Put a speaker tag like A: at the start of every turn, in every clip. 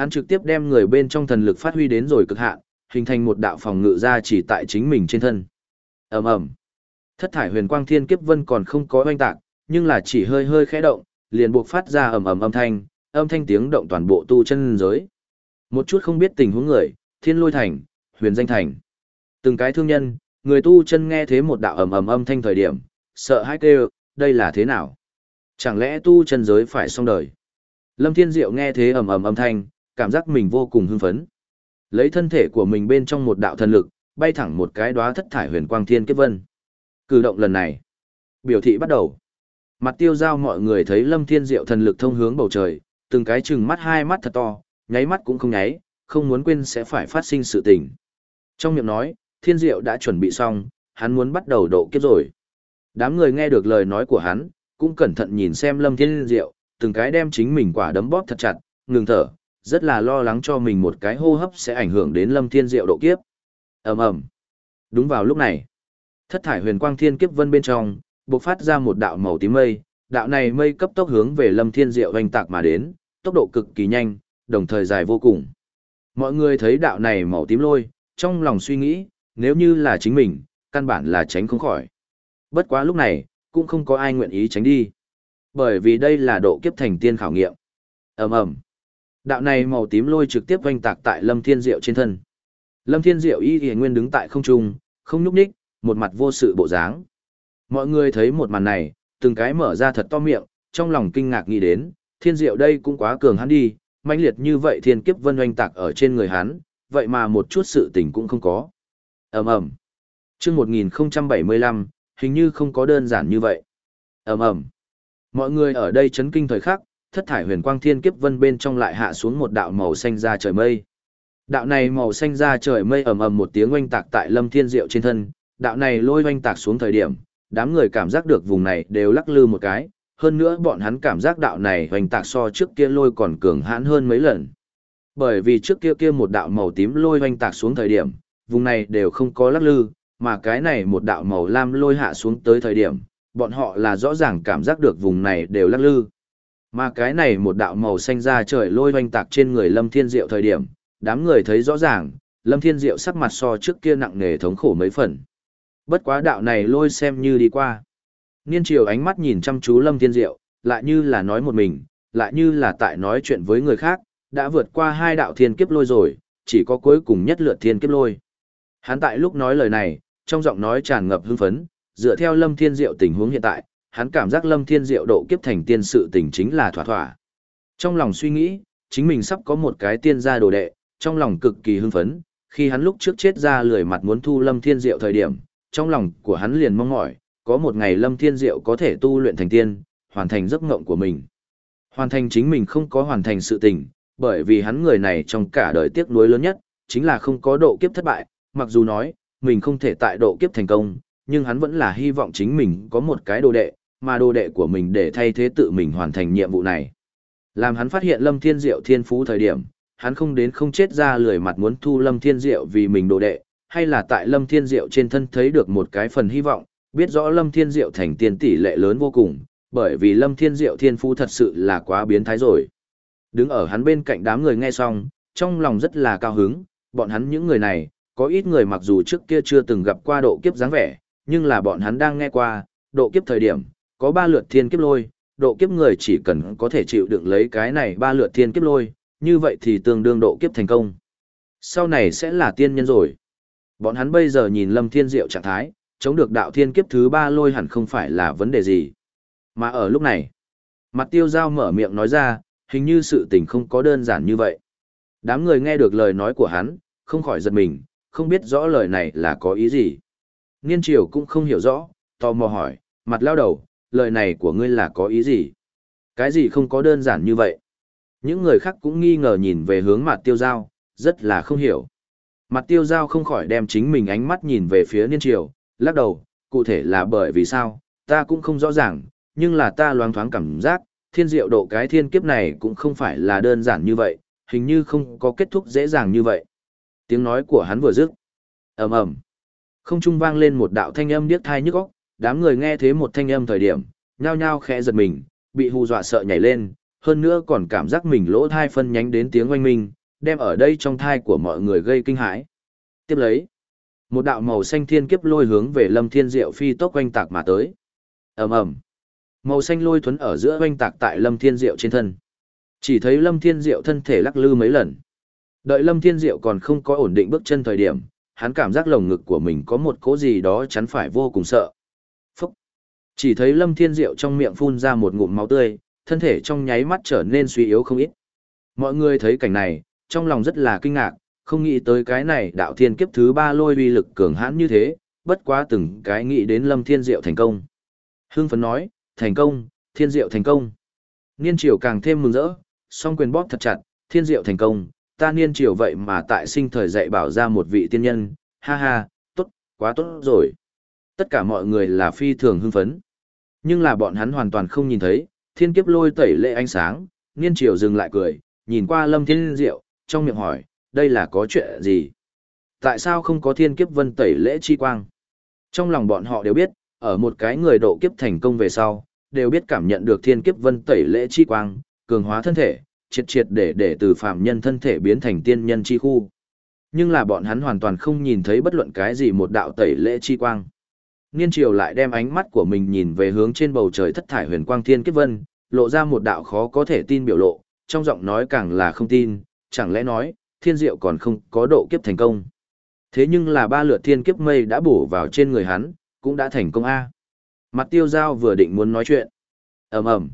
A: Hắn trực tiếp đem người bên trong thần lực phát huy đến rồi cực hạn, hình thành một đạo phòng ngự ra chỉ tại chính mình trên thân. Ầm ầm. Thất thải huyền quang thiên kiếp vân còn không có oanh tạc, nhưng là chỉ hơi hơi khẽ động, liền buộc phát ra ầm ầm âm thanh, âm thanh tiếng động toàn bộ tu chân giới. Một chút không biết tình huống người, thiên lôi thành, huyền danh thành. Từng cái thương nhân, người tu chân nghe thế một đạo ầm ầm âm thanh thời điểm, sợ hãi kêu, đây là thế nào? Chẳng lẽ tu chân giới phải xong đời? Lâm Thiên Diệu nghe thế ầm ầm âm thanh, cảm giác mình vô cùng hưng phấn. Lấy thân thể của mình bên trong một đạo thần lực, bay thẳng một cái đóa thất thải huyền quang thiên kiếp vân. Cử động lần này, biểu thị bắt đầu. Mặt tiêu giao mọi người thấy Lâm Thiên Diệu thần lực thông hướng bầu trời, từng cái chừng mắt hai mắt thật to, nháy mắt cũng không nháy, không muốn quên sẽ phải phát sinh sự tình. Trong miệng nói, Thiên Diệu đã chuẩn bị xong, hắn muốn bắt đầu độ kiếp rồi. Đám người nghe được lời nói của hắn, cũng cẩn thận nhìn xem Lâm Thiên Diệu, từng cái đem chính mình quả đấm bóp thật chặt, ngừng thở, rất là lo lắng cho mình một cái hô hấp sẽ ảnh hưởng đến Lâm Thiên Diệu độ kiếp. Ầm ầm. Đúng vào lúc này, thất thải huyền quang thiên kiếp vân bên trong, bộc phát ra một đạo màu tím mây, đạo này mây cấp tốc hướng về Lâm Thiên Diệu hoành tạc mà đến, tốc độ cực kỳ nhanh, đồng thời dài vô cùng. Mọi người thấy đạo này màu tím lôi, trong lòng suy nghĩ, nếu như là chính mình, căn bản là tránh không khỏi. Bất quá lúc này, cũng không có ai nguyện ý tránh đi. Bởi vì đây là độ kiếp thành tiên khảo nghiệm. ầm ầm Đạo này màu tím lôi trực tiếp oanh tạc tại Lâm Thiên Diệu trên thân. Lâm Thiên Diệu y y nguyên đứng tại không trung, không nhúc nhích, một mặt vô sự bộ dáng. Mọi người thấy một màn này, từng cái mở ra thật to miệng, trong lòng kinh ngạc nghĩ đến, Thiên Diệu đây cũng quá cường hắn đi, mãnh liệt như vậy thiên kiếp vân oanh tạc ở trên người hắn, vậy mà một chút sự tình cũng không có. Ầm ầm. Chương 1075, hình như không có đơn giản như vậy. Ầm ầm. Mọi người ở đây chấn kinh thời khắc, thất thải huyền quang thiên kiếp vân bên trong lại hạ xuống một đạo màu xanh ra trời mây. Đạo này màu xanh ra trời mây ầm ầm một tiếng oanh tạc tại Lâm Thiên Diệu trên thân, đạo này lôi oanh tạc xuống thời điểm, đám người cảm giác được vùng này đều lắc lư một cái, hơn nữa bọn hắn cảm giác đạo này oanh tạc so trước kia lôi còn cường hãn hơn mấy lần. Bởi vì trước kia kia một đạo màu tím lôi oanh tạc xuống thời điểm, vùng này đều không có lắc lư, mà cái này một đạo màu lam lôi hạ xuống tới thời điểm, bọn họ là rõ ràng cảm giác được vùng này đều lắc lư. Mà cái này một đạo màu xanh ra trời lôi hoanh tạc trên người Lâm Thiên Diệu thời điểm, đám người thấy rõ ràng, Lâm Thiên Diệu sắc mặt so trước kia nặng nề thống khổ mấy phần. Bất quá đạo này lôi xem như đi qua. Niên triều ánh mắt nhìn chăm chú Lâm Thiên Diệu, lại như là nói một mình, lại như là tại nói chuyện với người khác, đã vượt qua hai đạo thiên kiếp lôi rồi, chỉ có cuối cùng nhất lượt thiên kiếp lôi. Hắn tại lúc nói lời này, trong giọng nói tràn ngập hưng phấn, dựa theo Lâm Thiên Diệu tình huống hiện tại, hắn cảm giác Lâm Thiên Diệu độ kiếp thành tiên sự tình chính là thỏa thỏa. Trong lòng suy nghĩ, chính mình sắp có một cái tiên gia đồ đệ, trong lòng cực kỳ hưng phấn, khi hắn lúc trước chết ra lười mặt muốn thu Lâm Thiên Diệu thời điểm, trong lòng của hắn liền mong mỏi, có một ngày Lâm Thiên Diệu có thể tu luyện thành tiên, hoàn thành giấc ngộng của mình. Hoàn thành chính mình không có hoàn thành sự tình, bởi vì hắn người này trong cả đời tiếc nuối lớn nhất, chính là không có độ kiếp thất bại, mặc dù nói, mình không thể tại độ kiếp thành công, nhưng hắn vẫn là hy vọng chính mình có một cái đồ đệ, mà đồ đệ của mình để thay thế tự mình hoàn thành nhiệm vụ này. Làm hắn phát hiện Lâm Thiên Diệu thiên phú thời điểm, hắn không đến không chết ra lười mặt muốn thu Lâm Thiên Diệu vì mình đồ đệ, hay là tại Lâm Thiên Diệu trên thân thấy được một cái phần hy vọng, biết rõ Lâm Thiên Diệu thành tiền tỷ lệ lớn vô cùng, bởi vì Lâm Thiên Diệu thiên phú thật sự là quá biến thái rồi. Đứng ở hắn bên cạnh đám người nghe xong, trong lòng rất là cao hứng, bọn hắn những người này, có ít người mặc dù trước kia chưa từng gặp qua độ kiếp dáng vẻ, nhưng là bọn hắn đang nghe qua, độ kiếp thời điểm, có ba lượt thiên kiếp lôi, độ kiếp người chỉ cần có thể chịu đựng lấy cái này ba lượt thiên kiếp lôi, như vậy thì tương đương độ kiếp thành công. Sau này sẽ là tiên nhân rồi. Bọn hắn bây giờ nhìn Lâm Thiên Diệu trạng thái, chống được đạo thiên kiếp thứ ba lôi hẳn không phải là vấn đề gì. Mà ở lúc này, mặt tiêu giao mở miệng nói ra, hình như sự tình không có đơn giản như vậy. Đám người nghe được lời nói của hắn, không khỏi giật mình, không biết rõ lời này là có ý gì. Niên triều cũng không hiểu rõ, tò mò hỏi, mặt lao đầu, lời này của ngươi là có ý gì? Cái gì không có đơn giản như vậy? Những người khác cũng nghi ngờ nhìn về hướng mặt tiêu giao, rất là không hiểu. Mặt tiêu giao không khỏi đem chính mình ánh mắt nhìn về phía niên triều, lắc đầu, cụ thể là bởi vì sao, ta cũng không rõ ràng, nhưng là ta loáng thoáng cảm giác, thiên diệu độ cái thiên kiếp này cũng không phải là đơn giản như vậy, hình như không có kết thúc dễ dàng như vậy. Tiếng nói của hắn vừa dứt. ầm ầm Không trung vang lên một đạo thanh âm điếc thai nhức óc, đám người nghe thế một thanh âm thời điểm, nhao nhao khẽ giật mình, bị hù dọa sợ nhảy lên, hơn nữa còn cảm giác mình lỗ thai phân nhánh đến tiếng oanh minh, đem ở đây trong thai của mọi người gây kinh hãi. Tiếp lấy, một đạo màu xanh thiên kiếp lôi hướng về Lâm Thiên Diệu phi tốc oanh tạc mà tới. Ầm ầm. Màu xanh lôi thuấn ở giữa oanh tạc tại Lâm Thiên Diệu trên thân. Chỉ thấy Lâm Thiên Diệu thân thể lắc lư mấy lần. Đợi Lâm Thiên Diệu còn không có ổn định bước chân thời điểm, hắn cảm giác lồng ngực của mình có một cố gì đó chắn phải vô cùng sợ. Chỉ thấy Lâm Thiên Diệu trong miệng phun ra một ngụm máu tươi, thân thể trong nháy mắt trở nên suy yếu không ít. Mọi người thấy cảnh này, trong lòng rất là kinh ngạc, không nghĩ tới cái này đạo thiên kiếp thứ ba lôi uy lực cường hãn như thế, bất quá từng cái nghĩ đến Lâm Thiên Diệu thành công. Hưng phấn nói, thành công, Thiên Diệu thành công. Niên triều càng thêm mừng rỡ, song quyền bóp thật chặt, Thiên Diệu thành công, ta niên triều vậy mà tại sinh thời dạy bảo ra một vị tiên nhân, ha ha, tốt, quá tốt rồi. Tất cả mọi người là phi thường hưng phấn. Nhưng là bọn hắn hoàn toàn không nhìn thấy, thiên kiếp lôi tẩy lệ ánh sáng, niên triều dừng lại cười, nhìn qua lâm thiên diệu, trong miệng hỏi, đây là có chuyện gì? Tại sao không có thiên kiếp vân tẩy lễ chi quang? Trong lòng bọn họ đều biết, ở một cái người độ kiếp thành công về sau, đều biết cảm nhận được thiên kiếp vân tẩy lễ chi quang, cường hóa thân thể, triệt triệt để để từ phàm nhân thân thể biến thành tiên nhân chi khu. Nhưng là bọn hắn hoàn toàn không nhìn thấy bất luận cái gì một đạo tẩy lễ chi quang. Niên triều lại đem ánh mắt của mình nhìn về hướng trên bầu trời thất thải huyền quang thiên kiếp vân, lộ ra một đạo khó có thể tin biểu lộ, trong giọng nói càng là không tin, chẳng lẽ nói, thiên diệu còn không có độ kiếp thành công. Thế nhưng là ba lượt thiên kiếp mây đã bổ vào trên người hắn, cũng đã thành công A. Mặt tiêu giao vừa định muốn nói chuyện. ầm ầm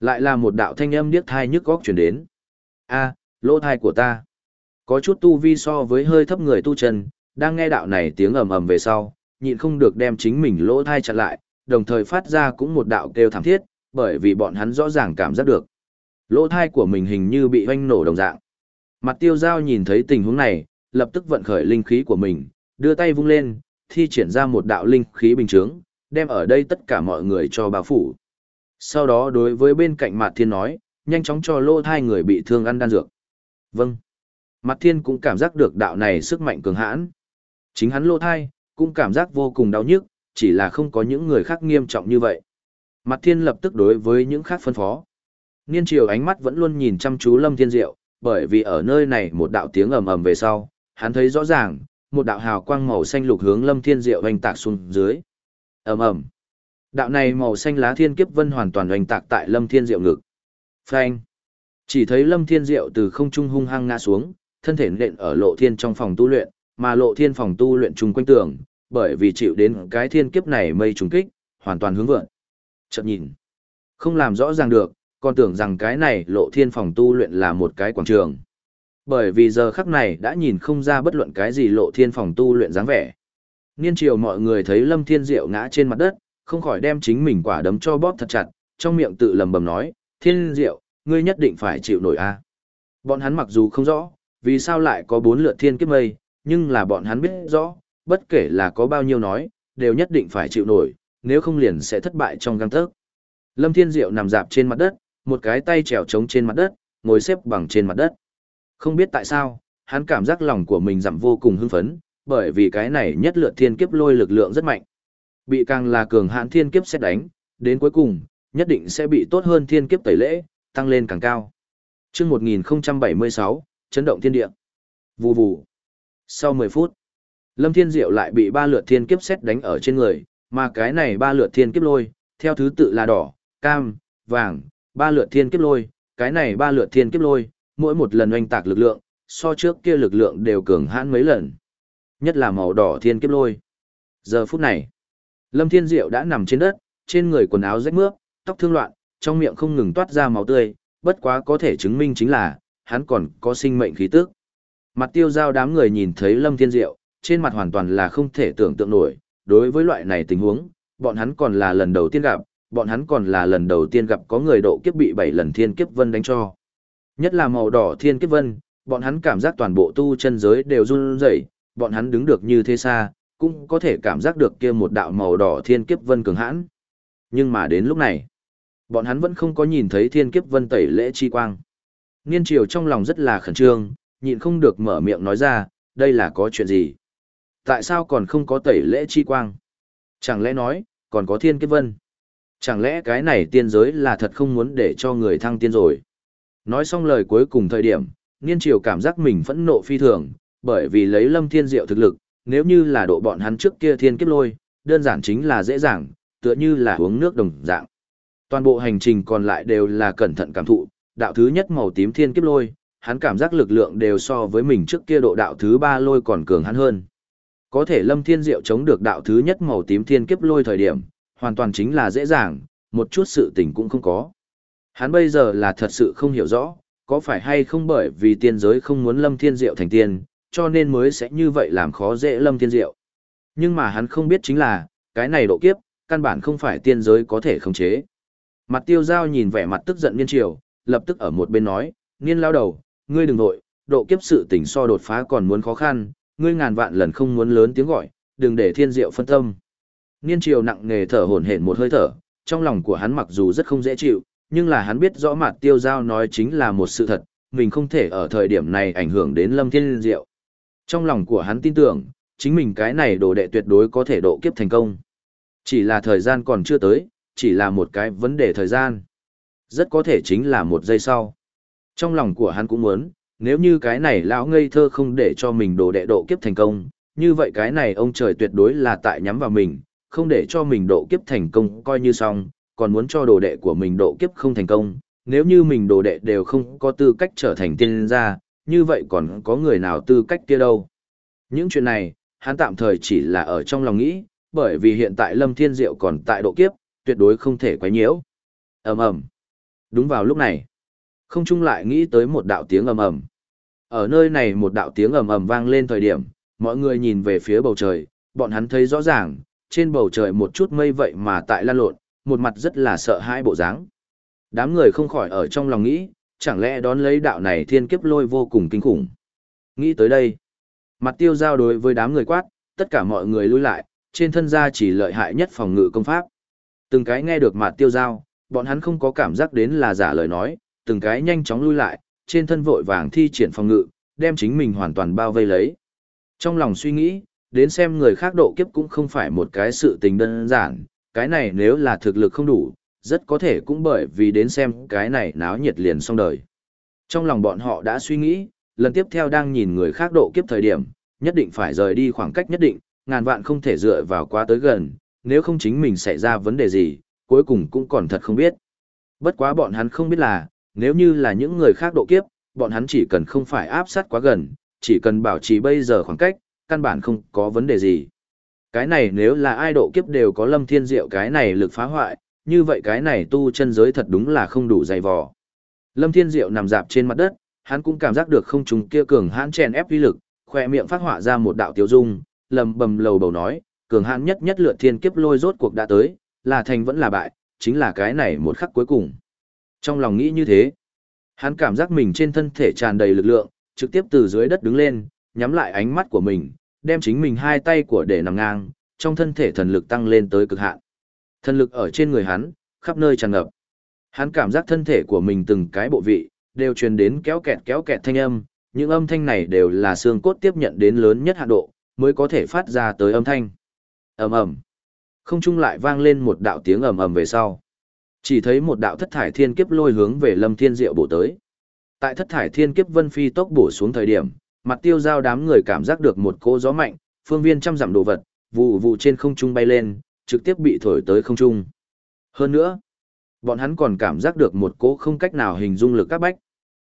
A: Lại là một đạo thanh âm điếc thai nhức góc chuyển đến. A, lỗ thai của ta. Có chút tu vi so với hơi thấp người tu chân, đang nghe đạo này tiếng ầm ầm về sau, nhịn không được đem chính mình lỗ thai chặt lại, đồng thời phát ra cũng một đạo kêu thảm thiết, bởi vì bọn hắn rõ ràng cảm giác được. Lỗ thai của mình hình như bị hoanh nổ đồng dạng. Mặt tiêu giao nhìn thấy tình huống này, lập tức vận khởi linh khí của mình, đưa tay vung lên, thi triển ra một đạo linh khí bình chướng, đem ở đây tất cả mọi người cho bà phủ. Sau đó đối với bên cạnh Mạt Thiên nói, nhanh chóng cho lỗ thai người bị thương ăn đan dược. Vâng. Mạt Thiên cũng cảm giác được đạo này sức mạnh cường hãn. Chính hắn lỗ thai, cũng cảm giác vô cùng đau nhức, chỉ là không có những người khác nghiêm trọng như vậy. Mặt thiên lập tức đối với những khác phân phó. Niên triều ánh mắt vẫn luôn nhìn chăm chú lâm thiên diệu, bởi vì ở nơi này một đạo tiếng ầm ầm về sau, hắn thấy rõ ràng, một đạo hào quang màu xanh lục hướng lâm thiên diệu hoành tạc xuống dưới. ầm ầm Đạo này màu xanh lá thiên kiếp vân hoàn toàn hoành tạc tại lâm thiên diệu ngực. Phanh! Chỉ thấy lâm thiên diệu từ không trung hung hăng ngã xuống, thân thể nện ở lộ thiên trong phòng tu luyện, mà lộ thiên phòng tu luyện chung quanh tường, bởi vì chịu đến cái thiên kiếp này mây trùng kích, hoàn toàn hướng vượng. Chợt nhìn, không làm rõ ràng được, còn tưởng rằng cái này lộ thiên phòng tu luyện là một cái quảng trường. Bởi vì giờ khắc này đã nhìn không ra bất luận cái gì lộ thiên phòng tu luyện dáng vẻ. Niên triều mọi người thấy Lâm Thiên Diệu ngã trên mặt đất, không khỏi đem chính mình quả đấm cho bóp thật chặt, trong miệng tự lầm bầm nói, Thiên Diệu, ngươi nhất định phải chịu nổi a. Bọn hắn mặc dù không rõ, vì sao lại có bốn lượt thiên kiếp mây, nhưng là bọn hắn biết rõ, bất kể là có bao nhiêu nói, đều nhất định phải chịu nổi, nếu không liền sẽ thất bại trong găng tớc. Lâm Thiên Diệu nằm dạp trên mặt đất, một cái tay trèo trống trên mặt đất, ngồi xếp bằng trên mặt đất. Không biết tại sao, hắn cảm giác lòng của mình giảm vô cùng hưng phấn, bởi vì cái này nhất lượt thiên kiếp lôi lực lượng rất mạnh. Bị càng là cường hãn thiên kiếp sẽ đánh, đến cuối cùng, nhất định sẽ bị tốt hơn thiên kiếp tẩy lễ, tăng lên càng cao. Trước 1076, chấn động thiên địa. Vù vù. Sau 10 phút, Lâm Thiên Diệu lại bị ba lượt thiên kiếp xét đánh ở trên người, mà cái này ba lượt thiên kiếp lôi, theo thứ tự là đỏ, cam, vàng, ba lượt thiên kiếp lôi, cái này ba lượt thiên kiếp lôi, mỗi một lần oanh tạc lực lượng, so trước kia lực lượng đều cường hãn mấy lần. Nhất là màu đỏ thiên kiếp lôi. Giờ phút này, Lâm Thiên Diệu đã nằm trên đất, trên người quần áo rách mướp, tóc thương loạn, trong miệng không ngừng toát ra máu tươi, bất quá có thể chứng minh chính là, hắn còn có sinh mệnh khí tức. Mặt tiêu giao đám người nhìn thấy Lâm Thiên Diệu, trên mặt hoàn toàn là không thể tưởng tượng nổi, đối với loại này tình huống, bọn hắn còn là lần đầu tiên gặp, bọn hắn còn là lần đầu tiên gặp có người độ kiếp bị 7 lần thiên kiếp vân đánh cho. Nhất là màu đỏ thiên kiếp vân, bọn hắn cảm giác toàn bộ tu chân giới đều run rẩy, bọn hắn đứng được như thế xa, cũng có thể cảm giác được kia một đạo màu đỏ thiên kiếp vân cường hãn. Nhưng mà đến lúc này, bọn hắn vẫn không có nhìn thấy thiên kiếp vân tẩy lễ chi quang. Niên triều trong lòng rất là khẩn trương, nhịn không được mở miệng nói ra, đây là có chuyện gì? Tại sao còn không có tẩy lễ chi quang? Chẳng lẽ nói, còn có thiên kiếp vân? Chẳng lẽ cái này tiên giới là thật không muốn để cho người thăng tiên rồi? Nói xong lời cuối cùng thời điểm, Niên Triều cảm giác mình phẫn nộ phi thường, bởi vì lấy Lâm Thiên Diệu thực lực, nếu như là độ bọn hắn trước kia thiên kiếp lôi, đơn giản chính là dễ dàng, tựa như là uống nước đồng dạng. Toàn bộ hành trình còn lại đều là cẩn thận cảm thụ, đạo thứ nhất màu tím thiên kiếp lôi, hắn cảm giác lực lượng đều so với mình trước kia độ đạo thứ ba lôi còn cường hắn hơn. Có thể Lâm Thiên Diệu chống được đạo thứ nhất màu tím thiên kiếp lôi thời điểm, hoàn toàn chính là dễ dàng, một chút sự tình cũng không có. Hắn bây giờ là thật sự không hiểu rõ, có phải hay không bởi vì tiên giới không muốn Lâm Thiên Diệu thành tiên, cho nên mới sẽ như vậy làm khó dễ Lâm Thiên Diệu. Nhưng mà hắn không biết chính là, cái này độ kiếp, căn bản không phải tiên giới có thể khống chế. Mặt tiêu giao nhìn vẻ mặt tức giận niên triều, lập tức ở một bên nói, niên lao đầu, ngươi đừng vội, độ kiếp sự tình so đột phá còn muốn khó khăn, ngươi ngàn vạn lần không muốn lớn tiếng gọi, đừng để thiên diệu phân tâm. Niên triều nặng nề thở hổn hển một hơi thở, trong lòng của hắn mặc dù rất không dễ chịu, nhưng là hắn biết rõ mặt tiêu giao nói chính là một sự thật, mình không thể ở thời điểm này ảnh hưởng đến lâm thiên diệu. Trong lòng của hắn tin tưởng, chính mình cái này đồ đệ tuyệt đối có thể độ kiếp thành công. Chỉ là thời gian còn chưa tới, chỉ là một cái vấn đề thời gian. Rất có thể chính là một giây sau. Trong lòng của hắn cũng muốn, nếu như cái này lão ngây thơ không để cho mình đồ đệ độ kiếp thành công, như vậy cái này ông trời tuyệt đối là tại nhắm vào mình, không để cho mình độ kiếp thành công coi như xong, còn muốn cho đồ đệ của mình độ kiếp không thành công. Nếu như mình đồ đệ đều không có tư cách trở thành tiên gia, như vậy còn có người nào tư cách kia đâu. Những chuyện này, hắn tạm thời chỉ là ở trong lòng nghĩ, bởi vì hiện tại Lâm Thiên Diệu còn tại độ kiếp, tuyệt đối không thể quấy nhiễu. Ầm ầm. Đúng vào lúc này, không trung lại nghĩ tới một đạo tiếng ầm ầm. Ở nơi này một đạo tiếng ầm ầm vang lên thời điểm, mọi người nhìn về phía bầu trời, bọn hắn thấy rõ ràng, trên bầu trời một chút mây vậy mà tại lan lộn, một mặt rất là sợ hãi bộ dáng. Đám người không khỏi ở trong lòng nghĩ, chẳng lẽ đón lấy đạo này thiên kiếp lôi vô cùng kinh khủng. Nghĩ tới đây, mặt tiêu giao đối với đám người quát, tất cả mọi người lui lại, trên thân gia chỉ lợi hại nhất phòng ngự công pháp. Từng cái nghe được mặt tiêu giao, bọn hắn không có cảm giác đến là giả lời nói, từng cái nhanh chóng lui lại, trên thân vội vàng thi triển phòng ngự, đem chính mình hoàn toàn bao vây lấy. Trong lòng suy nghĩ, đến xem người khác độ kiếp cũng không phải một cái sự tình đơn giản, cái này nếu là thực lực không đủ, rất có thể cũng bởi vì đến xem cái này náo nhiệt liền xong đời. Trong lòng bọn họ đã suy nghĩ, lần tiếp theo đang nhìn người khác độ kiếp thời điểm, nhất định phải rời đi khoảng cách nhất định, ngàn vạn không thể dựa vào quá tới gần, nếu không chính mình xảy ra vấn đề gì, cuối cùng cũng còn thật không biết. Bất quá bọn hắn không biết là, nếu như là những người khác độ kiếp, bọn hắn chỉ cần không phải áp sát quá gần, chỉ cần bảo trì bây giờ khoảng cách, căn bản không có vấn đề gì. Cái này nếu là ai độ kiếp đều có lâm thiên diệu cái này lực phá hoại, như vậy cái này tu chân giới thật đúng là không đủ dày vò. Lâm thiên diệu nằm dạp trên mặt đất, hắn cũng cảm giác được không trùng kia cường hãn chèn ép uy lực, khoe miệng phát họa ra một đạo tiêu dung, lầm bầm lầu bầu nói, cường hãn nhất nhất lượt thiên kiếp lôi rốt cuộc đã tới, là thành vẫn là bại, chính là cái này một khắc cuối cùng. Trong lòng nghĩ như thế, hắn cảm giác mình trên thân thể tràn đầy lực lượng, trực tiếp từ dưới đất đứng lên, nhắm lại ánh mắt của mình, đem chính mình hai tay của để nằm ngang, trong thân thể thần lực tăng lên tới cực hạn. Thần lực ở trên người hắn, khắp nơi tràn ngập. Hắn cảm giác thân thể của mình từng cái bộ vị, đều truyền đến kéo kẹt kéo kẹt thanh âm, những âm thanh này đều là xương cốt tiếp nhận đến lớn nhất hạn độ, mới có thể phát ra tới âm thanh. ầm ầm, không trung lại vang lên một đạo tiếng ầm ầm về sau. Chỉ thấy một đạo thất thải thiên kiếp lôi hướng về Lâm Thiên Diệu bổ tới. Tại thất thải thiên kiếp vân phi tốc bổ xuống thời điểm, mặt tiêu giao đám người cảm giác được một cỗ gió mạnh, phương viên trăm dặm đồ vật, vụ vụ trên không trung bay lên, trực tiếp bị thổi tới không trung. Hơn nữa, bọn hắn còn cảm giác được một cỗ không cách nào hình dung lực các bách.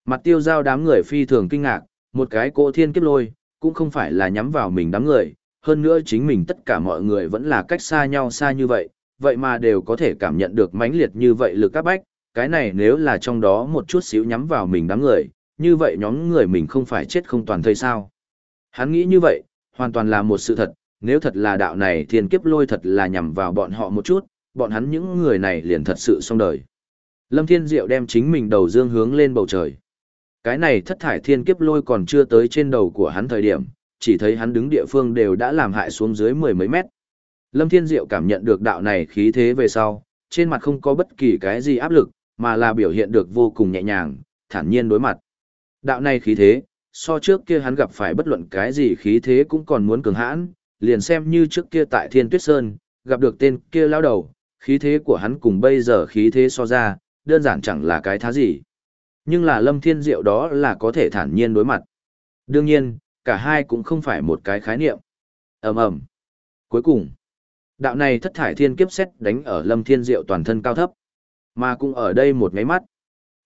A: Mặt tiêu giao đám người phi thường kinh ngạc, một cái cỗ thiên kiếp lôi, cũng không phải là nhắm vào mình đám người, hơn nữa chính mình tất cả mọi người vẫn là cách xa nhau xa như vậy, vậy mà đều có thể cảm nhận được mãnh liệt như vậy lực các bách, cái này nếu là trong đó một chút xíu nhắm vào mình đám người, như vậy nhóm người mình không phải chết không toàn thây sao. Hắn nghĩ như vậy, hoàn toàn là một sự thật, nếu thật là đạo này thiên kiếp lôi thật là nhằm vào bọn họ một chút, bọn hắn những người này liền thật sự xong đời. Lâm Thiên Diệu đem chính mình đầu dương hướng lên bầu trời. Cái này thất thải thiên kiếp lôi còn chưa tới trên đầu của hắn thời điểm, chỉ thấy hắn đứng địa phương đều đã làm hại xuống dưới mười mấy mét. Lâm Thiên Diệu cảm nhận được đạo này khí thế về sau, trên mặt không có bất kỳ cái gì áp lực, mà là biểu hiện được vô cùng nhẹ nhàng, thản nhiên đối mặt. Đạo này khí thế, so trước kia hắn gặp phải bất luận cái gì khí thế cũng còn muốn cường hãn, liền xem như trước kia tại Thiên Tuyết Sơn, gặp được tên kia lao đầu, khí thế của hắn cùng bây giờ khí thế so ra, đơn giản chẳng là cái thá gì. Nhưng là Lâm Thiên Diệu đó là có thể thản nhiên đối mặt. Đương nhiên, cả hai cũng không phải một cái khái niệm. ầm ầm Cuối cùng, đạo này thất thải thiên kiếp xét đánh ở Lâm Thiên Diệu toàn thân cao thấp. Mà cũng ở đây một ngáy mắt.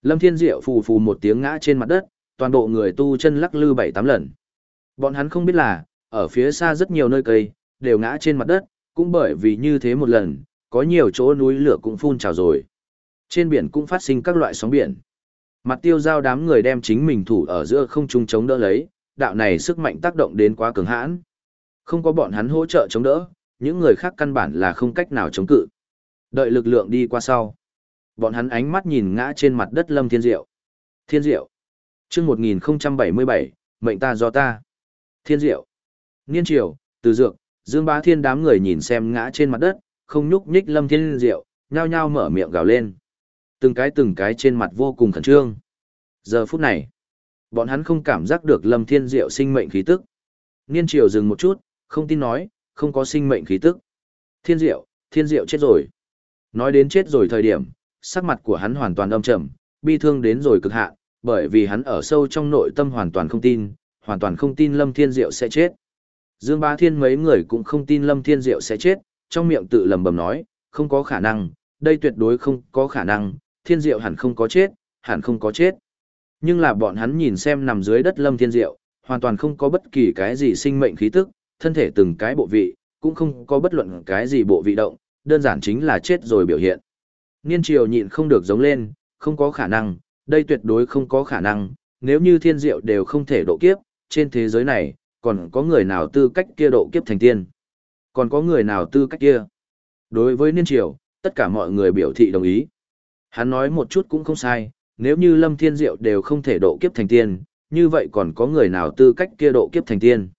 A: Lâm Thiên Diệu phù phù một tiếng ngã trên mặt đất, toàn bộ người tu chân lắc lư bảy tám lần. Bọn hắn không biết là, ở phía xa rất nhiều nơi cây, đều ngã trên mặt đất, cũng bởi vì như thế một lần, có nhiều chỗ núi lửa cũng phun trào rồi. Trên biển cũng phát sinh các loại sóng biển. Mặt tiêu giao đám người đem chính mình thủ ở giữa không trung chống đỡ lấy, đạo này sức mạnh tác động đến quá cường hãn. Không có bọn hắn hỗ trợ chống đỡ, những người khác căn bản là không cách nào chống cự. Đợi lực lượng đi qua sau. Bọn hắn ánh mắt nhìn ngã trên mặt đất Lâm Thiên Diệu. Thiên Diệu. chương 1077, mệnh ta do ta. Thiên Diệu. Niên Triều, Từ Dược, Dương Bá Thiên đám người nhìn xem ngã trên mặt đất, không nhúc nhích Lâm Thiên Diệu, nhao nhao mở miệng gào lên. Từng cái từng cái trên mặt vô cùng khẩn trương. Giờ phút này, bọn hắn không cảm giác được Lâm Thiên Diệu sinh mệnh khí tức. Niên Triều dừng một chút, không tin nói, không có sinh mệnh khí tức. Thiên Diệu, Thiên Diệu chết rồi. Nói đến chết rồi thời điểm, sắc mặt của hắn hoàn toàn âm trầm, bi thương đến rồi cực hạn, bởi vì hắn ở sâu trong nội tâm hoàn toàn không tin, hoàn toàn không tin Lâm Thiên Diệu sẽ chết. Dương Bá Thiên mấy người cũng không tin Lâm Thiên Diệu sẽ chết, trong miệng tự lầm bầm nói, không có khả năng, đây tuyệt đối không có khả năng, Thiên Diệu hẳn không có chết, hẳn không có chết. Nhưng là bọn hắn nhìn xem nằm dưới đất Lâm Thiên Diệu, hoàn toàn không có bất kỳ cái gì sinh mệnh khí tức, thân thể từng cái bộ vị, cũng không có bất luận cái gì bộ vị động, đơn giản chính là chết rồi biểu hiện. Niên triều nhịn không được giống lên, không có khả năng, đây tuyệt đối không có khả năng, nếu như thiên diệu đều không thể độ kiếp, trên thế giới này, còn có người nào tư cách kia độ kiếp thành tiên? Còn có người nào tư cách kia? Đối với niên triều, tất cả mọi người biểu thị đồng ý. Hắn nói một chút cũng không sai, nếu như lâm thiên diệu đều không thể độ kiếp thành tiên, như vậy còn có người nào tư cách kia độ kiếp thành tiên?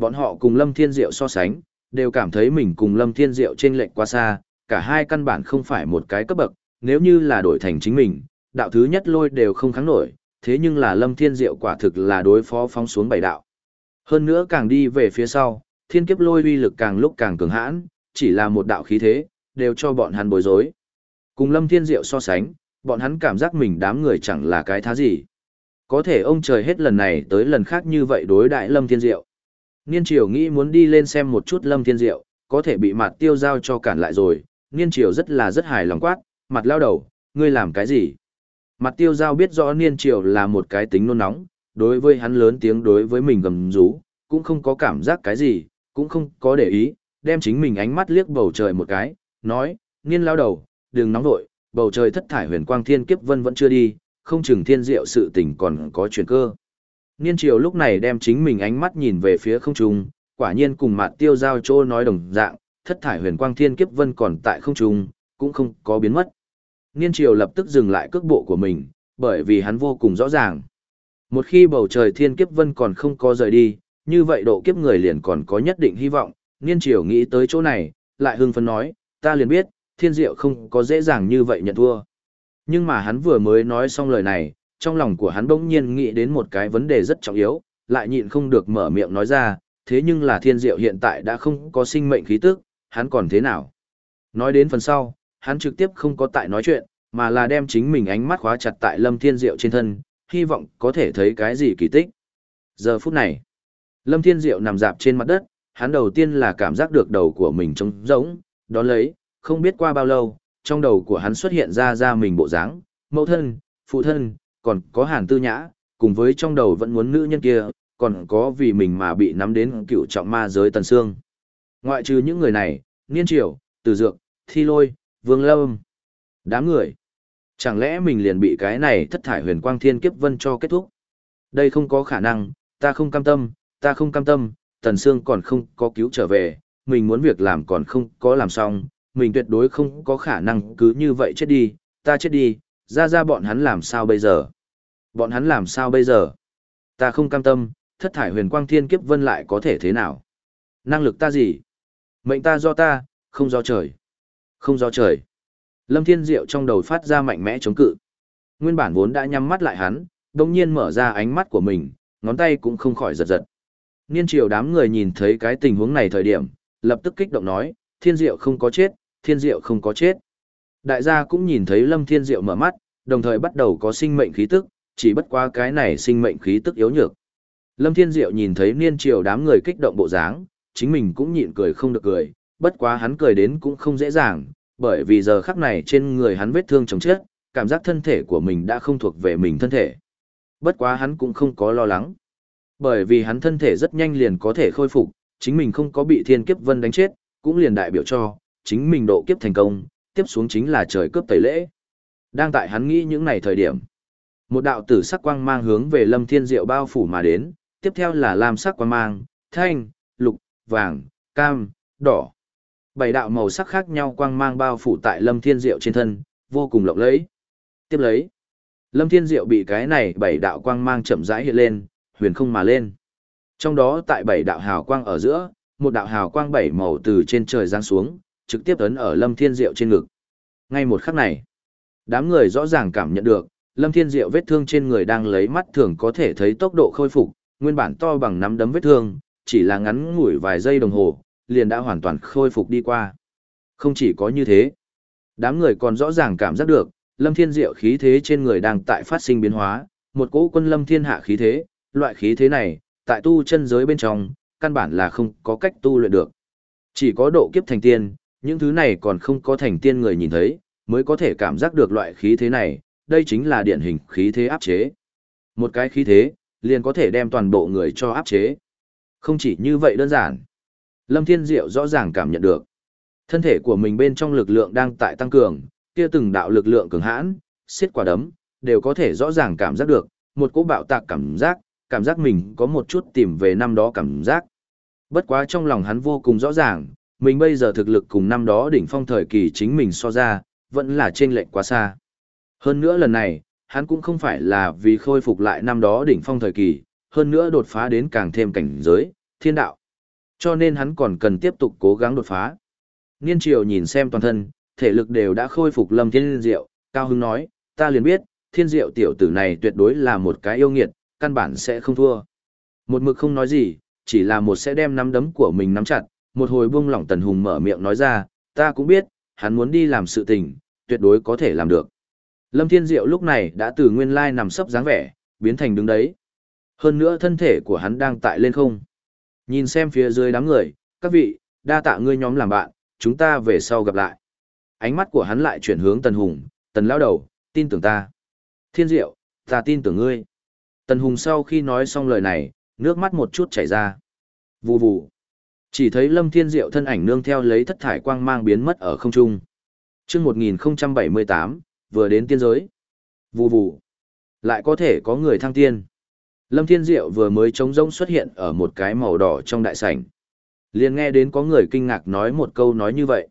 A: Bọn họ cùng lâm thiên diệu so sánh, đều cảm thấy mình cùng lâm thiên diệu trên lệnh quá xa, cả hai căn bản không phải một cái cấp bậc, nếu như là đổi thành chính mình, đạo thứ nhất lôi đều không kháng nổi, thế nhưng là Lâm Thiên Diệu quả thực là đối phó phóng xuống bảy đạo. Hơn nữa càng đi về phía sau, thiên kiếp lôi uy lực càng lúc càng cường hãn, chỉ là một đạo khí thế, đều cho bọn hắn bối rối. Cùng Lâm Thiên Diệu so sánh, bọn hắn cảm giác mình đám người chẳng là cái thá gì. Có thể ông trời hết lần này tới lần khác như vậy đối đại Lâm Thiên Diệu. Niên Triều nghĩ muốn đi lên xem một chút Lâm Thiên Diệu, có thể bị mặt tiêu giao cho cản lại rồi, Niên Triều rất là rất hài lòng quát, mặt lao đầu, ngươi làm cái gì? Mặt tiêu giao biết rõ Niên Triều là một cái tính nôn nóng, đối với hắn lớn tiếng đối với mình gầm rú, cũng không có cảm giác cái gì, cũng không có để ý, đem chính mình ánh mắt liếc bầu trời một cái, nói, Niên lao đầu, đừng nóng vội, bầu trời thất thải huyền quang thiên kiếp vân vẫn chưa đi, không chừng thiên diệu sự tình còn có chuyển cơ. Niên Triều lúc này đem chính mình ánh mắt nhìn về phía không trung, quả nhiên cùng mặt tiêu giao chỗ nói đồng dạng, thất thải huyền quang thiên kiếp vân còn tại không trung, cũng không có biến mất. Niên triều lập tức dừng lại cước bộ của mình, bởi vì hắn vô cùng rõ ràng. Một khi bầu trời thiên kiếp vân còn không có rời đi, như vậy độ kiếp người liền còn có nhất định hy vọng. Niên triều nghĩ tới chỗ này, lại hưng phấn nói, ta liền biết, thiên diệu không có dễ dàng như vậy nhận thua. Nhưng mà hắn vừa mới nói xong lời này, trong lòng của hắn bỗng nhiên nghĩ đến một cái vấn đề rất trọng yếu, lại nhịn không được mở miệng nói ra, thế nhưng là thiên diệu hiện tại đã không có sinh mệnh khí tức, hắn còn thế nào? Nói đến phần sau, hắn trực tiếp không có tại nói chuyện, mà là đem chính mình ánh mắt khóa chặt tại Lâm Thiên Diệu trên thân, hy vọng có thể thấy cái gì kỳ tích. Giờ phút này, Lâm Thiên Diệu nằm dạp trên mặt đất, hắn đầu tiên là cảm giác được đầu của mình trống rỗng, đó lấy, không biết qua bao lâu, trong đầu của hắn xuất hiện ra ra mình bộ dáng, mẫu thân, phụ thân, còn có hàn tư nhã, cùng với trong đầu vẫn muốn nữ nhân kia, còn có vì mình mà bị nắm đến cựu trọng ma giới tần xương. Ngoại trừ những người này, Niên Triều, Từ Dược, Thi Lôi, Vương Lâm. Đám người. Chẳng lẽ mình liền bị cái này thất thải huyền quang thiên kiếp vân cho kết thúc? Đây không có khả năng, ta không cam tâm, ta không cam tâm, Tần Sương còn không có cứu trở về, mình muốn việc làm còn không có làm xong, mình tuyệt đối không có khả năng cứ như vậy chết đi, ta chết đi, ra ra bọn hắn làm sao bây giờ? Bọn hắn làm sao bây giờ? Ta không cam tâm, thất thải huyền quang thiên kiếp vân lại có thể thế nào? Năng lực ta gì? Mệnh ta do ta, không do trời. Không do trời. Lâm Thiên Diệu trong đầu phát ra mạnh mẽ chống cự. Nguyên bản vốn đã nhắm mắt lại hắn, đồng nhiên mở ra ánh mắt của mình, ngón tay cũng không khỏi giật giật. Niên triều đám người nhìn thấy cái tình huống này thời điểm, lập tức kích động nói, Thiên Diệu không có chết, Thiên Diệu không có chết. Đại gia cũng nhìn thấy Lâm Thiên Diệu mở mắt, đồng thời bắt đầu có sinh mệnh khí tức, chỉ bất qua cái này sinh mệnh khí tức yếu nhược. Lâm Thiên Diệu nhìn thấy niên triều đám người kích động bộ dáng, chính mình cũng nhịn cười không được cười, bất quá hắn cười đến cũng không dễ dàng, bởi vì giờ khắc này trên người hắn vết thương chồng chết, cảm giác thân thể của mình đã không thuộc về mình thân thể. Bất quá hắn cũng không có lo lắng, bởi vì hắn thân thể rất nhanh liền có thể khôi phục, chính mình không có bị thiên kiếp vân đánh chết, cũng liền đại biểu cho, chính mình độ kiếp thành công, tiếp xuống chính là trời cướp tẩy lễ. Đang tại hắn nghĩ những này thời điểm, một đạo tử sắc quang mang hướng về Lâm Thiên Diệu bao phủ mà đến, tiếp theo là lam sắc quang mang, thanh, lục, vàng, cam, đỏ. Bảy đạo màu sắc khác nhau quang mang bao phủ tại Lâm Thiên Diệu trên thân, vô cùng lộng lẫy. Tiếp lấy, Lâm Thiên Diệu bị cái này bảy đạo quang mang chậm rãi hiện lên, huyền không mà lên. Trong đó tại bảy đạo hào quang ở giữa, một đạo hào quang bảy màu từ trên trời giáng xuống, trực tiếp ấn ở Lâm Thiên Diệu trên ngực. Ngay một khắc này, đám người rõ ràng cảm nhận được, Lâm Thiên Diệu vết thương trên người đang lấy mắt thường có thể thấy tốc độ khôi phục, nguyên bản to bằng nắm đấm vết thương, chỉ là ngắn ngủi vài giây đồng hồ, liền đã hoàn toàn khôi phục đi qua. Không chỉ có như thế, đám người còn rõ ràng cảm giác được, Lâm Thiên Diệu khí thế trên người đang tại phát sinh biến hóa, một cỗ quân Lâm Thiên hạ khí thế, loại khí thế này, tại tu chân giới bên trong, căn bản là không có cách tu luyện được. Chỉ có độ kiếp thành tiên, những thứ này còn không có thành tiên người nhìn thấy, mới có thể cảm giác được loại khí thế này, đây chính là điển hình khí thế áp chế. Một cái khí thế, liền có thể đem toàn bộ người cho áp chế. Không chỉ như vậy đơn giản. Lâm Thiên Diệu rõ ràng cảm nhận được. Thân thể của mình bên trong lực lượng đang tại tăng cường, kia từng đạo lực lượng cường hãn, xiết quả đấm, đều có thể rõ ràng cảm giác được, một cỗ bạo tạc cảm giác, cảm giác mình có một chút tìm về năm đó cảm giác. Bất quá trong lòng hắn vô cùng rõ ràng, mình bây giờ thực lực cùng năm đó đỉnh phong thời kỳ chính mình so ra, vẫn là trên lệnh quá xa. Hơn nữa lần này, hắn cũng không phải là vì khôi phục lại năm đó đỉnh phong thời kỳ, hơn nữa đột phá đến càng thêm cảnh giới, thiên đạo. Cho nên hắn còn cần tiếp tục cố gắng đột phá. Niên triều nhìn xem toàn thân, thể lực đều đã khôi phục lâm thiên diệu, cao hưng nói, ta liền biết, thiên diệu tiểu tử này tuyệt đối là một cái yêu nghiệt, căn bản sẽ không thua. Một mực không nói gì, chỉ là một sẽ đem nắm đấm của mình nắm chặt, một hồi buông lỏng tần hùng mở miệng nói ra, ta cũng biết, hắn muốn đi làm sự tình, tuyệt đối có thể làm được. Lâm Thiên Diệu lúc này đã từ nguyên lai nằm sấp dáng vẻ, biến thành đứng đấy. Hơn nữa thân thể của hắn đang tại lên không. Nhìn xem phía dưới đám người, các vị, đa tạ ngươi nhóm làm bạn, chúng ta về sau gặp lại. Ánh mắt của hắn lại chuyển hướng Tần Hùng, Tần Lao Đầu, tin tưởng ta. Thiên Diệu, ta tin tưởng ngươi. Tần Hùng sau khi nói xong lời này, nước mắt một chút chảy ra. Vù vù. Chỉ thấy Lâm Thiên Diệu thân ảnh nương theo lấy thất thải quang mang biến mất ở không trung. Chương 1078, vừa đến tiên giới. Vù vù. Lại có thể có người thăng tiên. Lâm Thiên Diệu vừa mới trống rỗng xuất hiện ở một cái màu đỏ trong đại sảnh. Liền nghe đến có người kinh ngạc nói một câu nói như vậy.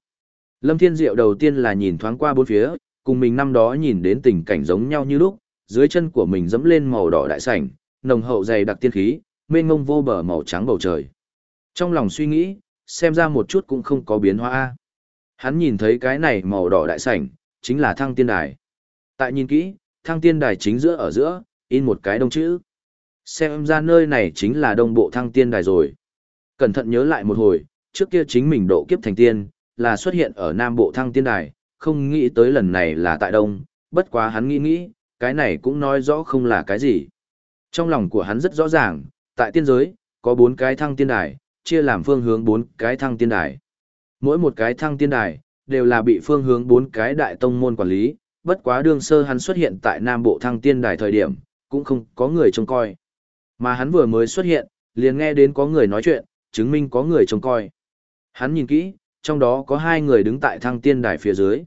A: Lâm Thiên Diệu đầu tiên là nhìn thoáng qua bốn phía, cùng mình năm đó nhìn đến tình cảnh giống nhau như lúc, dưới chân của mình dẫm lên màu đỏ đại sảnh, nồng hậu dày đặc tiên khí, mênh ngông vô bờ màu trắng bầu trời. Trong lòng suy nghĩ, xem ra một chút cũng không có biến hóa. Hắn nhìn thấy cái này màu đỏ đại sảnh, chính là thăng tiên đài. Tại nhìn kỹ, thăng tiên đài chính giữa ở giữa, in một cái đông chữ. Xem ra nơi này chính là đông bộ thăng tiên đài rồi. Cẩn thận nhớ lại một hồi, trước kia chính mình độ kiếp thành tiên, là xuất hiện ở nam bộ thăng tiên đài, không nghĩ tới lần này là tại đông, bất quá hắn nghĩ nghĩ, cái này cũng nói rõ không là cái gì. Trong lòng của hắn rất rõ ràng, tại tiên giới, có bốn cái thăng tiên đài, chia làm phương hướng bốn cái thăng tiên đài. Mỗi một cái thăng tiên đài, đều là bị phương hướng bốn cái đại tông môn quản lý, bất quá đương sơ hắn xuất hiện tại Nam Bộ thăng tiên đài thời điểm, cũng không có người trông coi. Mà hắn vừa mới xuất hiện, liền nghe đến có người nói chuyện, chứng minh có người trông coi. Hắn nhìn kỹ, trong đó có hai người đứng tại thăng tiên đài phía dưới.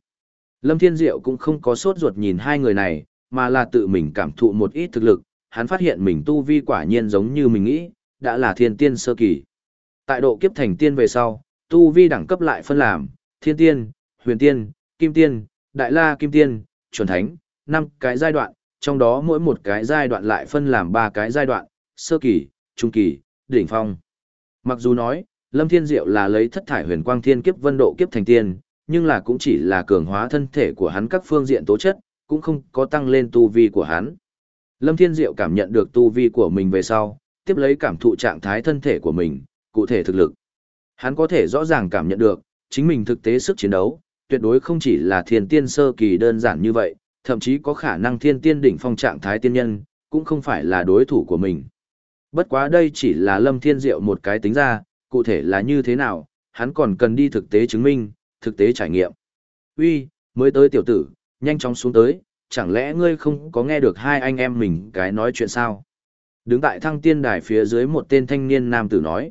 A: Lâm Thiên Diệu cũng không có sốt ruột nhìn hai người này, mà là tự mình cảm thụ một ít thực lực, hắn phát hiện mình tu vi quả nhiên giống như mình nghĩ, đã là thiên tiên sơ kỳ. Tại độ kiếp thành tiên về sau, tu vi đẳng cấp lại phân làm, thiên tiên, huyền tiên, kim tiên, đại la kim tiên, chuẩn thánh, năm cái giai đoạn, trong đó mỗi một cái giai đoạn lại phân làm ba cái giai đoạn, sơ kỳ, trung kỳ, đỉnh phong. Mặc dù nói, Lâm Thiên Diệu là lấy thất thải huyền quang thiên kiếp vân độ kiếp thành tiên, nhưng là cũng chỉ là cường hóa thân thể của hắn các phương diện tố chất, cũng không có tăng lên tu vi của hắn. Lâm Thiên Diệu cảm nhận được tu vi của mình về sau, tiếp lấy cảm thụ trạng thái thân thể của mình, cụ thể thực lực. Hắn có thể rõ ràng cảm nhận được, chính mình thực tế sức chiến đấu, tuyệt đối không chỉ là thiên tiên sơ kỳ đơn giản như vậy, thậm chí có khả năng thiên tiên đỉnh phong trạng thái tiên nhân, cũng không phải là đối thủ của mình. Bất quá đây chỉ là Lâm Thiên Diệu một cái tính ra, cụ thể là như thế nào, hắn còn cần đi thực tế chứng minh, thực tế trải nghiệm. Uy, mới tới tiểu tử, nhanh chóng xuống tới, chẳng lẽ ngươi không có nghe được hai anh em mình cái nói chuyện sao? Đứng tại thăng tiên đài phía dưới một tên thanh niên nam tử nói.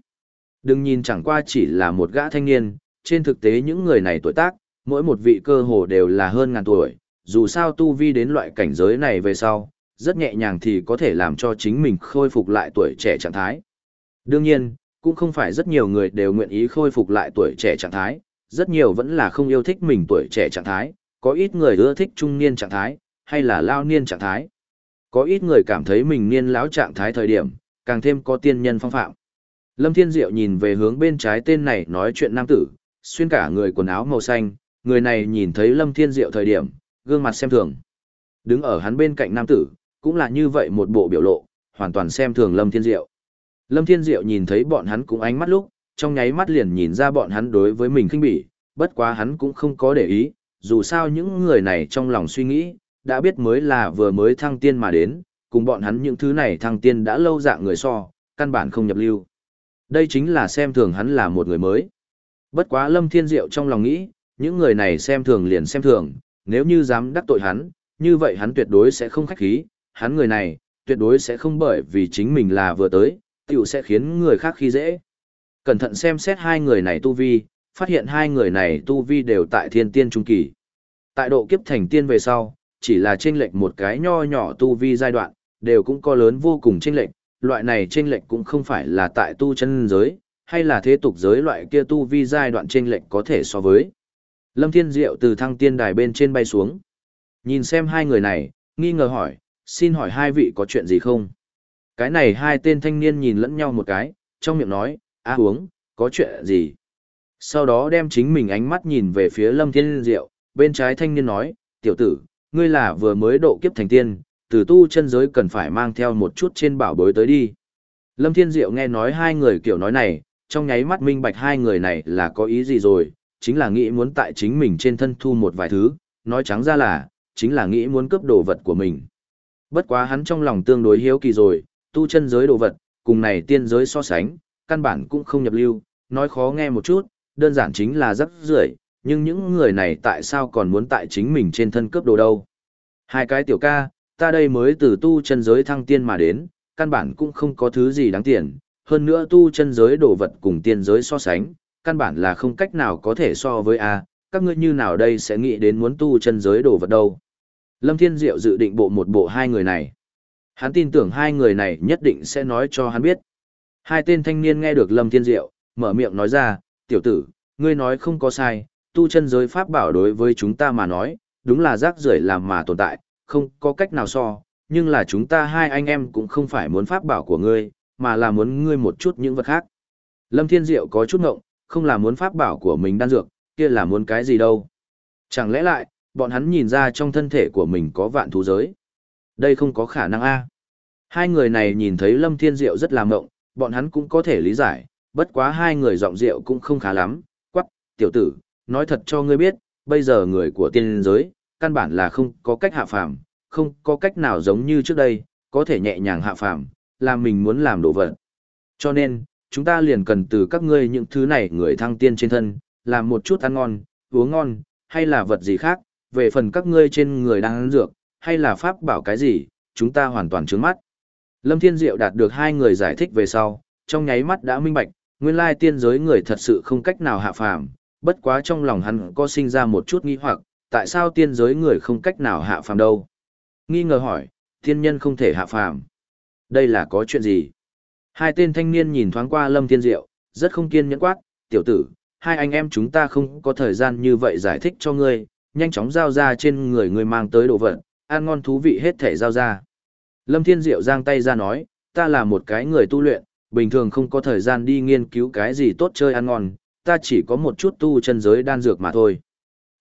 A: Đừng nhìn chẳng qua chỉ là một gã thanh niên, trên thực tế những người này tuổi tác, mỗi một vị cơ hồ đều là hơn ngàn tuổi, dù sao tu vi đến loại cảnh giới này về sau, rất nhẹ nhàng thì có thể làm cho chính mình khôi phục lại tuổi trẻ trạng thái. Đương nhiên, cũng không phải rất nhiều người đều nguyện ý khôi phục lại tuổi trẻ trạng thái, rất nhiều vẫn là không yêu thích mình tuổi trẻ trạng thái, có ít người ưa thích trung niên trạng thái, hay là lao niên trạng thái. Có ít người cảm thấy mình niên lão trạng thái thời điểm, càng thêm có tiên nhân phong phạm. Lâm Thiên Diệu nhìn về hướng bên trái tên này nói chuyện nam tử, xuyên cả người quần áo màu xanh, người này nhìn thấy Lâm Thiên Diệu thời điểm, gương mặt xem thường. Đứng ở hắn bên cạnh nam tử, cũng là như vậy một bộ biểu lộ, hoàn toàn xem thường Lâm Thiên Diệu. Lâm Thiên Diệu nhìn thấy bọn hắn cũng ánh mắt lúc, trong nháy mắt liền nhìn ra bọn hắn đối với mình khinh bỉ, bất quá hắn cũng không có để ý, dù sao những người này trong lòng suy nghĩ, đã biết mới là vừa mới thăng tiên mà đến, cùng bọn hắn những thứ này thăng tiên đã lâu dạng người so, căn bản không nhập lưu. Đây chính là xem thường hắn là một người mới. Bất quá Lâm Thiên Diệu trong lòng nghĩ, những người này xem thường liền xem thường, nếu như dám đắc tội hắn, như vậy hắn tuyệt đối sẽ không khách khí, hắn người này, tuyệt đối sẽ không bởi vì chính mình là vừa tới, tiểu sẽ khiến người khác khi dễ. Cẩn thận xem xét hai người này tu vi, phát hiện hai người này tu vi đều tại thiên tiên trung kỳ. Tại độ kiếp thành tiên về sau, chỉ là chênh lệch một cái nho nhỏ tu vi giai đoạn, đều cũng có lớn vô cùng chênh lệch, loại này chênh lệch cũng không phải là tại tu chân giới, hay là thế tục giới loại kia tu vi giai đoạn chênh lệch có thể so với. Lâm Thiên Diệu từ thăng tiên đài bên trên bay xuống. Nhìn xem hai người này, nghi ngờ hỏi, xin hỏi hai vị có chuyện gì không? Cái này hai tên thanh niên nhìn lẫn nhau một cái, trong miệng nói, a uống, có chuyện gì? Sau đó đem chính mình ánh mắt nhìn về phía Lâm Thiên Diệu, bên trái thanh niên nói, tiểu tử, ngươi là vừa mới độ kiếp thành tiên, từ tu chân giới cần phải mang theo một chút trên bảo bối tới đi. Lâm Thiên Diệu nghe nói hai người kiểu nói này, trong nháy mắt minh bạch hai người này là có ý gì rồi, chính là nghĩ muốn tại chính mình trên thân thu một vài thứ, nói trắng ra là, chính là nghĩ muốn cướp đồ vật của mình. Bất quá hắn trong lòng tương đối hiếu kỳ rồi, tu chân giới đồ vật, cùng này tiên giới so sánh, căn bản cũng không nhập lưu, nói khó nghe một chút, đơn giản chính là rất rưởi, nhưng những người này tại sao còn muốn tại chính mình trên thân cướp đồ đâu. Hai cái tiểu ca, ta đây mới từ tu chân giới thăng tiên mà đến, căn bản cũng không có thứ gì đáng tiền, hơn nữa tu chân giới đồ vật cùng tiên giới so sánh, căn bản là không cách nào có thể so với A, các ngươi như nào đây sẽ nghĩ đến muốn tu chân giới đồ vật đâu. Lâm Thiên Diệu dự định bộ một bộ hai người này. Hắn tin tưởng hai người này nhất định sẽ nói cho hắn biết. Hai tên thanh niên nghe được Lâm Thiên Diệu, mở miệng nói ra, tiểu tử, ngươi nói không có sai, tu chân giới pháp bảo đối với chúng ta mà nói, đúng là rác rưởi làm mà tồn tại, không có cách nào so, nhưng là chúng ta hai anh em cũng không phải muốn pháp bảo của ngươi, mà là muốn ngươi một chút những vật khác. Lâm Thiên Diệu có chút ngộng, không là muốn pháp bảo của mình đan dược, kia là muốn cái gì đâu. Chẳng lẽ lại, bọn hắn nhìn ra trong thân thể của mình có vạn thú giới. Đây không có khả năng a. Hai người này nhìn thấy Lâm Thiên Diệu rất là ngộng, bọn hắn cũng có thể lý giải, bất quá hai người giọng rượu cũng không khá lắm, quắc, tiểu tử, nói thật cho ngươi biết, bây giờ người của tiên giới, căn bản là không có cách hạ phàm, không có cách nào giống như trước đây, có thể nhẹ nhàng hạ phàm, làm mình muốn làm đồ vật. Cho nên, chúng ta liền cần từ các ngươi những thứ này người thăng tiên trên thân, làm một chút ăn ngon, uống ngon, hay là vật gì khác, về phần các ngươi trên người đang ăn dược, hay là pháp bảo cái gì, chúng ta hoàn toàn trướng mắt. Lâm Thiên Diệu đạt được hai người giải thích về sau, trong nháy mắt đã minh bạch, nguyên lai tiên giới người thật sự không cách nào hạ phàm, bất quá trong lòng hắn có sinh ra một chút nghi hoặc, tại sao tiên giới người không cách nào hạ phàm đâu? Nghi ngờ hỏi, tiên nhân không thể hạ phàm. Đây là có chuyện gì? Hai tên thanh niên nhìn thoáng qua Lâm Thiên Diệu, rất không kiên nhẫn quát, tiểu tử, hai anh em chúng ta không có thời gian như vậy giải thích cho ngươi, nhanh chóng giao ra trên người ngươi mang tới đồ vật, ăn ngon thú vị hết thể giao ra. Lâm Thiên Diệu giang tay ra nói, ta là một cái người tu luyện, bình thường không có thời gian đi nghiên cứu cái gì tốt chơi ăn ngon, ta chỉ có một chút tu chân giới đan dược mà thôi.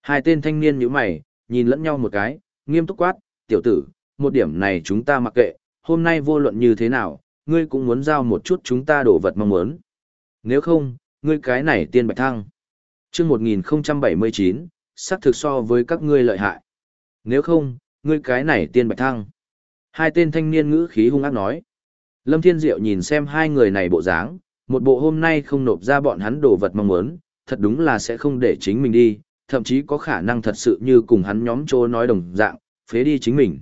A: Hai tên thanh niên như mày, nhìn lẫn nhau một cái, nghiêm túc quát, tiểu tử, một điểm này chúng ta mặc kệ, hôm nay vô luận như thế nào, ngươi cũng muốn giao một chút chúng ta đổ vật mong muốn. Nếu không, ngươi cái này tiên bạch thăng. Trước 1079, xác thực so với các ngươi lợi hại. Nếu không, ngươi cái này tiên bạch thăng. Hai tên thanh niên ngữ khí hung ác nói. Lâm Thiên Diệu nhìn xem hai người này bộ dáng, một bộ hôm nay không nộp ra bọn hắn đồ vật mong muốn, thật đúng là sẽ không để chính mình đi, thậm chí có khả năng thật sự như cùng hắn nhóm chỗ nói đồng dạng, phế đi chính mình.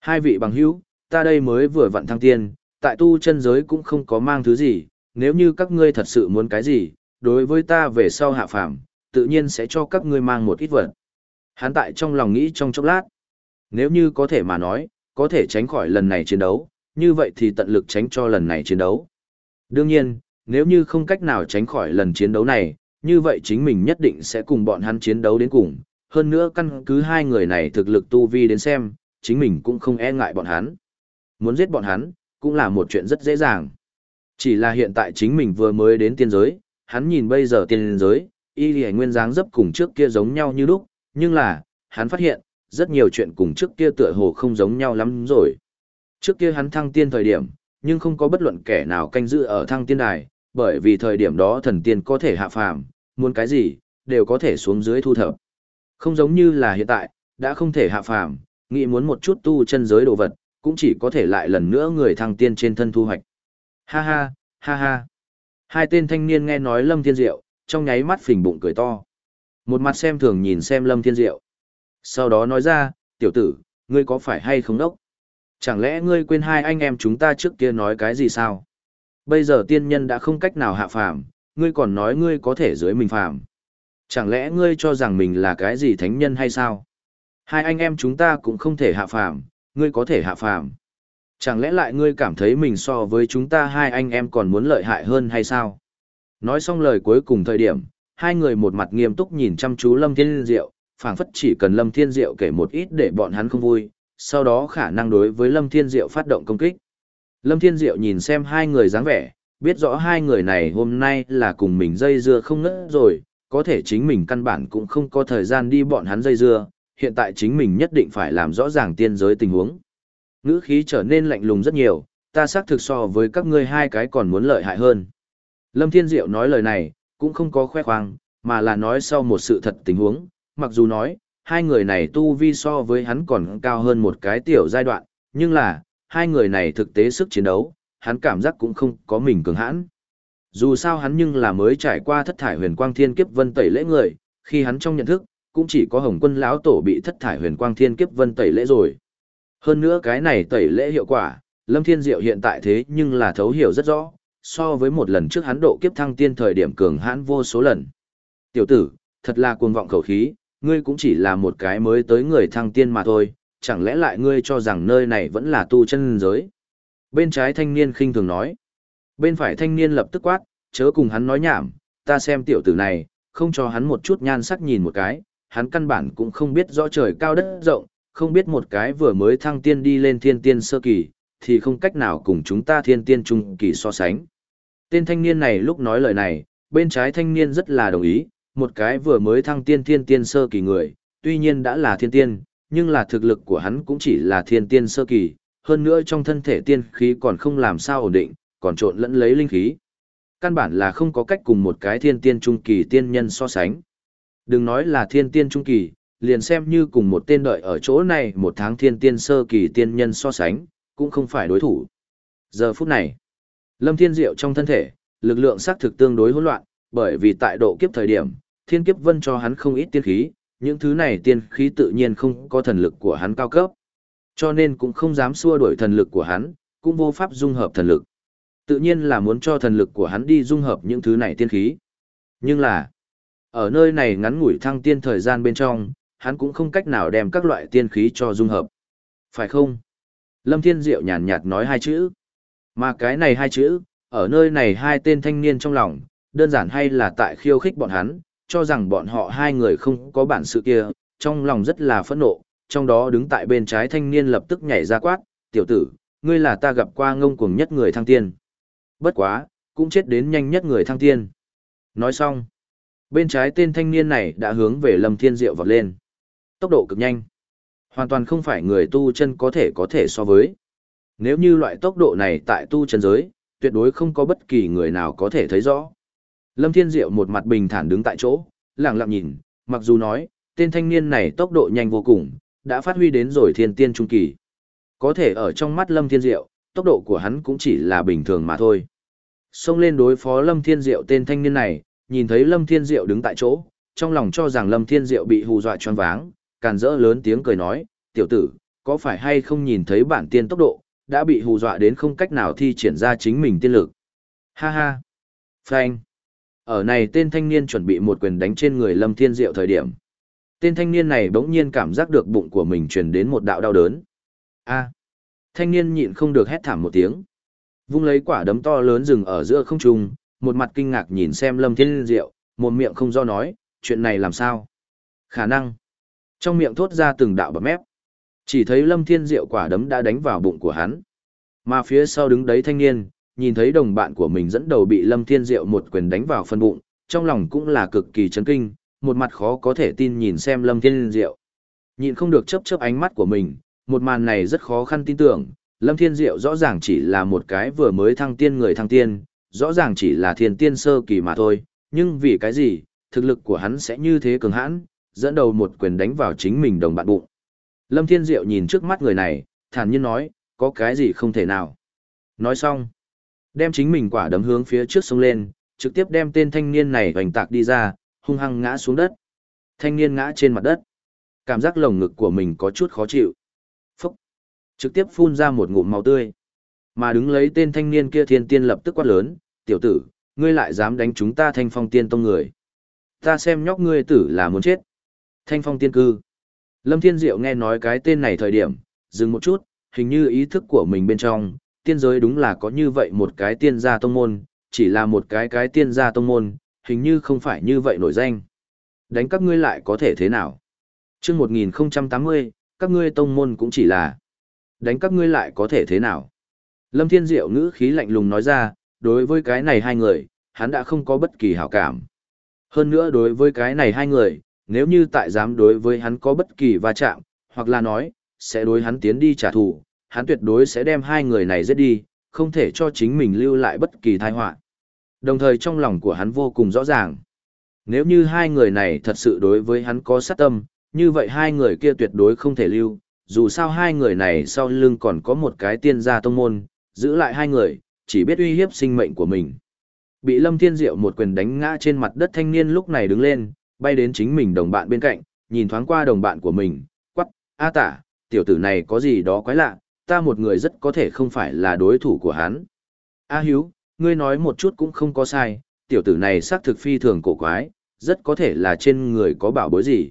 A: Hai vị bằng hữu, ta đây mới vừa vặn thăng tiên, tại tu chân giới cũng không có mang thứ gì, nếu như các ngươi thật sự muốn cái gì, đối với ta về sau hạ phàm, tự nhiên sẽ cho các ngươi mang một ít vật. Hắn tại trong lòng nghĩ trong chốc lát, nếu như có thể mà nói, có thể tránh khỏi lần này chiến đấu, như vậy thì tận lực tránh cho lần này chiến đấu. Đương nhiên, nếu như không cách nào tránh khỏi lần chiến đấu này, như vậy chính mình nhất định sẽ cùng bọn hắn chiến đấu đến cùng. Hơn nữa căn cứ hai người này thực lực tu vi đến xem, chính mình cũng không e ngại bọn hắn. Muốn giết bọn hắn, cũng là một chuyện rất dễ dàng. Chỉ là hiện tại chính mình vừa mới đến tiên giới, hắn nhìn bây giờ tiên giới, y lì nguyên dáng dấp cùng trước kia giống nhau như lúc, nhưng là, hắn phát hiện, rất nhiều chuyện cùng trước kia tựa hồ không giống nhau lắm rồi. Trước kia hắn thăng tiên thời điểm, nhưng không có bất luận kẻ nào canh giữ ở thăng tiên đài, bởi vì thời điểm đó thần tiên có thể hạ phàm, muốn cái gì, đều có thể xuống dưới thu thập. Không giống như là hiện tại, đã không thể hạ phàm, nghĩ muốn một chút tu chân giới đồ vật, cũng chỉ có thể lại lần nữa người thăng tiên trên thân thu hoạch. Ha ha, ha ha. Hai tên thanh niên nghe nói Lâm Thiên Diệu, trong nháy mắt phình bụng cười to. Một mặt xem thường nhìn xem Lâm Thiên Diệu. Sau đó nói ra, tiểu tử, ngươi có phải hay không đốc? Chẳng lẽ ngươi quên hai anh em chúng ta trước kia nói cái gì sao? Bây giờ tiên nhân đã không cách nào hạ phàm, ngươi còn nói ngươi có thể dưới mình phàm. Chẳng lẽ ngươi cho rằng mình là cái gì thánh nhân hay sao? Hai anh em chúng ta cũng không thể hạ phàm, ngươi có thể hạ phàm. Chẳng lẽ lại ngươi cảm thấy mình so với chúng ta hai anh em còn muốn lợi hại hơn hay sao? Nói xong lời cuối cùng thời điểm, hai người một mặt nghiêm túc nhìn chăm chú Lâm Thiên Diệu, phảng phất chỉ cần Lâm Thiên Diệu kể một ít để bọn hắn không vui, sau đó khả năng đối với Lâm Thiên Diệu phát động công kích. Lâm Thiên Diệu nhìn xem hai người dáng vẻ, biết rõ hai người này hôm nay là cùng mình dây dưa không ngớt rồi, có thể chính mình căn bản cũng không có thời gian đi bọn hắn dây dưa, hiện tại chính mình nhất định phải làm rõ ràng tiên giới tình huống. Ngữ khí trở nên lạnh lùng rất nhiều, ta xác thực so với các ngươi hai cái còn muốn lợi hại hơn. Lâm Thiên Diệu nói lời này, cũng không có khoe khoang, mà là nói sau một sự thật tình huống, mặc dù nói, hai người này tu vi so với hắn còn cao hơn một cái tiểu giai đoạn, nhưng là, hai người này thực tế sức chiến đấu, hắn cảm giác cũng không có mình cường hãn. Dù sao hắn nhưng là mới trải qua thất thải huyền quang thiên kiếp vân tẩy lễ người, khi hắn trong nhận thức, cũng chỉ có hồng quân lão tổ bị thất thải huyền quang thiên kiếp vân tẩy lễ rồi. Hơn nữa cái này tẩy lễ hiệu quả, Lâm Thiên Diệu hiện tại thế nhưng là thấu hiểu rất rõ, so với một lần trước hắn độ kiếp thăng tiên thời điểm cường hãn vô số lần. Tiểu tử, thật là cuồng vọng khẩu khí, ngươi cũng chỉ là một cái mới tới người thăng tiên mà thôi, chẳng lẽ lại ngươi cho rằng nơi này vẫn là tu chân giới. Bên trái thanh niên khinh thường nói. Bên phải thanh niên lập tức quát, chớ cùng hắn nói nhảm, ta xem tiểu tử này, không cho hắn một chút nhan sắc nhìn một cái, hắn căn bản cũng không biết rõ trời cao đất rộng, không biết một cái vừa mới thăng tiên đi lên thiên tiên sơ kỳ, thì không cách nào cùng chúng ta thiên tiên trung kỳ so sánh. Tên thanh niên này lúc nói lời này, bên trái thanh niên rất là đồng ý, một cái vừa mới thăng tiên thiên tiên sơ kỳ người, tuy nhiên đã là thiên tiên, nhưng là thực lực của hắn cũng chỉ là thiên tiên sơ kỳ, hơn nữa trong thân thể tiên khí còn không làm sao ổn định, còn trộn lẫn lấy linh khí. Căn bản là không có cách cùng một cái thiên tiên trung kỳ tiên nhân so sánh. Đừng nói là thiên tiên trung kỳ, liền xem như cùng một tên đợi ở chỗ này một tháng thiên tiên sơ kỳ tiên nhân so sánh, cũng không phải đối thủ. Giờ phút này, Lâm Thiên Diệu trong thân thể, lực lượng xác thực tương đối hỗn loạn, bởi vì tại độ kiếp thời điểm, thiên kiếp vân cho hắn không ít tiên khí, những thứ này tiên khí tự nhiên không có thần lực của hắn cao cấp. Cho nên cũng không dám xua đuổi thần lực của hắn, cũng vô pháp dung hợp thần lực. Tự nhiên là muốn cho thần lực của hắn đi dung hợp những thứ này tiên khí. Nhưng là, ở nơi này ngắn ngủi thăng tiên thời gian bên trong, hắn cũng không cách nào đem các loại tiên khí cho dung hợp. Phải không? Lâm Thiên Diệu nhàn nhạt nói hai chữ. Mà cái này hai chữ, ở nơi này hai tên thanh niên trong lòng, đơn giản hay là tại khiêu khích bọn hắn, cho rằng bọn họ hai người không có bản sự kia, trong lòng rất là phẫn nộ, trong đó đứng tại bên trái thanh niên lập tức nhảy ra quát, tiểu tử, ngươi là ta gặp qua ngông cuồng nhất người thăng tiên. Bất quá, cũng chết đến nhanh nhất người thăng tiên. Nói xong, bên trái tên thanh niên này đã hướng về Lâm Thiên Diệu vọt lên. Tốc độ cực nhanh. Hoàn toàn không phải người tu chân có thể có thể so với. Nếu như loại tốc độ này tại tu chân giới, tuyệt đối không có bất kỳ người nào có thể thấy rõ. Lâm Thiên Diệu một mặt bình thản đứng tại chỗ, lặng lặng nhìn, mặc dù nói, tên thanh niên này tốc độ nhanh vô cùng, đã phát huy đến rồi thiên tiên trung kỳ. Có thể ở trong mắt Lâm Thiên Diệu, tốc độ của hắn cũng chỉ là bình thường mà thôi. Xông lên đối phó Lâm Thiên Diệu tên thanh niên này, nhìn thấy Lâm Thiên Diệu đứng tại chỗ, trong lòng cho rằng Lâm Thiên Diệu bị hù dọa choáng váng, càn rỡ lớn tiếng cười nói, tiểu tử, có phải hay không nhìn thấy bản tiên tốc độ, đã bị hù dọa đến không cách nào thi triển ra chính mình tiên lực. Ha ha. Phanh. Ở này tên thanh niên chuẩn bị một quyền đánh trên người Lâm Thiên Diệu thời điểm. Tên thanh niên này bỗng nhiên cảm giác được bụng của mình truyền đến một đạo đau đớn. A. Thanh niên nhịn không được hét thảm một tiếng. Vung lấy quả đấm to lớn rừng ở giữa không trung, một mặt kinh ngạc nhìn xem Lâm Thiên Diệu, một miệng không do nói, chuyện này làm sao? Khả năng. Trong miệng thốt ra từng đạo bập mép. Chỉ thấy Lâm Thiên Diệu quả đấm đã đánh vào bụng của hắn. Mà phía sau đứng đấy thanh niên, nhìn thấy đồng bạn của mình dẫn đầu bị Lâm Thiên Diệu một quyền đánh vào phân bụng, trong lòng cũng là cực kỳ chấn kinh, một mặt khó có thể tin nhìn xem Lâm Thiên Diệu. Nhìn không được chớp chớp ánh mắt của mình, một màn này rất khó khăn tin tưởng, Lâm Thiên Diệu rõ ràng chỉ là một cái vừa mới thăng tiên người thăng tiên, rõ ràng chỉ là thiên tiên sơ kỳ mà thôi, nhưng vì cái gì, thực lực của hắn sẽ như thế cường hãn, dẫn đầu một quyền đánh vào chính mình đồng bạn bụng. Lâm Thiên Diệu nhìn trước mắt người này, thản nhiên nói, có cái gì không thể nào. Nói xong, đem chính mình quả đấm hướng phía trước sông lên, trực tiếp đem tên thanh niên này hoành tạc đi ra, hung hăng ngã xuống đất. Thanh niên ngã trên mặt đất. Cảm giác lồng ngực của mình có chút khó chịu. Phúc! Trực tiếp phun ra một ngụm máu tươi. Mà đứng lấy tên thanh niên kia thiên tiên lập tức quát lớn, tiểu tử, ngươi lại dám đánh chúng ta thanh phong tiên tông người. Ta xem nhóc ngươi tử là muốn chết. Thanh phong tiên cư. Lâm Thiên Diệu nghe nói cái tên này thời điểm, dừng một chút, hình như ý thức của mình bên trong, tiên giới đúng là có như vậy một cái tiên gia tông môn, chỉ là một cái cái tiên gia tông môn, hình như không phải như vậy nổi danh. Đánh các ngươi lại có thể thế nào? Trước 1080, các ngươi tông môn cũng chỉ là đánh các ngươi lại có thể thế nào? Lâm Thiên Diệu ngữ khí lạnh lùng nói ra, đối với cái này hai người, hắn đã không có bất kỳ hảo cảm. Hơn nữa đối với cái này hai người, nếu như tại dám đối với hắn có bất kỳ va chạm, hoặc là nói, sẽ đối hắn tiến đi trả thù, hắn tuyệt đối sẽ đem hai người này giết đi, không thể cho chính mình lưu lại bất kỳ tai họa. Đồng thời trong lòng của hắn vô cùng rõ ràng. Nếu như hai người này thật sự đối với hắn có sát tâm, như vậy hai người kia tuyệt đối không thể lưu, dù sao hai người này sau lưng còn có một cái tiên gia tông môn, giữ lại hai người, chỉ biết uy hiếp sinh mệnh của mình. Bị Lâm Thiên Diệu một quyền đánh ngã trên mặt đất thanh niên lúc này đứng lên, bay đến chính mình đồng bạn bên cạnh, nhìn thoáng qua đồng bạn của mình, quắc, a tả, tiểu tử này có gì đó quái lạ, ta một người rất có thể không phải là đối thủ của hắn. A Hiếu, ngươi nói một chút cũng không có sai, tiểu tử này xác thực phi thường cổ quái, rất có thể là trên người có bảo bối gì.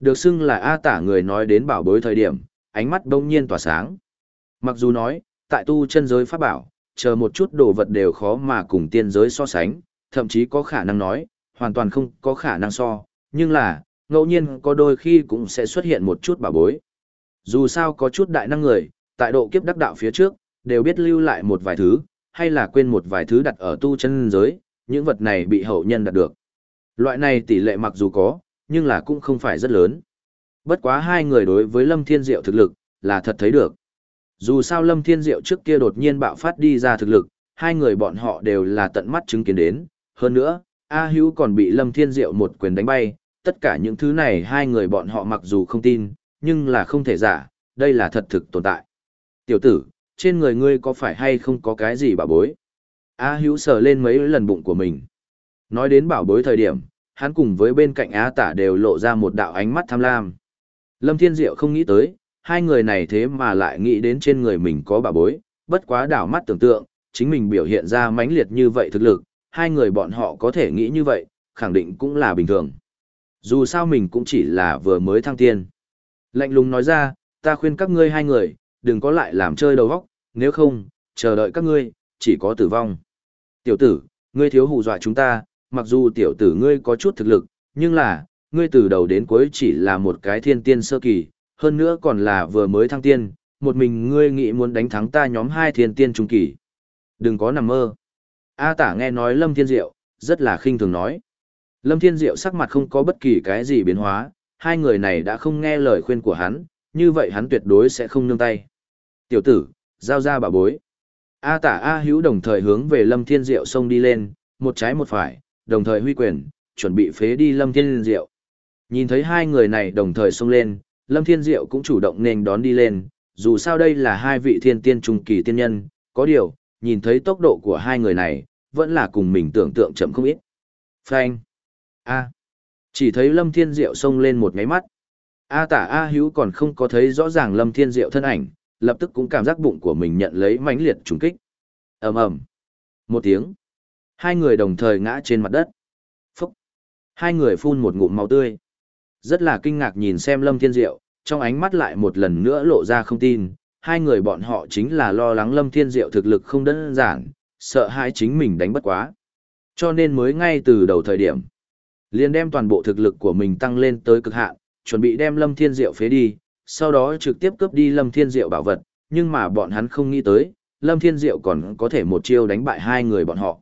A: Được xưng là A tả người nói đến bảo bối thời điểm, ánh mắt đông nhiên tỏa sáng. Mặc dù nói, tại tu chân giới pháp bảo, chờ một chút đồ vật đều khó mà cùng tiên giới so sánh, thậm chí có khả năng nói, hoàn toàn không có khả năng so, nhưng là, ngẫu nhiên có đôi khi cũng sẽ xuất hiện một chút bảo bối. Dù sao có chút đại năng người, tại độ kiếp đắc đạo phía trước, đều biết lưu lại một vài thứ, hay là quên một vài thứ đặt ở tu chân giới, những vật này bị hậu nhân đạt được. Loại này tỷ lệ mặc dù có, nhưng là cũng không phải rất lớn. Bất quá hai người đối với Lâm Thiên Diệu thực lực, là thật thấy được. Dù sao Lâm Thiên Diệu trước kia đột nhiên bạo phát đi ra thực lực, hai người bọn họ đều là tận mắt chứng kiến đến. Hơn nữa, A Hữu còn bị Lâm Thiên Diệu một quyền đánh bay, tất cả những thứ này hai người bọn họ mặc dù không tin, nhưng là không thể giả, đây là thật thực tồn tại. Tiểu tử, trên người ngươi có phải hay không có cái gì bảo bối? A Hữu sờ lên mấy lần bụng của mình. Nói đến bảo bối thời điểm, hắn cùng với bên cạnh Á tả đều lộ ra một đạo ánh mắt tham lam. Lâm Thiên Diệu không nghĩ tới, hai người này thế mà lại nghĩ đến trên người mình có bảo bối, bất quá đảo mắt tưởng tượng, chính mình biểu hiện ra mãnh liệt như vậy thực lực, hai người bọn họ có thể nghĩ như vậy, khẳng định cũng là bình thường. Dù sao mình cũng chỉ là vừa mới thăng tiên. Lạnh lùng nói ra, ta khuyên các ngươi hai người, đừng có lại làm chơi đầu óc, nếu không, chờ đợi các ngươi, chỉ có tử vong. Tiểu tử, ngươi thiếu hù dọa chúng ta, mặc dù tiểu tử ngươi có chút thực lực, nhưng là, ngươi từ đầu đến cuối chỉ là một cái thiên tiên sơ kỳ, hơn nữa còn là vừa mới thăng tiên, một mình ngươi nghĩ muốn đánh thắng ta nhóm hai thiên tiên trung kỳ. Đừng có nằm mơ. A tả nghe nói Lâm Thiên Diệu, rất là khinh thường nói. Lâm Thiên Diệu sắc mặt không có bất kỳ cái gì biến hóa, hai người này đã không nghe lời khuyên của hắn, như vậy hắn tuyệt đối sẽ không nương tay. Tiểu tử, giao ra bà bối. A tả A hữu đồng thời hướng về Lâm Thiên Diệu xông đi lên, một trái một phải, đồng thời huy quyền, chuẩn bị phế đi Lâm Thiên Diệu. Nhìn thấy hai người này đồng thời xông lên, Lâm Thiên Diệu cũng chủ động nên đón đi lên, dù sao đây là hai vị thiên tiên trung kỳ tiên nhân, có điều, nhìn thấy tốc độ của hai người này, vẫn là cùng mình tưởng tượng chậm không ít. Phanh. A. Chỉ thấy Lâm Thiên Diệu xông lên một ngáy mắt. A tả A hữu còn không có thấy rõ ràng Lâm Thiên Diệu thân ảnh, lập tức cũng cảm giác bụng của mình nhận lấy mãnh liệt trùng kích. ầm ầm, một tiếng, hai người đồng thời ngã trên mặt đất. Phúc, hai người phun một ngụm máu tươi. Rất là kinh ngạc nhìn xem Lâm Thiên Diệu, trong ánh mắt lại một lần nữa lộ ra không tin. Hai người bọn họ chính là lo lắng Lâm Thiên Diệu thực lực không đơn giản, sợ hãi chính mình đánh bất quá. Cho nên mới ngay từ đầu thời điểm, liền đem toàn bộ thực lực của mình tăng lên tới cực hạn, chuẩn bị đem Lâm Thiên Diệu phế đi, sau đó trực tiếp cướp đi Lâm Thiên Diệu bảo vật, nhưng mà bọn hắn không nghĩ tới, Lâm Thiên Diệu còn có thể một chiêu đánh bại hai người bọn họ.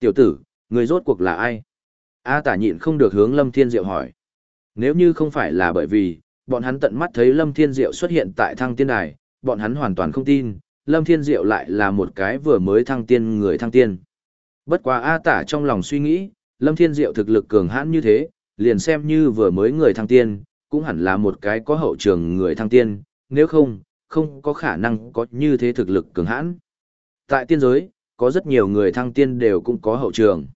A: Tiểu tử, người rốt cuộc là ai? A tả nhịn không được hướng Lâm Thiên Diệu hỏi. Nếu như không phải là bởi vì, bọn hắn tận mắt thấy Lâm Thiên Diệu xuất hiện tại thăng tiên đài, bọn hắn hoàn toàn không tin, Lâm Thiên Diệu lại là một cái vừa mới thăng tiên người thăng tiên. Bất quá A tả trong lòng suy nghĩ, Lâm Thiên Diệu thực lực cường hãn như thế, liền xem như vừa mới người thăng tiên, cũng hẳn là một cái có hậu trường người thăng tiên, nếu không, không có khả năng có như thế thực lực cường hãn. Tại tiên giới, có rất nhiều người thăng tiên đều cũng có hậu trường.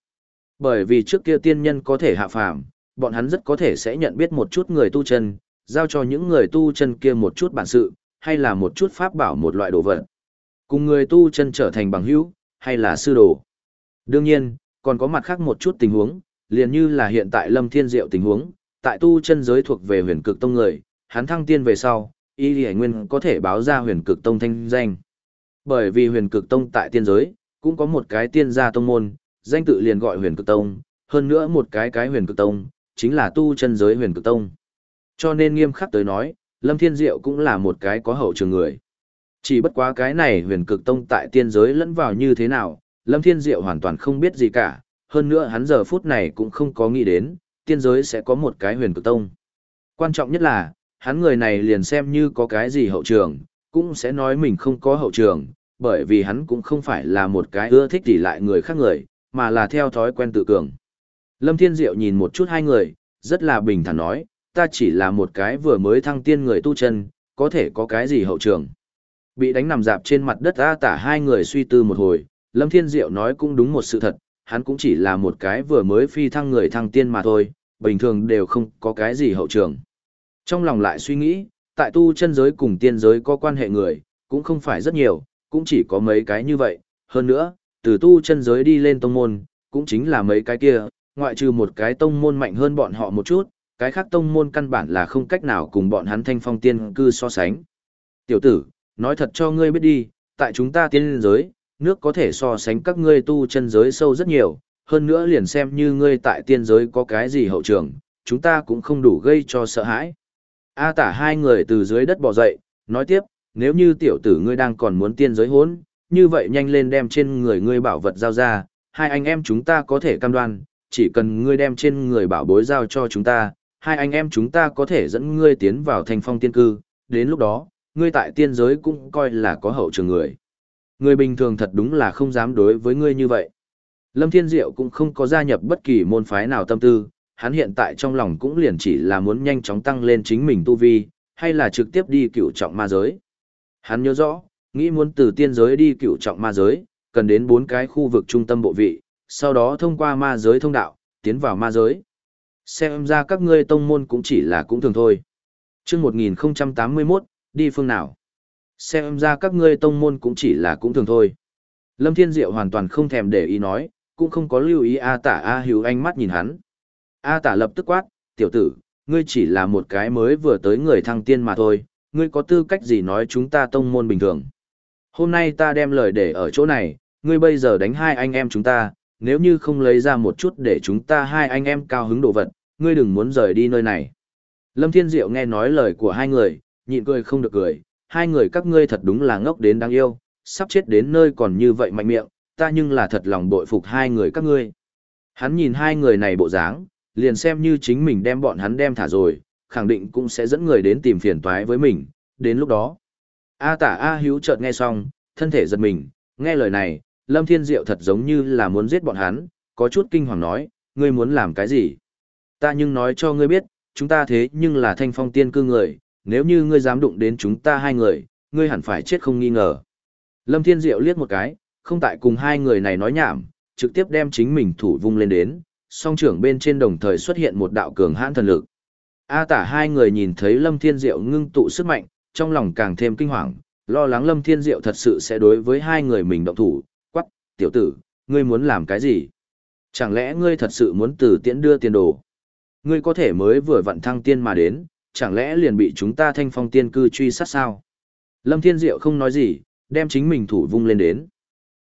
A: Bởi vì trước kia tiên nhân có thể hạ phàm, bọn hắn rất có thể sẽ nhận biết một chút người tu chân, giao cho những người tu chân kia một chút bản sự, hay là một chút pháp bảo một loại đồ vật. Cùng người tu chân trở thành bằng hữu, hay là sư đồ. Đương nhiên, còn có mặt khác một chút tình huống, liền như là hiện tại Lâm Thiên Diệu tình huống, tại tu chân giới thuộc về huyền cực tông người, hắn thăng tiên về sau, y lì nguyên có thể báo ra huyền cực tông thanh danh. Bởi vì huyền cực tông tại tiên giới, cũng có một cái tiên gia tông môn, danh tự liền gọi huyền cực tông, hơn nữa một cái cái huyền cực tông, chính là tu chân giới huyền cực tông. Cho nên nghiêm khắc tới nói, Lâm Thiên Diệu cũng là một cái có hậu trường người. Chỉ bất quá cái này huyền cực tông tại tiên giới lẫn vào như thế nào, Lâm Thiên Diệu hoàn toàn không biết gì cả, hơn nữa hắn giờ phút này cũng không có nghĩ đến, tiên giới sẽ có một cái huyền cực tông. Quan trọng nhất là, hắn người này liền xem như có cái gì hậu trường, cũng sẽ nói mình không có hậu trường, bởi vì hắn cũng không phải là một cái ưa thích tỉ lại người khác người, mà là theo thói quen tự cường. Lâm Thiên Diệu nhìn một chút hai người, rất là bình thản nói, ta chỉ là một cái vừa mới thăng tiên người tu chân, có thể có cái gì hậu trường. Bị đánh nằm dạp trên mặt đất A tả hai người suy tư một hồi, Lâm Thiên Diệu nói cũng đúng một sự thật, hắn cũng chỉ là một cái vừa mới phi thăng người thăng tiên mà thôi, bình thường đều không có cái gì hậu trường. Trong lòng lại suy nghĩ, tại tu chân giới cùng tiên giới có quan hệ người, cũng không phải rất nhiều, cũng chỉ có mấy cái như vậy. Hơn nữa, từ tu chân giới đi lên tông môn, cũng chính là mấy cái kia, ngoại trừ một cái tông môn mạnh hơn bọn họ một chút, cái khác tông môn căn bản là không cách nào cùng bọn hắn thanh phong tiên cư so sánh. Tiểu tử, nói thật cho ngươi biết đi, tại chúng ta tiên giới, nước có thể so sánh các ngươi tu chân giới sâu rất nhiều, hơn nữa liền xem như ngươi tại tiên giới có cái gì hậu trường, chúng ta cũng không đủ gây cho sợ hãi. A tả hai người từ dưới đất bò dậy, nói tiếp, nếu như tiểu tử ngươi đang còn muốn tiên giới hốn, như vậy nhanh lên đem trên người ngươi bảo vật giao ra, hai anh em chúng ta có thể cam đoan, chỉ cần ngươi đem trên người bảo bối giao cho chúng ta, hai anh em chúng ta có thể dẫn ngươi tiến vào thành phong tiên cư, đến lúc đó, ngươi tại tiên giới cũng coi là có hậu trường người. Người bình thường thật đúng là không dám đối với ngươi như vậy. Lâm Thiên Diệu cũng không có gia nhập bất kỳ môn phái nào tâm tư, hắn hiện tại trong lòng cũng liền chỉ là muốn nhanh chóng tăng lên chính mình tu vi, hay là trực tiếp đi cựu trọng ma giới. Hắn nhớ rõ, nghĩ muốn từ tiên giới đi cựu trọng ma giới, cần đến bốn cái khu vực trung tâm bộ vị, sau đó thông qua ma giới thông đạo, tiến vào ma giới. Xem ra các ngươi tông môn cũng chỉ là cũng thường thôi. chương 1081, đi phương nào? Xem ra các ngươi tông môn cũng chỉ là cũng thường thôi. Lâm Thiên Diệu hoàn toàn không thèm để ý nói, cũng không có lưu ý A tả A hữu ánh mắt nhìn hắn. A tả lập tức quát, tiểu tử, ngươi chỉ là một cái mới vừa tới người thăng tiên mà thôi, ngươi có tư cách gì nói chúng ta tông môn bình thường. Hôm nay ta đem lời để ở chỗ này, ngươi bây giờ đánh hai anh em chúng ta, nếu như không lấy ra một chút để chúng ta hai anh em cao hứng đồ vật, ngươi đừng muốn rời đi nơi này. Lâm Thiên Diệu nghe nói lời của hai người, nhịn cười không được cười, hai người các ngươi thật đúng là ngốc đến đáng yêu, sắp chết đến nơi còn như vậy mạnh miệng, ta nhưng là thật lòng bội phục hai người các ngươi. Hắn nhìn hai người này bộ dáng, liền xem như chính mình đem bọn hắn đem thả rồi, khẳng định cũng sẽ dẫn người đến tìm phiền toái với mình, đến lúc đó. A tả A hữu chợt nghe xong, thân thể giật mình, nghe lời này, Lâm Thiên Diệu thật giống như là muốn giết bọn hắn, có chút kinh hoàng nói, ngươi muốn làm cái gì? Ta nhưng nói cho ngươi biết, chúng ta thế nhưng là thanh phong tiên cư người, nếu như ngươi dám đụng đến chúng ta hai người, ngươi hẳn phải chết không nghi ngờ. Lâm Thiên Diệu liếc một cái, không tại cùng hai người này nói nhảm, trực tiếp đem chính mình thủ vung lên đến, song trưởng bên trên đồng thời xuất hiện một đạo cường hãn thần lực. A tả hai người nhìn thấy Lâm Thiên Diệu ngưng tụ sức mạnh, trong lòng càng thêm kinh hoàng, lo lắng Lâm Thiên Diệu thật sự sẽ đối với hai người mình động thủ, quắc, tiểu tử, ngươi muốn làm cái gì? Chẳng lẽ ngươi thật sự muốn từ tiễn đưa tiền đồ? Ngươi có thể mới vừa vận thăng tiên mà đến, chẳng lẽ liền bị chúng ta thanh phong tiên cư truy sát sao? Lâm Thiên Diệu không nói gì, đem chính mình thủ vung lên đến.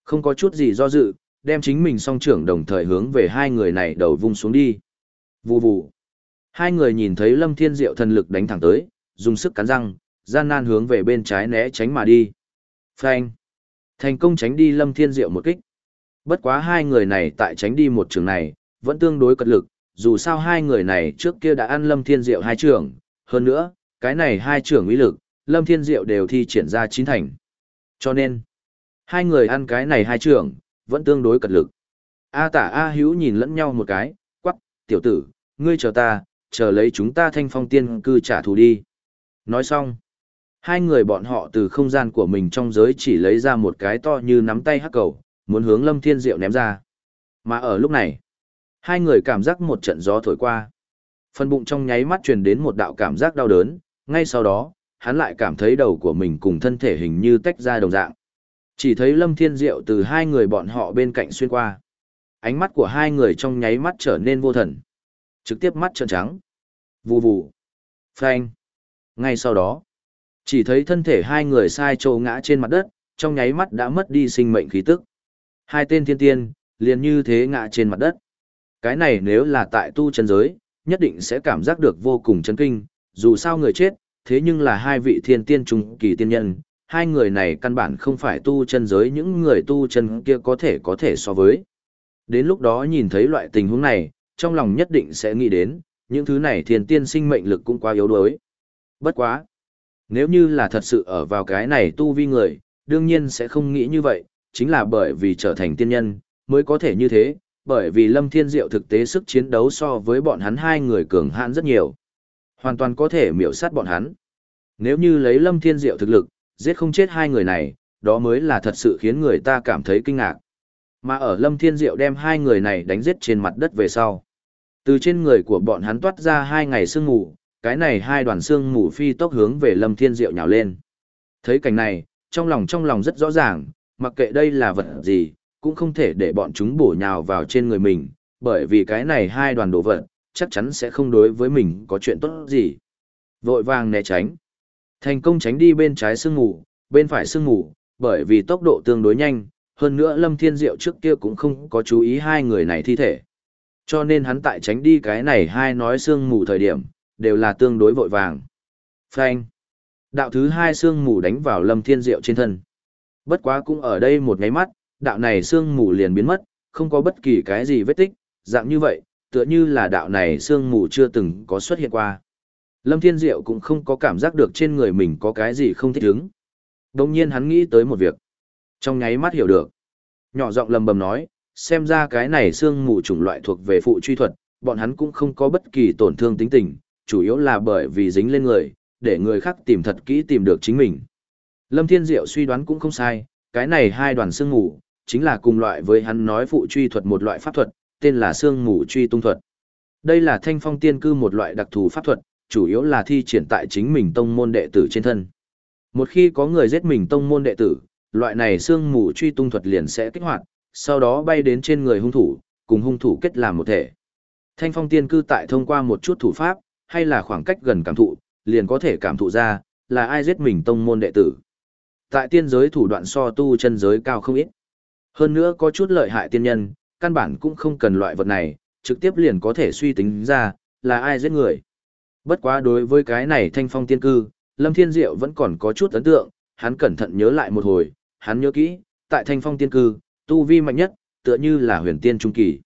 A: Không có chút gì do dự, đem chính mình song trưởng đồng thời hướng về hai người này đầu vung xuống đi. Vù vù. Hai người nhìn thấy Lâm Thiên Diệu thần lực đánh thẳng tới, dùng sức cắn răng, gian nan hướng về bên trái né tránh mà đi. Phanh. Thành công tránh đi Lâm Thiên Diệu một kích. Bất quá hai người này tại tránh đi một trường này, vẫn tương đối cật lực, dù sao hai người này trước kia đã ăn Lâm Thiên Diệu hai trường, hơn nữa, cái này hai trường uy lực, Lâm Thiên Diệu đều thi triển ra chín thành. Cho nên, hai người ăn cái này hai trường, vẫn tương đối cật lực. A tả A hữu nhìn lẫn nhau một cái, quắc, tiểu tử, ngươi chờ ta, chờ lấy chúng ta thanh phong tiên cư trả thù đi. Nói xong, hai người bọn họ từ không gian của mình trong giới chỉ lấy ra một cái to như nắm tay hắc cầu, muốn hướng Lâm Thiên Diệu ném ra. Mà ở lúc này, hai người cảm giác một trận gió thổi qua. Phần bụng trong nháy mắt truyền đến một đạo cảm giác đau đớn, ngay sau đó, hắn lại cảm thấy đầu của mình cùng thân thể hình như tách ra đồng dạng. Chỉ thấy Lâm Thiên Diệu từ hai người bọn họ bên cạnh xuyên qua. Ánh mắt của hai người trong nháy mắt trở nên vô thần. Trực tiếp mắt trợn trắng. Vù vù. Phanh. Ngay sau đó, chỉ thấy thân thể hai người sai trâu ngã trên mặt đất, trong nháy mắt đã mất đi sinh mệnh khí tức. Hai tên thiên tiên, liền như thế ngã trên mặt đất. Cái này nếu là tại tu chân giới, nhất định sẽ cảm giác được vô cùng chấn kinh, dù sao người chết, thế nhưng là hai vị thiên tiên trung kỳ tiên nhân, hai người này căn bản không phải tu chân giới những người tu chân kia có thể có thể so với. Đến lúc đó nhìn thấy loại tình huống này, trong lòng nhất định sẽ nghĩ đến, những thứ này thiên tiên sinh mệnh lực cũng quá yếu đuối. Bất quá. Nếu như là thật sự ở vào cái này tu vi người, đương nhiên sẽ không nghĩ như vậy, chính là bởi vì trở thành tiên nhân, mới có thể như thế, bởi vì Lâm Thiên Diệu thực tế sức chiến đấu so với bọn hắn hai người cường hãn rất nhiều. Hoàn toàn có thể miểu sát bọn hắn. Nếu như lấy Lâm Thiên Diệu thực lực, giết không chết hai người này, đó mới là thật sự khiến người ta cảm thấy kinh ngạc. Mà ở Lâm Thiên Diệu đem hai người này đánh giết trên mặt đất về sau. Từ trên người của bọn hắn toát ra hai ngày sương mù, cái này hai đoàn sương mù phi tốc hướng về Lâm Thiên Diệu nhào lên. Thấy cảnh này, trong lòng trong lòng rất rõ ràng, mặc kệ đây là vật gì, cũng không thể để bọn chúng bổ nhào vào trên người mình, bởi vì cái này hai đoàn đồ vật, chắc chắn sẽ không đối với mình có chuyện tốt gì. Vội vàng né tránh. Thành công tránh đi bên trái sương mù, bên phải sương mù, bởi vì tốc độ tương đối nhanh, hơn nữa Lâm Thiên Diệu trước kia cũng không có chú ý hai người này thi thể. Cho nên hắn tại tránh đi cái này hai nói sương mù thời điểm, đều là tương đối vội vàng. Phanh. Đạo thứ hai sương mù đánh vào Lâm Thiên Diệu trên thân. Bất quá cũng ở đây một ngáy mắt, đạo này sương mù liền biến mất, không có bất kỳ cái gì vết tích, dạng như vậy, tựa như là đạo này sương mù chưa từng có xuất hiện qua. Lâm Thiên Diệu cũng không có cảm giác được trên người mình có cái gì không thích ứng. Đồng nhiên hắn nghĩ tới một việc. Trong nháy mắt hiểu được. Nhỏ giọng lầm bầm nói, xem ra cái này xương mù chủng loại thuộc về phụ truy thuật, bọn hắn cũng không có bất kỳ tổn thương tính tình, chủ yếu là bởi vì dính lên người, để người khác tìm thật kỹ tìm được chính mình. Lâm Thiên Diệu suy đoán cũng không sai, cái này hai đoàn xương mù, chính là cùng loại với hắn nói phụ truy thuật một loại pháp thuật, tên là xương mù truy tung thuật. Đây là thanh phong tiên cư một loại đặc thù pháp thuật, chủ yếu là thi triển tại chính mình tông môn đệ tử trên thân. Một khi có người giết mình tông môn đệ tử, loại này xương mù truy tung thuật liền sẽ kích hoạt, sau đó bay đến trên người hung thủ, cùng hung thủ kết làm một thể. Thanh phong tiên cư tại thông qua một chút thủ pháp, hay là khoảng cách gần cảm thụ, liền có thể cảm thụ ra, là ai giết mình tông môn đệ tử. Tại tiên giới thủ đoạn so tu chân giới cao không ít. Hơn nữa có chút lợi hại tiên nhân, căn bản cũng không cần loại vật này, trực tiếp liền có thể suy tính ra, là ai giết người. Bất quá đối với cái này thanh phong tiên cư, Lâm Thiên Diệu vẫn còn có chút ấn tượng, hắn cẩn thận nhớ lại một hồi, hắn nhớ kỹ, tại thanh phong tiên cư, tu vi mạnh nhất, tựa như là huyền tiên trung kỳ.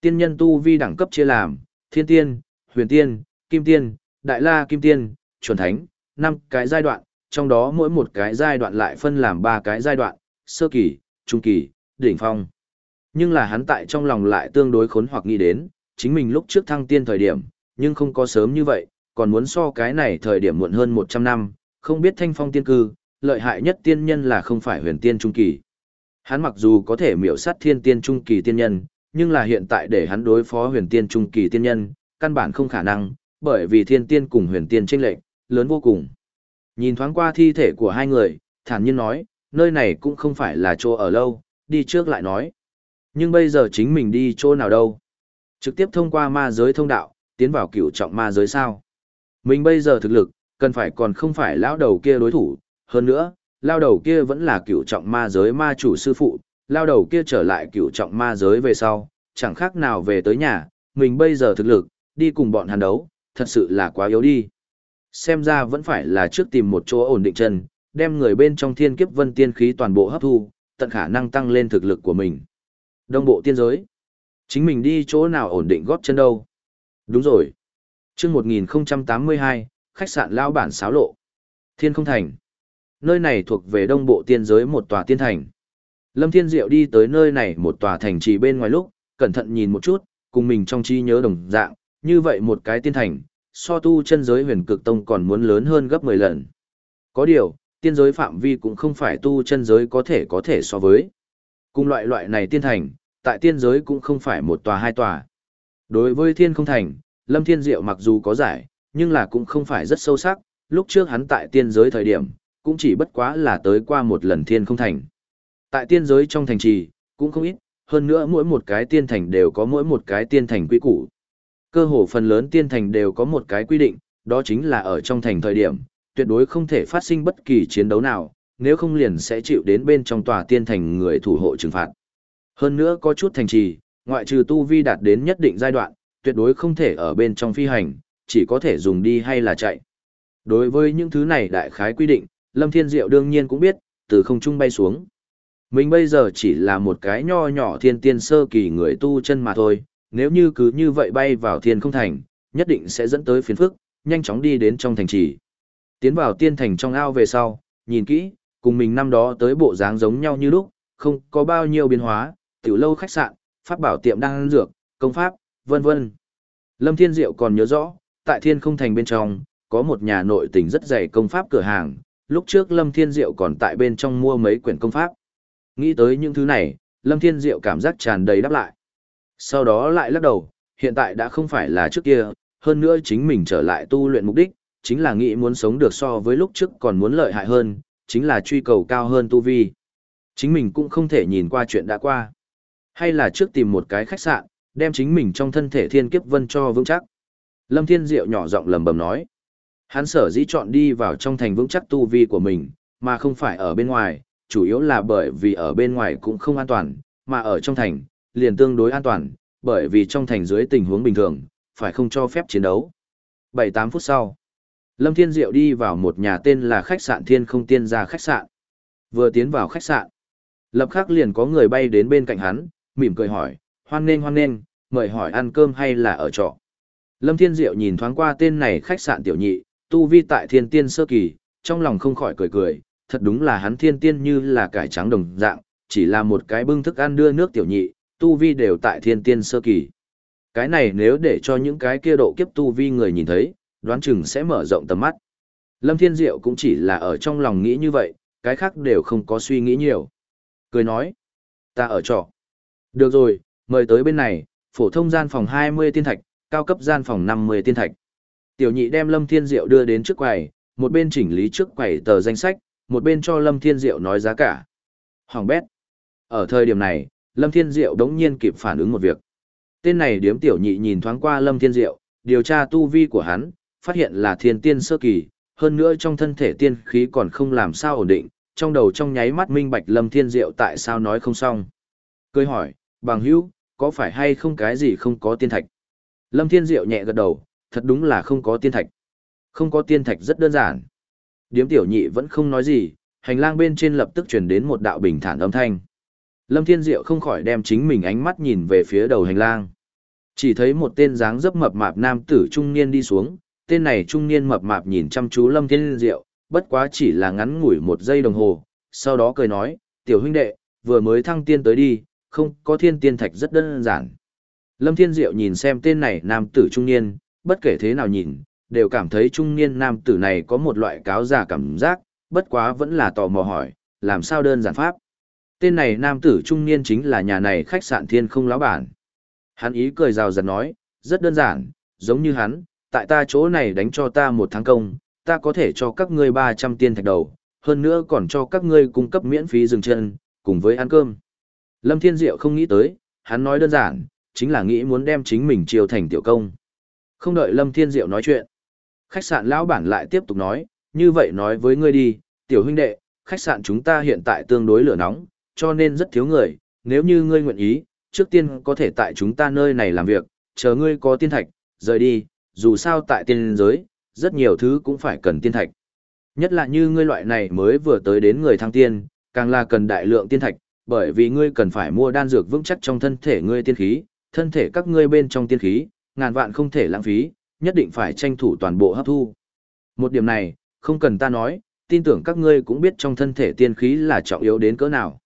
A: Tiên nhân tu vi đẳng cấp chia làm, thiên tiên, huyền tiên, kim tiên, đại la kim tiên, chuẩn thánh, năm cái giai đoạn, trong đó mỗi một cái giai đoạn lại phân làm ba cái giai đoạn, sơ kỳ, trung kỳ, đỉnh phong. Nhưng là hắn tại trong lòng lại tương đối khốn hoặc nghĩ đến, chính mình lúc trước thăng tiên thời điểm, nhưng không có sớm như vậy, còn muốn so cái này thời điểm muộn hơn 100 năm, không biết thanh phong tiên cư, lợi hại nhất tiên nhân là không phải huyền tiên trung kỳ. Hắn mặc dù có thể miểu sát thiên tiên trung kỳ tiên nhân, nhưng là hiện tại để hắn đối phó huyền tiên trung kỳ tiên nhân, căn bản không khả năng, bởi vì thiên tiên cùng huyền tiên chênh lệch lớn vô cùng. Nhìn thoáng qua thi thể của hai người, thản nhiên nói, nơi này cũng không phải là chỗ ở lâu, đi trước lại nói. Nhưng bây giờ chính mình đi chỗ nào đâu? Trực tiếp thông qua ma giới thông đạo, tiến vào cựu trọng ma giới sao? Mình bây giờ thực lực, cần phải còn không phải lão đầu kia đối thủ, hơn nữa, lao đầu kia vẫn là cựu trọng ma giới ma chủ sư phụ, lao đầu kia trở lại cựu trọng ma giới về sau, chẳng khác nào về tới nhà, mình bây giờ thực lực, đi cùng bọn hắn đấu, thật sự là quá yếu đi. Xem ra vẫn phải là trước tìm một chỗ ổn định chân, đem người bên trong thiên kiếp vân tiên khí toàn bộ hấp thu, tận khả năng tăng lên thực lực của mình. Đông bộ tiên giới. Chính mình đi chỗ nào ổn định góp chân đâu. Đúng rồi chương 1082, khách sạn lao bản xáo lộ. Thiên không thành. Nơi này thuộc về đông bộ tiên giới một tòa tiên thành. Lâm Thiên Diệu đi tới nơi này một tòa thành trì bên ngoài lúc, cẩn thận nhìn một chút, cùng mình trong trí nhớ đồng dạng, như vậy một cái tiên thành, so tu chân giới huyền cực tông còn muốn lớn hơn gấp 10 lần. Có điều, tiên giới phạm vi cũng không phải tu chân giới có thể có thể so với. Cùng loại loại này tiên thành, tại tiên giới cũng không phải một tòa hai tòa. Đối với thiên không thành, Lâm Thiên Diệu mặc dù có giải, nhưng là cũng không phải rất sâu sắc, lúc trước hắn tại tiên giới thời điểm, cũng chỉ bất quá là tới qua một lần thiên không thành. Tại tiên giới trong thành trì, cũng không ít, hơn nữa mỗi một cái tiên thành đều có mỗi một cái tiên thành quy củ. Cơ hồ phần lớn tiên thành đều có một cái quy định, đó chính là ở trong thành thời điểm, tuyệt đối không thể phát sinh bất kỳ chiến đấu nào, nếu không liền sẽ chịu đến bên trong tòa tiên thành người thủ hộ trừng phạt. Hơn nữa có chút thành trì, ngoại trừ tu vi đạt đến nhất định giai đoạn, tuyệt đối không thể ở bên trong phi hành, chỉ có thể dùng đi hay là chạy. Đối với những thứ này đại khái quy định, Lâm Thiên Diệu đương nhiên cũng biết, từ không trung bay xuống. Mình bây giờ chỉ là một cái nho nhỏ thiên tiên sơ kỳ người tu chân mà thôi, nếu như cứ như vậy bay vào thiên không thành, nhất định sẽ dẫn tới phiền phức, nhanh chóng đi đến trong thành trì. Tiến vào tiên thành trong ao về sau, nhìn kỹ, cùng mình năm đó tới bộ dáng giống nhau như lúc, không có bao nhiêu biến hóa, tiểu lâu khách sạn, pháp bảo tiệm đang dược, công pháp, vân vân. Lâm Thiên Diệu còn nhớ rõ, tại thiên không thành bên trong, có một nhà nội tình rất dày công pháp cửa hàng, lúc trước Lâm Thiên Diệu còn tại bên trong mua mấy quyển công pháp. Nghĩ tới những thứ này, Lâm Thiên Diệu cảm giác tràn đầy đáp lại. Sau đó lại lắc đầu, hiện tại đã không phải là trước kia, hơn nữa chính mình trở lại tu luyện mục đích, chính là nghĩ muốn sống được so với lúc trước còn muốn lợi hại hơn, chính là truy cầu cao hơn tu vi. Chính mình cũng không thể nhìn qua chuyện đã qua. Hay là trước tìm một cái khách sạn, đem chính mình trong thân thể thiên kiếp vân cho vững chắc. Lâm Thiên Diệu nhỏ giọng lầm bầm nói. Hắn sở dĩ chọn đi vào trong thành vững chắc tu vi của mình, mà không phải ở bên ngoài, chủ yếu là bởi vì ở bên ngoài cũng không an toàn, mà ở trong thành, liền tương đối an toàn, bởi vì trong thành dưới tình huống bình thường, phải không cho phép chiến đấu. 7-8 phút sau, Lâm Thiên Diệu đi vào một nhà tên là khách sạn Thiên Không Tiên gia khách sạn. Vừa tiến vào khách sạn, lập khắc liền có người bay đến bên cạnh hắn, mỉm cười hỏi, hoan nghênh hoan nghênh, mời hỏi ăn cơm hay là ở trọ. Lâm Thiên Diệu nhìn thoáng qua tên này khách sạn tiểu nhị, tu vi tại thiên tiên sơ kỳ, trong lòng không khỏi cười cười, thật đúng là hắn thiên tiên như là cải trắng đồng dạng, chỉ là một cái bưng thức ăn đưa nước tiểu nhị, tu vi đều tại thiên tiên sơ kỳ. Cái này nếu để cho những cái kia độ kiếp tu vi người nhìn thấy, đoán chừng sẽ mở rộng tầm mắt. Lâm Thiên Diệu cũng chỉ là ở trong lòng nghĩ như vậy, cái khác đều không có suy nghĩ nhiều. Cười nói, ta ở trọ. Được rồi, mời tới bên này, phổ thông gian phòng 20 tiên thạch, cao cấp gian phòng 50 tiên thạch. Tiểu nhị đem Lâm Thiên Diệu đưa đến trước quầy, một bên chỉnh lý trước quầy tờ danh sách, một bên cho Lâm Thiên Diệu nói giá cả. Hoàng bét. Ở thời điểm này, Lâm Thiên Diệu đống nhiên kịp phản ứng một việc. Tên này điếm tiểu nhị nhìn thoáng qua Lâm Thiên Diệu, điều tra tu vi của hắn, phát hiện là thiên tiên sơ kỳ, hơn nữa trong thân thể tiên khí còn không làm sao ổn định, trong đầu trong nháy mắt minh bạch Lâm Thiên Diệu tại sao nói không xong. Cười hỏi, bằng hữu, có phải hay không cái gì không có tiên thạch? Lâm Thiên Diệu nhẹ gật đầu, thật đúng là không có tiên thạch. Không có tiên thạch rất đơn giản. Điếm tiểu nhị vẫn không nói gì, hành lang bên trên lập tức truyền đến một đạo bình thản âm thanh. Lâm Thiên Diệu không khỏi đem chính mình ánh mắt nhìn về phía đầu hành lang. Chỉ thấy một tên dáng dấp mập mạp nam tử trung niên đi xuống, tên này trung niên mập mạp nhìn chăm chú Lâm Thiên Diệu, bất quá chỉ là ngắn ngủi một giây đồng hồ, sau đó cười nói, tiểu huynh đệ, vừa mới thăng tiên tới đi, không có thiên tiên thạch rất đơn giản. Lâm Thiên Diệu nhìn xem tên này nam tử trung niên, bất kể thế nào nhìn, đều cảm thấy trung niên nam tử này có một loại cáo già cảm giác, bất quá vẫn là tò mò hỏi, làm sao đơn giản pháp. Tên này nam tử trung niên chính là nhà này khách sạn thiên không lão bản. Hắn ý cười rào rạt nói, rất đơn giản, giống như hắn, tại ta chỗ này đánh cho ta một tháng công, ta có thể cho các ngươi 300 tiên thạch đầu, hơn nữa còn cho các ngươi cung cấp miễn phí dừng chân, cùng với ăn cơm. Lâm Thiên Diệu không nghĩ tới, hắn nói đơn giản, chính là nghĩ muốn đem chính mình chiêu thành tiểu công. Không đợi Lâm Thiên Diệu nói chuyện. Khách sạn lão bản lại tiếp tục nói, như vậy nói với ngươi đi, tiểu huynh đệ, khách sạn chúng ta hiện tại tương đối lửa nóng, cho nên rất thiếu người, nếu như ngươi nguyện ý, trước tiên có thể tại chúng ta nơi này làm việc, chờ ngươi có tiên thạch, rời đi, dù sao tại tiên giới, rất nhiều thứ cũng phải cần tiên thạch. Nhất là như ngươi loại này mới vừa tới đến người thăng tiên, càng là cần đại lượng tiên thạch, bởi vì ngươi cần phải mua đan dược vững chắc trong thân thể ngươi tiên khí, thân thể các ngươi bên trong tiên khí, ngàn vạn không thể lãng phí, nhất định phải tranh thủ toàn bộ hấp thu. Một điểm này, không cần ta nói, tin tưởng các ngươi cũng biết trong thân thể tiên khí là trọng yếu đến cỡ nào.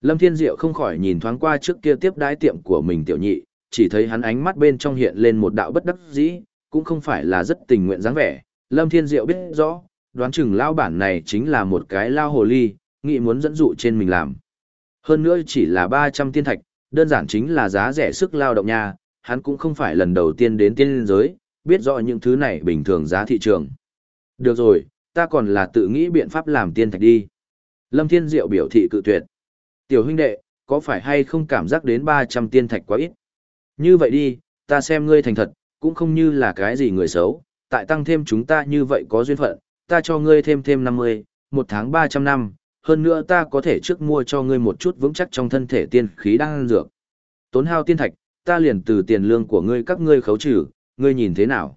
A: Lâm Thiên Diệu không khỏi nhìn thoáng qua trước kia tiếp đái tiệm của mình tiểu nhị, chỉ thấy hắn ánh mắt bên trong hiện lên một đạo bất đắc dĩ, cũng không phải là rất tình nguyện dáng vẻ. Lâm Thiên Diệu biết rõ, đoán chừng lao bản này chính là một cái lao hồ ly, nghĩ muốn dẫn dụ trên mình làm. Hơn nữa chỉ là 300 tiên thạch, đơn giản chính là giá rẻ sức lao động nha, hắn cũng không phải lần đầu tiên đến tiên giới, biết rõ những thứ này bình thường giá thị trường. Được rồi, ta còn là tự nghĩ biện pháp làm tiên thạch đi. Lâm Thiên Diệu biểu thị cự tuyệt. Tiểu huynh đệ, có phải hay không cảm giác đến 300 tiên thạch quá ít? Như vậy đi, ta xem ngươi thành thật, cũng không như là cái gì người xấu, tại tăng thêm chúng ta như vậy có duyên phận, ta cho ngươi thêm thêm 50, một tháng 300 năm, hơn nữa ta có thể trước mua cho ngươi một chút vững chắc trong thân thể tiên khí đang ăn dược. Tốn hao tiên thạch, ta liền từ tiền lương của ngươi các ngươi khấu trừ, ngươi nhìn thế nào?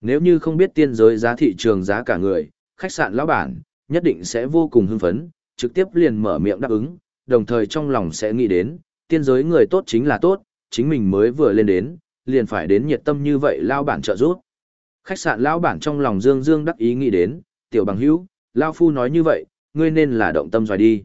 A: Nếu như không biết tiên giới giá thị trường giá cả người, khách sạn lão bản, nhất định sẽ vô cùng hưng phấn, trực tiếp liền mở miệng đáp ứng, đồng thời trong lòng sẽ nghĩ đến, tiên giới người tốt chính là tốt, chính mình mới vừa lên đến, liền phải đến nhiệt tâm như vậy lao bản trợ giúp. Khách sạn lão bản trong lòng dương dương đắc ý nghĩ đến, tiểu bằng hữu, lao phu nói như vậy, ngươi nên là động tâm rồi đi.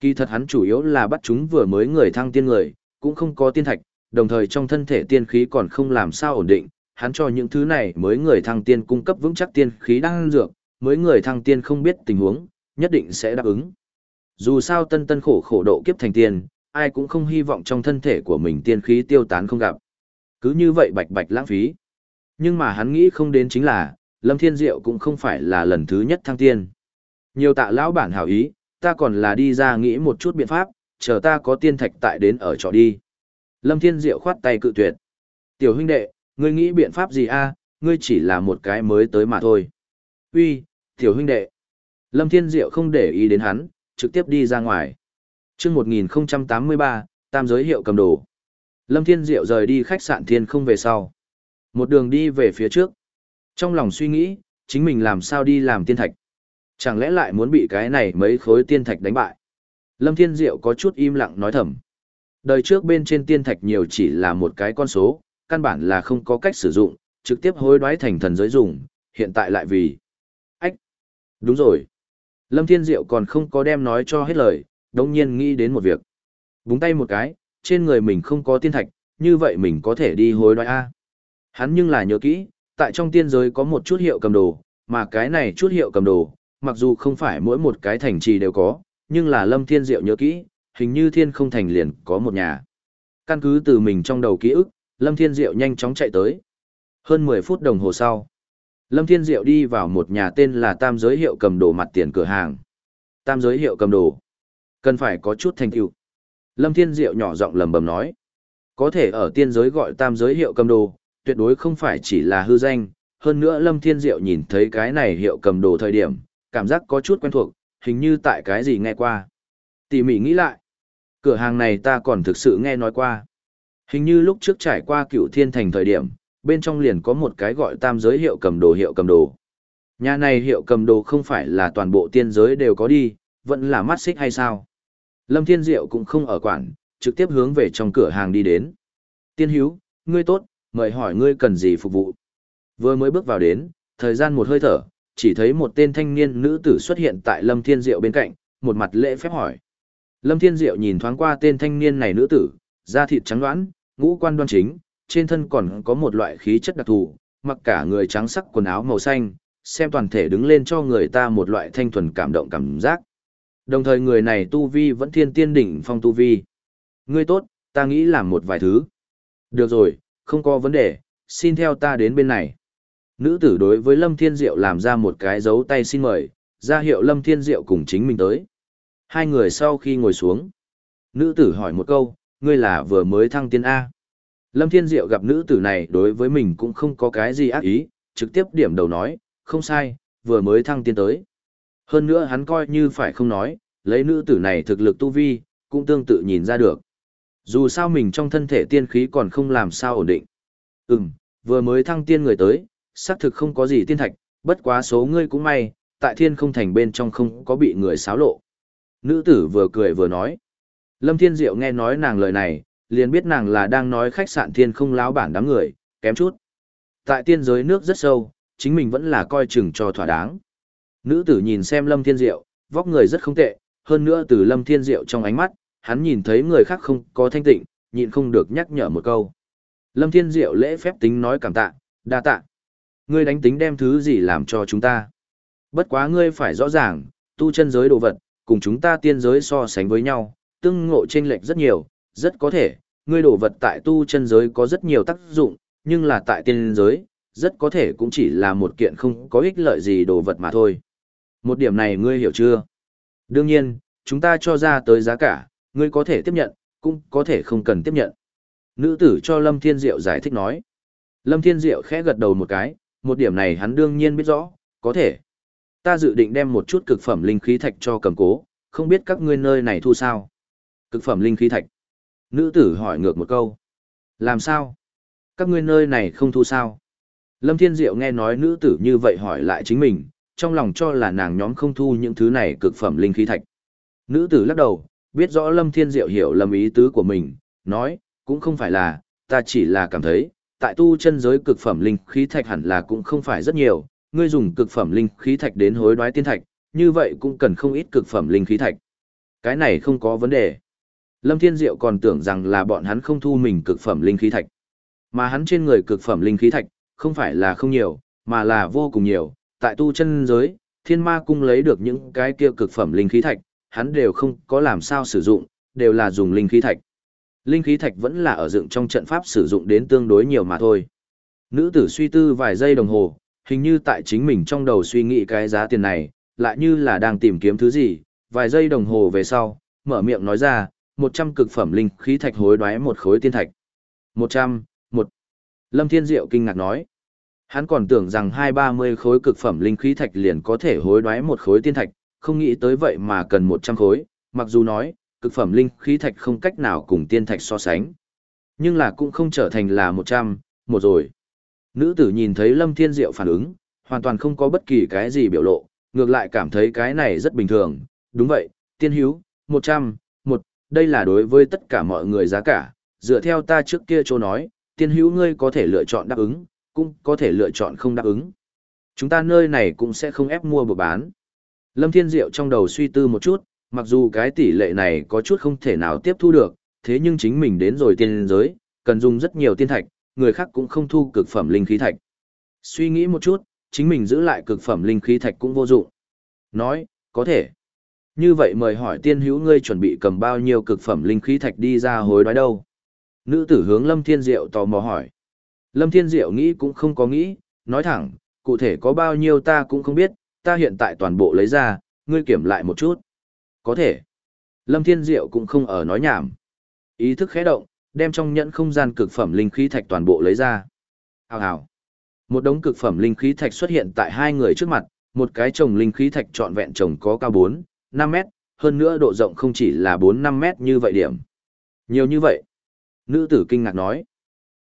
A: Kỳ thật hắn chủ yếu là bắt chúng vừa mới người thăng tiên người, cũng không có tiên thạch, đồng thời trong thân thể tiên khí còn không làm sao ổn định, hắn cho những thứ này mới người thăng tiên cung cấp vững chắc tiên khí đang dược, mới người thăng tiên không biết tình huống, nhất định sẽ đáp ứng. Dù sao tân tân khổ khổ độ kiếp thành tiên, ai cũng không hy vọng trong thân thể của mình tiên khí tiêu tán không gặp. Cứ như vậy bạch bạch lãng phí. Nhưng mà hắn nghĩ không đến chính là, Lâm Thiên Diệu cũng không phải là lần thứ nhất thăng tiên. Nhiều tạ lão bản hảo ý, ta còn là đi ra nghĩ một chút biện pháp, chờ ta có tiên thạch tại đến ở trọ đi. Lâm Thiên Diệu khoát tay cự tuyệt. Tiểu huynh đệ, ngươi nghĩ biện pháp gì a? ngươi chỉ là một cái mới tới mà thôi. Uy, tiểu huynh đệ. Lâm Thiên Diệu không để ý đến hắn, trực tiếp đi ra ngoài. Trước 1083, tam giới hiệu cầm đồ. Lâm Thiên Diệu rời đi khách sạn thiên không về sau. Một đường đi về phía trước. Trong lòng suy nghĩ, chính mình làm sao đi làm tiên thạch. Chẳng lẽ lại muốn bị cái này mấy khối tiên thạch đánh bại? Lâm Thiên Diệu có chút im lặng nói thầm. Đời trước bên trên tiên thạch nhiều chỉ là một cái con số, căn bản là không có cách sử dụng, trực tiếp hối đoái thành thần giới dùng, hiện tại lại vì... Ách! Đúng rồi! Lâm Thiên Diệu còn không có đem nói cho hết lời, đồng nhiên nghĩ đến một việc. Búng tay một cái, trên người mình không có tiên thạch, như vậy mình có thể đi hối đoái A. Hắn nhưng là nhớ kỹ, tại trong tiên giới có một chút hiệu cầm đồ, mà cái này chút hiệu cầm đồ, mặc dù không phải mỗi một cái thành trì đều có, nhưng là Lâm Thiên Diệu nhớ kỹ, hình như thiên không thành liền có một nhà. Căn cứ từ mình trong đầu ký ức, Lâm Thiên Diệu nhanh chóng chạy tới. Hơn 10 phút đồng hồ sau, Lâm Thiên Diệu đi vào một nhà tên là Tam Giới Hiệu cầm đồ mặt tiền cửa hàng. Tam Giới Hiệu cầm đồ. Cần phải có chút thành tựu. Lâm Thiên Diệu nhỏ giọng lầm bầm nói. Có thể ở tiên giới gọi Tam Giới Hiệu cầm đồ, tuyệt đối không phải chỉ là hư danh. Hơn nữa Lâm Thiên Diệu nhìn thấy cái này hiệu cầm đồ thời điểm, cảm giác có chút quen thuộc, hình như tại cái gì nghe qua. Tỉ mỉ nghĩ lại. Cửa hàng này ta còn thực sự nghe nói qua. Hình như lúc trước trải qua cựu thiên thành thời điểm, bên trong liền có một cái gọi tam giới hiệu cầm đồ hiệu cầm đồ. Nhà này hiệu cầm đồ không phải là toàn bộ tiên giới đều có đi, vẫn là mắt xích hay sao? Lâm Thiên Diệu cũng không ở quản, trực tiếp hướng về trong cửa hàng đi đến. Tiên Hiếu, ngươi tốt, mời hỏi ngươi cần gì phục vụ. Vừa mới bước vào đến, thời gian một hơi thở, chỉ thấy một tên thanh niên nữ tử xuất hiện tại Lâm Thiên Diệu bên cạnh, một mặt lễ phép hỏi. Lâm Thiên Diệu nhìn thoáng qua tên thanh niên này nữ tử, da thịt trắng đoán, ngũ quan đoan chính, trên thân còn có một loại khí chất đặc thù, mặc cả người trắng sắc quần áo màu xanh, xem toàn thể đứng lên cho người ta một loại thanh thuần cảm động cảm giác. Đồng thời người này tu vi vẫn thiên tiên đỉnh phong tu vi. Ngươi tốt, ta nghĩ làm một vài thứ. Được rồi, không có vấn đề, xin theo ta đến bên này. Nữ tử đối với Lâm Thiên Diệu làm ra một cái dấu tay xin mời, ra hiệu Lâm Thiên Diệu cùng chính mình tới. Hai người sau khi ngồi xuống. Nữ tử hỏi một câu, ngươi là vừa mới thăng tiên A. Lâm Thiên Diệu gặp nữ tử này đối với mình cũng không có cái gì ác ý, trực tiếp điểm đầu nói, không sai, vừa mới thăng tiên tới. Hơn nữa hắn coi như phải không nói, lấy nữ tử này thực lực tu vi, cũng tương tự nhìn ra được. Dù sao mình trong thân thể tiên khí còn không làm sao ổn định. Ừm, vừa mới thăng tiên người tới, xác thực không có gì tiên thạch, bất quá số ngươi cũng may, tại thiên không thành bên trong không có bị người xáo lộ. Nữ tử vừa cười vừa nói. Lâm Thiên Diệu nghe nói nàng lời này, liền biết nàng là đang nói khách sạn thiên không láo bản đám người, kém chút. Tại tiên giới nước rất sâu, chính mình vẫn là coi chừng cho thỏa đáng. Nữ tử nhìn xem Lâm Thiên Diệu, vóc người rất không tệ, hơn nữa từ Lâm Thiên Diệu trong ánh mắt, hắn nhìn thấy người khác không có thanh tịnh, nhịn không được nhắc nhở một câu. Lâm Thiên Diệu lễ phép tính nói cảm tạ, đa tạ. Ngươi đánh tính đem thứ gì làm cho chúng ta. Bất quá ngươi phải rõ ràng, tu chân giới đồ vật, cùng chúng ta tiên giới so sánh với nhau, tương ngộ chênh lệch rất nhiều, rất có thể, ngươi đồ vật tại tu chân giới có rất nhiều tác dụng, nhưng là tại tiên giới, rất có thể cũng chỉ là một kiện không có ích lợi gì đồ vật mà thôi. Một điểm này ngươi hiểu chưa? Đương nhiên, chúng ta cho ra tới giá cả, ngươi có thể tiếp nhận, cũng có thể không cần tiếp nhận. Nữ tử cho Lâm Thiên Diệu giải thích nói. Lâm Thiên Diệu khẽ gật đầu một cái, một điểm này hắn đương nhiên biết rõ, có thể. Ta dự định đem một chút cực phẩm linh khí thạch cho cầm cố, không biết các ngươi nơi này thu sao. Cực phẩm linh khí thạch. Nữ tử hỏi ngược một câu. Làm sao? Các ngươi nơi này không thu sao? Lâm Thiên Diệu nghe nói nữ tử như vậy hỏi lại chính mình, trong lòng cho là nàng nhóm không thu những thứ này cực phẩm linh khí thạch. Nữ tử lắc đầu, biết rõ Lâm Thiên Diệu hiểu lầm ý tứ của mình, nói, cũng không phải là, ta chỉ là cảm thấy, tại tu chân giới cực phẩm linh khí thạch hẳn là cũng không phải rất nhiều, ngươi dùng cực phẩm linh khí thạch đến hối đoái tiên thạch, như vậy cũng cần không ít cực phẩm linh khí thạch. Cái này không có vấn đề. Lâm Thiên Diệu còn tưởng rằng là bọn hắn không thu mình cực phẩm linh khí thạch. Mà hắn trên người cực phẩm linh khí thạch, không phải là không nhiều, mà là vô cùng nhiều. Tại tu chân giới, thiên ma cung lấy được những cái kia cực phẩm linh khí thạch, hắn đều không có làm sao sử dụng, đều là dùng linh khí thạch. Linh khí thạch vẫn là ở dựng trong trận pháp sử dụng đến tương đối nhiều mà thôi. Nữ tử suy tư vài giây đồng hồ, hình như tại chính mình trong đầu suy nghĩ cái giá tiền này, lại như là đang tìm kiếm thứ gì, vài giây đồng hồ về sau, mở miệng nói ra, 100 cực phẩm linh khí thạch hối đoái một khối tiên thạch. 100, một. Lâm Thiên Diệu kinh ngạc nói. Hắn còn tưởng rằng hai ba mươi khối cực phẩm linh khí thạch liền có thể hối đoái một khối tiên thạch, không nghĩ tới vậy mà cần 100 khối, mặc dù nói, cực phẩm linh khí thạch không cách nào cùng tiên thạch so sánh. Nhưng là cũng không trở thành là 100, một rồi. Nữ tử nhìn thấy Lâm Thiên Diệu phản ứng, hoàn toàn không có bất kỳ cái gì biểu lộ, ngược lại cảm thấy cái này rất bình thường. Đúng vậy, tiên hữu, 100, một, đây là đối với tất cả mọi người giá cả, dựa theo ta trước kia chỗ nói, tiên hữu ngươi có thể lựa chọn đáp ứng, cũng có thể lựa chọn không đáp ứng. Chúng ta nơi này cũng sẽ không ép mua buộc bán. Lâm Thiên Diệu trong đầu suy tư một chút, mặc dù cái tỷ lệ này có chút không thể nào tiếp thu được, thế nhưng chính mình đến rồi tiên giới, cần dùng rất nhiều tiên thạch, người khác cũng không thu cực phẩm linh khí thạch. Suy nghĩ một chút, chính mình giữ lại cực phẩm linh khí thạch cũng vô dụng. Nói, có thể. Như vậy mời hỏi tiên hữu ngươi chuẩn bị cầm bao nhiêu cực phẩm linh khí thạch đi ra hối đoái đâu? Nữ tử hướng Lâm Thiên Diệu tò mò hỏi. Lâm Thiên Diệu nghĩ cũng không có nghĩ, nói thẳng, cụ thể có bao nhiêu ta cũng không biết, ta hiện tại toàn bộ lấy ra, ngươi kiểm lại một chút. Có thể. Lâm Thiên Diệu cũng không ở nói nhảm. Ý thức khẽ động, đem trong nhẫn không gian cực phẩm linh khí thạch toàn bộ lấy ra. Hào hào. Một đống cực phẩm linh khí thạch xuất hiện tại hai người trước mặt, một cái trồng linh khí thạch trọn vẹn trồng có cao 4, 5 mét, hơn nữa độ rộng không chỉ là 4-5 mét như vậy điểm. Nhiều như vậy. Nữ tử kinh ngạc nói.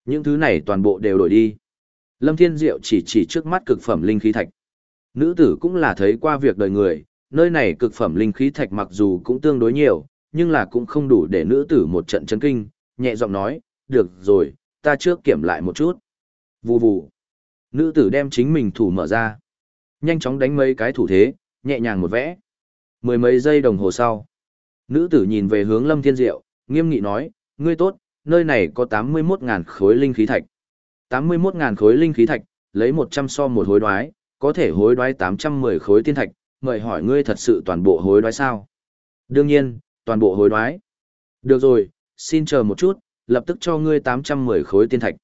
A: Những thứ này toàn bộ đều đổi đi. Lâm Thiên Diệu chỉ chỉ trước mắt cực phẩm linh khí thạch. Nữ tử cũng là thấy qua việc đời người, nơi này cực phẩm linh khí thạch mặc dù cũng tương đối nhiều, nhưng là cũng không đủ để nữ tử một trận chấn kinh, nhẹ giọng nói, được rồi, ta trước kiểm lại một chút. Vù vù. Nữ tử đem chính mình thủ mở ra. Nhanh chóng đánh mấy cái thủ thế, nhẹ nhàng một vẽ. Mười mấy giây đồng hồ sau. Nữ tử nhìn về hướng Lâm Thiên Diệu, nghiêm nghị nói, ngươi tốt, nơi này có 81.000 khối linh khí thạch. 81.000 khối linh khí thạch, lấy 100 so một hối đoái, có thể hối đoái 810 khối tiên thạch, mời hỏi ngươi thật sự toàn bộ hối đoái sao? Đương nhiên, toàn bộ hối đoái. Được rồi, xin chờ một chút, lập tức cho ngươi 810 khối tiên thạch.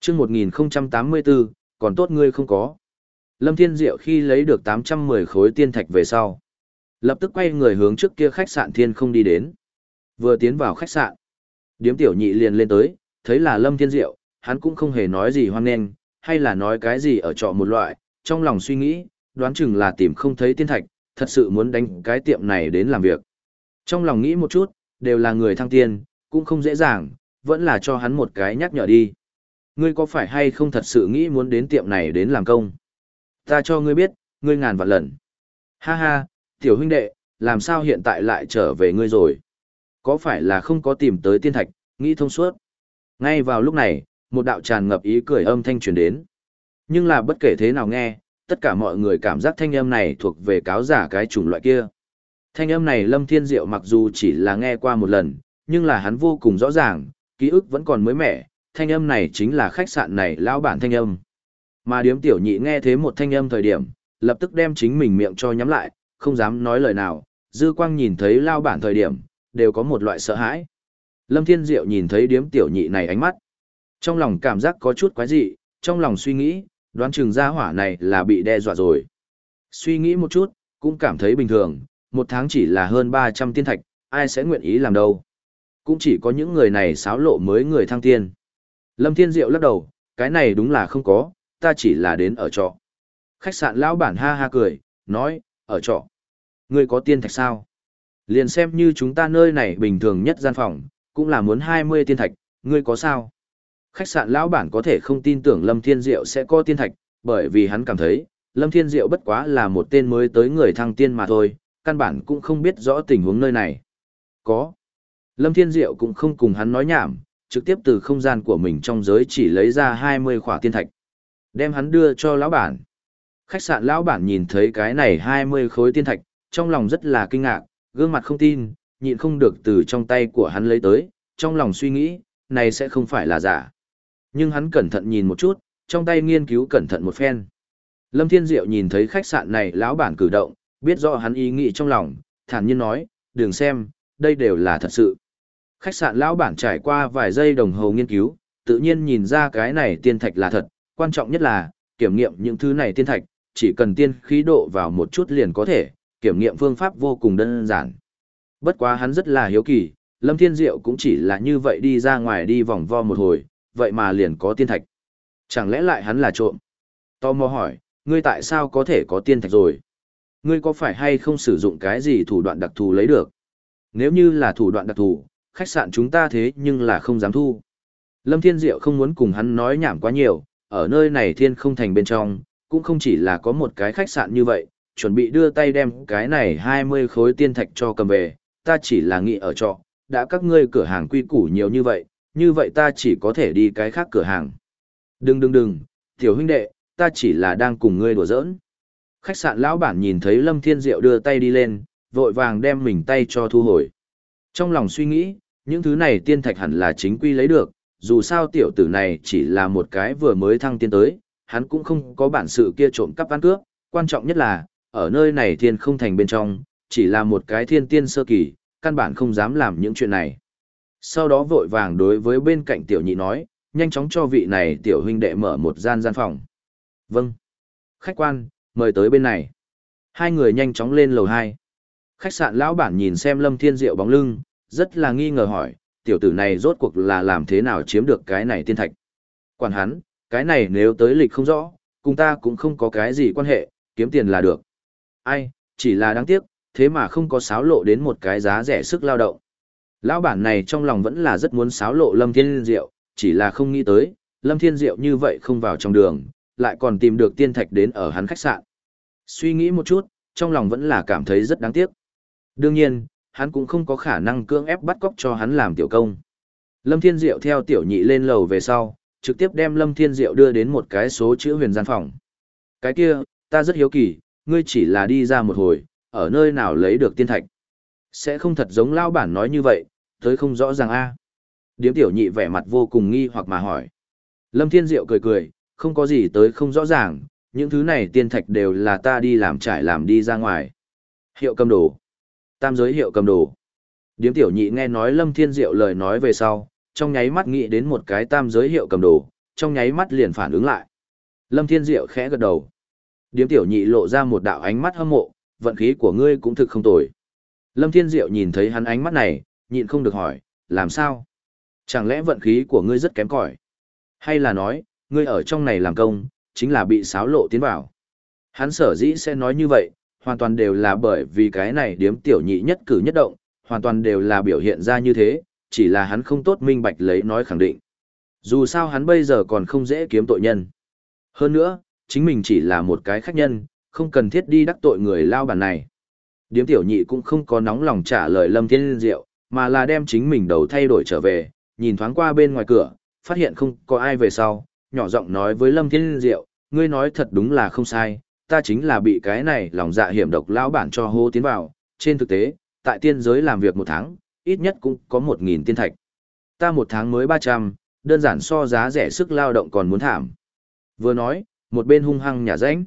A: chương 1084, còn tốt ngươi không có. Lâm Thiên Diệu khi lấy được 810 khối tiên thạch về sau. Lập tức quay người hướng trước kia khách sạn thiên không đi đến. Vừa tiến vào khách sạn. Điếm tiểu nhị liền lên tới, thấy là Lâm Thiên Diệu, hắn cũng không hề nói gì hoang nghênh, hay là nói cái gì ở trọ một loại, trong lòng suy nghĩ, đoán chừng là tìm không thấy tiên thạch, thật sự muốn đánh cái tiệm này đến làm việc. Trong lòng nghĩ một chút, đều là người thăng tiên, cũng không dễ dàng, vẫn là cho hắn một cái nhắc nhở đi. Ngươi có phải hay không thật sự nghĩ muốn đến tiệm này đến làm công? Ta cho ngươi biết, ngươi ngàn vạn lần. Ha ha, tiểu huynh đệ, làm sao hiện tại lại trở về ngươi rồi? Có phải là không có tìm tới tiên thạch, nghĩ thông suốt? Ngay vào lúc này, một đạo tràn ngập ý cười âm thanh truyền đến. Nhưng là bất kể thế nào nghe, tất cả mọi người cảm giác thanh âm này thuộc về cáo giả cái chủng loại kia. Thanh âm này Lâm Thiên Diệu mặc dù chỉ là nghe qua một lần, nhưng là hắn vô cùng rõ ràng, ký ức vẫn còn mới mẻ, thanh âm này chính là khách sạn này lão bản thanh âm. Mà điếm tiểu nhị nghe thế một thanh âm thời điểm, lập tức đem chính mình miệng cho nhắm lại, không dám nói lời nào, dư quang nhìn thấy lão bản thời điểm, đều có một loại sợ hãi. Lâm Thiên Diệu nhìn thấy điếm tiểu nhị này ánh mắt. Trong lòng cảm giác có chút quái dị, trong lòng suy nghĩ, đoán chừng gia hỏa này là bị đe dọa rồi. Suy nghĩ một chút, cũng cảm thấy bình thường, một tháng chỉ là hơn 300 tiên thạch, ai sẽ nguyện ý làm đâu. Cũng chỉ có những người này xáo lộ mới người thăng tiên. Lâm Thiên Diệu lắc đầu, cái này đúng là không có, ta chỉ là đến ở trọ. Khách sạn lão bản ha ha cười, nói, ở trọ. Ngươi có tiên thạch sao? Liền xem như chúng ta nơi này bình thường nhất gian phòng, cũng là muốn 20 tiên thạch, ngươi có sao? Khách sạn lão bản có thể không tin tưởng Lâm Thiên Diệu sẽ có tiên thạch, bởi vì hắn cảm thấy, Lâm Thiên Diệu bất quá là một tên mới tới người thăng tiên mà thôi, căn bản cũng không biết rõ tình huống nơi này. Có. Lâm Thiên Diệu cũng không cùng hắn nói nhảm, trực tiếp từ không gian của mình trong giới chỉ lấy ra 20 khỏa tiên thạch. Đem hắn đưa cho lão bản. Khách sạn lão bản nhìn thấy cái này 20 khối tiên thạch, trong lòng rất là kinh ngạc, gương mặt không tin, nhịn không được từ trong tay của hắn lấy tới, trong lòng suy nghĩ, này sẽ không phải là giả. Nhưng hắn cẩn thận nhìn một chút, trong tay nghiên cứu cẩn thận một phen. Lâm Thiên Diệu nhìn thấy khách sạn này lão bản cử động, biết rõ hắn ý nghĩ trong lòng, thản nhiên nói, đừng xem, đây đều là thật sự. Khách sạn lão bản trải qua vài giây đồng hồ nghiên cứu, tự nhiên nhìn ra cái này tiên thạch là thật, quan trọng nhất là, kiểm nghiệm những thứ này tiên thạch, chỉ cần tiên khí độ vào một chút liền có thể, kiểm nghiệm phương pháp vô cùng đơn giản. Bất quá hắn rất là hiếu kỳ, Lâm Thiên Diệu cũng chỉ là như vậy đi ra ngoài đi vòng vo một hồi, vậy mà liền có tiên thạch. Chẳng lẽ lại hắn là trộm? Tò mò hỏi, ngươi tại sao có thể có tiên thạch rồi? Ngươi có phải hay không sử dụng cái gì thủ đoạn đặc thù lấy được? Nếu như là thủ đoạn đặc thù, khách sạn chúng ta thế nhưng là không dám thu. Lâm Thiên Diệu không muốn cùng hắn nói nhảm quá nhiều, ở nơi này thiên không thành bên trong, cũng không chỉ là có một cái khách sạn như vậy, chuẩn bị đưa tay đem cái này 20 khối tiên thạch cho cầm về, ta chỉ là nghĩ ở trọ, đã các ngươi cửa hàng quy củ nhiều như vậy, như vậy ta chỉ có thể đi cái khác cửa hàng. Đừng đừng đừng, tiểu huynh đệ, ta chỉ là đang cùng ngươi đùa giỡn. Khách sạn lão bản nhìn thấy Lâm Thiên Diệu đưa tay đi lên, vội vàng đem mình tay cho thu hồi. Trong lòng suy nghĩ, những thứ này tiên thạch hẳn là chính quy lấy được, dù sao tiểu tử này chỉ là một cái vừa mới thăng tiên tới, hắn cũng không có bản sự kia trộm cắp ăn cướp, quan trọng nhất là, ở nơi này thiên không thành bên trong, chỉ là một cái thiên tiên sơ kỳ, căn bản không dám làm những chuyện này. Sau đó vội vàng đối với bên cạnh tiểu nhị nói, nhanh chóng cho vị này tiểu huynh đệ mở một gian gian phòng. Vâng. Khách quan, mời tới bên này. Hai người nhanh chóng lên lầu 2. Khách sạn lão bản nhìn xem Lâm Thiên Diệu bóng lưng, rất là nghi ngờ hỏi, tiểu tử này rốt cuộc là làm thế nào chiếm được cái này tiên thạch. Quản hắn, cái này nếu tới lịch không rõ, cùng ta cũng không có cái gì quan hệ, kiếm tiền là được. Ai, chỉ là đáng tiếc, thế mà không có sáo lộ đến một cái giá rẻ sức lao động. Lão bản này trong lòng vẫn là rất muốn sáo lộ Lâm Thiên Diệu, chỉ là không nghĩ tới, Lâm Thiên Diệu như vậy không vào trong đường, lại còn tìm được tiên thạch đến ở hắn khách sạn. Suy nghĩ một chút, trong lòng vẫn là cảm thấy rất đáng tiếc. Đương nhiên, hắn cũng không có khả năng cưỡng ép bắt cóc cho hắn làm tiểu công. Lâm Thiên Diệu theo tiểu nhị lên lầu về sau, trực tiếp đem Lâm Thiên Diệu đưa đến một cái số chữ huyền gian phòng. Cái kia, ta rất hiếu kỳ, ngươi chỉ là đi ra một hồi, ở nơi nào lấy được tiên thạch. Sẽ không thật giống lao bản nói như vậy, tới không rõ ràng a. Điếm tiểu nhị vẻ mặt vô cùng nghi hoặc mà hỏi. Lâm Thiên Diệu cười cười, không có gì tới không rõ ràng, những thứ này tiên thạch đều là ta đi làm trải làm đi ra ngoài. Hiệu cầm đồ. Tam giới hiệu cầm đồ. Điếm tiểu nhị nghe nói Lâm Thiên Diệu lời nói về sau, trong nháy mắt nghĩ đến một cái tam giới hiệu cầm đồ, trong nháy mắt liền phản ứng lại. Lâm Thiên Diệu khẽ gật đầu. Điếm tiểu nhị lộ ra một đạo ánh mắt hâm mộ, vận khí của ngươi cũng thực không tồi. Lâm Thiên Diệu nhìn thấy hắn ánh mắt này, nhịn không được hỏi, làm sao? Chẳng lẽ vận khí của ngươi rất kém cỏi? Hay là nói, ngươi ở trong này làm công, chính là bị xáo lộ tiến vào? Hắn sở dĩ sẽ nói như vậy, hoàn toàn đều là bởi vì cái này điếm tiểu nhị nhất cử nhất động, hoàn toàn đều là biểu hiện ra như thế, chỉ là hắn không tốt minh bạch lấy nói khẳng định. Dù sao hắn bây giờ còn không dễ kiếm tội nhân. Hơn nữa, chính mình chỉ là một cái khách nhân, không cần thiết đi đắc tội người lao bản này. Điếm tiểu nhị cũng không có nóng lòng trả lời Lâm Thiên Diệu, mà là đem chính mình đầu thay đổi trở về, nhìn thoáng qua bên ngoài cửa, phát hiện không có ai về sau, nhỏ giọng nói với Lâm Thiên Diệu, ngươi nói thật đúng là không sai, ta chính là bị cái này lòng dạ hiểm độc lão bản cho hô tiến vào, trên thực tế, tại tiên giới làm việc một tháng, ít nhất cũng có một nghìn tiên thạch. Ta một tháng mới ba trăm, đơn giản so giá rẻ sức lao động còn muốn thảm. Vừa nói, một bên hung hăng nhả rãnh.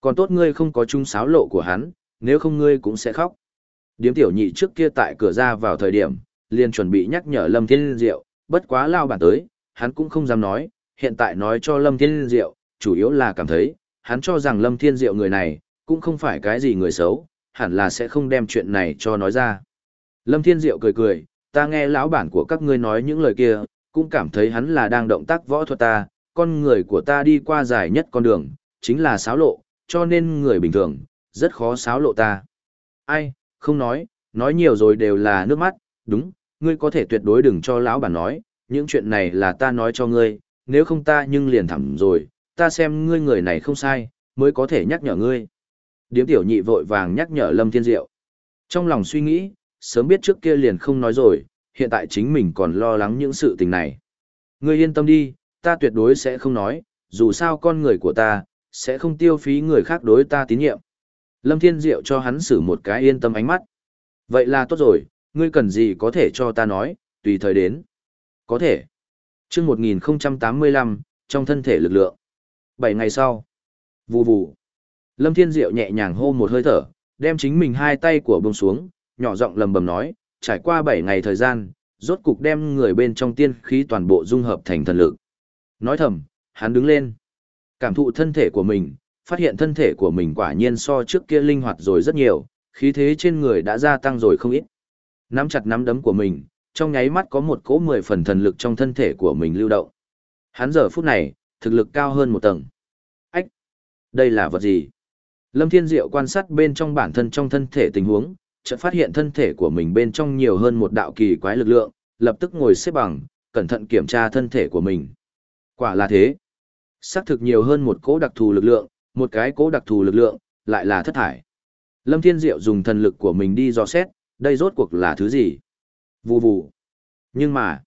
A: Còn tốt ngươi không có chung sáo lộ của hắn, nếu không ngươi cũng sẽ khóc. Điếm tiểu nhị trước kia tại cửa ra vào thời điểm, liền chuẩn bị nhắc nhở Lâm Thiên Diệu, bất quá lao bản tới, hắn cũng không dám nói, hiện tại nói cho Lâm Thiên Diệu, chủ yếu là cảm thấy, hắn cho rằng Lâm Thiên Diệu người này, cũng không phải cái gì người xấu, hẳn là sẽ không đem chuyện này cho nói ra. Lâm Thiên Diệu cười cười, ta nghe lão bản của các ngươi nói những lời kia, cũng cảm thấy hắn là đang động tác võ thuật ta, con người của ta đi qua dài nhất con đường, chính là xáo lộ, cho nên người bình thường, rất khó xáo lộ ta. Ai, không nói, nói nhiều rồi đều là nước mắt, đúng, ngươi có thể tuyệt đối đừng cho lão bản nói, những chuyện này là ta nói cho ngươi, nếu không ta nhưng liền thẳng rồi, ta xem ngươi người này không sai, mới có thể nhắc nhở ngươi. Điếm tiểu nhị vội vàng nhắc nhở Lâm Thiên Diệu. Trong lòng suy nghĩ, sớm biết trước kia liền không nói rồi, hiện tại chính mình còn lo lắng những sự tình này. Ngươi yên tâm đi, ta tuyệt đối sẽ không nói, dù sao con người của ta, sẽ không tiêu phí người khác đối ta tín nhiệm. Lâm Thiên Diệu cho hắn xử một cái yên tâm ánh mắt. Vậy là tốt rồi, ngươi cần gì có thể cho ta nói, tùy thời đến. Có thể. chương 1085, trong thân thể lực lượng. 7 ngày sau. Vù vù. Lâm Thiên Diệu nhẹ nhàng hô một hơi thở, đem chính mình hai tay của bông xuống, nhỏ giọng lầm bầm nói, trải qua 7 ngày thời gian, rốt cục đem người bên trong tiên khí toàn bộ dung hợp thành thần lực. Nói thầm, hắn đứng lên. Cảm thụ thân thể của mình, phát hiện thân thể của mình quả nhiên so trước kia linh hoạt rồi rất nhiều, khí thế trên người đã gia tăng rồi không ít. Nắm chặt nắm đấm của mình, trong nháy mắt có một cỗ mười phần thần lực trong thân thể của mình lưu động. Hắn giờ phút này, thực lực cao hơn một tầng. Ách! Đây là vật gì? Lâm Thiên Diệu quan sát bên trong bản thân trong thân thể tình huống, chợt phát hiện thân thể của mình bên trong nhiều hơn một đạo kỳ quái lực lượng, lập tức ngồi xếp bằng, cẩn thận kiểm tra thân thể của mình. Quả là thế. Xác thực nhiều hơn một cỗ đặc thù lực lượng, một cái cố đặc thù lực lượng, lại là thất thải. Lâm Thiên Diệu dùng thần lực của mình đi dò xét, đây rốt cuộc là thứ gì? Vù vù. Nhưng mà,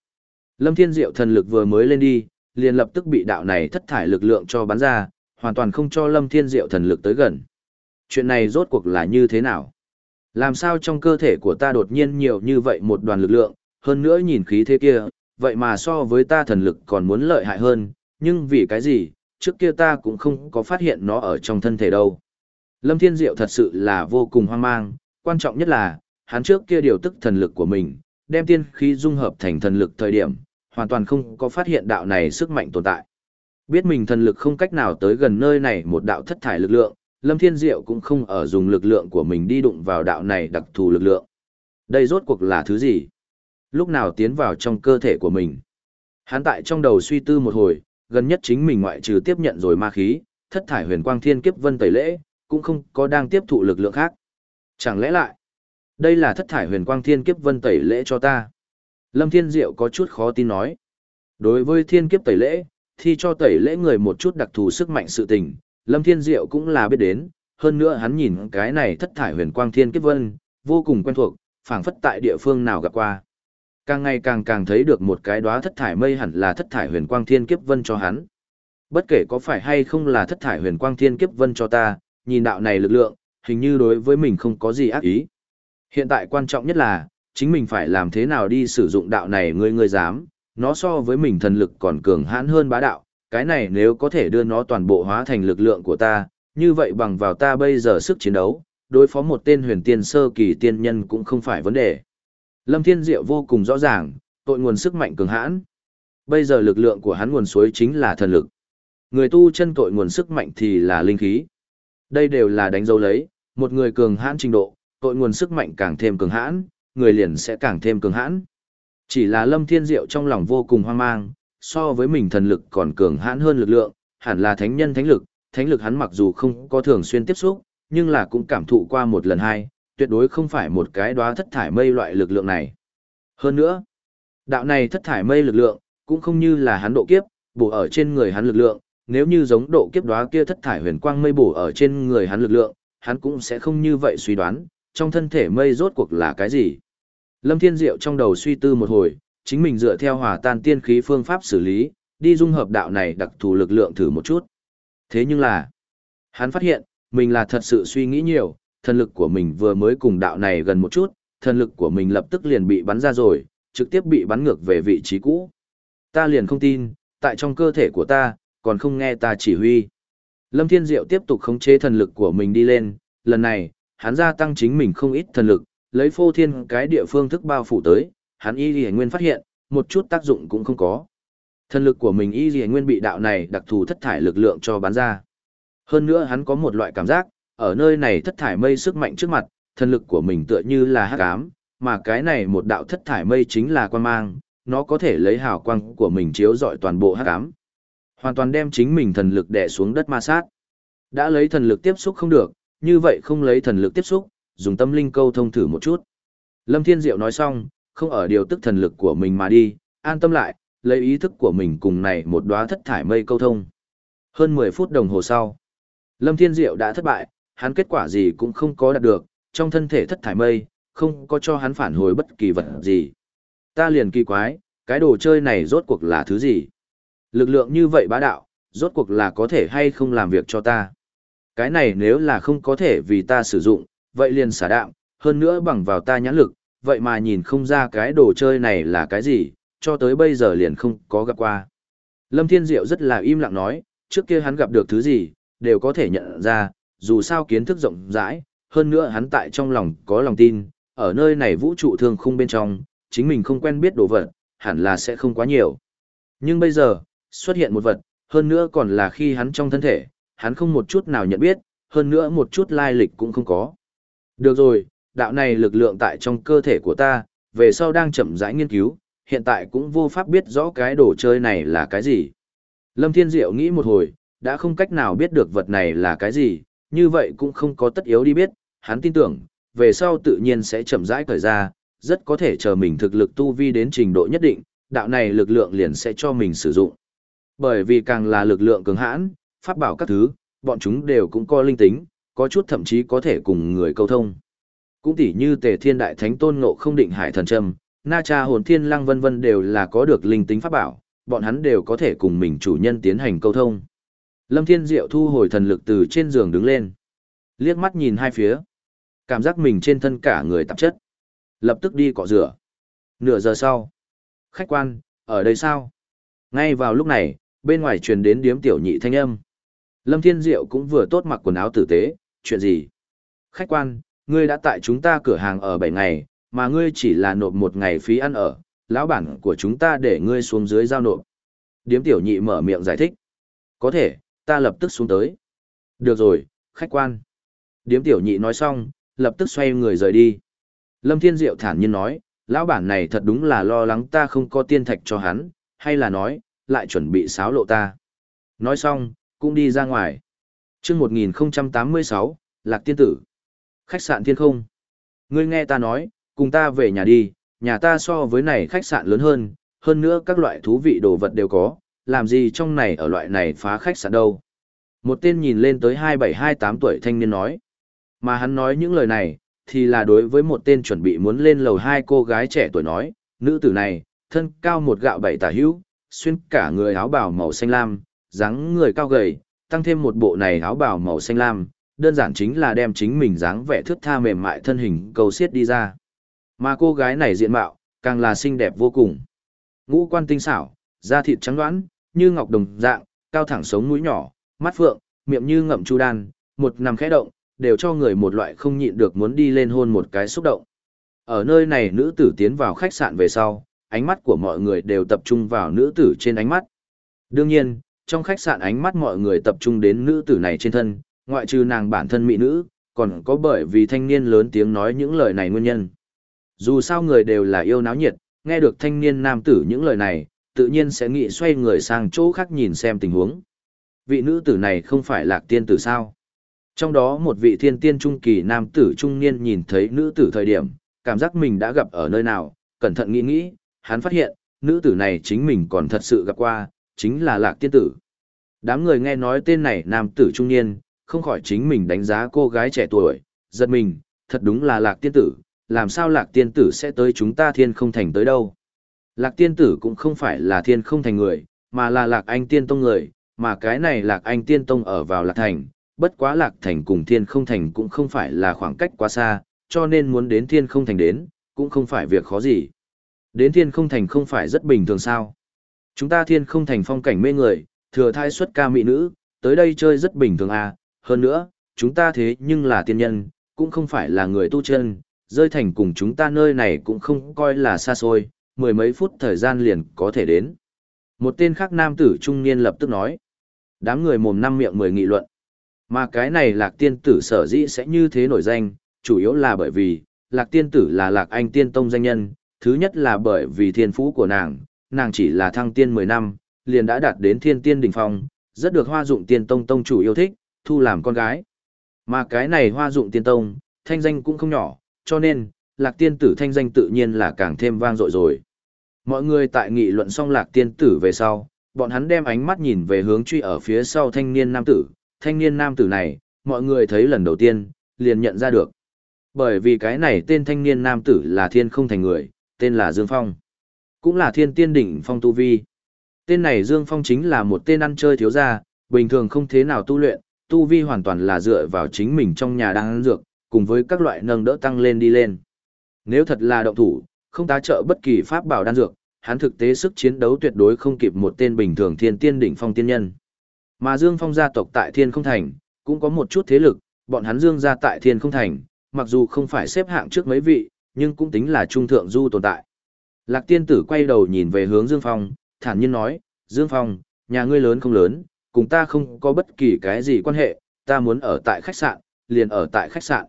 A: Lâm Thiên Diệu thần lực vừa mới lên đi, liền lập tức bị đạo này thất thải lực lượng cho bắn ra, hoàn toàn không cho Lâm Thiên Diệu thần lực tới gần. Chuyện này rốt cuộc là như thế nào? Làm sao trong cơ thể của ta đột nhiên nhiều như vậy một đoàn lực lượng, hơn nữa nhìn khí thế kia, vậy mà so với ta thần lực còn muốn lợi hại hơn, nhưng vì cái gì, trước kia ta cũng không có phát hiện nó ở trong thân thể đâu. Lâm Thiên Diệu thật sự là vô cùng hoang mang, quan trọng nhất là, hắn trước kia điều tức thần lực của mình, đem tiên khí dung hợp thành thần lực thời điểm, hoàn toàn không có phát hiện đạo này sức mạnh tồn tại. Biết mình thần lực không cách nào tới gần nơi này một đạo thất thải lực lượng, Lâm Thiên Diệu cũng không ở dùng lực lượng của mình đi đụng vào đạo này đặc thù lực lượng. Đây rốt cuộc là thứ gì? Lúc nào tiến vào trong cơ thể của mình? Hắn tại trong đầu suy tư một hồi, gần nhất chính mình ngoại trừ tiếp nhận rồi ma khí, thất thải huyền quang thiên kiếp vân tẩy lễ, cũng không có đang tiếp thụ lực lượng khác. Chẳng lẽ lại, đây là thất thải huyền quang thiên kiếp vân tẩy lễ cho ta? Lâm Thiên Diệu có chút khó tin nói. Đối với thiên kiếp tẩy lễ, thì cho tẩy lễ người một chút đặc thù sức mạnh sự tình, Lâm Thiên Diệu cũng là biết đến, hơn nữa hắn nhìn cái này thất thải huyền quang thiên kiếp vân, vô cùng quen thuộc, phảng phất tại địa phương nào gặp qua. Càng ngày càng càng thấy được một cái đóa thất thải mây hẳn là thất thải huyền quang thiên kiếp vân cho hắn. Bất kể có phải hay không là thất thải huyền quang thiên kiếp vân cho ta, nhìn đạo này lực lượng, hình như đối với mình không có gì ác ý. Hiện tại quan trọng nhất là, chính mình phải làm thế nào đi sử dụng đạo này ngươi ngươi dám, nó so với mình thần lực còn cường hãn hơn bá đạo, cái này nếu có thể đưa nó toàn bộ hóa thành lực lượng của ta, như vậy bằng vào ta bây giờ sức chiến đấu, đối phó một tên huyền tiên sơ kỳ tiên nhân cũng không phải vấn đề. Lâm Thiên Diệu vô cùng rõ ràng, tội nguồn sức mạnh cường hãn. Bây giờ lực lượng của hắn nguồn suối chính là thần lực. Người tu chân tội nguồn sức mạnh thì là linh khí. Đây đều là đánh dấu lấy, một người cường hãn trình độ, tội nguồn sức mạnh càng thêm cường hãn, người liền sẽ càng thêm cường hãn. Chỉ là Lâm Thiên Diệu trong lòng vô cùng hoang mang, so với mình thần lực còn cường hãn hơn lực lượng, hẳn là thánh nhân thánh lực, thánh lực hắn mặc dù không có thường xuyên tiếp xúc, nhưng là cũng cảm thụ qua một lần hai, tuyệt đối không phải một cái đóa thất thải mây loại lực lượng này. Hơn nữa, đạo này thất thải mây lực lượng, cũng không như là hắn độ kiếp, bổ ở trên người hắn lực lượng, nếu như giống độ kiếp đóa kia thất thải huyền quang mây bổ ở trên người hắn lực lượng, hắn cũng sẽ không như vậy suy đoán, trong thân thể mây rốt cuộc là cái gì. Lâm Thiên Diệu trong đầu suy tư một hồi, chính mình dựa theo hòa tan tiên khí phương pháp xử lý, đi dung hợp đạo này đặc thù lực lượng thử một chút. Thế nhưng là, hắn phát hiện, mình là thật sự suy nghĩ nhiều, thần lực của mình vừa mới cùng đạo này gần một chút, thần lực của mình lập tức liền bị bắn ra rồi, trực tiếp bị bắn ngược về vị trí cũ. Ta liền không tin, tại trong cơ thể của ta, còn không nghe ta chỉ huy. Lâm Thiên Diệu tiếp tục khống chế thần lực của mình đi lên, lần này, hắn gia tăng chính mình không ít thần lực, lấy phô thiên cái địa phương thức bao phủ tới, hắn y lì nguyên phát hiện, một chút tác dụng cũng không có. Thần lực của mình y lì nguyên bị đạo này đặc thù thất thải lực lượng cho bắn ra. Hơn nữa hắn có một loại cảm giác, ở nơi này thất thải mây sức mạnh trước mặt, thần lực của mình tựa như là hắc ám, mà cái này một đạo thất thải mây chính là quan mang, nó có thể lấy hào quang của mình chiếu rọi toàn bộ hắc ám. Hoàn toàn đem chính mình thần lực đè xuống đất ma sát. Đã lấy thần lực tiếp xúc không được, như vậy không lấy thần lực tiếp xúc, dùng tâm linh câu thông thử một chút. Lâm Thiên Diệu nói xong, không ở điều tức thần lực của mình mà đi, an tâm lại, lấy ý thức của mình cùng này một đóa thất thải mây câu thông. Hơn 10 phút đồng hồ sau, Lâm Thiên Diệu đã thất bại, hắn kết quả gì cũng không có đạt được, trong thân thể thất thải mây, không có cho hắn phản hồi bất kỳ vật gì. Ta liền kỳ quái, cái đồ chơi này rốt cuộc là thứ gì? Lực lượng như vậy bá đạo, rốt cuộc là có thể hay không làm việc cho ta? Cái này nếu là không có thể vì ta sử dụng, vậy liền xả đạm, hơn nữa bằng vào ta nhãn lực, vậy mà nhìn không ra cái đồ chơi này là cái gì, cho tới bây giờ liền không có gặp qua. Lâm Thiên Diệu rất là im lặng nói, trước kia hắn gặp được thứ gì, đều có thể nhận ra, dù sao kiến thức rộng rãi, hơn nữa hắn tại trong lòng có lòng tin, ở nơi này vũ trụ thương khung bên trong, chính mình không quen biết đồ vật, hẳn là sẽ không quá nhiều. Nhưng bây giờ, xuất hiện một vật, hơn nữa còn là khi hắn trong thân thể, hắn không một chút nào nhận biết, hơn nữa một chút lai lịch cũng không có. Được rồi, đạo này lực lượng tại trong cơ thể của ta, về sau đang chậm rãi nghiên cứu, hiện tại cũng vô pháp biết rõ cái đồ chơi này là cái gì. Lâm Thiên Diệu nghĩ một hồi, đã không cách nào biết được vật này là cái gì, như vậy cũng không có tất yếu đi biết, hắn tin tưởng, về sau tự nhiên sẽ chậm rãi cởi ra, rất có thể chờ mình thực lực tu vi đến trình độ nhất định, đạo này lực lượng liền sẽ cho mình sử dụng. Bởi vì càng là lực lượng cường hãn, pháp bảo các thứ, bọn chúng đều cũng có linh tính, có chút thậm chí có thể cùng người câu thông. Cũng tỉ như Tề Thiên Đại Thánh Tôn Ngộ Không Định Hải Thần Trâm, Na Cha Hồn Thiên Lăng vân vân đều là có được linh tính pháp bảo, bọn hắn đều có thể cùng mình chủ nhân tiến hành câu thông. Lâm Thiên Diệu thu hồi thần lực từ trên giường đứng lên. Liếc mắt nhìn hai phía. Cảm giác mình trên thân cả người tạp chất. Lập tức đi cọ rửa. Nửa giờ sau. Khách quan, ở đây sao? Ngay vào lúc này, bên ngoài truyền đến điếm tiểu nhị thanh âm. Lâm Thiên Diệu cũng vừa tốt mặc quần áo tử tế, chuyện gì? Khách quan, ngươi đã tại chúng ta cửa hàng ở 7 ngày, mà ngươi chỉ là nộp một ngày phí ăn ở, lão bản của chúng ta để ngươi xuống dưới giao nộp. Điếm tiểu nhị mở miệng giải thích. Có thể, ta lập tức xuống tới. Được rồi, khách quan. Điếm tiểu nhị nói xong, lập tức xoay người rời đi. Lâm Thiên Diệu thản nhiên nói, lão bản này thật đúng là lo lắng ta không có tiên thạch cho hắn, hay là nói, lại chuẩn bị xáo lộ ta. Nói xong, cũng đi ra ngoài. chương 1086, Lạc Tiên Tử. Khách sạn thiên không. Ngươi nghe ta nói, cùng ta về nhà đi, nhà ta so với này khách sạn lớn hơn, hơn nữa các loại thú vị đồ vật đều có, làm gì trong này ở loại này phá khách sạn đâu. Một tên nhìn lên tới 27-28 tuổi thanh niên nói. Mà hắn nói những lời này, thì là đối với một tên chuẩn bị muốn lên lầu hai cô gái trẻ tuổi nói, nữ tử này, thân cao một gạo bảy tả hữu, xuyên cả người áo bào màu xanh lam, dáng người cao gầy, tăng thêm một bộ này áo bào màu xanh lam, đơn giản chính là đem chính mình dáng vẻ thước tha mềm mại thân hình cầu xiết đi ra. Mà cô gái này diện mạo, càng là xinh đẹp vô cùng. Ngũ quan tinh xảo, da thịt trắng đoán, như ngọc đồng dạng, cao thẳng sống mũi nhỏ, mắt phượng, miệng như ngậm chu đan, một nằm khẽ động, đều cho người một loại không nhịn được muốn đi lên hôn một cái xúc động. Ở nơi này nữ tử tiến vào khách sạn về sau, ánh mắt của mọi người đều tập trung vào nữ tử trên ánh mắt. Đương nhiên, trong khách sạn ánh mắt mọi người tập trung đến nữ tử này trên thân, ngoại trừ nàng bản thân mỹ nữ, còn có bởi vì thanh niên lớn tiếng nói những lời này nguyên nhân. Dù sao người đều là yêu náo nhiệt, nghe được thanh niên nam tử những lời này, tự nhiên sẽ nghĩ xoay người sang chỗ khác nhìn xem tình huống. Vị nữ tử này không phải lạc tiên tử sao? Trong đó một vị thiên tiên trung kỳ nam tử trung niên nhìn thấy nữ tử thời điểm, cảm giác mình đã gặp ở nơi nào, cẩn thận nghĩ nghĩ, hắn phát hiện, nữ tử này chính mình còn thật sự gặp qua, chính là lạc tiên tử. Đám người nghe nói tên này nam tử trung niên, không khỏi chính mình đánh giá cô gái trẻ tuổi, giật mình, thật đúng là lạc tiên tử, làm sao lạc tiên tử sẽ tới chúng ta thiên không thành tới đâu. Lạc tiên tử cũng không phải là thiên không thành người, mà là lạc anh tiên tông người, mà cái này lạc anh tiên tông ở vào lạc thành, bất quá lạc thành cùng thiên không thành cũng không phải là khoảng cách quá xa, cho nên muốn đến thiên không thành đến, cũng không phải việc khó gì. Đến thiên không thành không phải rất bình thường sao. Chúng ta thiên không thành phong cảnh mê người, thừa thai xuất ca mỹ nữ, tới đây chơi rất bình thường à, hơn nữa, chúng ta thế nhưng là tiên nhân, cũng không phải là người tu chân, rơi thành cùng chúng ta nơi này cũng không coi là xa xôi, mười mấy phút thời gian liền có thể đến. Một tên khác nam tử trung niên lập tức nói. Đám người mồm năm miệng mười nghị luận. Mà cái này lạc tiên tử sở dĩ sẽ như thế nổi danh, chủ yếu là bởi vì, lạc tiên tử là lạc anh tiên tông danh nhân, thứ nhất là bởi vì thiên phú của nàng, nàng chỉ là thăng tiên 10 năm, liền đã đạt đến thiên tiên đỉnh phong, rất được hoa dụng tiên tông tông chủ yêu thích, thu làm con gái. Mà cái này hoa dụng tiên tông, thanh danh cũng không nhỏ, cho nên, lạc tiên tử thanh danh tự nhiên là càng thêm vang dội rồi. Mọi người tại nghị luận xong lạc tiên tử về sau, bọn hắn đem ánh mắt nhìn về hướng truy ở phía sau thanh niên nam tử, thanh niên nam tử này, mọi người thấy lần đầu tiên, liền nhận ra được. Bởi vì cái này tên thanh niên nam tử là thiên không thành người, tên là Dương Phong. Cũng là thiên tiên đỉnh phong tu vi. Tên này Dương Phong chính là một tên ăn chơi thiếu gia, bình thường không thế nào tu luyện, tu vi hoàn toàn là dựa vào chính mình trong nhà đang ăn dược, cùng với các loại nâng đỡ tăng lên đi lên. Nếu thật là động thủ, không tá trợ bất kỳ pháp bảo đan dược, hắn thực tế sức chiến đấu tuyệt đối không kịp một tên bình thường thiên tiên đỉnh phong tiên nhân. Mà Dương Phong gia tộc tại Thiên Không Thành, cũng có một chút thế lực, bọn hắn Dương gia tại Thiên Không Thành, mặc dù không phải xếp hạng trước mấy vị, nhưng cũng tính là trung thượng du tồn tại. Lạc tiên tử quay đầu nhìn về hướng Dương Phong, thản nhiên nói, Dương Phong, nhà ngươi lớn không lớn, cùng ta không có bất kỳ cái gì quan hệ, ta muốn ở tại khách sạn, liền ở tại khách sạn.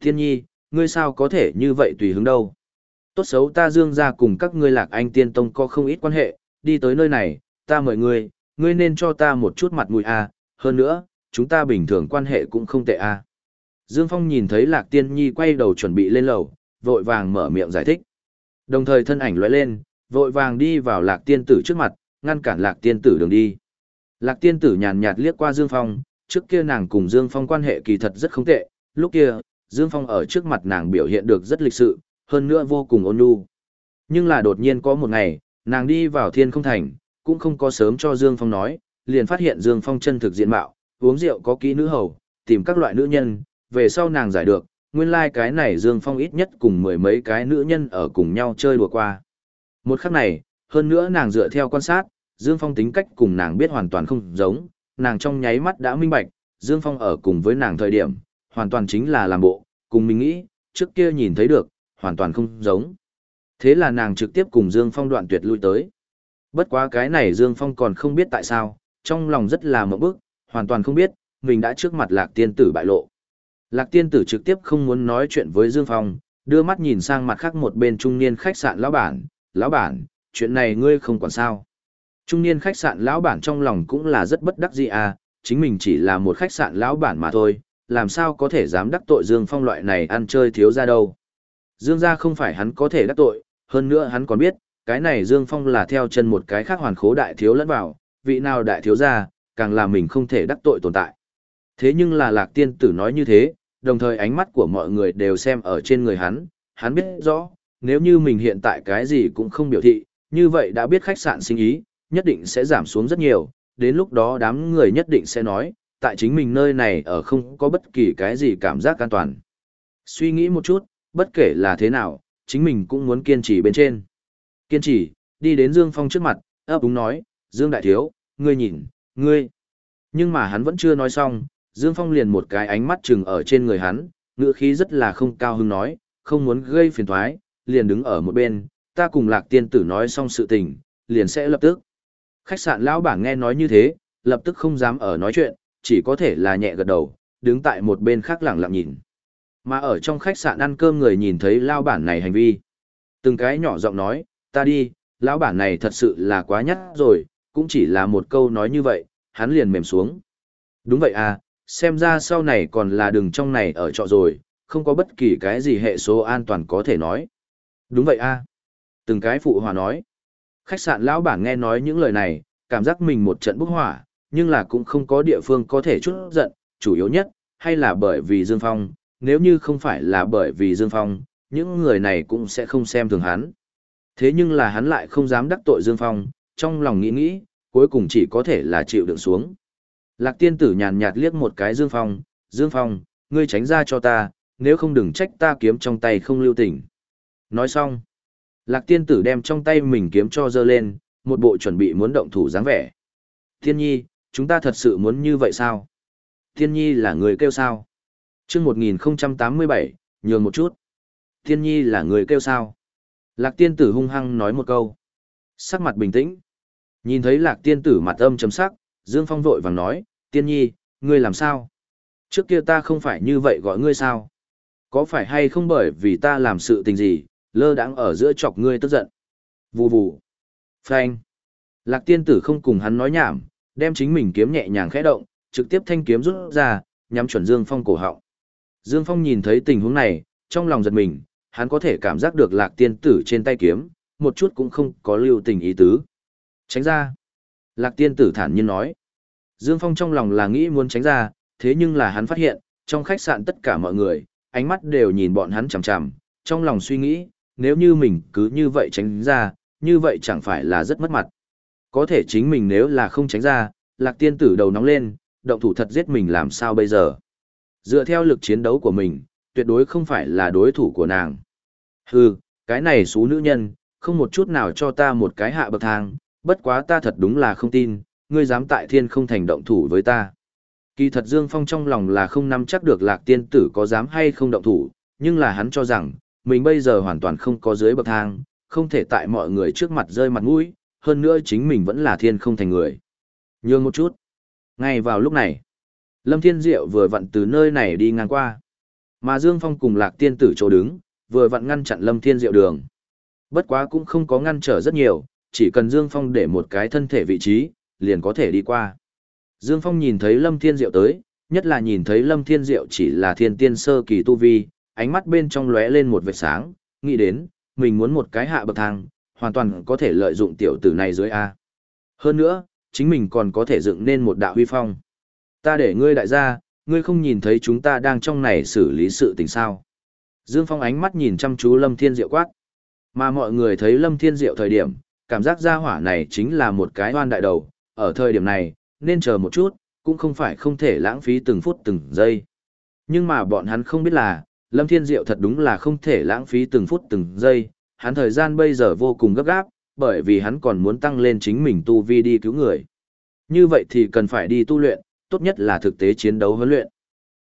A: Thiên nhi, ngươi sao có thể như vậy tùy hứng đâu. Tốt xấu ta Dương gia cùng các ngươi lạc anh tiên tông có không ít quan hệ, đi tới nơi này, ta mời ngươi, ngươi nên cho ta một chút mặt mũi a, hơn nữa, chúng ta bình thường quan hệ cũng không tệ a. Dương Phong nhìn thấy Lạc Tiên Nhi quay đầu chuẩn bị lên lầu, vội vàng mở miệng giải thích. Đồng thời thân ảnh lóe lên, vội vàng đi vào Lạc Tiên Tử trước mặt, ngăn cản Lạc Tiên Tử đường đi. Lạc Tiên Tử nhàn nhạt liếc qua Dương Phong, trước kia nàng cùng Dương Phong quan hệ kỳ thật rất không tệ, lúc kia, Dương Phong ở trước mặt nàng biểu hiện được rất lịch sự, hơn nữa vô cùng ôn nhu. Nhưng là đột nhiên có một ngày, nàng đi vào thiên không thành, cũng không có sớm cho Dương Phong nói, liền phát hiện Dương Phong chân thực diện mạo, uống rượu có kỹ nữ hầu, tìm các loại nữ nhân, về sau nàng giải được, nguyên lai like cái này Dương Phong ít nhất cùng mười mấy cái nữ nhân ở cùng nhau chơi đùa qua. Một khắc này, hơn nữa nàng dựa theo quan sát, Dương Phong tính cách cùng nàng biết hoàn toàn không giống, nàng trong nháy mắt đã minh bạch, Dương Phong ở cùng với nàng thời điểm, hoàn toàn chính là làm bộ, cùng mình nghĩ, trước kia nhìn thấy được, hoàn toàn không giống. Thế là nàng trực tiếp cùng Dương Phong đoạn tuyệt lui tới. Bất quá cái này Dương Phong còn không biết tại sao, trong lòng rất là mộng bức, hoàn toàn không biết, mình đã trước mặt lạc tiên tử bại lộ. Lạc tiên tử trực tiếp không muốn nói chuyện với Dương Phong, đưa mắt nhìn sang mặt khác một bên trung niên khách sạn lão bản, lão bản, chuyện này ngươi không quản sao. Trung niên khách sạn lão bản trong lòng cũng là rất bất đắc dĩ à, chính mình chỉ là một khách sạn lão bản mà thôi, làm sao có thể dám đắc tội Dương Phong loại này ăn chơi thiếu ra đâu. Dương gia không phải hắn có thể đắc tội, hơn nữa hắn còn biết, cái này Dương Phong là theo chân một cái khác hoàn khố đại thiếu lẫn vào, vị nào đại thiếu gia, càng là mình không thể đắc tội tồn tại. Thế nhưng là lạc tiên tử nói như thế, đồng thời ánh mắt của mọi người đều xem ở trên người hắn, hắn biết rõ, nếu như mình hiện tại cái gì cũng không biểu thị, như vậy đã biết khách sạn sinh ý, nhất định sẽ giảm xuống rất nhiều, đến lúc đó đám người nhất định sẽ nói, tại chính mình nơi này ở không có bất kỳ cái gì cảm giác an toàn. Suy nghĩ một chút, bất kể là thế nào, chính mình cũng muốn kiên trì bên trên. Kiên trì, đi đến Dương Phong trước mặt, ấp úng nói, Dương Đại Thiếu, ngươi nhìn, Ngươi! Nhưng mà hắn vẫn chưa nói xong, Dương Phong liền một cái ánh mắt chừng ở trên người hắn, ngựa khí rất là không cao hứng nói, không muốn gây phiền thoái, liền đứng ở một bên, ta cùng lạc tiên tử nói xong sự tình, liền sẽ lập tức. Khách sạn lão bảng nghe nói như thế, lập tức không dám ở nói chuyện, chỉ có thể là nhẹ gật đầu, đứng tại một bên khác lặng lặng nhìn. Mà ở trong khách sạn ăn cơm người nhìn thấy lão bản này hành vi. Từng cái nhỏ giọng nói, ta đi, lão bản này thật sự là quá nhát rồi, cũng chỉ là một câu nói như vậy, hắn liền mềm xuống. Đúng vậy à, xem ra sau này còn là đừng trong này ở trọ rồi, không có bất kỳ cái gì hệ số an toàn có thể nói. Đúng vậy a Từng cái phụ hòa nói. Khách sạn lão bản nghe nói những lời này, cảm giác mình một trận bốc hỏa, nhưng là cũng không có địa phương có thể chút giận, chủ yếu nhất, hay là bởi vì Dương Phong, nếu như không phải là bởi vì Dương Phong, những người này cũng sẽ không xem thường hắn. Thế nhưng là hắn lại không dám đắc tội Dương Phong, trong lòng nghĩ nghĩ, cuối cùng chỉ có thể là chịu đựng xuống. Lạc tiên tử nhàn nhạt liếc một cái Dương Phong, Dương Phong, ngươi tránh ra cho ta, nếu không đừng trách ta kiếm trong tay không lưu tình. Nói xong, Lạc tiên tử đem trong tay mình kiếm cho dơ lên, một bộ chuẩn bị muốn động thủ dáng vẻ. Thiên nhi, chúng ta thật sự muốn như vậy sao? Thiên nhi là người kêu sao? chương 1087, nhường một chút. Thiên nhi là người kêu sao? Lạc tiên tử hung hăng nói một câu. Sắc mặt bình tĩnh. Nhìn thấy lạc tiên tử mặt âm chấm sắc, Dương Phong vội vàng nói, tiên nhi, ngươi làm sao? Trước kia ta không phải như vậy gọi ngươi sao? Có phải hay không bởi vì ta làm sự tình gì, lơ đãng ở giữa chọc ngươi tức giận? Vù vù. Phanh. Lạc tiên tử không cùng hắn nói nhảm, đem chính mình kiếm nhẹ nhàng khẽ động, trực tiếp thanh kiếm rút ra, nhắm chuẩn Dương Phong cổ họng. Dương Phong nhìn thấy tình huống này, trong lòng giật mình, hắn có thể cảm giác được lạc tiên tử trên tay kiếm, một chút cũng không có lưu tình ý tứ. Tránh ra. Lạc tiên tử thản nhiên nói. Dương Phong trong lòng là nghĩ muốn tránh ra, thế nhưng là hắn phát hiện, trong khách sạn tất cả mọi người, ánh mắt đều nhìn bọn hắn chằm chằm, trong lòng suy nghĩ, nếu như mình cứ như vậy tránh ra, như vậy chẳng phải là rất mất mặt. Có thể chính mình nếu là không tránh ra, lạc tiên tử đầu nóng lên, động thủ thật giết mình làm sao bây giờ. Dựa theo lực chiến đấu của mình, tuyệt đối không phải là đối thủ của nàng. Hừ, cái này xú nữ nhân, không một chút nào cho ta một cái hạ bậc thang, bất quá ta thật đúng là không tin, ngươi dám tại thiên không thành động thủ với ta. Kỳ thật Dương Phong trong lòng là không nắm chắc được lạc tiên tử có dám hay không động thủ, nhưng là hắn cho rằng, mình bây giờ hoàn toàn không có dưới bậc thang, không thể tại mọi người trước mặt rơi mặt mũi, hơn nữa chính mình vẫn là thiên không thành người. Nhường một chút. Ngay vào lúc này, Lâm Thiên Diệu vừa vặn từ nơi này đi ngang qua. Mà Dương Phong cùng lạc tiên tử chỗ đứng, vừa vặn ngăn chặn Lâm Thiên Diệu đường. Bất quá cũng không có ngăn trở rất nhiều, chỉ cần Dương Phong để một cái thân thể vị trí, liền có thể đi qua. Dương Phong nhìn thấy Lâm Thiên Diệu tới, nhất là nhìn thấy Lâm Thiên Diệu chỉ là thiên tiên sơ kỳ tu vi, ánh mắt bên trong lóe lên một vệt sáng, nghĩ đến, mình muốn một cái hạ bậc thang, hoàn toàn có thể lợi dụng tiểu tử này dưới A. Hơn nữa, chính mình còn có thể dựng nên một đạo huy phong. Ta để ngươi đại gia, ngươi không nhìn thấy chúng ta đang trong này xử lý sự tình sao. Dương Phong ánh mắt nhìn chăm chú Lâm Thiên Diệu quát. Mà mọi người thấy Lâm Thiên Diệu thời điểm, cảm giác gia hỏa này chính là một cái oan đại đầu, ở thời điểm này, nên chờ một chút, cũng không phải không thể lãng phí từng phút từng giây. Nhưng mà bọn hắn không biết là, Lâm Thiên Diệu thật đúng là không thể lãng phí từng phút từng giây, hắn thời gian bây giờ vô cùng gấp gáp, bởi vì hắn còn muốn tăng lên chính mình tu vi đi cứu người. Như vậy thì cần phải đi tu luyện, tốt nhất là thực tế chiến đấu huấn luyện.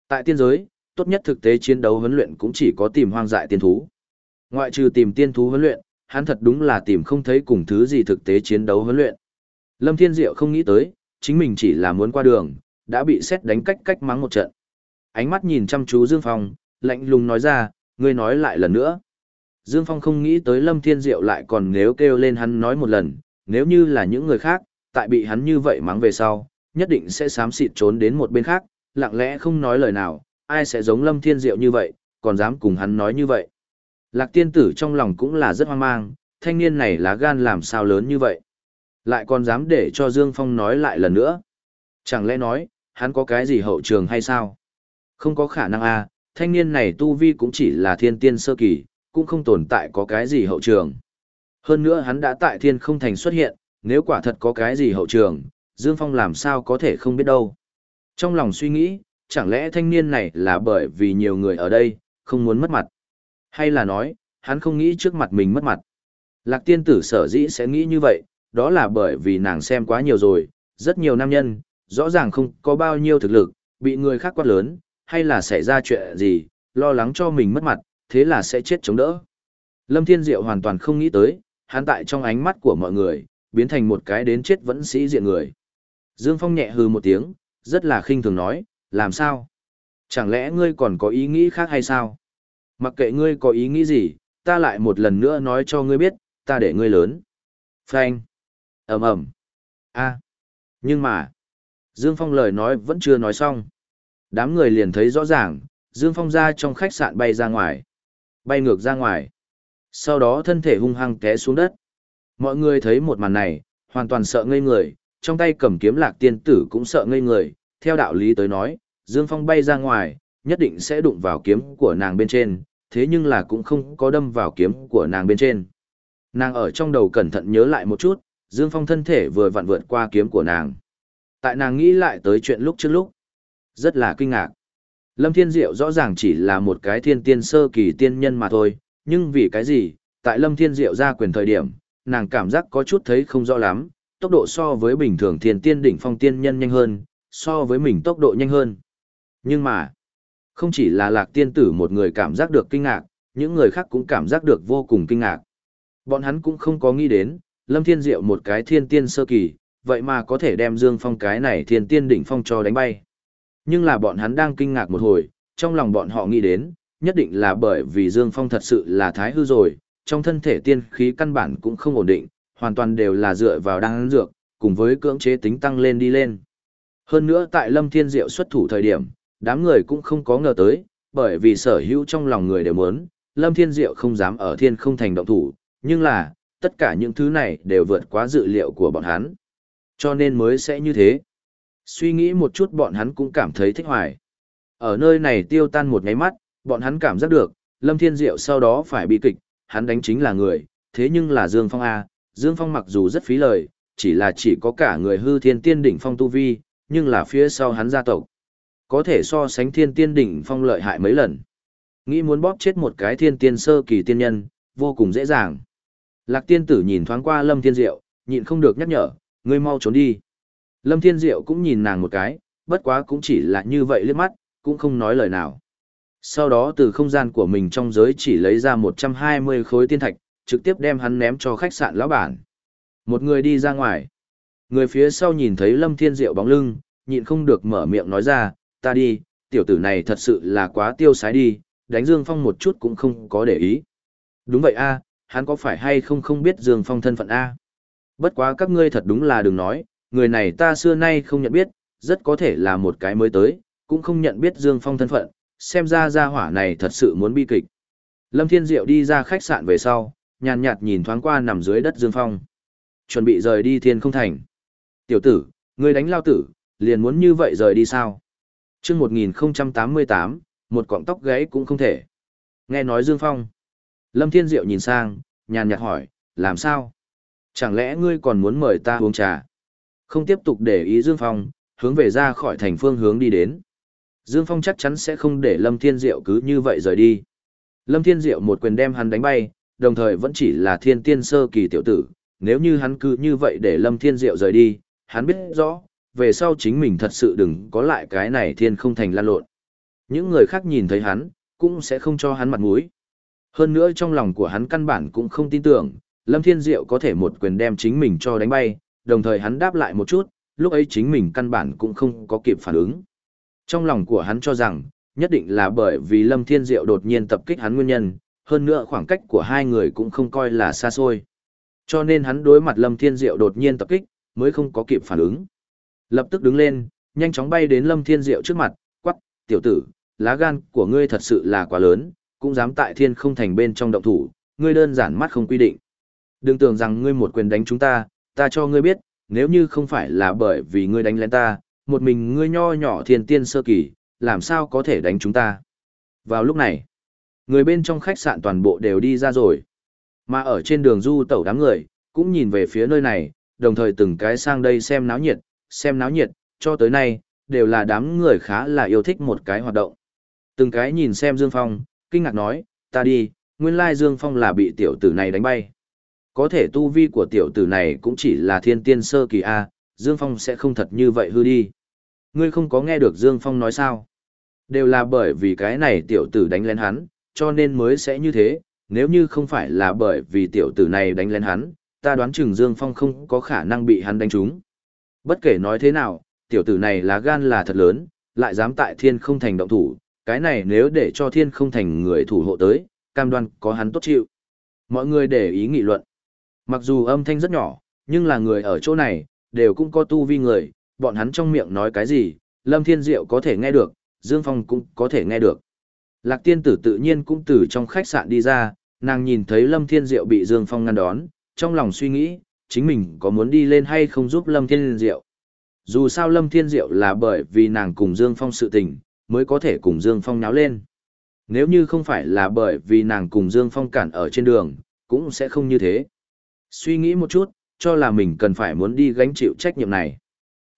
A: Tại tiên giới, tốt nhất thực tế chiến đấu huấn luyện cũng chỉ có tìm hoang dại tiên thú. Ngoại trừ tìm tiên thú huấn luyện, hắn thật đúng là tìm không thấy cùng thứ gì thực tế chiến đấu huấn luyện. Lâm Thiên Diệu không nghĩ tới, chính mình chỉ là muốn qua đường, đã bị xét đánh cách cách mắng một trận. Ánh mắt nhìn chăm chú Dương Phong, lạnh lùng nói ra, ngươi nói lại lần nữa. Dương Phong không nghĩ tới Lâm Thiên Diệu lại còn nếu kêu lên hắn nói một lần, nếu như là những người khác, tại bị hắn như vậy mắng về sau, nhất định sẽ sám xịt trốn đến một bên khác, lặng lẽ không nói lời nào, ai sẽ giống Lâm Thiên Diệu như vậy, còn dám cùng hắn nói như vậy. Lạc tiên tử trong lòng cũng là rất hoang mang, thanh niên này lá gan làm sao lớn như vậy. Lại còn dám để cho Dương Phong nói lại lần nữa. Chẳng lẽ nói, hắn có cái gì hậu trường hay sao? Không có khả năng a à, thanh niên này tu vi cũng chỉ là thiên tiên sơ kỳ, cũng không tồn tại có cái gì hậu trường. Hơn nữa hắn đã tại thiên không thành xuất hiện, nếu quả thật có cái gì hậu trường, Dương Phong làm sao có thể không biết đâu. Trong lòng suy nghĩ, chẳng lẽ thanh niên này là bởi vì nhiều người ở đây, không muốn mất mặt. Hay là nói, hắn không nghĩ trước mặt mình mất mặt. Lạc tiên tử sở dĩ sẽ nghĩ như vậy, đó là bởi vì nàng xem quá nhiều rồi, rất nhiều nam nhân, rõ ràng không có bao nhiêu thực lực, bị người khác quát lớn, hay là xảy ra chuyện gì, lo lắng cho mình mất mặt, thế là sẽ chết chống đỡ. Lâm Thiên Diệu hoàn toàn không nghĩ tới, hắn tại trong ánh mắt của mọi người, biến thành một cái đến chết vẫn sĩ diện người. Dương Phong nhẹ hừ một tiếng, rất là khinh thường nói, làm sao? Chẳng lẽ ngươi còn có ý nghĩ khác hay sao? Mặc kệ ngươi có ý nghĩ gì, ta lại một lần nữa nói cho ngươi biết, ta để ngươi lớn. Phanh. ầm ầm. A. Nhưng mà, Dương Phong lời nói vẫn chưa nói xong. Đám người liền thấy rõ ràng, Dương Phong ra trong khách sạn bay ra ngoài. Bay ngược ra ngoài. Sau đó thân thể hung hăng té xuống đất. Mọi người thấy một màn này, hoàn toàn sợ ngây người, trong tay cầm kiếm lạc tiên tử cũng sợ ngây người. Theo đạo lý tới nói, Dương Phong bay ra ngoài, nhất định sẽ đụng vào kiếm của nàng bên trên, thế nhưng là cũng không có đâm vào kiếm của nàng bên trên. Nàng ở trong đầu cẩn thận nhớ lại một chút, Dương Phong thân thể vừa vặn vượt qua kiếm của nàng. Tại nàng nghĩ lại tới chuyện lúc trước lúc. Rất là kinh ngạc. Lâm Thiên Diệu rõ ràng chỉ là một cái thiên tiên sơ kỳ tiên nhân mà thôi, nhưng vì cái gì, tại Lâm Thiên Diệu ra quyền thời điểm, nàng cảm giác có chút thấy không rõ lắm, tốc độ so với bình thường thiên tiên đỉnh phong tiên nhân nhanh hơn, so với mình tốc độ nhanh hơn. Nhưng mà, không chỉ là lạc tiên tử một người cảm giác được kinh ngạc, những người khác cũng cảm giác được vô cùng kinh ngạc. Bọn hắn cũng không có nghĩ đến, Lâm Thiên Diệu một cái thiên tiên sơ kỳ, vậy mà có thể đem Dương Phong cái này thiên tiên đỉnh phong cho đánh bay. Nhưng là bọn hắn đang kinh ngạc một hồi, trong lòng bọn họ nghĩ đến, nhất định là bởi vì Dương Phong thật sự là thái hư rồi, trong thân thể tiên khí căn bản cũng không ổn định, hoàn toàn đều là dựa vào đan dược, cùng với cưỡng chế tính tăng lên đi lên. Hơn nữa tại Lâm Thiên Diệu xuất thủ thời điểm, đám người cũng không có ngờ tới, bởi vì sở hữu trong lòng người đều muốn, Lâm Thiên Diệu không dám ở thiên không thành động thủ, nhưng là, tất cả những thứ này đều vượt quá dự liệu của bọn hắn. Cho nên mới sẽ như thế. Suy nghĩ một chút bọn hắn cũng cảm thấy thích hoài. Ở nơi này tiêu tan một nháy mắt, bọn hắn cảm giác được, Lâm Thiên Diệu sau đó phải bị kịch, hắn đánh chính là người, thế nhưng là Dương Phong A. Dương Phong mặc dù rất phí lời, chỉ là chỉ có cả người hư thiên tiên đỉnh phong tu vi, nhưng là phía sau hắn gia tộc. Có thể so sánh thiên tiên đỉnh phong lợi hại mấy lần. Nghĩ muốn bóp chết một cái thiên tiên sơ kỳ tiên nhân, vô cùng dễ dàng. Lạc tiên tử nhìn thoáng qua Lâm Thiên Diệu, nhịn không được nhắc nhở, ngươi mau trốn đi. Lâm Thiên Diệu cũng nhìn nàng một cái, bất quá cũng chỉ là như vậy liếc mắt, cũng không nói lời nào. Sau đó từ không gian của mình trong giới chỉ lấy ra 120 khối tiên thạch, trực tiếp đem hắn ném cho khách sạn lão bản. Một người đi ra ngoài. Người phía sau nhìn thấy Lâm Thiên Diệu bóng lưng, nhịn không được mở miệng nói ra, ta đi, tiểu tử này thật sự là quá tiêu sái đi, đánh Dương Phong một chút cũng không có để ý. Đúng vậy a, hắn có phải hay không không biết Dương Phong thân phận a? Bất quá các ngươi thật đúng là đừng nói, người này ta xưa nay không nhận biết, rất có thể là một cái mới tới, cũng không nhận biết Dương Phong thân phận, xem ra gia hỏa này thật sự muốn bi kịch. Lâm Thiên Diệu đi ra khách sạn về sau, nhàn nhạt nhìn thoáng qua nằm dưới đất Dương Phong. Chuẩn bị rời đi thiên không thành. Tiểu tử, ngươi đánh lao tử, liền muốn như vậy rời đi sao? chương 1088, một cọng tóc gáy cũng không thể. Nghe nói Dương Phong. Lâm Thiên Diệu nhìn sang, nhàn nhạt hỏi, làm sao? Chẳng lẽ ngươi còn muốn mời ta uống trà? Không tiếp tục để ý Dương Phong, hướng về ra khỏi thành phương hướng đi đến. Dương Phong chắc chắn sẽ không để Lâm Thiên Diệu cứ như vậy rời đi. Lâm Thiên Diệu một quyền đem hắn đánh bay, đồng thời vẫn chỉ là thiên tiên sơ kỳ tiểu tử. Nếu như hắn cứ như vậy để Lâm Thiên Diệu rời đi, hắn biết rõ, về sau chính mình thật sự đừng có lại cái này thiên không thành lan lộn. Những người khác nhìn thấy hắn, cũng sẽ không cho hắn mặt mũi. Hơn nữa trong lòng của hắn căn bản cũng không tin tưởng, Lâm Thiên Diệu có thể một quyền đem chính mình cho đánh bay, đồng thời hắn đáp lại một chút, lúc ấy chính mình căn bản cũng không có kịp phản ứng. Trong lòng của hắn cho rằng, nhất định là bởi vì Lâm Thiên Diệu đột nhiên tập kích hắn nguyên nhân, hơn nữa khoảng cách của hai người cũng không coi là xa xôi. Cho nên hắn đối mặt Lâm Thiên Diệu đột nhiên tập kích, mới không có kịp phản ứng. Lập tức đứng lên, nhanh chóng bay đến Lâm Thiên Diệu trước mặt, quắc, tiểu tử, lá gan của ngươi thật sự là quá lớn, cũng dám tại thiên không thành bên trong động thủ, ngươi đơn giản mắt không quy định. Đừng tưởng rằng ngươi một quyền đánh chúng ta, ta cho ngươi biết, nếu như không phải là bởi vì ngươi đánh lén ta, một mình ngươi nho nhỏ thiên tiên sơ kỳ, làm sao có thể đánh chúng ta. Vào lúc này, người bên trong khách sạn toàn bộ đều đi ra rồi. Mà ở trên đường du tẩu đám người, cũng nhìn về phía nơi này, đồng thời từng cái sang đây xem náo nhiệt, xem náo nhiệt, cho tới nay, đều là đám người khá là yêu thích một cái hoạt động. Từng cái nhìn xem Dương Phong, kinh ngạc nói, ta đi, nguyên lai Dương Phong là bị tiểu tử này đánh bay. Có thể tu vi của tiểu tử này cũng chỉ là thiên tiên sơ kỳ A, Dương Phong sẽ không thật như vậy hư đi. Ngươi không có nghe được Dương Phong nói sao? Đều là bởi vì cái này tiểu tử đánh lén hắn, cho nên mới sẽ như thế, nếu như không phải là bởi vì tiểu tử này đánh lén hắn, ta đoán chừng Dương Phong không có khả năng bị hắn đánh trúng. Bất kể nói thế nào, tiểu tử này lá gan là thật lớn, lại dám tại thiên không thành động thủ, cái này nếu để cho thiên không thành người thủ hộ tới, cam đoan có hắn tốt chịu. Mọi người để ý nghị luận. Mặc dù âm thanh rất nhỏ, nhưng là người ở chỗ này, đều cũng có tu vi người, bọn hắn trong miệng nói cái gì, Lâm Thiên Diệu có thể nghe được, Dương Phong cũng có thể nghe được. Lạc tiên tử tự nhiên cũng từ trong khách sạn đi ra, nàng nhìn thấy Lâm Thiên Diệu bị Dương Phong ngăn đón, trong lòng suy nghĩ, chính mình có muốn đi lên hay không giúp Lâm Thiên Diệu. Dù sao Lâm Thiên Diệu là bởi vì nàng cùng Dương Phong sự tình, mới có thể cùng Dương Phong náo lên. Nếu như không phải là bởi vì nàng cùng Dương Phong cản ở trên đường, cũng sẽ không như thế. Suy nghĩ một chút, cho là mình cần phải muốn đi gánh chịu trách nhiệm này.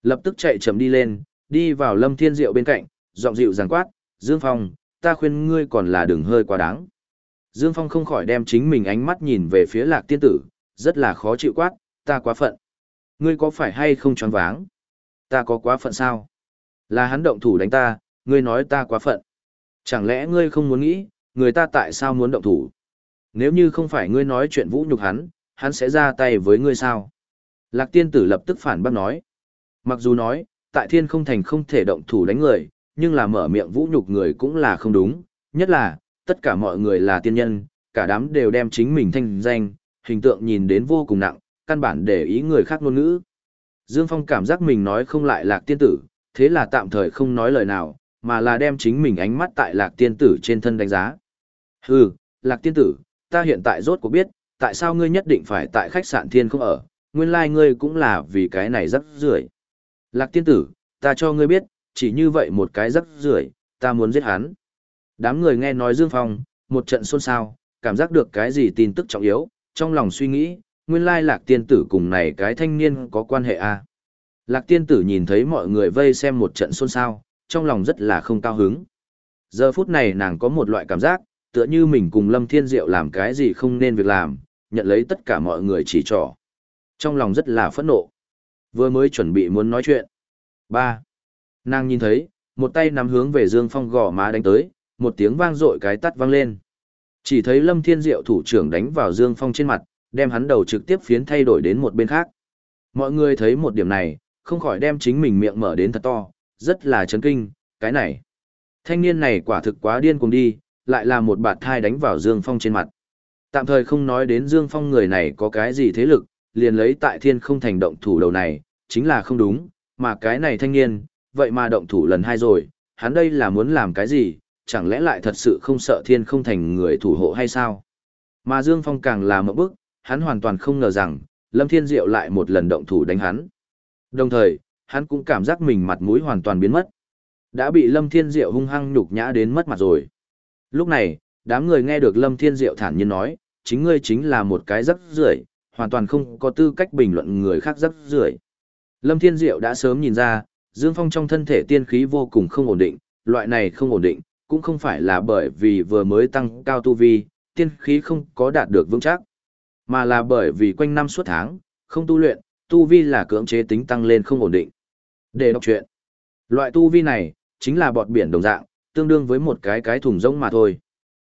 A: Lập tức chạy chậm đi lên, đi vào Lâm Thiên Diệu bên cạnh, giọng dịu giảng quát, Dương Phong, ta khuyên ngươi còn là đừng hơi quá đáng. Dương Phong không khỏi đem chính mình ánh mắt nhìn về phía lạc tiên tử, rất là khó chịu quát, ta quá phận. Ngươi có phải hay không choáng váng? Ta có quá phận sao? Là hắn động thủ đánh ta, ngươi nói ta quá phận. Chẳng lẽ ngươi không muốn nghĩ, người ta tại sao muốn động thủ? Nếu như không phải ngươi nói chuyện vũ nhục hắn, hắn sẽ ra tay với ngươi sao? Lạc tiên tử lập tức phản bác nói. Mặc dù nói, tại thiên không thành không thể động thủ đánh người, nhưng là mở miệng vũ nhục người cũng là không đúng, nhất là, tất cả mọi người là tiên nhân, cả đám đều đem chính mình thanh danh, hình tượng nhìn đến vô cùng nặng, căn bản để ý người khác ngôn ngữ. Dương Phong cảm giác mình nói không lại lạc tiên tử, thế là tạm thời không nói lời nào, mà là đem chính mình ánh mắt tại lạc tiên tử trên thân đánh giá. Hừ, lạc tiên tử, ta hiện tại rốt cuộc biết, tại sao ngươi nhất định phải tại khách sạn thiên không ở, nguyên lai like ngươi cũng là vì cái này rất rưởi. Lạc tiên tử, ta cho ngươi biết, chỉ như vậy một cái rất rưởi, ta muốn giết hắn. Đám người nghe nói Dương Phong, một trận xôn xao, cảm giác được cái gì tin tức trọng yếu, trong lòng suy nghĩ, nguyên lai lạc tiên tử cùng này cái thanh niên có quan hệ à. Lạc tiên tử nhìn thấy mọi người vây xem một trận xôn xao, trong lòng rất là không cao hứng. Giờ phút này nàng có một loại cảm giác, tựa như mình cùng Lâm Thiên Diệu làm cái gì không nên việc làm, nhận lấy tất cả mọi người chỉ trỏ. Trong lòng rất là phẫn nộ. Vừa mới chuẩn bị muốn nói chuyện. ba Nàng nhìn thấy, một tay nắm hướng về Dương Phong gò má đánh tới, một tiếng vang dội cái tắt vang lên. Chỉ thấy Lâm Thiên Diệu thủ trưởng đánh vào Dương Phong trên mặt, đem hắn đầu trực tiếp phiến thay đổi đến một bên khác. Mọi người thấy một điểm này, không khỏi đem chính mình miệng mở đến thật to, rất là chấn kinh, cái này. Thanh niên này quả thực quá điên cùng đi, lại là một bạt thai đánh vào Dương Phong trên mặt. Tạm thời không nói đến Dương Phong người này có cái gì thế lực, liền lấy tại thiên không thành động thủ đầu này, chính là không đúng, mà cái này thanh niên, vậy mà động thủ lần hai rồi, hắn đây là muốn làm cái gì, chẳng lẽ lại thật sự không sợ thiên không thành người thủ hộ hay sao? Mà Dương Phong càng là một bức, hắn hoàn toàn không ngờ rằng, Lâm Thiên Diệu lại một lần động thủ đánh hắn. Đồng thời, hắn cũng cảm giác mình mặt mũi hoàn toàn biến mất. Đã bị Lâm Thiên Diệu hung hăng nhục nhã đến mất mặt rồi. Lúc này, đám người nghe được Lâm Thiên Diệu thản nhiên nói, chính ngươi chính là một cái rắc rưởi, hoàn toàn không có tư cách bình luận người khác rắc rưởi. Lâm Thiên Diệu đã sớm nhìn ra, Dương Phong trong thân thể tiên khí vô cùng không ổn định, loại này không ổn định, cũng không phải là bởi vì vừa mới tăng cao tu vi, tiên khí không có đạt được vững chắc, mà là bởi vì quanh năm suốt tháng, không tu luyện, tu vi là cưỡng chế tính tăng lên không ổn định. Để đọc chuyện, loại tu vi này, chính là bọt biển đồng dạng, tương đương với một cái cái thùng rỗng mà thôi.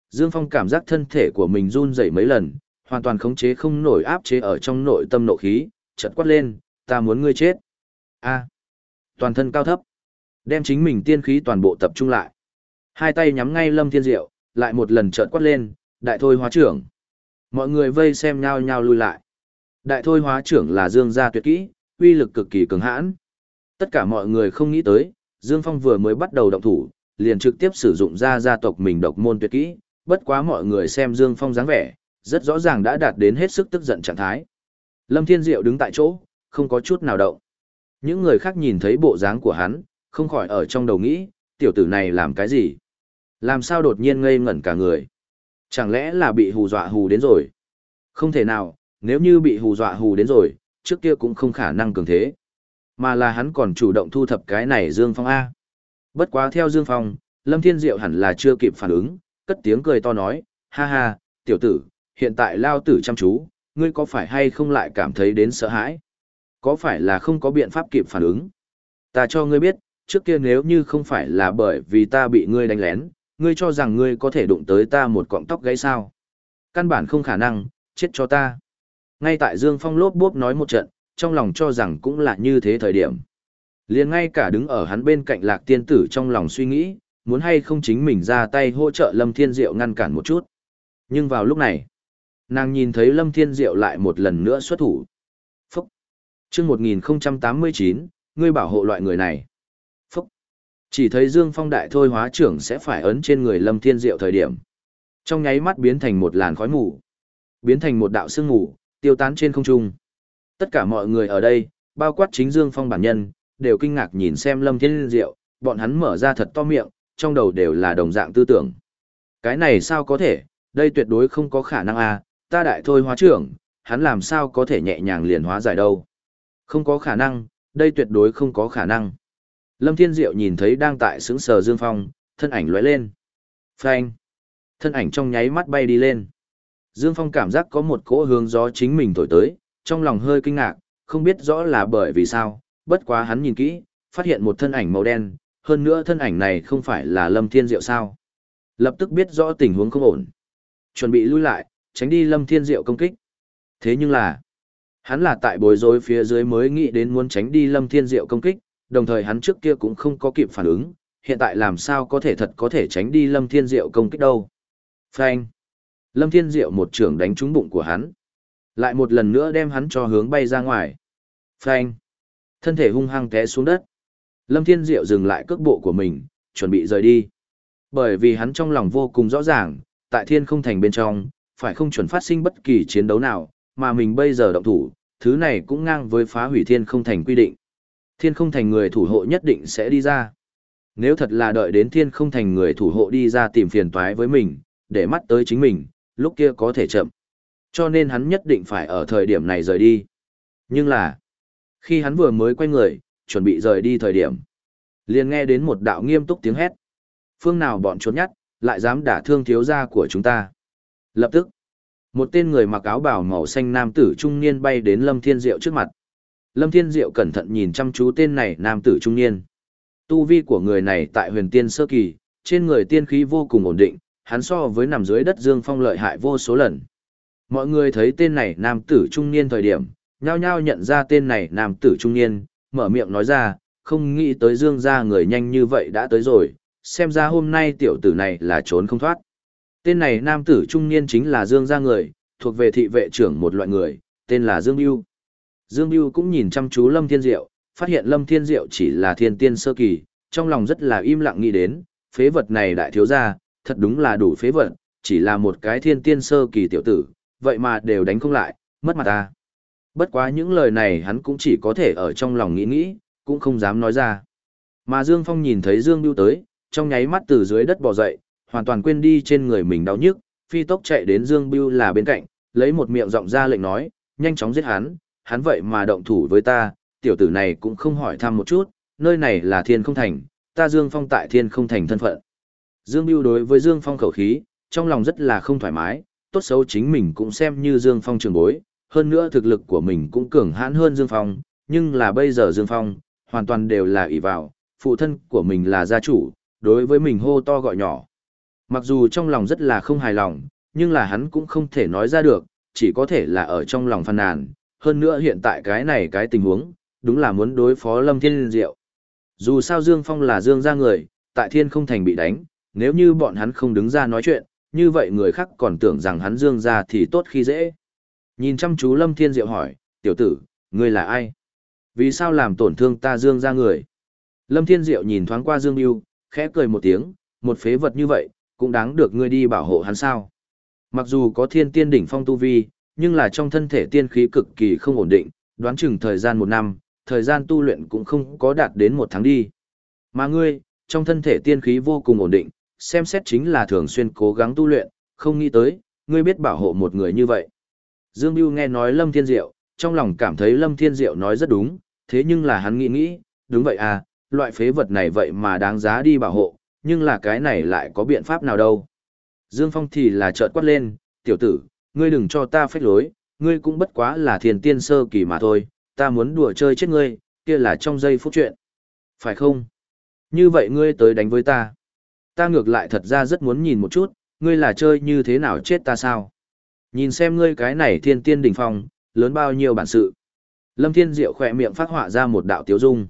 A: Dương Phong cảm giác thân thể của mình run rẩy mấy lần, hoàn toàn khống chế không nổi áp chế ở trong nội tâm nộ khí, chợt quát lên, ta muốn ngươi chết. A. Toàn thân cao thấp, đem chính mình tiên khí toàn bộ tập trung lại. Hai tay nhắm ngay Lâm Thiên Diệu, lại một lần chợt quát lên, đại thôi hóa trưởng. Mọi người vây xem nhau nhau lui lại. Đại thôi hóa trưởng là Dương gia tuyệt kỹ, uy lực cực kỳ cường hãn. Tất cả mọi người không nghĩ tới, Dương Phong vừa mới bắt đầu động thủ, liền trực tiếp sử dụng ra gia tộc mình độc môn tuyệt kỹ, bất quá mọi người xem Dương Phong dáng vẻ, rất rõ ràng đã đạt đến hết sức tức giận trạng thái. Lâm Thiên Diệu đứng tại chỗ, không có chút nào động. Những người khác nhìn thấy bộ dáng của hắn, không khỏi ở trong đầu nghĩ, tiểu tử này làm cái gì? Làm sao đột nhiên ngây ngẩn cả người? Chẳng lẽ là bị hù dọa hù đến rồi? Không thể nào, nếu như bị hù dọa hù đến rồi, trước kia cũng không khả năng cường thế. Mà là hắn còn chủ động thu thập cái này Dương Phong A. Bất quá theo Dương Phong, Lâm Thiên Diệu hẳn là chưa kịp phản ứng, cất tiếng cười to nói, ha ha, tiểu tử, hiện tại lao tử chăm chú, ngươi có phải hay không lại cảm thấy đến sợ hãi? Có phải là không có biện pháp kịp phản ứng? Ta cho ngươi biết, trước kia nếu như không phải là bởi vì ta bị ngươi đánh lén, ngươi cho rằng ngươi có thể đụng tới ta một cọng tóc gãy sao. Căn bản không khả năng, chết cho ta. Ngay tại Dương Phong lốp bốp nói một trận, trong lòng cho rằng cũng là như thế thời điểm. liền ngay cả đứng ở hắn bên cạnh lạc tiên tử trong lòng suy nghĩ, muốn hay không chính mình ra tay hỗ trợ Lâm Thiên Diệu ngăn cản một chút. Nhưng vào lúc này, nàng nhìn thấy Lâm Thiên Diệu lại một lần nữa xuất thủ. Phúc! chương 1089, ngươi bảo hộ loại người này. Phúc! Chỉ thấy Dương Phong đại thôi hóa trưởng sẽ phải ấn trên người Lâm Thiên Diệu thời điểm. Trong nháy mắt biến thành một làn khói mù. Biến thành một đạo sương mù, tiêu tán trên không trung. Tất cả mọi người ở đây, bao quát chính Dương Phong bản nhân, đều kinh ngạc nhìn xem Lâm Thiên Diệu, bọn hắn mở ra thật to miệng, trong đầu đều là đồng dạng tư tưởng. Cái này sao có thể, đây tuyệt đối không có khả năng à, ta đại thôi hóa trưởng, hắn làm sao có thể nhẹ nhàng liền hóa giải đâu. Không có khả năng, đây tuyệt đối không có khả năng. Lâm Thiên Diệu nhìn thấy đang tại sững sờ Dương Phong, thân ảnh lóe lên. Phanh. Thân ảnh trong nháy mắt bay đi lên. Dương Phong cảm giác có một cỗ hướng gió chính mình thổi tới, trong lòng hơi kinh ngạc, không biết rõ là bởi vì sao, bất quá hắn nhìn kỹ, phát hiện một thân ảnh màu đen, hơn nữa thân ảnh này không phải là Lâm Thiên Diệu sao. Lập tức biết rõ tình huống không ổn. Chuẩn bị lui lại, tránh đi Lâm Thiên Diệu công kích. Thế nhưng là, hắn là tại bối rối phía dưới mới nghĩ đến muốn tránh đi Lâm Thiên Diệu công kích, đồng thời hắn trước kia cũng không có kịp phản ứng, hiện tại làm sao có thể thật có thể tránh đi Lâm Thiên Diệu công kích đâu. Phanh. Lâm Thiên Diệu một trường đánh trúng bụng của hắn. Lại một lần nữa đem hắn cho hướng bay ra ngoài. Phanh. Thân thể hung hăng té xuống đất. Lâm Thiên Diệu dừng lại cước bộ của mình, chuẩn bị rời đi. Bởi vì hắn trong lòng vô cùng rõ ràng, tại thiên không thành bên trong, phải không chuẩn phát sinh bất kỳ chiến đấu nào, mà mình bây giờ động thủ, thứ này cũng ngang với phá hủy thiên không thành quy định. Thiên không thành người thủ hộ nhất định sẽ đi ra. Nếu thật là đợi đến thiên không thành người thủ hộ đi ra tìm phiền toái với mình, để mắt tới chính mình, lúc kia có thể chậm. Cho nên hắn nhất định phải ở thời điểm này rời đi. Nhưng là, khi hắn vừa mới quay người, chuẩn bị rời đi thời điểm. liền nghe đến một đạo nghiêm túc tiếng hét. Phương nào bọn trốn nhắt, lại dám đả thương thiếu gia của chúng ta. Lập tức, một tên người mặc áo bào màu xanh nam tử trung niên bay đến Lâm Thiên Diệu trước mặt. Lâm Thiên Diệu cẩn thận nhìn chăm chú tên này nam tử trung niên. Tu vi của người này tại huyền tiên sơ kỳ, trên người tiên khí vô cùng ổn định, hắn so với nằm dưới đất dương phong lợi hại vô số lần. Mọi người thấy tên này nam tử trung niên thời điểm, nhao nhao nhận ra tên này nam tử trung niên, mở miệng nói ra, không nghĩ tới dương gia người nhanh như vậy đã tới rồi, xem ra hôm nay tiểu tử này là trốn không thoát. Tên này nam tử trung niên chính là dương gia người, thuộc về thị vệ trưởng một loại người, tên là Dương Biêu. Dương Biêu cũng nhìn chăm chú Lâm Thiên Diệu, phát hiện Lâm Thiên Diệu chỉ là thiên tiên sơ kỳ, trong lòng rất là im lặng nghĩ đến, phế vật này đại thiếu gia, thật đúng là đủ phế vật, chỉ là một cái thiên tiên sơ kỳ tiểu tử, vậy mà đều đánh không lại, mất mặt ta. Bất quá những lời này hắn cũng chỉ có thể ở trong lòng nghĩ nghĩ, cũng không dám nói ra. Mà Dương Phong nhìn thấy Dương Biêu tới, trong nháy mắt từ dưới đất bò dậy, hoàn toàn quên đi trên người mình đau nhức, phi tốc chạy đến Dương Biêu là bên cạnh, lấy một miệng giọng ra lệnh nói, nhanh chóng giết hắn, hắn vậy mà động thủ với ta, tiểu tử này cũng không hỏi thăm một chút, nơi này là thiên không thành, ta Dương Phong tại thiên không thành thân phận. Dương Biêu đối với Dương Phong khẩu khí, trong lòng rất là không thoải mái, tốt xấu chính mình cũng xem như Dương Phong trường bối, hơn nữa thực lực của mình cũng cường hãn hơn Dương Phong, nhưng là bây giờ Dương Phong, hoàn toàn đều là ỷ vào, phụ thân của mình là gia chủ, đối với mình hô to gọi nhỏ. Mặc dù trong lòng rất là không hài lòng, nhưng là hắn cũng không thể nói ra được, chỉ có thể là ở trong lòng phàn nàn, hơn nữa hiện tại cái này cái tình huống, đúng là muốn đối phó Lâm Thiên Diệu. Dù sao Dương Phong là Dương gia người, tại thiên không thành bị đánh, nếu như bọn hắn không đứng ra nói chuyện, như vậy người khác còn tưởng rằng hắn Dương gia thì tốt khi dễ. Nhìn chăm chú Lâm Thiên Diệu hỏi, tiểu tử, ngươi là ai? Vì sao làm tổn thương ta Dương gia người? Lâm Thiên Diệu nhìn thoáng qua Dương Yêu, khẽ cười một tiếng, một phế vật như vậy, cũng đáng được ngươi đi bảo hộ hắn sao. Mặc dù có thiên tiên đỉnh phong tu vi, nhưng là trong thân thể tiên khí cực kỳ không ổn định, đoán chừng thời gian một năm, thời gian tu luyện cũng không có đạt đến một tháng đi. Mà ngươi, trong thân thể tiên khí vô cùng ổn định, xem xét chính là thường xuyên cố gắng tu luyện, không nghĩ tới, ngươi biết bảo hộ một người như vậy. Dương Biêu nghe nói Lâm Thiên Diệu, trong lòng cảm thấy Lâm Thiên Diệu nói rất đúng, thế nhưng là hắn nghĩ nghĩ, đúng vậy à, loại phế vật này vậy mà đáng giá đi bảo hộ, nhưng là cái này lại có biện pháp nào đâu. Dương Phong thì là trợn quát lên, tiểu tử, ngươi đừng cho ta phách lối, ngươi cũng bất quá là thiền tiên sơ kỳ mà thôi, ta muốn đùa chơi chết ngươi, kia là trong giây phút chuyện. Phải không? Như vậy ngươi tới đánh với ta. Ta ngược lại thật ra rất muốn nhìn một chút, ngươi là chơi như thế nào chết ta sao? Nhìn xem ngươi cái này thiên tiên đỉnh phong, lớn bao nhiêu bản sự. Lâm Thiên Diệu khỏe miệng phát họa ra một đạo tiếu dung.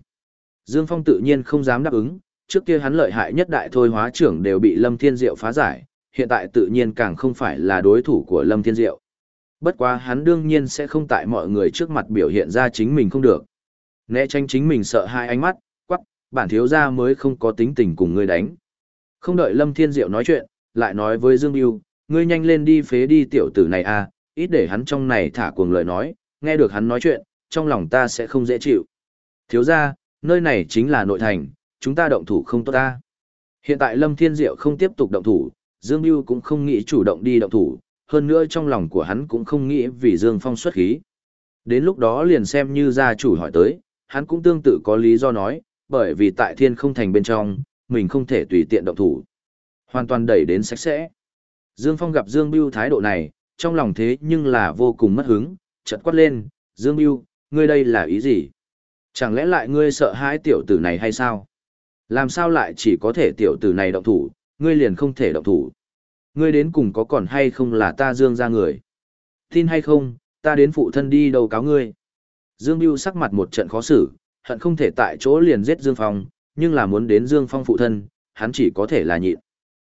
A: Dương Phong tự nhiên không dám đáp ứng, trước kia hắn lợi hại nhất đại thôi hóa trưởng đều bị Lâm Thiên Diệu phá giải, hiện tại tự nhiên càng không phải là đối thủ của Lâm Thiên Diệu. Bất quá hắn đương nhiên sẽ không tại mọi người trước mặt biểu hiện ra chính mình không được. Né tránh chính mình sợ hai ánh mắt, quắc, bản thiếu gia mới không có tính tình cùng ngươi đánh. Không đợi Lâm Thiên Diệu nói chuyện, lại nói với Dương Biêu, ngươi nhanh lên đi phế đi tiểu tử này à, ít để hắn trong này thả cuồng lời nói, nghe được hắn nói chuyện, trong lòng ta sẽ không dễ chịu. Thiếu gia, nơi này chính là nội thành, chúng ta động thủ không tốt ta. Hiện tại Lâm Thiên Diệu không tiếp tục động thủ, Dương Biêu cũng không nghĩ chủ động đi động thủ, hơn nữa trong lòng của hắn cũng không nghĩ vì Dương Phong xuất khí. Đến lúc đó liền xem như gia chủ hỏi tới, hắn cũng tương tự có lý do nói, bởi vì tại thiên không thành bên trong, mình không thể tùy tiện động thủ. Hoàn toàn đẩy đến sạch sẽ. Dương Phong gặp Dương Biêu thái độ này, trong lòng thế nhưng là vô cùng mất hứng, chợt quát lên, Dương Biêu, ngươi đây là ý gì? Chẳng lẽ lại ngươi sợ hãi tiểu tử này hay sao? Làm sao lại chỉ có thể tiểu tử này động thủ, ngươi liền không thể động thủ? Ngươi đến cùng có còn hay không là ta Dương ra người? Tin hay không, ta đến phụ thân đi đầu cáo ngươi. Dương Biêu sắc mặt một trận khó xử, hận không thể tại chỗ liền giết Dương Phong, nhưng là muốn đến Dương Phong phụ thân, hắn chỉ có thể là nhịn.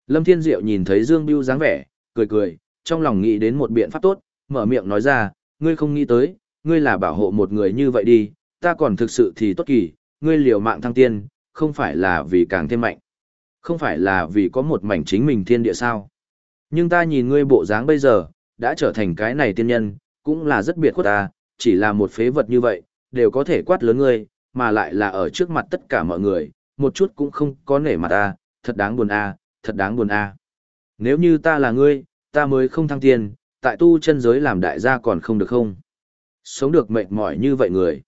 A: Lâm Thiên Diệu nhìn thấy Dương Biêu dáng vẻ, cười cười, trong lòng nghĩ đến một biện pháp tốt, mở miệng nói ra, ngươi không nghĩ tới, ngươi là bảo hộ một người như vậy đi, ta còn thực sự thì tốt kỳ, ngươi liều mạng thăng tiên, không phải là vì càng thêm mạnh. Không phải là vì có một mảnh chính mình thiên địa sao. Nhưng ta nhìn ngươi bộ dáng bây giờ, đã trở thành cái này tiên nhân, cũng là rất biệt khuất ta, chỉ là một phế vật như vậy, đều có thể quát lớn ngươi, mà lại là ở trước mặt tất cả mọi người, một chút cũng không có nể mặt ta, thật đáng buồn a, thật đáng buồn a. À. Nếu như ta là ngươi, ta mới không thăng tiền, tại tu chân giới làm đại gia còn không được không? Sống được mệt mỏi như vậy người.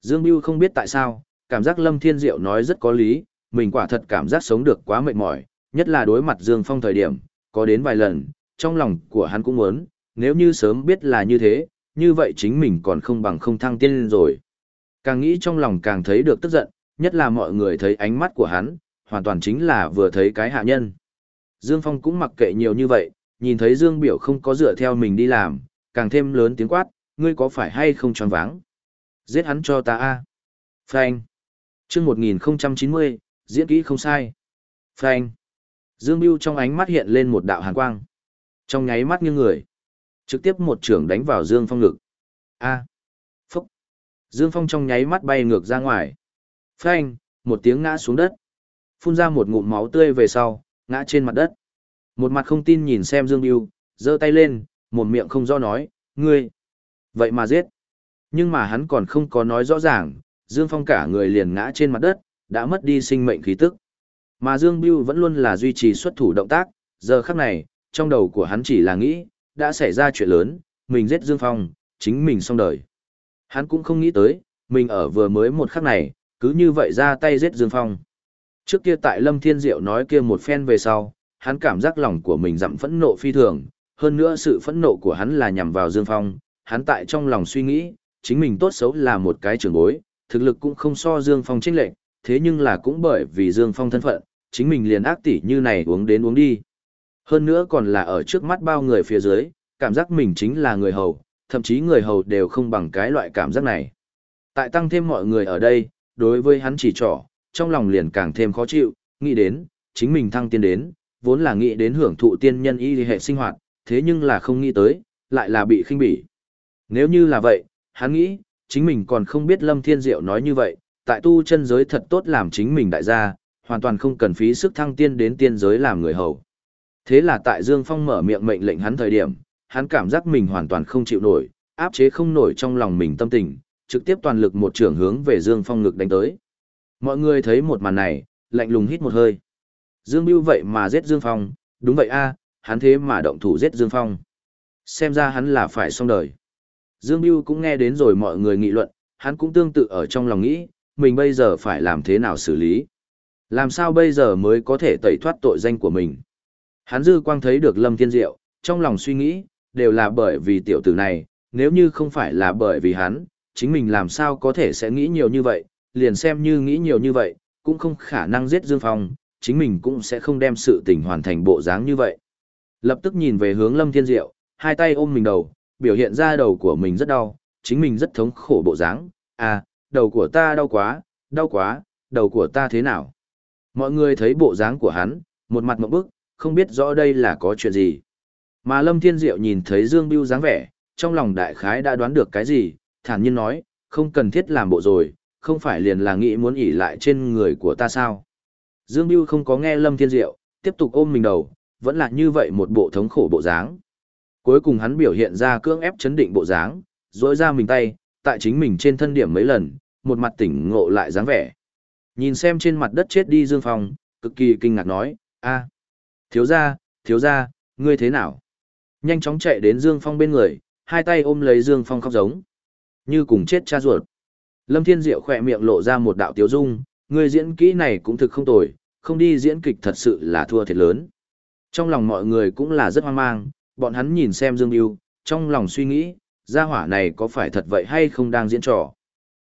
A: Dương Biêu không biết tại sao, cảm giác Lâm Thiên Diệu nói rất có lý, mình quả thật cảm giác sống được quá mệt mỏi, nhất là đối mặt Dương Phong thời điểm, có đến vài lần, trong lòng của hắn cũng muốn, nếu như sớm biết là như thế, như vậy chính mình còn không bằng không thăng tiên rồi. Càng nghĩ trong lòng càng thấy được tức giận, nhất là mọi người thấy ánh mắt của hắn, hoàn toàn chính là vừa thấy cái hạ nhân. Dương Phong cũng mặc kệ nhiều như vậy, nhìn thấy Dương Biểu không có dựa theo mình đi làm, càng thêm lớn tiếng quát, ngươi có phải hay không tròn váng? Giết hắn cho ta a. Phanh. Chương 1090, diễn kỹ không sai. Phanh. Dương Bưu trong ánh mắt hiện lên một đạo hàn quang. Trong nháy mắt như người, trực tiếp một trường đánh vào Dương Phong ngực. A. Phúc. Dương Phong trong nháy mắt bay ngược ra ngoài. Phanh, một tiếng ngã xuống đất. Phun ra một ngụm máu tươi về sau, ngã trên mặt đất. Một mặt không tin nhìn xem Dương Biêu, giơ tay lên, một miệng không do nói, ngươi. Vậy mà giết. Nhưng mà hắn còn không có nói rõ ràng, Dương Phong cả người liền ngã trên mặt đất, đã mất đi sinh mệnh khí tức. Mà Dương Biêu vẫn luôn là duy trì xuất thủ động tác, giờ khắc này, trong đầu của hắn chỉ là nghĩ, đã xảy ra chuyện lớn, mình giết Dương Phong, chính mình xong đời. Hắn cũng không nghĩ tới, mình ở vừa mới một khắc này, cứ như vậy ra tay giết Dương Phong. Trước kia tại Lâm Thiên Diệu nói kia một phen về sau, hắn cảm giác lòng của mình dặm phẫn nộ phi thường, hơn nữa sự phẫn nộ của hắn là nhằm vào Dương Phong, hắn tại trong lòng suy nghĩ, chính mình tốt xấu là một cái trưởng bối, thực lực cũng không so Dương Phong chênh lệch, thế nhưng là cũng bởi vì Dương Phong thân phận, chính mình liền ác tỷ như này uống đến uống đi. Hơn nữa còn là ở trước mắt bao người phía dưới, cảm giác mình chính là người hầu, thậm chí người hầu đều không bằng cái loại cảm giác này. Tại tăng thêm mọi người ở đây, đối với hắn chỉ trỏ, trong lòng liền càng thêm khó chịu, nghĩ đến, chính mình thăng tiên đến, vốn là nghĩ đến hưởng thụ tiên nhân y hệ sinh hoạt, thế nhưng là không nghĩ tới, lại là bị khinh bỉ. Nếu như là vậy, hắn nghĩ, chính mình còn không biết Lâm Thiên Diệu nói như vậy, tại tu chân giới thật tốt làm chính mình đại gia, hoàn toàn không cần phí sức thăng tiên đến tiên giới làm người hầu. Thế là tại Dương Phong mở miệng mệnh lệnh hắn thời điểm, hắn cảm giác mình hoàn toàn không chịu nổi, áp chế không nổi trong lòng mình tâm tình, trực tiếp toàn lực một trường hướng về Dương Phong ngực đánh tới. Mọi người thấy một màn này, lạnh lùng hít một hơi. Dương Bưu vậy mà giết Dương Phong, đúng vậy a, hắn thế mà động thủ giết Dương Phong. Xem ra hắn là phải xong đời. Dương Bưu cũng nghe đến rồi mọi người nghị luận, hắn cũng tương tự ở trong lòng nghĩ, mình bây giờ phải làm thế nào xử lý. Làm sao bây giờ mới có thể tẩy thoát tội danh của mình. Hắn dư quang thấy được Lâm Thiên Diệu, trong lòng suy nghĩ, đều là bởi vì tiểu tử này, nếu như không phải là bởi vì hắn, chính mình làm sao có thể sẽ nghĩ nhiều như vậy, liền xem như nghĩ nhiều như vậy, cũng không khả năng giết Dương Phong, chính mình cũng sẽ không đem sự tình hoàn thành bộ dáng như vậy. Lập tức nhìn về hướng Lâm Thiên Diệu, hai tay ôm mình đầu, biểu hiện ra đầu của mình rất đau, chính mình rất thống khổ bộ dáng. À, đầu của ta đau quá, đau quá, đầu của ta thế nào? Mọi người thấy bộ dáng của hắn, một mặt mộng bức, không biết rõ đây là có chuyện gì. Mà Lâm Thiên Diệu nhìn thấy Dương Biêu dáng vẻ, trong lòng đại khái đã đoán được cái gì, thản nhiên nói, không cần thiết làm bộ rồi, không phải liền là nghĩ muốn ỉ lại trên người của ta sao. Dương Biêu không có nghe Lâm Thiên Diệu, tiếp tục ôm mình đầu, vẫn là như vậy một bộ thống khổ bộ dáng. Cuối cùng hắn biểu hiện ra cưỡng ép chấn định bộ dáng, dối ra mình tay, tại chính mình trên thân điểm mấy lần, một mặt tỉnh ngộ lại dáng vẻ. Nhìn xem trên mặt đất chết đi Dương Phong, cực kỳ kinh ngạc nói, a thiếu gia, thiếu gia, ngươi thế nào? Nhanh chóng chạy đến Dương Phong bên người, hai tay ôm lấy Dương Phong khóc giống. Như cùng chết cha ruột. Lâm Thiên Diệu khỏe miệng lộ ra một đạo tiếu dung, người diễn kỹ này cũng thực không tồi, không đi diễn kịch thật sự là thua thiệt lớn. Trong lòng mọi người cũng là rất hoang mang, bọn hắn nhìn xem Dương Yêu, trong lòng suy nghĩ, gia hỏa này có phải thật vậy hay không đang diễn trò?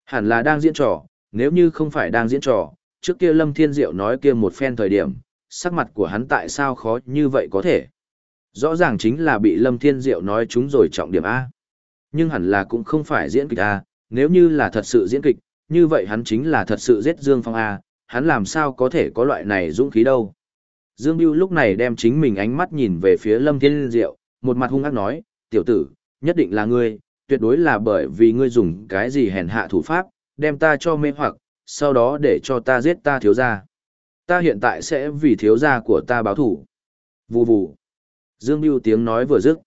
A: Hẳn là đang diễn trò, nếu như không phải đang diễn trò, trước kia Lâm Thiên Diệu nói kia một phen thời điểm, sắc mặt của hắn tại sao khó như vậy có thể? Rõ ràng chính là bị Lâm Thiên Diệu nói chúng rồi trọng điểm A. Nhưng hẳn là cũng không phải diễn kịch A, nếu như là thật sự diễn kịch, như vậy hắn chính là thật sự giết Dương Phong A, hắn làm sao có thể có loại này dũng khí đâu. Dương Biêu lúc này đem chính mình ánh mắt nhìn về phía Lâm Thiên Diệu, một mặt hung ác nói, tiểu tử, nhất định là ngươi, tuyệt đối là bởi vì ngươi dùng cái gì hèn hạ thủ pháp, đem ta cho mê hoặc, sau đó để cho ta giết ta thiếu gia. Ta hiện tại sẽ vì thiếu gia của ta báo thủ. Vù vù. Dương Biêu tiếng nói vừa dứt.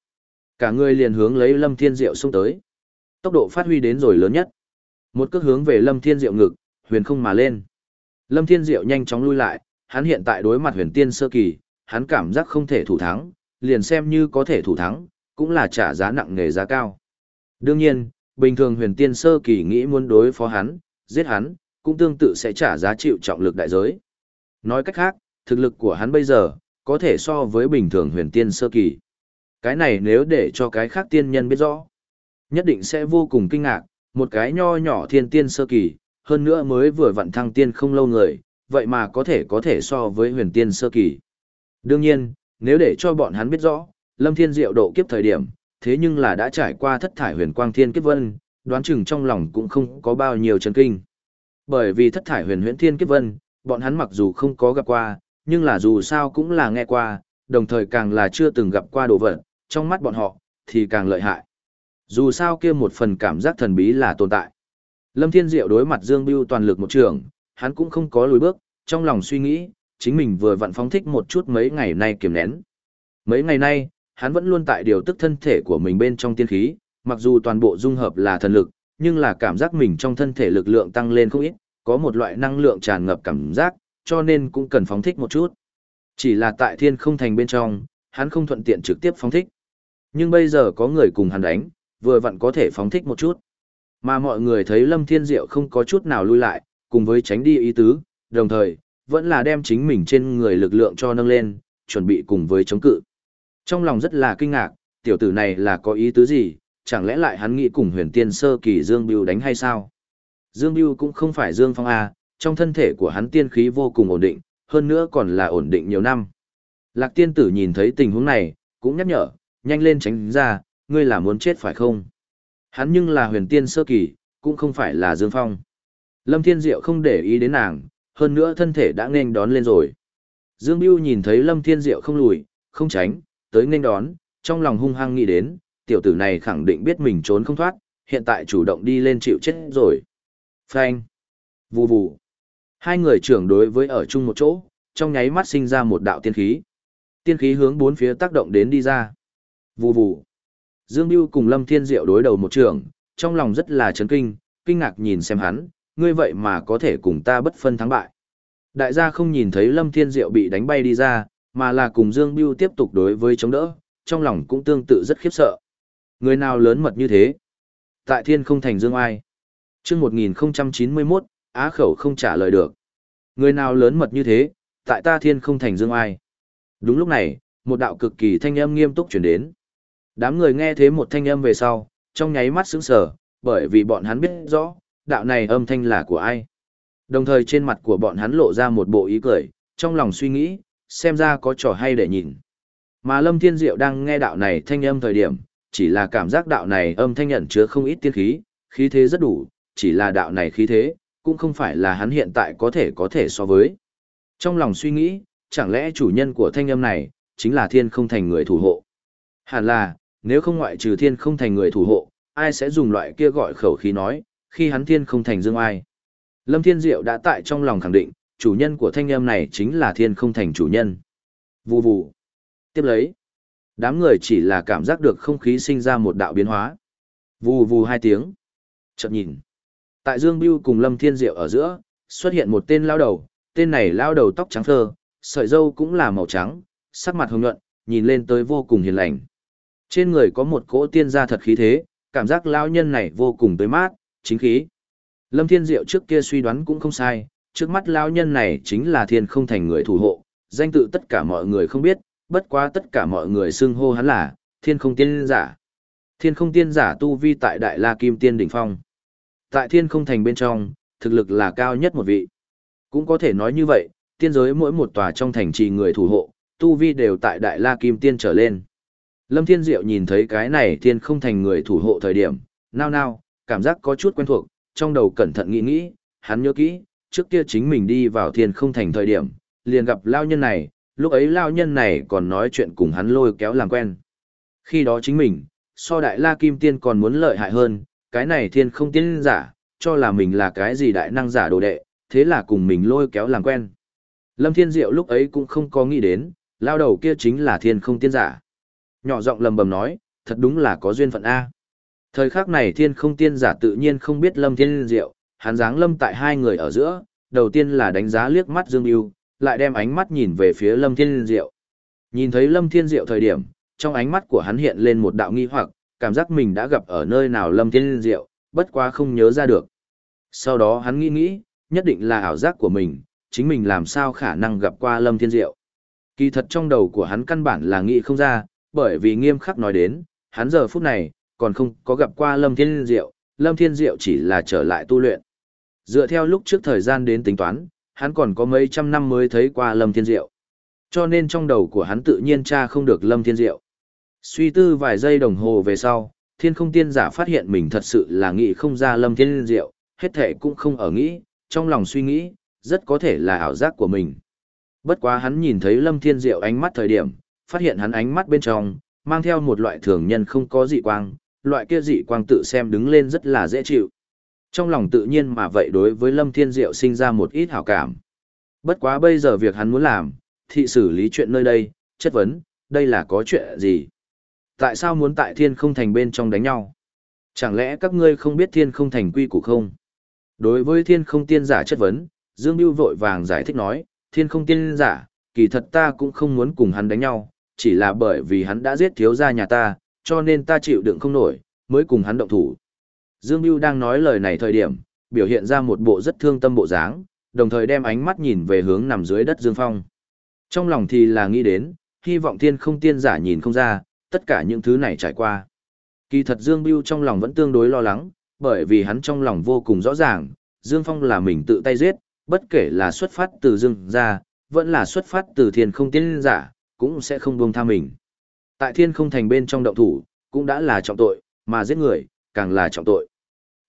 A: Cả người liền hướng lấy Lâm Thiên Diệu xông tới. Tốc độ phát huy đến rồi lớn nhất. Một cước hướng về Lâm Thiên Diệu ngực, huyền không mà lên. Lâm Thiên Diệu nhanh chóng lui lại, hắn hiện tại đối mặt huyền tiên sơ kỳ, hắn cảm giác không thể thủ thắng, liền xem như có thể thủ thắng, cũng là trả giá nặng nề giá cao. Đương nhiên, bình thường huyền tiên sơ kỳ nghĩ muốn đối phó hắn, giết hắn, cũng tương tự sẽ trả giá chịu trọng lực đại giới. Nói cách khác, thực lực của hắn bây giờ, có thể so với bình thường huyền tiên sơ kỳ. Cái này nếu để cho cái khác tiên nhân biết rõ, nhất định sẽ vô cùng kinh ngạc, một cái nho nhỏ thiên tiên sơ kỳ, hơn nữa mới vừa vặn thăng tiên không lâu người, vậy mà có thể có thể so với huyền tiên sơ kỳ. Đương nhiên, nếu để cho bọn hắn biết rõ, Lâm Thiên Diệu độ kiếp thời điểm, thế nhưng là đã trải qua thất thải huyền quang thiên kiếp vân, đoán chừng trong lòng cũng không có bao nhiêu chấn kinh. Bởi vì thất thải huyền huyễn thiên kiếp vân, bọn hắn mặc dù không có gặp qua, nhưng là dù sao cũng là nghe qua, đồng thời càng là chưa từng gặp qua đồ vật, trong mắt bọn họ, thì càng lợi hại. Dù sao kia một phần cảm giác thần bí là tồn tại. Lâm Thiên Diệu đối mặt Dương Bưu toàn lực một trường, hắn cũng không có lùi bước, trong lòng suy nghĩ, chính mình vừa vặn phóng thích một chút mấy ngày nay kiềm nén. Mấy ngày nay, hắn vẫn luôn tại điều tức thân thể của mình bên trong tiên khí, mặc dù toàn bộ dung hợp là thần lực, nhưng là cảm giác mình trong thân thể lực lượng tăng lên không ít, có một loại năng lượng tràn ngập cảm giác, cho nên cũng cần phóng thích một chút. Chỉ là tại thiên không thành bên trong, hắn không thuận tiện trực tiếp phóng thích. Nhưng bây giờ có người cùng hắn đánh, vừa vặn có thể phóng thích một chút. Mà mọi người thấy Lâm Thiên Diệu không có chút nào lui lại, cùng với tránh đi ý tứ, đồng thời, vẫn là đem chính mình trên người lực lượng cho nâng lên, chuẩn bị cùng với chống cự. Trong lòng rất là kinh ngạc, tiểu tử này là có ý tứ gì, chẳng lẽ lại hắn nghĩ cùng huyền tiên sơ kỳ Dương Biêu đánh hay sao? Dương Biêu cũng không phải Dương Phong A, trong thân thể của hắn tiên khí vô cùng ổn định, hơn nữa còn là ổn định nhiều năm. Lạc tiên tử nhìn thấy tình huống này, cũng nhắc nhở, nhanh lên tránh ra, ngươi là muốn chết phải không? Hắn nhưng là huyền tiên sơ kỳ, cũng không phải là Dương Phong. Lâm Thiên Diệu không để ý đến nàng, hơn nữa thân thể đã nên đón lên rồi. Dương Biêu nhìn thấy Lâm Thiên Diệu không lùi, không tránh, tới nên đón, trong lòng hung hăng nghĩ đến, tiểu tử này khẳng định biết mình trốn không thoát, hiện tại chủ động đi lên chịu chết rồi. Phanh. Vù vù. Hai người trưởng đối với ở chung một chỗ, trong nháy mắt sinh ra một đạo tiên khí. Tiên khí hướng bốn phía tác động đến đi ra. Vù vù. Dương Biêu cùng Lâm Thiên Diệu đối đầu một trường, trong lòng rất là chấn kinh, kinh ngạc nhìn xem hắn, ngươi vậy mà có thể cùng ta bất phân thắng bại. Đại gia không nhìn thấy Lâm Thiên Diệu bị đánh bay đi ra, mà là cùng Dương Biêu tiếp tục đối với chống đỡ, trong lòng cũng tương tự rất khiếp sợ. Người nào lớn mật như thế? Tại thiên không thành Dương ai? chương 1091, Á khẩu không trả lời được. Người nào lớn mật như thế, tại ta thiên không thành Dương ai? Đúng lúc này, một đạo cực kỳ thanh âm nghiêm túc chuyển đến. Đám người nghe thế một thanh âm về sau, trong nháy mắt sững sờ, bởi vì bọn hắn biết rõ, đạo này âm thanh là của ai. Đồng thời trên mặt của bọn hắn lộ ra một bộ ý cười, trong lòng suy nghĩ, xem ra có trò hay để nhìn. Mà Lâm Thiên Diệu đang nghe đạo này thanh âm thời điểm, chỉ là cảm giác đạo này âm thanh nhận chứa không ít tiên khí, khí thế rất đủ, chỉ là đạo này khí thế, cũng không phải là hắn hiện tại có thể có thể so với. Trong lòng suy nghĩ, chẳng lẽ chủ nhân của thanh âm này, chính là thiên không thành người thủ hộ. Hẳn là, nếu không ngoại trừ thiên không thành người thủ hộ, ai sẽ dùng loại kia gọi khẩu khí nói, khi hắn thiên không thành dương ai. Lâm Thiên Diệu đã tại trong lòng khẳng định, chủ nhân của thanh âm này chính là thiên không thành chủ nhân. Vù vù. Tiếp lấy. Đám người chỉ là cảm giác được không khí sinh ra một đạo biến hóa. Vù vù hai tiếng. Chợt nhìn. Tại Dương Biêu cùng Lâm Thiên Diệu ở giữa, xuất hiện một tên lao đầu, tên này lao đầu tóc trắng phơ, sợi râu cũng là màu trắng, sắc mặt hồng nhuận, nhìn lên tới vô cùng hiền lành. Trên người có một cỗ tiên gia thật khí thế, cảm giác lao nhân này vô cùng tới mát, chính khí. Lâm Thiên Diệu trước kia suy đoán cũng không sai, trước mắt lao nhân này chính là thiên không thành người thủ hộ, danh tự tất cả mọi người không biết, bất quá tất cả mọi người xưng hô hắn là thiên không tiên giả. Thiên không tiên giả tu vi tại Đại La Kim Tiên Đỉnh Phong. Tại thiên không thành bên trong, thực lực là cao nhất một vị. Cũng có thể nói như vậy, tiên giới mỗi một tòa trong thành trì người thủ hộ, tu vi đều tại Đại La Kim Tiên trở lên. Lâm Thiên Diệu nhìn thấy cái này thiên không thành người thủ hộ thời điểm, nao nao, cảm giác có chút quen thuộc, trong đầu cẩn thận nghĩ nghĩ, hắn nhớ kỹ, trước kia chính mình đi vào thiên không thành thời điểm, liền gặp lao nhân này, lúc ấy lao nhân này còn nói chuyện cùng hắn lôi kéo làm quen. Khi đó chính mình, so đại la kim tiên còn muốn lợi hại hơn, cái này thiên không tiên giả, cho là mình là cái gì đại năng giả đồ đệ, thế là cùng mình lôi kéo làm quen. Lâm Thiên Diệu lúc ấy cũng không có nghĩ đến, lao đầu kia chính là thiên không tiên giả. Nhỏ giọng lầm bầm nói, thật đúng là có duyên phận A. Thời khắc này thiên không tiên giả tự nhiên không biết Lâm Thiên Diệu, hắn dáng lâm tại hai người ở giữa, đầu tiên là đánh giá liếc mắt Dương Yêu, lại đem ánh mắt nhìn về phía Lâm Thiên Diệu. Nhìn thấy Lâm Thiên Diệu thời điểm, trong ánh mắt của hắn hiện lên một đạo nghi hoặc, cảm giác mình đã gặp ở nơi nào Lâm Thiên Diệu, bất quá không nhớ ra được. Sau đó hắn nghĩ nghĩ, nhất định là ảo giác của mình, chính mình làm sao khả năng gặp qua Lâm Thiên Diệu. Kỳ thật trong đầu của hắn căn bản là nghĩ không ra, bởi vì nghiêm khắc nói đến, hắn giờ phút này, còn không có gặp qua Lâm Thiên Diệu, Lâm Thiên Diệu chỉ là trở lại tu luyện. Dựa theo lúc trước thời gian đến tính toán, hắn còn có mấy trăm năm mới thấy qua Lâm Thiên Diệu. Cho nên trong đầu của hắn tự nhiên tra không được Lâm Thiên Diệu. Suy tư vài giây đồng hồ về sau, thiên không tiên giả phát hiện mình thật sự là nghĩ không ra Lâm Thiên Diệu, hết thể cũng không ở nghĩ, trong lòng suy nghĩ, rất có thể là ảo giác của mình. Bất quá hắn nhìn thấy Lâm Thiên Diệu ánh mắt thời điểm, phát hiện hắn ánh mắt bên trong, mang theo một loại thường nhân không có dị quang, loại kia dị quang tự xem đứng lên rất là dễ chịu. Trong lòng tự nhiên mà vậy đối với Lâm Thiên Diệu sinh ra một ít hảo cảm. Bất quá bây giờ việc hắn muốn làm, thị xử lý chuyện nơi đây, chất vấn, đây là có chuyện gì? Tại sao muốn tại thiên không thành bên trong đánh nhau? Chẳng lẽ các ngươi không biết thiên không thành quy củ không? Đối với thiên không tiên giả chất vấn, Dương Biêu vội vàng giải thích nói, thiên không tiên giả, kỳ thật ta cũng không muốn cùng hắn đánh nhau, chỉ là bởi vì hắn đã giết thiếu gia nhà ta, cho nên ta chịu đựng không nổi, mới cùng hắn động thủ. Dương Biêu đang nói lời này thời điểm, biểu hiện ra một bộ rất thương tâm bộ dáng, đồng thời đem ánh mắt nhìn về hướng nằm dưới đất Dương Phong. Trong lòng thì là nghĩ đến, hy vọng Tiên không tiên giả nhìn không ra, tất cả những thứ này trải qua. Kỳ thật Dương Biêu trong lòng vẫn tương đối lo lắng, bởi vì hắn trong lòng vô cùng rõ ràng, Dương Phong là mình tự tay giết, bất kể là xuất phát từ Dương ra, vẫn là xuất phát từ thiên không tiên giả, cũng sẽ không buông tha mình. Tại thiên không thành bên trong động thủ, cũng đã là trọng tội, mà giết người, càng là trọng tội.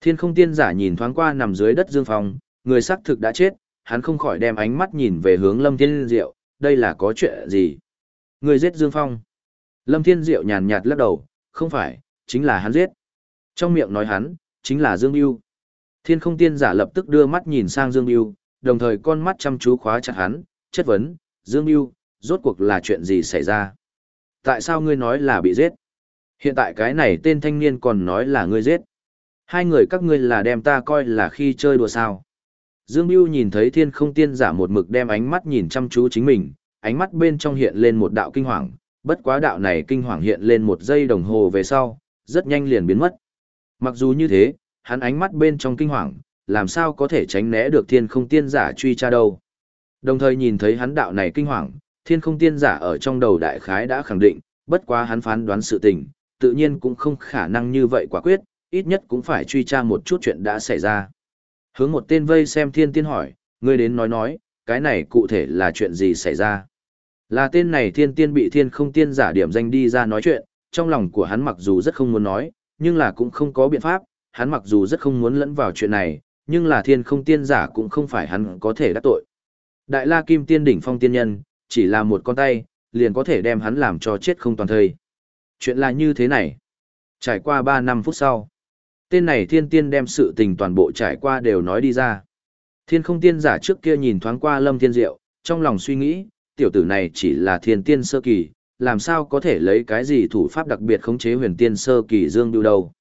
A: Thiên không tiên giả nhìn thoáng qua nằm dưới đất Dương Phong, người xác thực đã chết, hắn không khỏi đem ánh mắt nhìn về hướng Lâm Thiên Diệu, đây là có chuyện gì? Người giết Dương Phong. Lâm Thiên Diệu nhàn nhạt lắc đầu, không phải, chính là hắn giết. Trong miệng nói hắn, chính là Dương Yêu. Thiên không tiên giả lập tức đưa mắt nhìn sang Dương Yêu, đồng thời con mắt chăm chú khóa chặt hắn, chất vấn, Dương Yêu, rốt cuộc là chuyện gì xảy ra? Tại sao ngươi nói là bị giết? Hiện tại cái này tên thanh niên còn nói là ngươi giết. Hai người các ngươi là đem ta coi là khi chơi đùa sao. Dương Biêu nhìn thấy thiên không tiên giả một mực đem ánh mắt nhìn chăm chú chính mình, ánh mắt bên trong hiện lên một đạo kinh hoàng, bất quá đạo này kinh hoàng hiện lên một giây đồng hồ về sau, rất nhanh liền biến mất. Mặc dù như thế, hắn ánh mắt bên trong kinh hoàng, làm sao có thể tránh né được thiên không tiên giả truy tra đâu. Đồng thời nhìn thấy hắn đạo này kinh hoàng, thiên không tiên giả ở trong đầu đại khái đã khẳng định, bất quá hắn phán đoán sự tình, tự nhiên cũng không khả năng như vậy quả quyết, ít nhất cũng phải truy tra một chút chuyện đã xảy ra. Hướng một tên vây xem thiên tiên hỏi, ngươi đến nói nói, cái này cụ thể là chuyện gì xảy ra? Là tên này thiên tiên bị thiên không tiên giả điểm danh đi ra nói chuyện, trong lòng của hắn mặc dù rất không muốn nói, nhưng là cũng không có biện pháp, hắn mặc dù rất không muốn lẫn vào chuyện này, nhưng là thiên không tiên giả cũng không phải hắn có thể đắc tội. Đại la kim tiên đỉnh phong tiên nhân, chỉ là một con tay, liền có thể đem hắn làm cho chết không toàn thây. Chuyện là như thế này. Trải qua 3 năm phút sau, tên này thiên tiên đem sự tình toàn bộ trải qua đều nói đi ra. Thiên không tiên giả trước kia nhìn thoáng qua lâm thiên diệu, trong lòng suy nghĩ, tiểu tử này chỉ là thiên tiên sơ kỳ, làm sao có thể lấy cái gì thủ pháp đặc biệt khống chế huyền tiên sơ kỳ Dương Biêu đâu.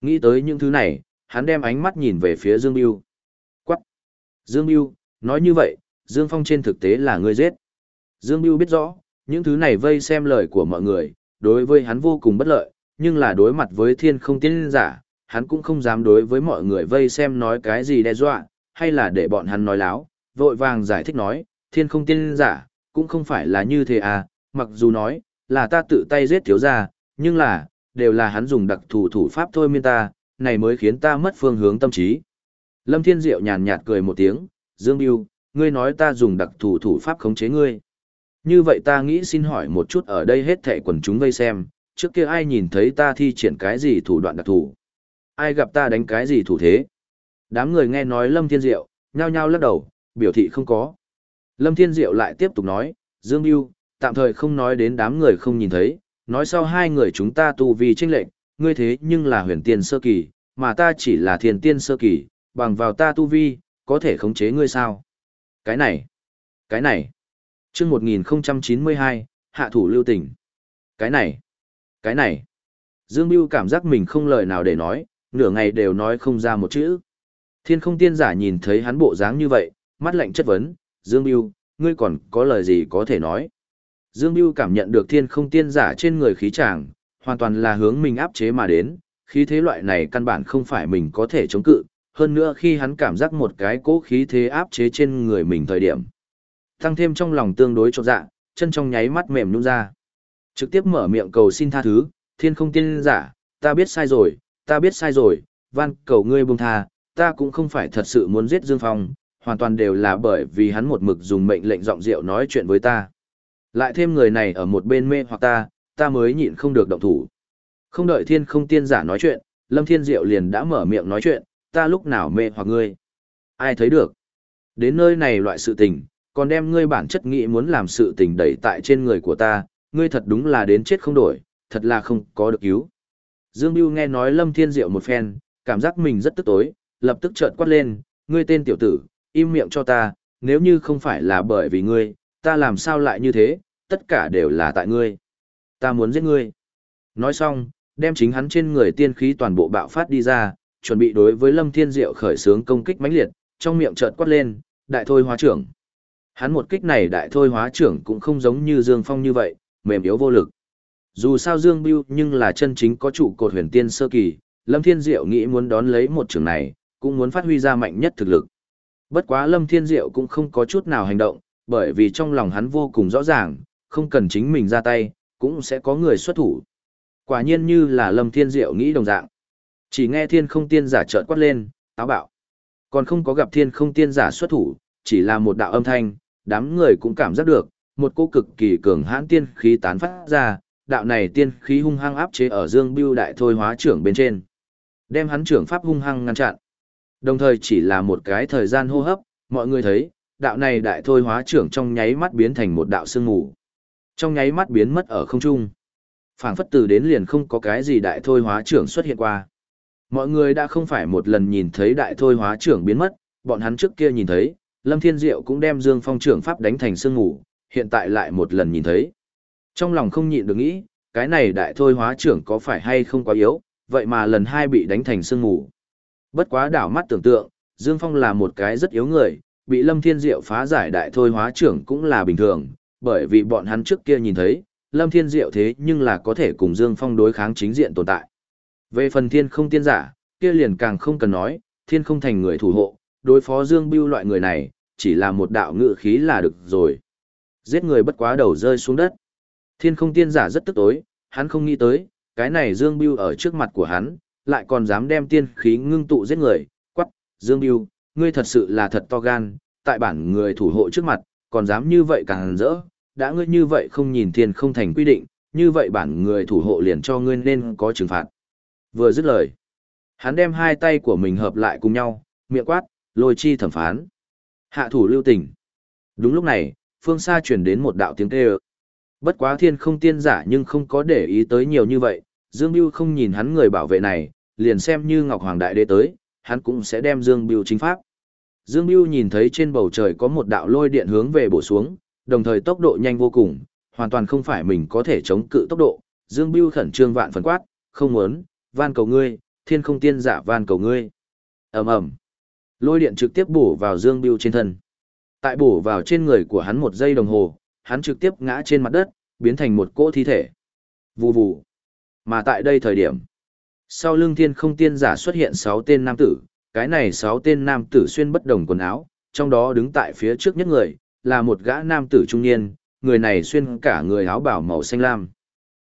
A: Nghĩ tới những thứ này, hắn đem ánh mắt nhìn về phía Dương Biêu. Quắc! Dương Biêu, nói như vậy, Dương Phong trên thực tế là người giết. Dương Biêu biết rõ, những thứ này vây xem lời của mọi người, đối với hắn vô cùng bất lợi, nhưng là đối mặt với thiên không tiên giả, hắn cũng không dám đối với mọi người vây xem nói cái gì đe dọa, hay là để bọn hắn nói láo, vội vàng giải thích nói, thiên không tiên giả, cũng không phải là như thế à, mặc dù nói, là ta tự tay giết thiếu gia, nhưng là, đều là hắn dùng đặc thủ thủ pháp thôi miên ta, này mới khiến ta mất phương hướng tâm trí. Lâm Thiên Diệu nhàn nhạt cười một tiếng, Dương Biêu, ngươi nói ta dùng đặc thủ thủ pháp khống chế ngươi. Như vậy ta nghĩ xin hỏi một chút ở đây hết thẻ quần chúng vây xem, trước kia ai nhìn thấy ta thi triển cái gì thủ đoạn đặc thủ? Ai gặp ta đánh cái gì thủ thế? Đám người nghe nói Lâm Thiên Diệu, nhao nhao lắc đầu, biểu thị không có. Lâm Thiên Diệu lại tiếp tục nói, Dương Yêu, tạm thời không nói đến đám người không nhìn thấy, nói sau hai người chúng ta tu vi tranh lệnh, ngươi thế nhưng là huyền tiên sơ kỳ, mà ta chỉ là thiền tiên sơ kỳ, bằng vào ta tu vi, có thể khống chế ngươi sao? Cái này, cái này, chương 1092, hạ thủ lưu tình. Cái này, cái này, Dương Biêu cảm giác mình không lời nào để nói, nửa ngày đều nói không ra một chữ. Thiên không tiên giả nhìn thấy hắn bộ dáng như vậy, mắt lạnh chất vấn, Dương Biêu, ngươi còn có lời gì có thể nói? Dương Biêu cảm nhận được thiên không tiên giả trên người khí tràng, hoàn toàn là hướng mình áp chế mà đến, khí thế loại này căn bản không phải mình có thể chống cự, hơn nữa khi hắn cảm giác một cái cố khí thế áp chế trên người mình thời điểm. Tăng thêm trong lòng tương đối trột dạ, chân trong nháy mắt mềm nhũn ra. Trực tiếp mở miệng cầu xin tha thứ, thiên không tiên giả, ta biết sai rồi, ta biết sai rồi, van cầu ngươi buông tha, ta cũng không phải thật sự muốn giết Dương Phong, hoàn toàn đều là bởi vì hắn một mực dùng mệnh lệnh giọng rượu nói chuyện với ta. Lại thêm người này ở một bên mê hoặc ta, ta mới nhịn không được động thủ. Không đợi thiên không tiên giả nói chuyện, Lâm Thiên Diệu liền đã mở miệng nói chuyện, ta lúc nào mê hoặc ngươi. Ai thấy được. Đến nơi này loại sự tình, còn đem ngươi bản chất nghĩ muốn làm sự tình đẩy tại trên người của ta, ngươi thật đúng là đến chết không đổi, thật là không có được cứu. Dương Biêu nghe nói Lâm Thiên Diệu một phen, cảm giác mình rất tức tối, lập tức trợn quát lên, ngươi tên tiểu tử, im miệng cho ta, nếu như không phải là bởi vì ngươi, ta làm sao lại như thế, tất cả đều là tại ngươi. Ta muốn giết ngươi. Nói xong, đem chính hắn trên người tiên khí toàn bộ bạo phát đi ra, chuẩn bị đối với Lâm Thiên Diệu khởi xướng công kích mãnh liệt, trong miệng chợt quát lên, đại thôi hóa trưởng. Hắn một kích này đại thôi hóa trưởng cũng không giống như Dương Phong như vậy, mềm yếu vô lực. Dù sao Dương Biêu nhưng là chân chính có trụ cột huyền tiên sơ kỳ, Lâm Thiên Diệu nghĩ muốn đón lấy một trường này, cũng muốn phát huy ra mạnh nhất thực lực. Bất quá Lâm Thiên Diệu cũng không có chút nào hành động, bởi vì trong lòng hắn vô cùng rõ ràng, không cần chính mình ra tay, cũng sẽ có người xuất thủ. Quả nhiên như là Lâm Thiên Diệu nghĩ đồng dạng. Chỉ nghe thiên không tiên giả chợt quát lên, táo bạo. Còn không có gặp thiên không tiên giả xuất thủ, chỉ là một đạo âm thanh, đám người cũng cảm giác được, một cô cực kỳ cường hãn tiên khí tán phát ra, đạo này tiên khí hung hăng áp chế ở Dương Bưu đại thôi hóa trưởng bên trên. Đem hắn trưởng pháp hung hăng ngăn chặn. Đồng thời chỉ là một cái thời gian hô hấp, mọi người thấy, đạo này đại thôi hóa trưởng trong nháy mắt biến thành một đạo sương mù. Trong nháy mắt biến mất ở không trung. Phảng phất từ đến liền không có cái gì đại thôi hóa trưởng xuất hiện qua. Mọi người đã không phải một lần nhìn thấy đại thôi hóa trưởng biến mất, bọn hắn trước kia nhìn thấy, Lâm Thiên Diệu cũng đem Dương Phong trưởng pháp đánh thành sương ngủ, hiện tại lại một lần nhìn thấy. Trong lòng không nhịn được nghĩ, cái này đại thôi hóa trưởng có phải hay không quá yếu, vậy mà lần hai bị đánh thành sương ngủ. Bất quá đảo mắt tưởng tượng, Dương Phong là một cái rất yếu người, bị Lâm Thiên Diệu phá giải đại thôi hóa trưởng cũng là bình thường, bởi vì bọn hắn trước kia nhìn thấy, Lâm Thiên Diệu thế nhưng là có thể cùng Dương Phong đối kháng chính diện tồn tại. Về phần thiên không tiên giả, kia liền càng không cần nói, thiên không thành người thủ hộ, đối phó Dương Bưu loại người này, chỉ là một đạo ngự khí là được rồi. Giết người bất quá đầu rơi xuống đất. Thiên không tiên giả rất tức tối, hắn không nghĩ tới, cái này Dương biêu ở trước mặt của hắn, lại còn dám đem tiên khí ngưng tụ giết người, quắc, Dương biêu ngươi thật sự là thật to gan, tại bản người thủ hộ trước mặt, còn dám như vậy càng rỡ, đã ngươi như vậy không nhìn thiên không thành quy định, như vậy bản người thủ hộ liền cho ngươi nên có trừng phạt. Vừa dứt lời, hắn đem hai tay của mình hợp lại cùng nhau, miệng quát, lôi chi thẩm phán. Hạ thủ lưu tình. Đúng lúc này, phương xa truyền đến một đạo tiếng kêu. Bất quá thiên không tiên giả nhưng không có để ý tới nhiều như vậy, Dương Biêu không nhìn hắn người bảo vệ này, liền xem như Ngọc Hoàng Đại Đế tới, hắn cũng sẽ đem Dương Biêu chính pháp. Dương Biêu nhìn thấy trên bầu trời có một đạo lôi điện hướng về bổ xuống, đồng thời tốc độ nhanh vô cùng, hoàn toàn không phải mình có thể chống cự tốc độ. Dương Biêu khẩn trương vạn phần quát, không muốn, van cầu ngươi, thiên không tiên giả van cầu ngươi. ầm ầm, lôi điện trực tiếp bổ vào Dương Biêu trên thân. Tại bổ vào trên người của hắn một giây đồng hồ, hắn trực tiếp ngã trên mặt đất, biến thành một cỗ thi thể. Vù vù. Mà tại đây thời điểm, sau lưng thiên không tiên giả xuất hiện 6 tên nam tử, cái này 6 tên nam tử xuyên bất đồng quần áo, trong đó đứng tại phía trước nhất người, là một gã nam tử trung niên, người này xuyên cả người áo bảo màu xanh lam.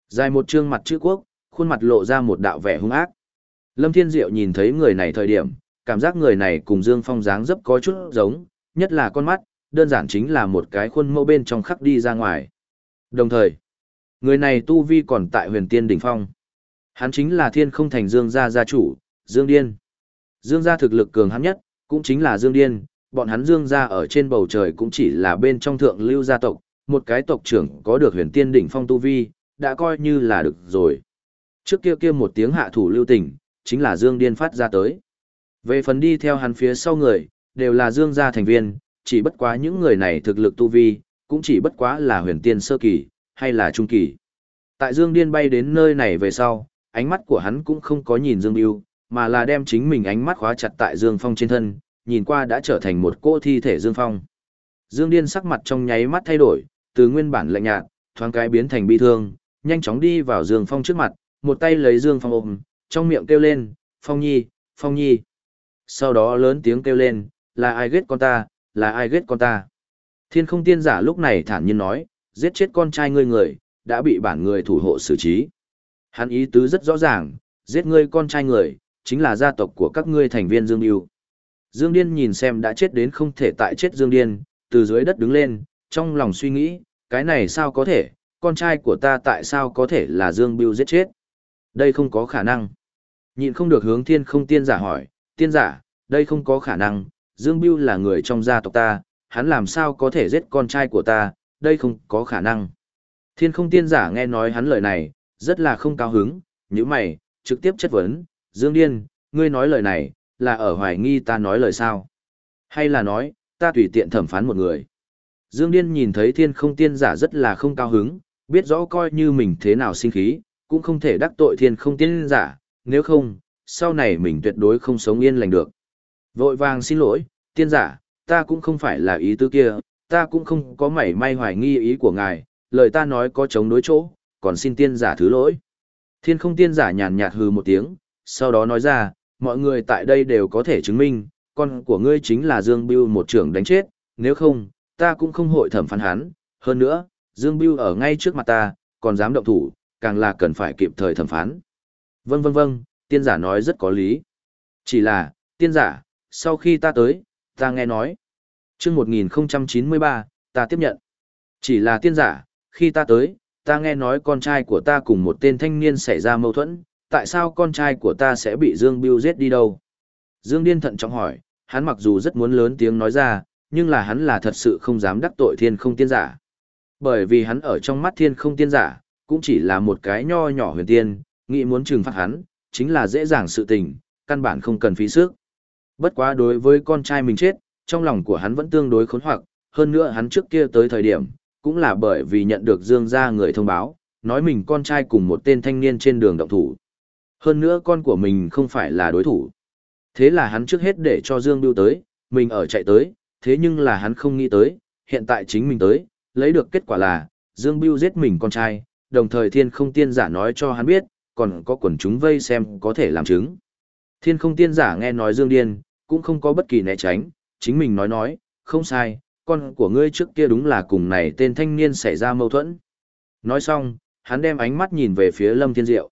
A: Dài một trương mặt chữ quốc, khuôn mặt lộ ra một đạo vẻ hung ác. Lâm Thiên Diệu nhìn thấy người này thời điểm, cảm giác người này cùng Dương Phong dáng dấp có chút giống, nhất là con mắt, đơn giản chính là một cái khuôn mẫu bên trong khắc đi ra ngoài. Đồng thời, người này tu vi còn tại huyền tiên đỉnh phong. Hắn chính là thiên không thành Dương gia gia chủ, Dương Điên. Dương gia thực lực cường hắn nhất, cũng chính là Dương Điên, bọn hắn Dương gia ở trên bầu trời cũng chỉ là bên trong thượng lưu gia tộc, một cái tộc trưởng có được huyền tiên đỉnh phong tu vi, đã coi như là được rồi. Trước kia kia một tiếng hạ thủ lưu tình, chính là Dương Điên phát ra tới. Về phần đi theo hắn phía sau người, đều là Dương gia thành viên, chỉ bất quá những người này thực lực tu vi, cũng chỉ bất quá là huyền tiên sơ kỳ, hay là trung kỳ. Tại Dương Điên bay đến nơi này về sau, ánh mắt của hắn cũng không có nhìn Dương yêu, mà là đem chính mình ánh mắt khóa chặt tại Dương Phong trên thân, nhìn qua đã trở thành một cô thi thể Dương Phong. Dương Điên sắc mặt trong nháy mắt thay đổi, từ nguyên bản lạnh nhạt, thoáng cái biến thành bi thương, nhanh chóng đi vào Dương Phong trước mặt, một tay lấy Dương Phong ôm, trong miệng kêu lên, Phong Nhi, Phong Nhi. Sau đó lớn tiếng kêu lên, là ai ghét con ta, là ai ghét con ta. Thiên không tiên giả lúc này thản nhiên nói, giết chết con trai ngươi người, đã bị bản người thủ hộ xử trí. Hắn ý tứ rất rõ ràng, giết ngươi con trai người, chính là gia tộc của các ngươi thành viên Dương Yêu. Dương Điên nhìn xem đã chết đến không thể tại chết Dương Điên, từ dưới đất đứng lên, trong lòng suy nghĩ, cái này sao có thể, con trai của ta tại sao có thể là Dương Biêu giết chết? Đây không có khả năng. Nhịn không được hướng thiên không tiên giả hỏi, tiên giả, đây không có khả năng, Dương Biêu là người trong gia tộc ta, hắn làm sao có thể giết con trai của ta, đây không có khả năng. Thiên không tiên giả nghe nói hắn lời này, rất là không cao hứng, như mày, trực tiếp chất vấn, Dương Điên, ngươi nói lời này, là ở hoài nghi ta nói lời sao? Hay là nói, ta tùy tiện thẩm phán một người? Dương Điên nhìn thấy thiên không tiên giả rất là không cao hứng, biết rõ coi như mình thế nào sinh khí, cũng không thể đắc tội thiên không tiên giả, nếu không, sau này mình tuyệt đối không sống yên lành được. Vội vàng xin lỗi, tiên giả, ta cũng không phải là ý tư kia, ta cũng không có mảy may hoài nghi ý của ngài, lời ta nói có chống đối chỗ, còn xin tiên giả thứ lỗi. Thiên không tiên giả nhàn nhạt hừ một tiếng, sau đó nói ra, mọi người tại đây đều có thể chứng minh, con của ngươi chính là Dương Biêu một trưởng đánh chết, nếu không, ta cũng không hội thẩm phán hắn, hơn nữa, Dương Biêu ở ngay trước mặt ta, còn dám động thủ, càng là cần phải kịp thời thẩm phán. Vâng vâng vâng, tiên giả nói rất có lý. Chỉ là, tiên giả, sau khi ta tới, ta nghe nói. chương 1093, ta tiếp nhận. Chỉ là tiên giả, khi ta tới, ta nghe nói con trai của ta cùng một tên thanh niên xảy ra mâu thuẫn, tại sao con trai của ta sẽ bị Dương Biêu giết đi đâu? Dương Điên thận trọng hỏi, hắn mặc dù rất muốn lớn tiếng nói ra, nhưng là hắn là thật sự không dám đắc tội thiên không tiên giả. Bởi vì hắn ở trong mắt thiên không tiên giả, cũng chỉ là một cái nho nhỏ huyền tiên, nghĩ muốn trừng phạt hắn, chính là dễ dàng sự tình, căn bản không cần phí sức. Bất quá đối với con trai mình chết, trong lòng của hắn vẫn tương đối khốn hoặc, hơn nữa hắn trước kia tới thời điểm, cũng là bởi vì nhận được Dương gia người thông báo, nói mình con trai cùng một tên thanh niên trên đường động thủ. Hơn nữa con của mình không phải là đối thủ. Thế là hắn trước hết để cho Dương Biêu tới, mình ở chạy tới, thế nhưng là hắn không nghĩ tới, hiện tại chính mình tới, lấy được kết quả là, Dương Biêu giết mình con trai, đồng thời thiên không tiên giả nói cho hắn biết, còn có quần chúng vây xem có thể làm chứng. Thiên không tiên giả nghe nói Dương Điên, cũng không có bất kỳ né tránh, chính mình nói nói, không sai, con của ngươi trước kia đúng là cùng này tên thanh niên xảy ra mâu thuẫn. Nói xong, hắn đem ánh mắt nhìn về phía Lâm Thiên Diệu.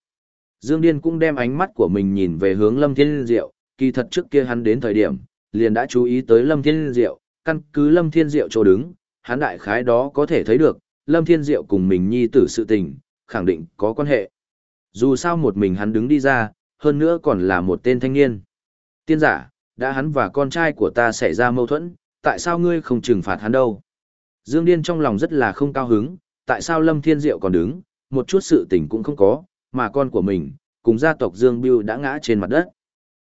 A: Dương Điên cũng đem ánh mắt của mình nhìn về hướng Lâm Thiên Diệu, kỳ thật trước kia hắn đến thời điểm, liền đã chú ý tới Lâm Thiên Diệu, căn cứ Lâm Thiên Diệu chỗ đứng, hắn đại khái đó có thể thấy được, Lâm Thiên Diệu cùng mình nhi tử sự tình, khẳng định có quan hệ. Dù sao một mình hắn đứng đi ra, hơn nữa còn là một tên thanh niên. Tiên giả, đã hắn và con trai của ta xảy ra mâu thuẫn, tại sao ngươi không trừng phạt hắn đâu? Dương Điên trong lòng rất là không cao hứng, tại sao Lâm Thiên Diệu còn đứng, một chút sự tình cũng không có, mà con của mình, cùng gia tộc Dương Biêu đã ngã trên mặt đất.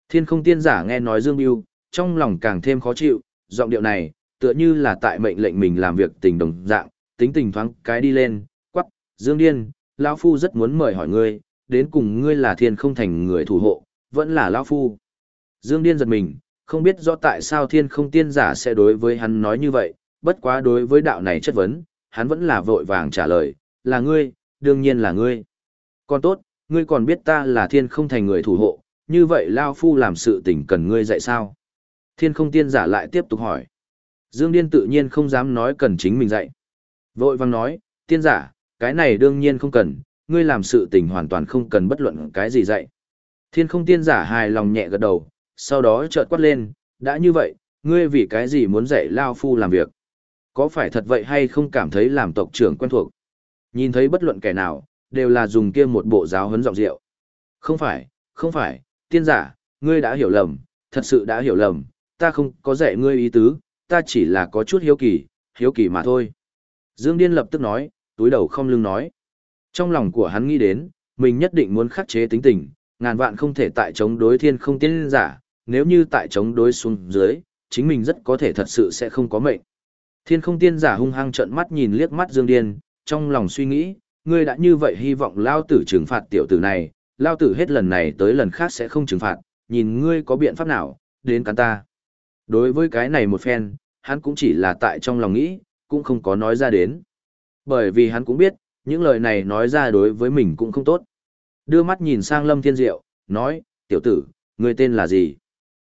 A: Thiên không tiên giả nghe nói Dương Biêu, trong lòng càng thêm khó chịu, giọng điệu này, tựa như là tại mệnh lệnh mình làm việc tình đồng dạng, tính tình thoáng cái đi lên, quắc, Dương Điên, lão Phu rất muốn mời hỏi ngươi, đến cùng ngươi là thiên không thành người thủ hộ, vẫn là lão Phu. Dương Điên giật mình, không biết rõ tại sao thiên không tiên giả sẽ đối với hắn nói như vậy, bất quá đối với đạo này chất vấn, hắn vẫn là vội vàng trả lời, là ngươi, đương nhiên là ngươi. Còn tốt, ngươi còn biết ta là thiên không thành người thủ hộ, như vậy Lao Phu làm sự tình cần ngươi dạy sao? Thiên không tiên giả lại tiếp tục hỏi. Dương Điên tự nhiên không dám nói cần chính mình dạy. Vội vang nói, tiên giả, cái này đương nhiên không cần, ngươi làm sự tình hoàn toàn không cần bất luận cái gì dạy. Thiên không tiên giả hài lòng nhẹ gật đầu, sau đó chợt quát lên, đã như vậy, ngươi vì cái gì muốn dạy Lao Phu làm việc? Có phải thật vậy hay không cảm thấy làm tộc trưởng quen thuộc? Nhìn thấy bất luận kẻ nào, đều là dùng kia một bộ giáo huấn giọng rượu. Không phải, không phải, tiên giả, ngươi đã hiểu lầm, thật sự đã hiểu lầm, ta không có dạy ngươi ý tứ, ta chỉ là có chút hiếu kỳ, hiếu kỳ mà thôi. Dương Điên lập tức nói, túi đầu không lưng nói. Trong lòng của hắn nghĩ đến, mình nhất định muốn khắc chế tính tình, ngàn vạn không thể tại chống đối thiên không tiên giả, nếu như tại chống đối xuống dưới, chính mình rất có thể thật sự sẽ không có mệnh. Thiên không tiên giả hung hăng trợn mắt nhìn liếc mắt Dương Điên, trong lòng suy nghĩ, ngươi đã như vậy hy vọng lao tử trừng phạt tiểu tử này, lao tử hết lần này tới lần khác sẽ không trừng phạt, nhìn ngươi có biện pháp nào, đến cắn ta. Đối với cái này một phen, hắn cũng chỉ là tại trong lòng nghĩ, cũng không có nói ra đến. Bởi vì hắn cũng biết, những lời này nói ra đối với mình cũng không tốt. Đưa mắt nhìn sang Lâm Thiên Diệu, nói, tiểu tử, ngươi tên là gì?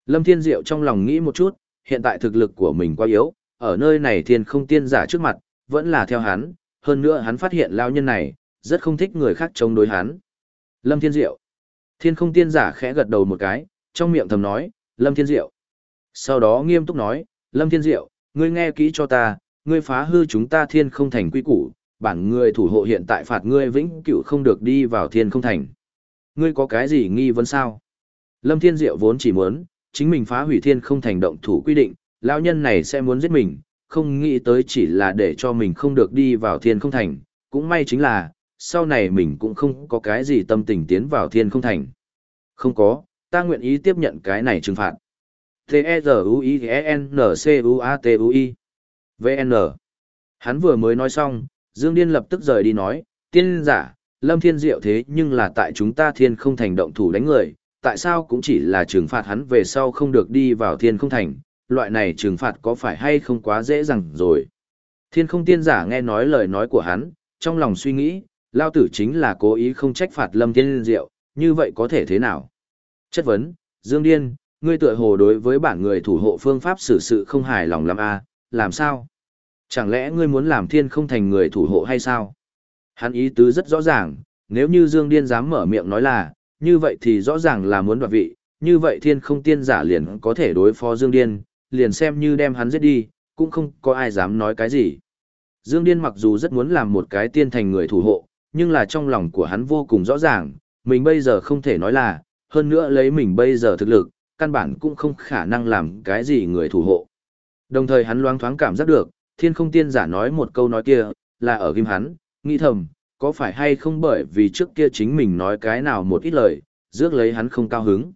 A: Lâm Thiên Diệu trong lòng nghĩ một chút, hiện tại thực lực của mình quá yếu, ở nơi này thiên không tiên giả trước mặt, vẫn là theo hắn, hơn nữa hắn phát hiện lao nhân này, rất không thích người khác chống đối hắn. Lâm Thiên Diệu. Thiên không tiên giả khẽ gật đầu một cái, trong miệng thầm nói, Lâm Thiên Diệu. Sau đó nghiêm túc nói, Lâm Thiên Diệu, ngươi nghe kỹ cho ta, ngươi phá hư chúng ta thiên không thành quy củ, bản ngươi thủ hộ hiện tại phạt ngươi vĩnh cửu không được đi vào thiên không thành. Ngươi có cái gì nghi vấn sao? Lâm Thiên Diệu vốn chỉ muốn, chính mình phá hủy thiên không thành động thủ quy định, lão nhân này sẽ muốn giết mình, không nghĩ tới chỉ là để cho mình không được đi vào thiên không thành, cũng may chính là, sau này mình cũng không có cái gì tâm tình tiến vào thiên không thành. Không có, ta nguyện ý tiếp nhận cái này trừng phạt. T-E-Z-U-I-N-C-U-A-T-U-I V-N Hắn vừa mới nói xong, Dương Điên lập tức rời đi nói, tiên giả, Lâm Thiên Diệu thế nhưng là tại chúng ta thiên không thành động thủ đánh người, tại sao cũng chỉ là trừng phạt hắn về sau không được đi vào thiên không thành, loại này trừng phạt có phải hay không quá dễ dàng rồi. Thiên không tiên giả nghe nói lời nói của hắn, trong lòng suy nghĩ, lao tử chính là cố ý không trách phạt lâm thiên diệu, như vậy có thể thế nào? Chất vấn, Dương Điên, ngươi tựa hồ đối với bản người thủ hộ phương pháp xử sự không hài lòng lắm a à, làm sao? Chẳng lẽ ngươi muốn làm thiên không thành người thủ hộ hay sao? Hắn ý tứ rất rõ ràng, nếu như Dương Điên dám mở miệng nói là, như vậy thì rõ ràng là muốn đoạt vị, như vậy thiên không tiên giả liền có thể đối phó Dương Điên, liền xem như đem hắn giết đi, cũng không có ai dám nói cái gì. Dương Điên mặc dù rất muốn làm một cái tiên thành người thủ hộ, nhưng là trong lòng của hắn vô cùng rõ ràng, mình bây giờ không thể nói là, hơn nữa lấy mình bây giờ thực lực, căn bản cũng không khả năng làm cái gì người thủ hộ. Đồng thời hắn loáng thoáng cảm giác được, thiên không tiên giả nói một câu nói kia, là ở ghim hắn, nghĩ thầm, có phải hay không bởi vì trước kia chính mình nói cái nào một ít lời, rước lấy hắn không cao hứng.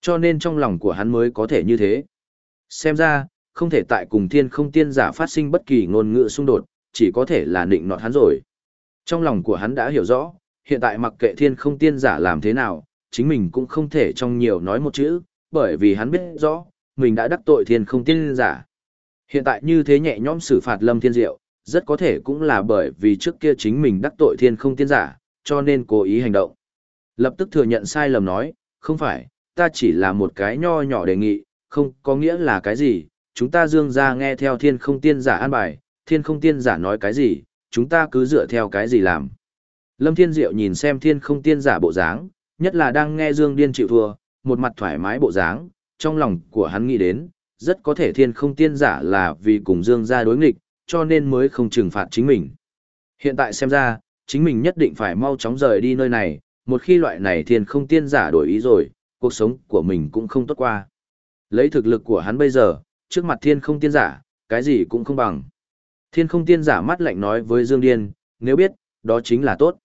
A: Cho nên trong lòng của hắn mới có thể như thế. Xem ra, không thể tại cùng thiên không tiên giả phát sinh bất kỳ ngôn ngữ xung đột, chỉ có thể là định nọt hắn rồi. Trong lòng của hắn đã hiểu rõ, hiện tại mặc kệ thiên không tiên giả làm thế nào, chính mình cũng không thể trong nhiều nói một chữ, bởi vì hắn biết rõ, mình đã đắc tội thiên không tiên giả. Hiện tại như thế nhẹ nhõm xử phạt lâm thiên diệu, rất có thể cũng là bởi vì trước kia chính mình đắc tội thiên không tiên giả, cho nên cố ý hành động. Lập tức thừa nhận sai lầm nói, không phải, ta chỉ là một cái nho nhỏ đề nghị, không có nghĩa là cái gì, chúng ta dương ra nghe theo thiên không tiên giả an bài, thiên không tiên giả nói cái gì, chúng ta cứ dựa theo cái gì làm. Lâm Thiên Diệu nhìn xem thiên không tiên giả bộ dáng, nhất là đang nghe Dương Điên chịu thua, một mặt thoải mái bộ dáng, trong lòng của hắn nghĩ đến, rất có thể thiên không tiên giả là vì cùng Dương gia đối nghịch, cho nên mới không trừng phạt chính mình. Hiện tại xem ra, chính mình nhất định phải mau chóng rời đi nơi này, một khi loại này thiên không tiên giả đổi ý rồi, cuộc sống của mình cũng không tốt qua. Lấy thực lực của hắn bây giờ, trước mặt thiên không tiên giả, cái gì cũng không bằng. Thiên không tiên giả mắt lạnh nói với Dương Điên, nếu biết, đó chính là tốt.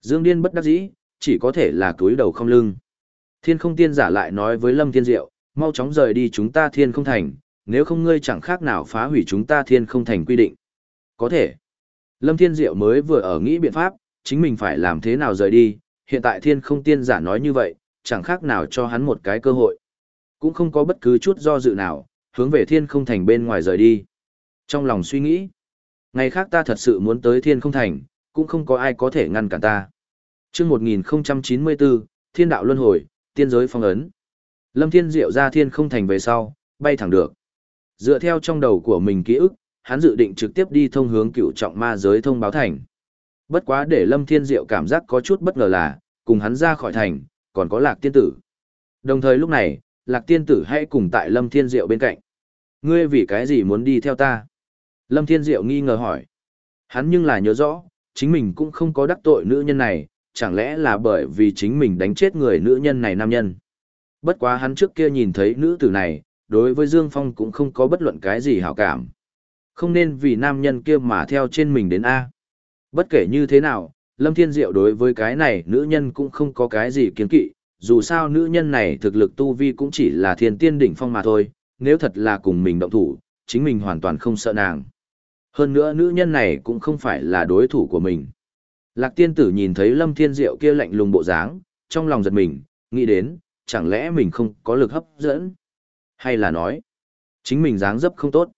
A: Dương Điên bất đắc dĩ, chỉ có thể là túi đầu không lưng. Thiên không tiên giả lại nói với Lâm Thiên Diệu, mau chóng rời đi chúng ta thiên không thành, nếu không ngươi chẳng khác nào phá hủy chúng ta thiên không thành quy định. Có thể. Lâm Thiên Diệu mới vừa ở nghĩ biện pháp, chính mình phải làm thế nào rời đi, hiện tại thiên không tiên giả nói như vậy, chẳng khác nào cho hắn một cái cơ hội. Cũng không có bất cứ chút do dự nào, hướng về thiên không thành bên ngoài rời đi. Trong lòng suy nghĩ, ngày khác ta thật sự muốn tới thiên không thành, cũng không có ai có thể ngăn cản ta. Trước 1094, thiên đạo luân hồi, tiên giới phong ấn. Lâm Thiên Diệu ra thiên không thành về sau, bay thẳng được. Dựa theo trong đầu của mình ký ức, hắn dự định trực tiếp đi thông hướng cựu trọng ma giới thông báo thành. Bất quá để Lâm Thiên Diệu cảm giác có chút bất ngờ là, cùng hắn ra khỏi thành, còn có Lạc Tiên Tử. Đồng thời lúc này, Lạc Tiên Tử hãy cùng tại Lâm Thiên Diệu bên cạnh. Ngươi vì cái gì muốn đi theo ta? Lâm Thiên Diệu nghi ngờ hỏi. Hắn nhưng là nhớ rõ, chính mình cũng không có đắc tội nữ nhân này, chẳng lẽ là bởi vì chính mình đánh chết người nữ nhân này nam nhân. Bất quá hắn trước kia nhìn thấy nữ tử này, đối với Dương Phong cũng không có bất luận cái gì hảo cảm. Không nên vì nam nhân kia mà theo trên mình đến A. Bất kể như thế nào, Lâm Thiên Diệu đối với cái này nữ nhân cũng không có cái gì kiến kỵ, dù sao nữ nhân này thực lực tu vi cũng chỉ là thiên tiên đỉnh phong mà thôi, nếu thật là cùng mình động thủ, chính mình hoàn toàn không sợ nàng. Hơn nữa nữ nhân này cũng không phải là đối thủ của mình. Lạc tiên tử nhìn thấy Lâm Thiên Diệu kia lạnh lùng bộ dáng, trong lòng giật mình, nghĩ đến, chẳng lẽ mình không có lực hấp dẫn? Hay là nói, chính mình dáng dấp không tốt?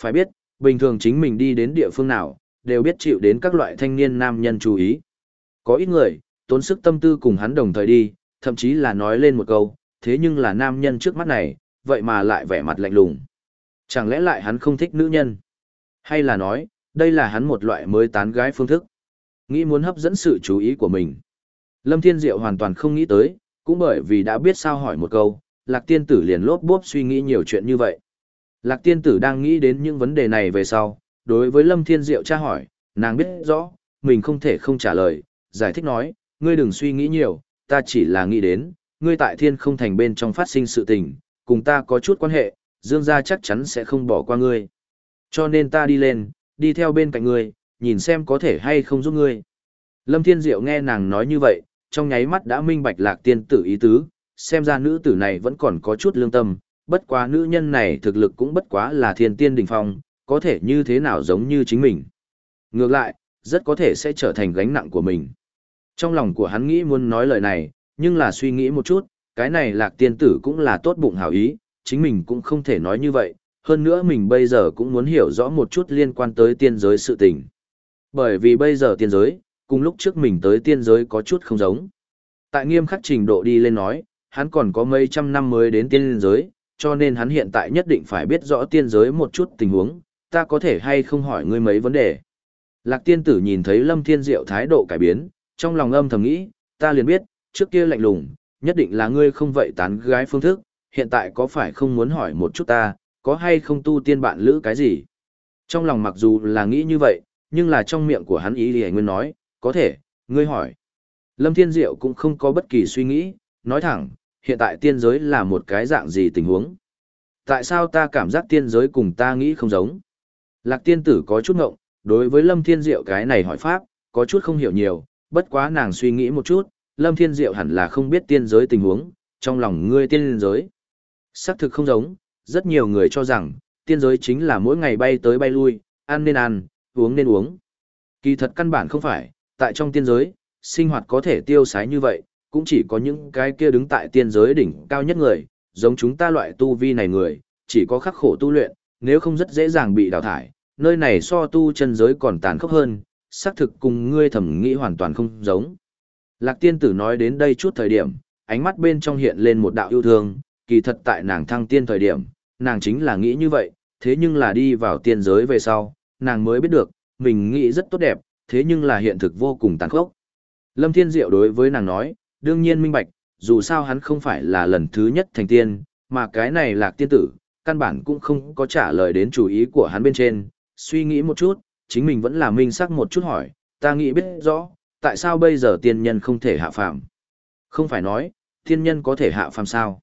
A: Phải biết, bình thường chính mình đi đến địa phương nào, đều biết chịu đến các loại thanh niên nam nhân chú ý. Có ít người, tốn sức tâm tư cùng hắn đồng thời đi, thậm chí là nói lên một câu, thế nhưng là nam nhân trước mắt này, vậy mà lại vẻ mặt lạnh lùng. Chẳng lẽ lại hắn không thích nữ nhân? Hay là nói, đây là hắn một loại mới tán gái phương thức? Nghĩ muốn hấp dẫn sự chú ý của mình. Lâm Thiên Diệu hoàn toàn không nghĩ tới, cũng bởi vì đã biết sao hỏi một câu, Lạc Tiên Tử liền lốp bốp suy nghĩ nhiều chuyện như vậy. Lạc Tiên Tử đang nghĩ đến những vấn đề này về sau, đối với Lâm Thiên Diệu tra hỏi, nàng biết rõ, mình không thể không trả lời, giải thích nói, ngươi đừng suy nghĩ nhiều, ta chỉ là nghĩ đến, ngươi tại thiên không thành bên trong phát sinh sự tình, cùng ta có chút quan hệ, Dương gia chắc chắn sẽ không bỏ qua ngươi. Cho nên ta đi lên, đi theo bên cạnh ngươi, nhìn xem có thể hay không giúp ngươi. Lâm Thiên Diệu nghe nàng nói như vậy, trong nháy mắt đã minh bạch lạc tiên tử ý tứ, xem ra nữ tử này vẫn còn có chút lương tâm, bất quá nữ nhân này thực lực cũng bất quá là thiên tiên đỉnh phong, có thể như thế nào giống như chính mình. Ngược lại, rất có thể sẽ trở thành gánh nặng của mình. Trong lòng của hắn nghĩ muốn nói lời này, nhưng là suy nghĩ một chút, cái này lạc tiên tử cũng là tốt bụng hảo ý, chính mình cũng không thể nói như vậy, hơn nữa mình bây giờ cũng muốn hiểu rõ một chút liên quan tới tiên giới sự tình. Bởi vì bây giờ tiên giới, cùng lúc trước mình tới tiên giới có chút không giống. Tại nghiêm khắc trình độ đi lên nói, hắn còn có mấy trăm năm mới đến tiên giới, cho nên hắn hiện tại nhất định phải biết rõ tiên giới một chút tình huống, ta có thể hay không hỏi ngươi mấy vấn đề. Lạc tiên tử nhìn thấy Lâm Thiên Diệu thái độ cải biến, trong lòng âm thầm nghĩ, ta liền biết, trước kia lạnh lùng, nhất định là ngươi không vậy tán gái phương thức, hiện tại có phải không muốn hỏi một chút ta, có hay không tu tiên bạn lữ cái gì. Trong lòng mặc dù là nghĩ như vậy, nhưng là trong miệng của hắn ý thì nguyên nói, có thể, ngươi hỏi. Lâm Thiên Diệu cũng không có bất kỳ suy nghĩ, nói thẳng, hiện tại tiên giới là một cái dạng gì tình huống. Tại sao ta cảm giác tiên giới cùng ta nghĩ không giống? Lạc tiên tử có chút ngộng, đối với Lâm Thiên Diệu cái này hỏi pháp, có chút không hiểu nhiều, bất quá nàng suy nghĩ một chút, Lâm Thiên Diệu hẳn là không biết tiên giới tình huống, trong lòng ngươi tiên giới. Xác thực không giống, rất nhiều người cho rằng, tiên giới chính là mỗi ngày bay tới bay lui, ăn nên ăn, uống nên uống. Kỳ thật căn bản không phải, tại trong tiên giới, sinh hoạt có thể tiêu sái như vậy, cũng chỉ có những cái kia đứng tại tiên giới đỉnh cao nhất người, giống chúng ta loại tu vi này người, chỉ có khắc khổ tu luyện, nếu không rất dễ dàng bị đào thải, nơi này so tu chân giới còn tàn khốc hơn, xác thực cùng ngươi thẩm nghĩ hoàn toàn không giống. Lạc tiên tử nói đến đây chút thời điểm, ánh mắt bên trong hiện lên một đạo yêu thương, kỳ thật tại nàng thăng tiên thời điểm, nàng chính là nghĩ như vậy, thế nhưng là đi vào tiên giới về sau, nàng mới biết được, mình nghĩ rất tốt đẹp, thế nhưng là hiện thực vô cùng tàn khốc. Lâm Thiên Diệu đối với nàng nói, đương nhiên minh bạch, dù sao hắn không phải là lần thứ nhất thành tiên, mà cái này lạc tiên tử, căn bản cũng không có trả lời đến chủ ý của hắn bên trên, suy nghĩ một chút, chính mình vẫn là minh sắc một chút hỏi, ta nghĩ biết rõ, tại sao bây giờ tiên nhân không thể hạ phàm? Không phải nói, tiên nhân có thể hạ phàm sao?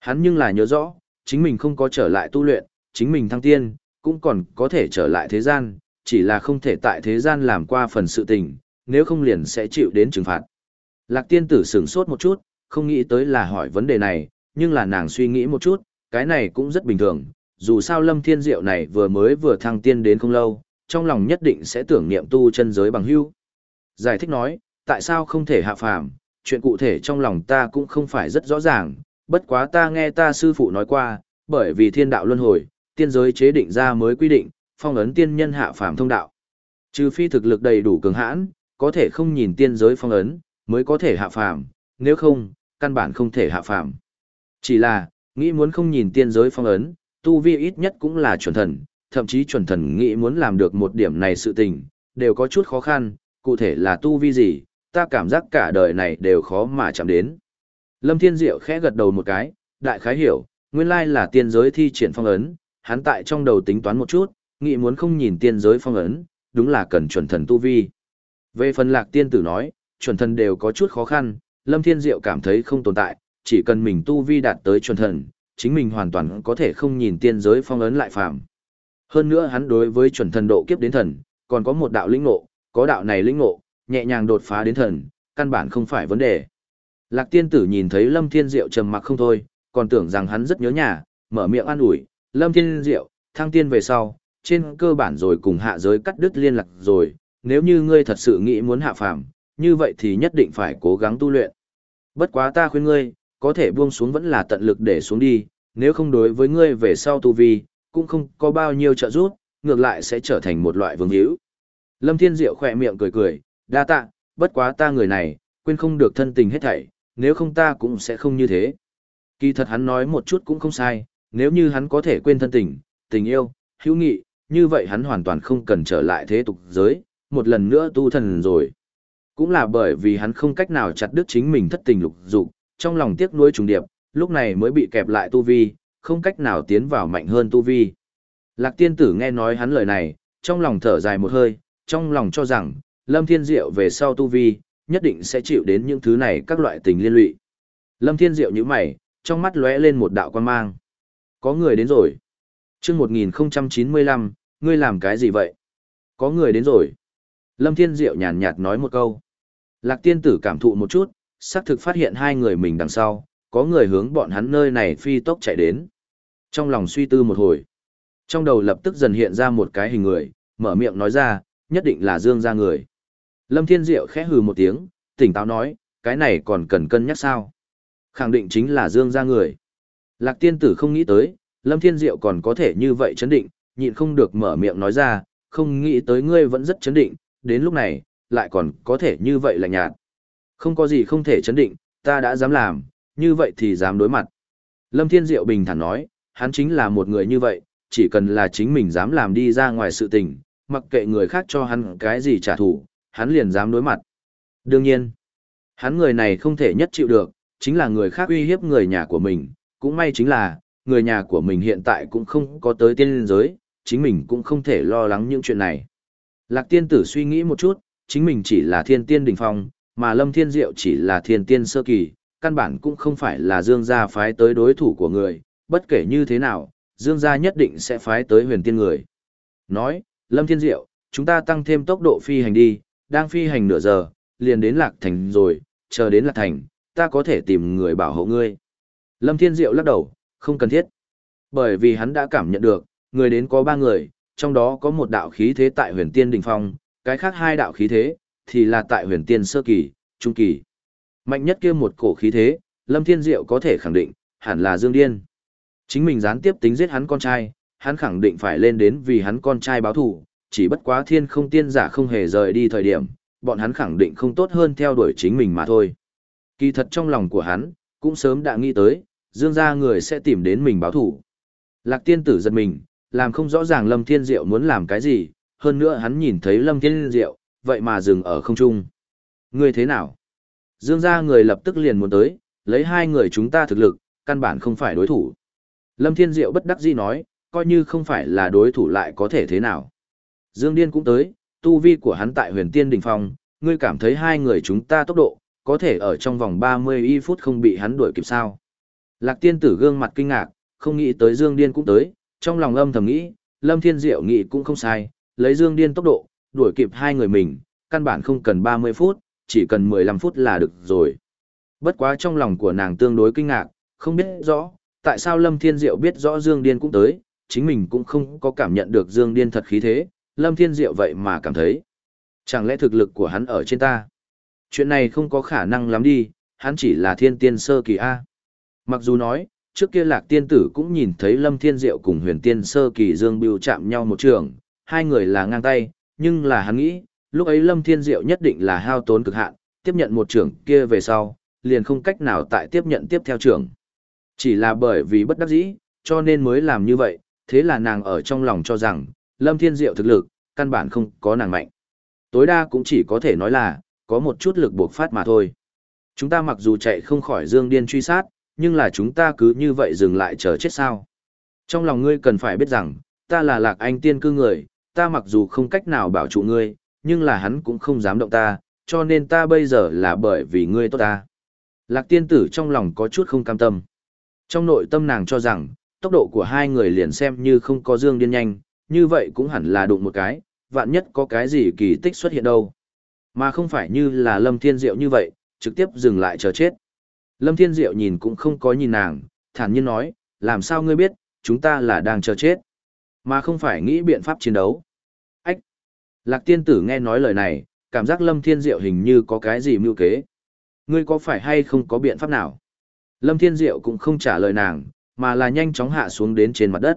A: Hắn nhưng là nhớ rõ, chính mình không có trở lại tu luyện, chính mình thăng tiên, cũng còn có thể trở lại thế gian, chỉ là không thể tại thế gian làm qua phần sự tình, nếu không liền sẽ chịu đến trừng phạt. Lạc tiên tử sửng sốt một chút, không nghĩ tới là hỏi vấn đề này, nhưng là nàng suy nghĩ một chút, cái này cũng rất bình thường, dù sao lâm thiên diệu này vừa mới vừa thăng tiên đến không lâu, trong lòng nhất định sẽ tưởng niệm tu chân giới bằng hữu. Giải thích nói, tại sao không thể hạ phàm, chuyện cụ thể trong lòng ta cũng không phải rất rõ ràng, bất quá ta nghe ta sư phụ nói qua, bởi vì thiên đạo luân hồi, tiên giới chế định ra mới quy định, phong ấn tiên nhân hạ phàm thông đạo. Trừ phi thực lực đầy đủ cường hãn, có thể không nhìn tiên giới phong ấn, mới có thể hạ phàm, nếu không, căn bản không thể hạ phàm. Chỉ là, nghĩ muốn không nhìn tiên giới phong ấn, tu vi ít nhất cũng là chuẩn thần, thậm chí chuẩn thần nghĩ muốn làm được một điểm này sự tình, đều có chút khó khăn, cụ thể là tu vi gì, ta cảm giác cả đời này đều khó mà chạm đến. Lâm Thiên Diệu khẽ gật đầu một cái, đại khái hiểu, nguyên lai là tiên giới thi triển phong ấn, hắn tại trong đầu tính toán một chút, nghĩ muốn không nhìn tiên giới phong ấn, đúng là cần chuẩn thần tu vi. Về phần lạc tiên tử nói, chuẩn thần đều có chút khó khăn, Lâm Thiên Diệu cảm thấy không tồn tại, chỉ cần mình tu vi đạt tới chuẩn thần, chính mình hoàn toàn có thể không nhìn tiên giới phong ấn lại phàm. Hơn nữa hắn đối với chuẩn thần độ kiếp đến thần, còn có một đạo linh ngộ, có đạo này linh ngộ, nhẹ nhàng đột phá đến thần, căn bản không phải vấn đề. Lạc tiên tử nhìn thấy Lâm Thiên Diệu trầm mặc không thôi, còn tưởng rằng hắn rất nhớ nhà, mở miệng an ủi, Lâm Thiên Diệu, thăng tiên về sau, trên cơ bản rồi cùng hạ giới cắt đứt liên lạc rồi, nếu như ngươi thật sự nghĩ muốn hạ phàm, như vậy thì nhất định phải cố gắng tu luyện. Bất quá ta khuyên ngươi, có thể buông xuống vẫn là tận lực để xuống đi, nếu không đối với ngươi về sau tu vi, cũng không có bao nhiêu trợ giúp, ngược lại sẽ trở thành một loại vương hữu. Lâm Thiên Diệu khỏe miệng cười cười, đa tạ, bất quá ta người này, quên không được thân tình hết thảy, nếu không ta cũng sẽ không như thế. Kỳ thật hắn nói một chút cũng không sai, nếu như hắn có thể quên thân tình, tình yêu, hữu nghị, như vậy hắn hoàn toàn không cần trở lại thế tục giới, một lần nữa tu thần rồi. Cũng là bởi vì hắn không cách nào chặt đứt chính mình thất tình lục dục, trong lòng tiếc nuối trùng điệp, lúc này mới bị kẹp lại tu vi, không cách nào tiến vào mạnh hơn tu vi. Lạc tiên tử nghe nói hắn lời này, trong lòng thở dài một hơi, trong lòng cho rằng, Lâm Thiên Diệu về sau tu vi, nhất định sẽ chịu đến những thứ này các loại tình liên lụy. Lâm Thiên Diệu như mày, trong mắt lóe lên một đạo quan mang. Có người đến rồi. chương 1095, ngươi làm cái gì vậy? Có người đến rồi. Lâm Thiên Diệu nhàn nhạt nói một câu. Lạc tiên tử cảm thụ một chút, xác thực phát hiện hai người mình đằng sau, có người hướng bọn hắn nơi này phi tốc chạy đến. Trong lòng suy tư một hồi, trong đầu lập tức dần hiện ra một cái hình người, mở miệng nói ra, nhất định là Dương gia người. Lâm Thiên Diệu khẽ hừ một tiếng, tỉnh táo nói, cái này còn cần cân nhắc sao? Khẳng định chính là Dương gia người. Lạc tiên tử không nghĩ tới, Lâm Thiên Diệu còn có thể như vậy chấn định, nhịn không được mở miệng nói ra, không nghĩ tới ngươi vẫn rất chấn định, đến lúc này, lại còn có thể như vậy là nhạt. Không có gì không thể chấn định, ta đã dám làm, như vậy thì dám đối mặt. Lâm Thiên Diệu bình thản nói, hắn chính là một người như vậy, chỉ cần là chính mình dám làm đi ra ngoài sự tình, mặc kệ người khác cho hắn cái gì trả thù, hắn liền dám đối mặt. Đương nhiên, hắn người này không thể nhất chịu được, chính là người khác uy hiếp người nhà của mình, cũng may chính là, người nhà của mình hiện tại cũng không có tới tiên giới, chính mình cũng không thể lo lắng những chuyện này. Lạc tiên tử suy nghĩ một chút, chính mình chỉ là thiên tiên đỉnh phong, mà lâm thiên diệu chỉ là thiên tiên sơ kỳ, căn bản cũng không phải là dương gia phái tới đối thủ của người, bất kể như thế nào, dương gia nhất định sẽ phái tới huyền tiên người. Nói, lâm thiên diệu, chúng ta tăng thêm tốc độ phi hành đi, đang phi hành nửa giờ, liền đến lạc thành rồi, chờ đến lạc thành, ta có thể tìm người bảo hộ ngươi. Lâm thiên diệu lắc đầu, không cần thiết. Bởi vì hắn đã cảm nhận được, người đến có ba người, trong đó có một đạo khí thế tại huyền tiên đỉnh phong, cái khác hai đạo khí thế, thì là tại huyền tiên sơ kỳ, trung kỳ. Mạnh nhất kia một cổ khí thế, Lâm Thiên Diệu có thể khẳng định, hẳn là Dương Điên. Chính mình gián tiếp tính giết hắn con trai, hắn khẳng định phải lên đến vì hắn con trai báo thù, chỉ bất quá thiên không tiên giả không hề rời đi thời điểm, bọn hắn khẳng định không tốt hơn theo đuổi chính mình mà thôi. Kỳ thật trong lòng của hắn, cũng sớm đã nghĩ tới, Dương gia người sẽ tìm đến mình báo thù. Lạc tiên tử giật mình, làm không rõ ràng Lâm Thiên Diệu muốn làm cái gì, hơn nữa hắn nhìn thấy Lâm Thiên Diệu, vậy mà dừng ở không trung. Ngươi thế nào? Dương gia người lập tức liền muốn tới, lấy hai người chúng ta thực lực, căn bản không phải đối thủ. Lâm Thiên Diệu bất đắc dĩ nói, coi như không phải là đối thủ lại có thể thế nào. Dương Điên cũng tới, tu vi của hắn tại huyền tiên đỉnh phong, ngươi cảm thấy hai người chúng ta tốc độ, có thể ở trong vòng 30 y phút không bị hắn đuổi kịp sao. Lạc tiên tử gương mặt kinh ngạc, không nghĩ tới Dương Điên cũng tới, trong lòng âm thầm nghĩ, Lâm Thiên Diệu nghĩ cũng không sai, lấy Dương Điên tốc độ, đuổi kịp hai người mình, căn bản không cần 30 phút, chỉ cần 15 phút là được rồi. Bất quá trong lòng của nàng tương đối kinh ngạc, không biết rõ, tại sao Lâm Thiên Diệu biết rõ Dương Điên cũng tới, chính mình cũng không có cảm nhận được Dương Điên thật khí thế, Lâm Thiên Diệu vậy mà cảm thấy. Chẳng lẽ thực lực của hắn ở trên ta? Chuyện này không có khả năng lắm đi, hắn chỉ là thiên tiên sơ kỳ A. Mặc dù nói, trước kia lạc tiên tử cũng nhìn thấy Lâm Thiên Diệu cùng huyền tiên sơ kỳ Dương Biêu chạm nhau một trường, hai người là ngang tay, nhưng là hắn nghĩ, lúc ấy Lâm Thiên Diệu nhất định là hao tốn cực hạn, tiếp nhận một trường kia về sau, liền không cách nào tại tiếp nhận tiếp theo trường. Chỉ là bởi vì bất đắc dĩ, cho nên mới làm như vậy, thế là nàng ở trong lòng cho rằng, Lâm Thiên Diệu thực lực, căn bản không có nàng mạnh. Tối đa cũng chỉ có thể nói là, có một chút lực buộc phát mà thôi. Chúng ta mặc dù chạy không khỏi Dương Điên truy sát, nhưng là chúng ta cứ như vậy dừng lại chờ chết sao. Trong lòng ngươi cần phải biết rằng, ta là lạc anh tiên cư người, ta mặc dù không cách nào bảo trụ ngươi, nhưng là hắn cũng không dám động ta, cho nên ta bây giờ là bởi vì ngươi tốt ta. Lạc tiên tử trong lòng có chút không cam tâm. Trong nội tâm nàng cho rằng, tốc độ của hai người liền xem như không có dương điên nhanh, như vậy cũng hẳn là đụng một cái, vạn nhất có cái gì kỳ tích xuất hiện đâu. Mà không phải như là Lâm Thiên Diệu như vậy, trực tiếp dừng lại chờ chết. Lâm Thiên Diệu nhìn cũng không có nhìn nàng, thản nhiên nói, làm sao ngươi biết, chúng ta là đang chờ chết, mà không phải nghĩ biện pháp chiến đấu. Ách! Lạc tiên tử nghe nói lời này, cảm giác Lâm Thiên Diệu hình như có cái gì mưu kế. Ngươi có phải hay không có biện pháp nào? Lâm Thiên Diệu cũng không trả lời nàng, mà là nhanh chóng hạ xuống đến trên mặt đất.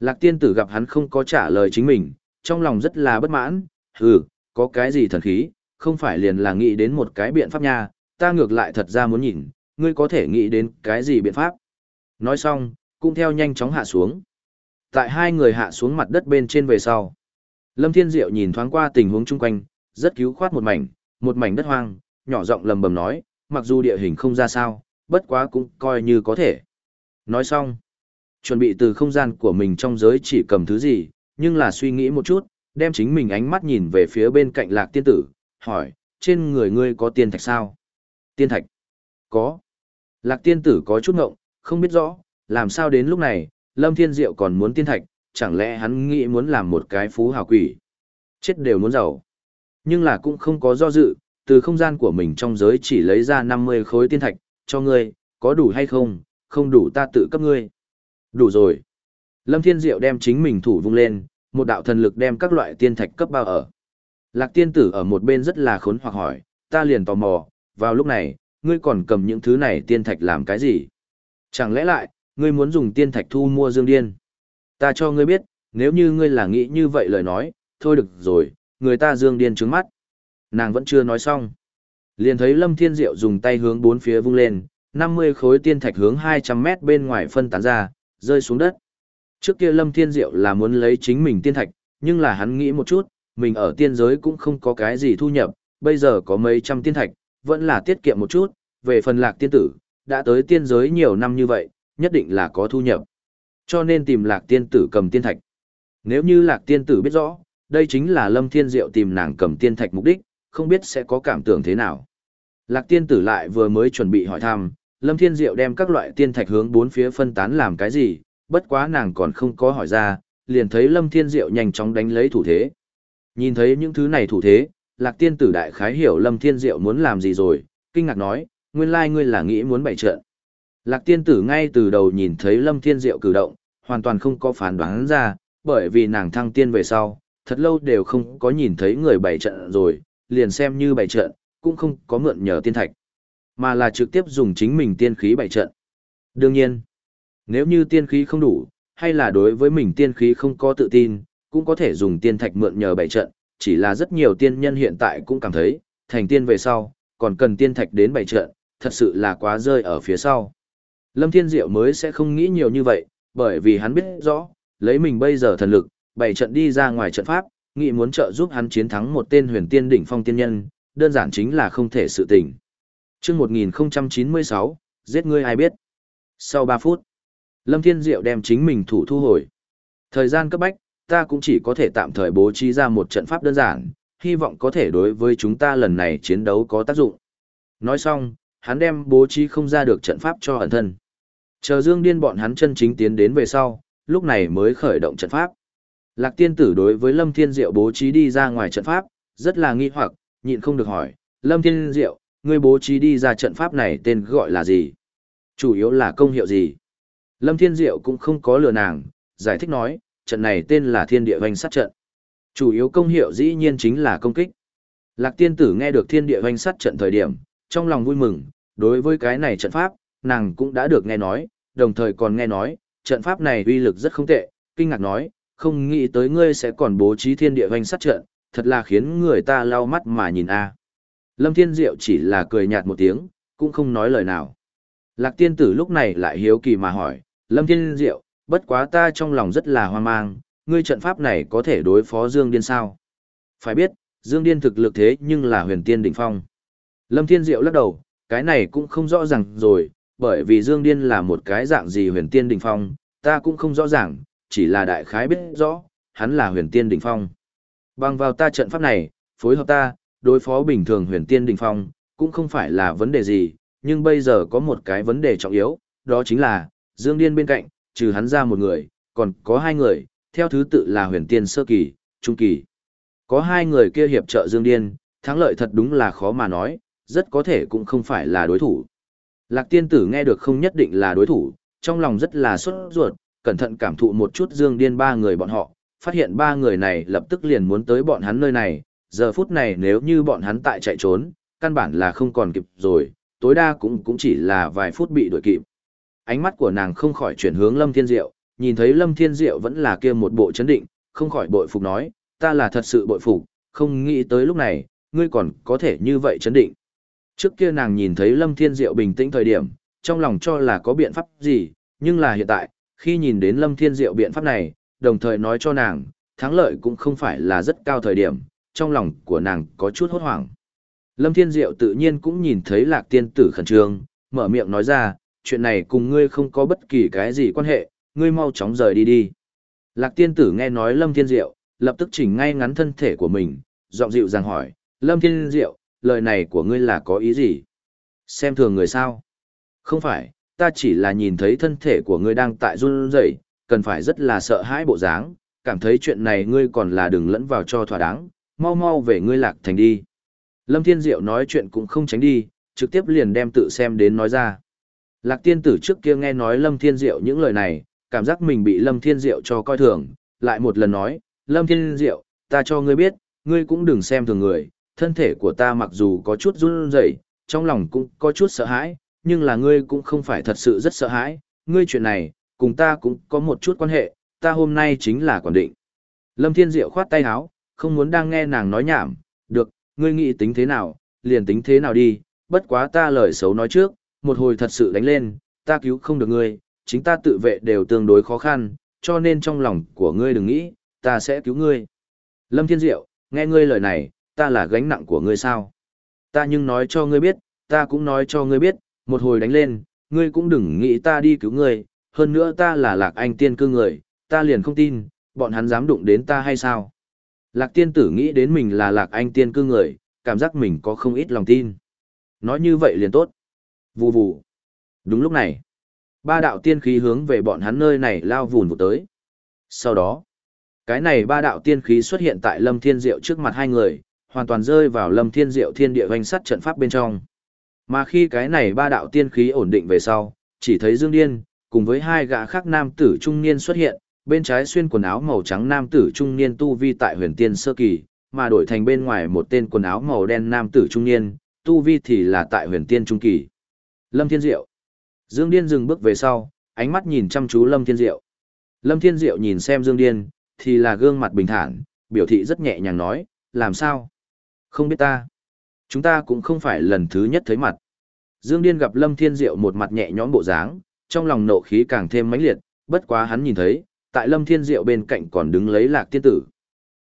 A: Lạc tiên tử gặp hắn không có trả lời chính mình, trong lòng rất là bất mãn, hừ, có cái gì thần khí, không phải liền là nghĩ đến một cái biện pháp nha, ta ngược lại thật ra muốn nhìn, ngươi có thể nghĩ đến cái gì biện pháp. Nói xong, cũng theo nhanh chóng hạ xuống. Tại hai người hạ xuống mặt đất bên trên về sau. Lâm Thiên Diệu nhìn thoáng qua tình huống chung quanh, rất cứu khoát một mảnh, một mảnh đất hoang, nhỏ giọng lầm bầm nói, mặc dù địa hình không ra sao, bất quá cũng coi như có thể. Nói xong, chuẩn bị từ không gian của mình trong giới chỉ cầm thứ gì, nhưng là suy nghĩ một chút, đem chính mình ánh mắt nhìn về phía bên cạnh lạc tiên tử, hỏi, trên người ngươi có tiên thạch sao? Tiên thạch? Có. Lạc tiên tử có chút ngộng, không biết rõ, làm sao đến lúc này, Lâm Thiên Diệu còn muốn tiên thạch, chẳng lẽ hắn nghĩ muốn làm một cái phú hào quỷ. Chết đều muốn giàu. Nhưng là cũng không có do dự, từ không gian của mình trong giới chỉ lấy ra 50 khối tiên thạch, cho ngươi, có đủ hay không, không đủ ta tự cấp ngươi. Đủ rồi. Lâm Thiên Diệu đem chính mình thủ vung lên, một đạo thần lực đem các loại tiên thạch cấp bao ở. Lạc tiên tử ở một bên rất là khốn hoặc hỏi, ta liền tò mò, vào lúc này, ngươi còn cầm những thứ này tiên thạch làm cái gì? Chẳng lẽ lại, ngươi muốn dùng tiên thạch thu mua dương điên? Ta cho ngươi biết, nếu như ngươi là nghĩ như vậy lời nói, thôi được rồi, người ta dương điên trứng mắt. Nàng vẫn chưa nói xong. Liền thấy Lâm Thiên Diệu dùng tay hướng bốn phía vung lên, 50 khối tiên thạch hướng 200 mét bên ngoài phân tán ra, rơi xuống đất. Trước kia Lâm Thiên Diệu là muốn lấy chính mình tiên thạch, nhưng là hắn nghĩ một chút, mình ở tiên giới cũng không có cái gì thu nhập, bây giờ có mấy trăm tiên thạch, vẫn là tiết kiệm một chút, về phần lạc tiên tử, đã tới tiên giới nhiều năm như vậy, nhất định là có thu nhập. Cho nên tìm lạc tiên tử cầm tiên thạch. Nếu như lạc tiên tử biết rõ, đây chính là Lâm Thiên Diệu tìm nàng cầm tiên thạch mục đích, không biết sẽ có cảm tưởng thế nào. Lạc tiên tử lại vừa mới chuẩn bị hỏi thăm, Lâm Thiên Diệu đem các loại tiên thạch hướng bốn phía phân tán làm cái gì, bất quá nàng còn không có hỏi ra, liền thấy Lâm Thiên Diệu nhanh chóng đánh lấy thủ thế. Nhìn thấy những thứ này thủ thế, Lạc Tiên Tử đại khái hiểu Lâm Thiên Diệu muốn làm gì rồi, kinh ngạc nói, nguyên lai ngươi là nghĩ muốn bày trận. Lạc Tiên Tử ngay từ đầu nhìn thấy Lâm Thiên Diệu cử động, hoàn toàn không có phán đoán ra, bởi vì nàng thăng tiên về sau, thật lâu đều không có nhìn thấy người bày trận rồi, liền xem như bày trận, cũng không có mượn nhờ tiên thạch, mà là trực tiếp dùng chính mình tiên khí bày trận. Đương nhiên, nếu như tiên khí không đủ, hay là đối với mình tiên khí không có tự tin, cũng có thể dùng tiên thạch mượn nhờ bảy trận, chỉ là rất nhiều tiên nhân hiện tại cũng cảm thấy, thành tiên về sau, còn cần tiên thạch đến bảy trận, thật sự là quá rơi ở phía sau. Lâm Thiên Diệu mới sẽ không nghĩ nhiều như vậy, bởi vì hắn biết rõ, lấy mình bây giờ thần lực, bảy trận đi ra ngoài trận pháp, nghĩ muốn trợ giúp hắn chiến thắng một tên huyền tiên đỉnh phong tiên nhân, đơn giản chính là không thể sự tình. Chương 1096, giết ngươi ai biết. Sau 3 phút, Lâm Thiên Diệu đem chính mình thủ thu hồi. Thời gian cấp bách, ta cũng chỉ có thể tạm thời bố trí ra một trận pháp đơn giản, hy vọng có thể đối với chúng ta lần này chiến đấu có tác dụng. Nói xong, hắn đem bố trí không ra được trận pháp cho ẩn thân. Chờ Dương Điên bọn hắn chân chính tiến đến về sau, lúc này mới khởi động trận pháp. Lạc tiên tử đối với Lâm Thiên Diệu bố trí đi ra ngoài trận pháp, rất là nghi hoặc, nhịn không được hỏi, Lâm Thiên Diệu, ngươi bố trí đi ra trận pháp này tên gọi là gì? Chủ yếu là công hiệu gì? Lâm Thiên Diệu cũng không có lừa nàng, giải thích nói, trận này tên là Thiên Địa Hoành Sát Trận. Chủ yếu công hiệu dĩ nhiên chính là công kích. Lạc tiên tử nghe được Thiên Địa Hoành Sát Trận thời điểm, trong lòng vui mừng, đối với cái này trận pháp, nàng cũng đã được nghe nói, đồng thời còn nghe nói, trận pháp này uy lực rất không tệ, kinh ngạc nói, không nghĩ tới ngươi sẽ còn bố trí thiên địa hoành sát trận, thật là khiến người ta lau mắt mà nhìn a. Lâm Thiên Diệu chỉ là cười nhạt một tiếng, cũng không nói lời nào. Lạc tiên tử lúc này lại hiếu kỳ mà hỏi, Lâm Thiên Diệu, bất quá ta trong lòng rất là hoang mang, ngươi trận pháp này có thể đối phó Dương Điên sao? Phải biết, Dương Điên thực lực thế nhưng là huyền tiên đỉnh phong. Lâm Thiên Diệu lắc đầu, cái này cũng không rõ ràng rồi, bởi vì Dương Điên là một cái dạng gì huyền tiên đỉnh phong, ta cũng không rõ ràng, chỉ là đại khái biết rõ, hắn là huyền tiên đỉnh phong. Bằng vào ta trận pháp này, phối hợp ta, đối phó bình thường huyền tiên đỉnh phong, cũng không phải là vấn đề gì, nhưng bây giờ có một cái vấn đề trọng yếu, đó chính là, Dương Điên bên cạnh, trừ hắn ra một người, còn có hai người, theo thứ tự là huyền tiên sơ kỳ, trung kỳ. Có hai người kia hiệp trợ Dương Điên, thắng lợi thật đúng là khó mà nói, rất có thể cũng không phải là đối thủ. Lạc tiên tử nghe được không nhất định là đối thủ, trong lòng rất là sốt ruột, cẩn thận cảm thụ một chút dương điên ba người bọn họ, phát hiện ba người này lập tức liền muốn tới bọn hắn nơi này, giờ phút này nếu như bọn hắn tại chạy trốn, căn bản là không còn kịp rồi, tối đa cũng cũng chỉ là vài phút bị đuổi kịp. Ánh mắt của nàng không khỏi chuyển hướng Lâm Thiên Diệu, nhìn thấy Lâm Thiên Diệu vẫn là kia một bộ chấn định, không khỏi bội phục nói, ta là thật sự bội phục, không nghĩ tới lúc này, ngươi còn có thể như vậy chấn định. Trước kia nàng nhìn thấy Lâm Thiên Diệu bình tĩnh thời điểm, trong lòng cho là có biện pháp gì, nhưng là hiện tại, khi nhìn đến Lâm Thiên Diệu biện pháp này, đồng thời nói cho nàng, thắng lợi cũng không phải là rất cao thời điểm, trong lòng của nàng có chút hốt hoảng. Lâm Thiên Diệu tự nhiên cũng nhìn thấy Lạc Tiên Tử khẩn trương, mở miệng nói ra, chuyện này cùng ngươi không có bất kỳ cái gì quan hệ, ngươi mau chóng rời đi đi. Lạc Tiên Tử nghe nói Lâm Thiên Diệu, lập tức chỉnh ngay ngắn thân thể của mình, giọng dịu dàng hỏi, Lâm Thiên Diệu, lời này của ngươi là có ý gì? Xem thường người sao? Không phải, ta chỉ là nhìn thấy thân thể của ngươi đang tại run rẩy, cần phải rất là sợ hãi bộ dáng, cảm thấy chuyện này ngươi còn là đừng lẫn vào cho thỏa đáng, mau mau về ngươi lạc thành đi. Lâm Thiên Diệu nói chuyện cũng không tránh đi, trực tiếp liền đem tự xem đến nói ra. Lạc tiên tử trước kia nghe nói Lâm Thiên Diệu những lời này, cảm giác mình bị Lâm Thiên Diệu cho coi thường, lại một lần nói, Lâm Thiên Diệu, ta cho ngươi biết, ngươi cũng đừng xem thường người, thân thể của ta mặc dù có chút run rẩy, trong lòng cũng có chút sợ hãi, nhưng là ngươi cũng không phải thật sự rất sợ hãi, ngươi chuyện này, cùng ta cũng có một chút quan hệ, ta hôm nay chính là quản định. Lâm Thiên Diệu khoát tay áo, không muốn đang nghe nàng nói nhảm, được, ngươi nghĩ tính thế nào, liền tính thế nào đi, bất quá ta lời xấu nói trước, một hồi thật sự đánh lên, ta cứu không được ngươi, chính ta tự vệ đều tương đối khó khăn, cho nên trong lòng của ngươi đừng nghĩ, ta sẽ cứu ngươi. Lâm Thiên Diệu, nghe ngươi lời này, ta là gánh nặng của ngươi sao? Ta nhưng nói cho ngươi biết, ta cũng nói cho ngươi biết, một hồi đánh lên, ngươi cũng đừng nghĩ ta đi cứu ngươi, hơn nữa ta là lạc anh tiên cư người, ta liền không tin, bọn hắn dám đụng đến ta hay sao? Lạc tiên tử nghĩ đến mình là lạc anh tiên cư người, cảm giác mình có không ít lòng tin. Nói như vậy liền tốt. Vù vù. Đúng lúc này, ba đạo tiên khí hướng về bọn hắn nơi này lao vùn vụt tới. Sau đó, cái này ba đạo tiên khí xuất hiện tại Lâm Thiên Diệu trước mặt hai người, hoàn toàn rơi vào Lâm Thiên Diệu thiên địa hoành sắt trận pháp bên trong. Mà khi cái này ba đạo tiên khí ổn định về sau, chỉ thấy Dương Điên, cùng với hai gã khác nam tử trung niên xuất hiện, bên trái xuyên quần áo màu trắng nam tử trung niên tu vi tại huyền tiên sơ kỳ, mà đổi thành bên ngoài một tên quần áo màu đen nam tử trung niên, tu vi thì là tại huyền tiên trung kỳ. Lâm Thiên Diệu. Dương Điên dừng bước về sau, ánh mắt nhìn chăm chú Lâm Thiên Diệu. Lâm Thiên Diệu nhìn xem Dương Điên, thì là gương mặt bình thản, biểu thị rất nhẹ nhàng nói, làm sao? Không biết ta. Chúng ta cũng không phải lần thứ nhất thấy mặt. Dương Điên gặp Lâm Thiên Diệu một mặt nhẹ nhõm bộ dáng, trong lòng nộ khí càng thêm mãnh liệt, bất quá hắn nhìn thấy, tại Lâm Thiên Diệu bên cạnh còn đứng lấy Lạc Tiên Tử.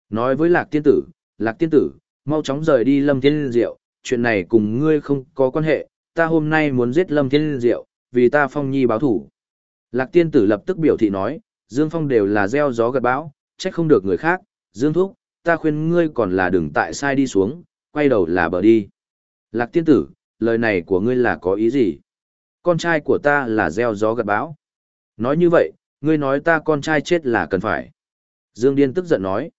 A: Nói với Lạc Tiên Tử, Lạc Tiên Tử, mau chóng rời đi Lâm Thiên Diệu, chuyện này cùng ngươi không có quan hệ, ta hôm nay muốn giết Lâm Thiên Diệu, vì ta phong nhi báo thủ. Lạc tiên tử lập tức biểu thị nói, Dương Phong đều là gieo gió gặt bão, trách không được người khác, Dương Thúc, ta khuyên ngươi còn là đừng tại sai đi xuống, quay đầu là bờ đi. Lạc tiên tử, lời này của ngươi là có ý gì? Con trai của ta là gieo gió gặt bão. Nói như vậy, ngươi nói ta con trai chết là cần phải. Dương Điên tức giận nói,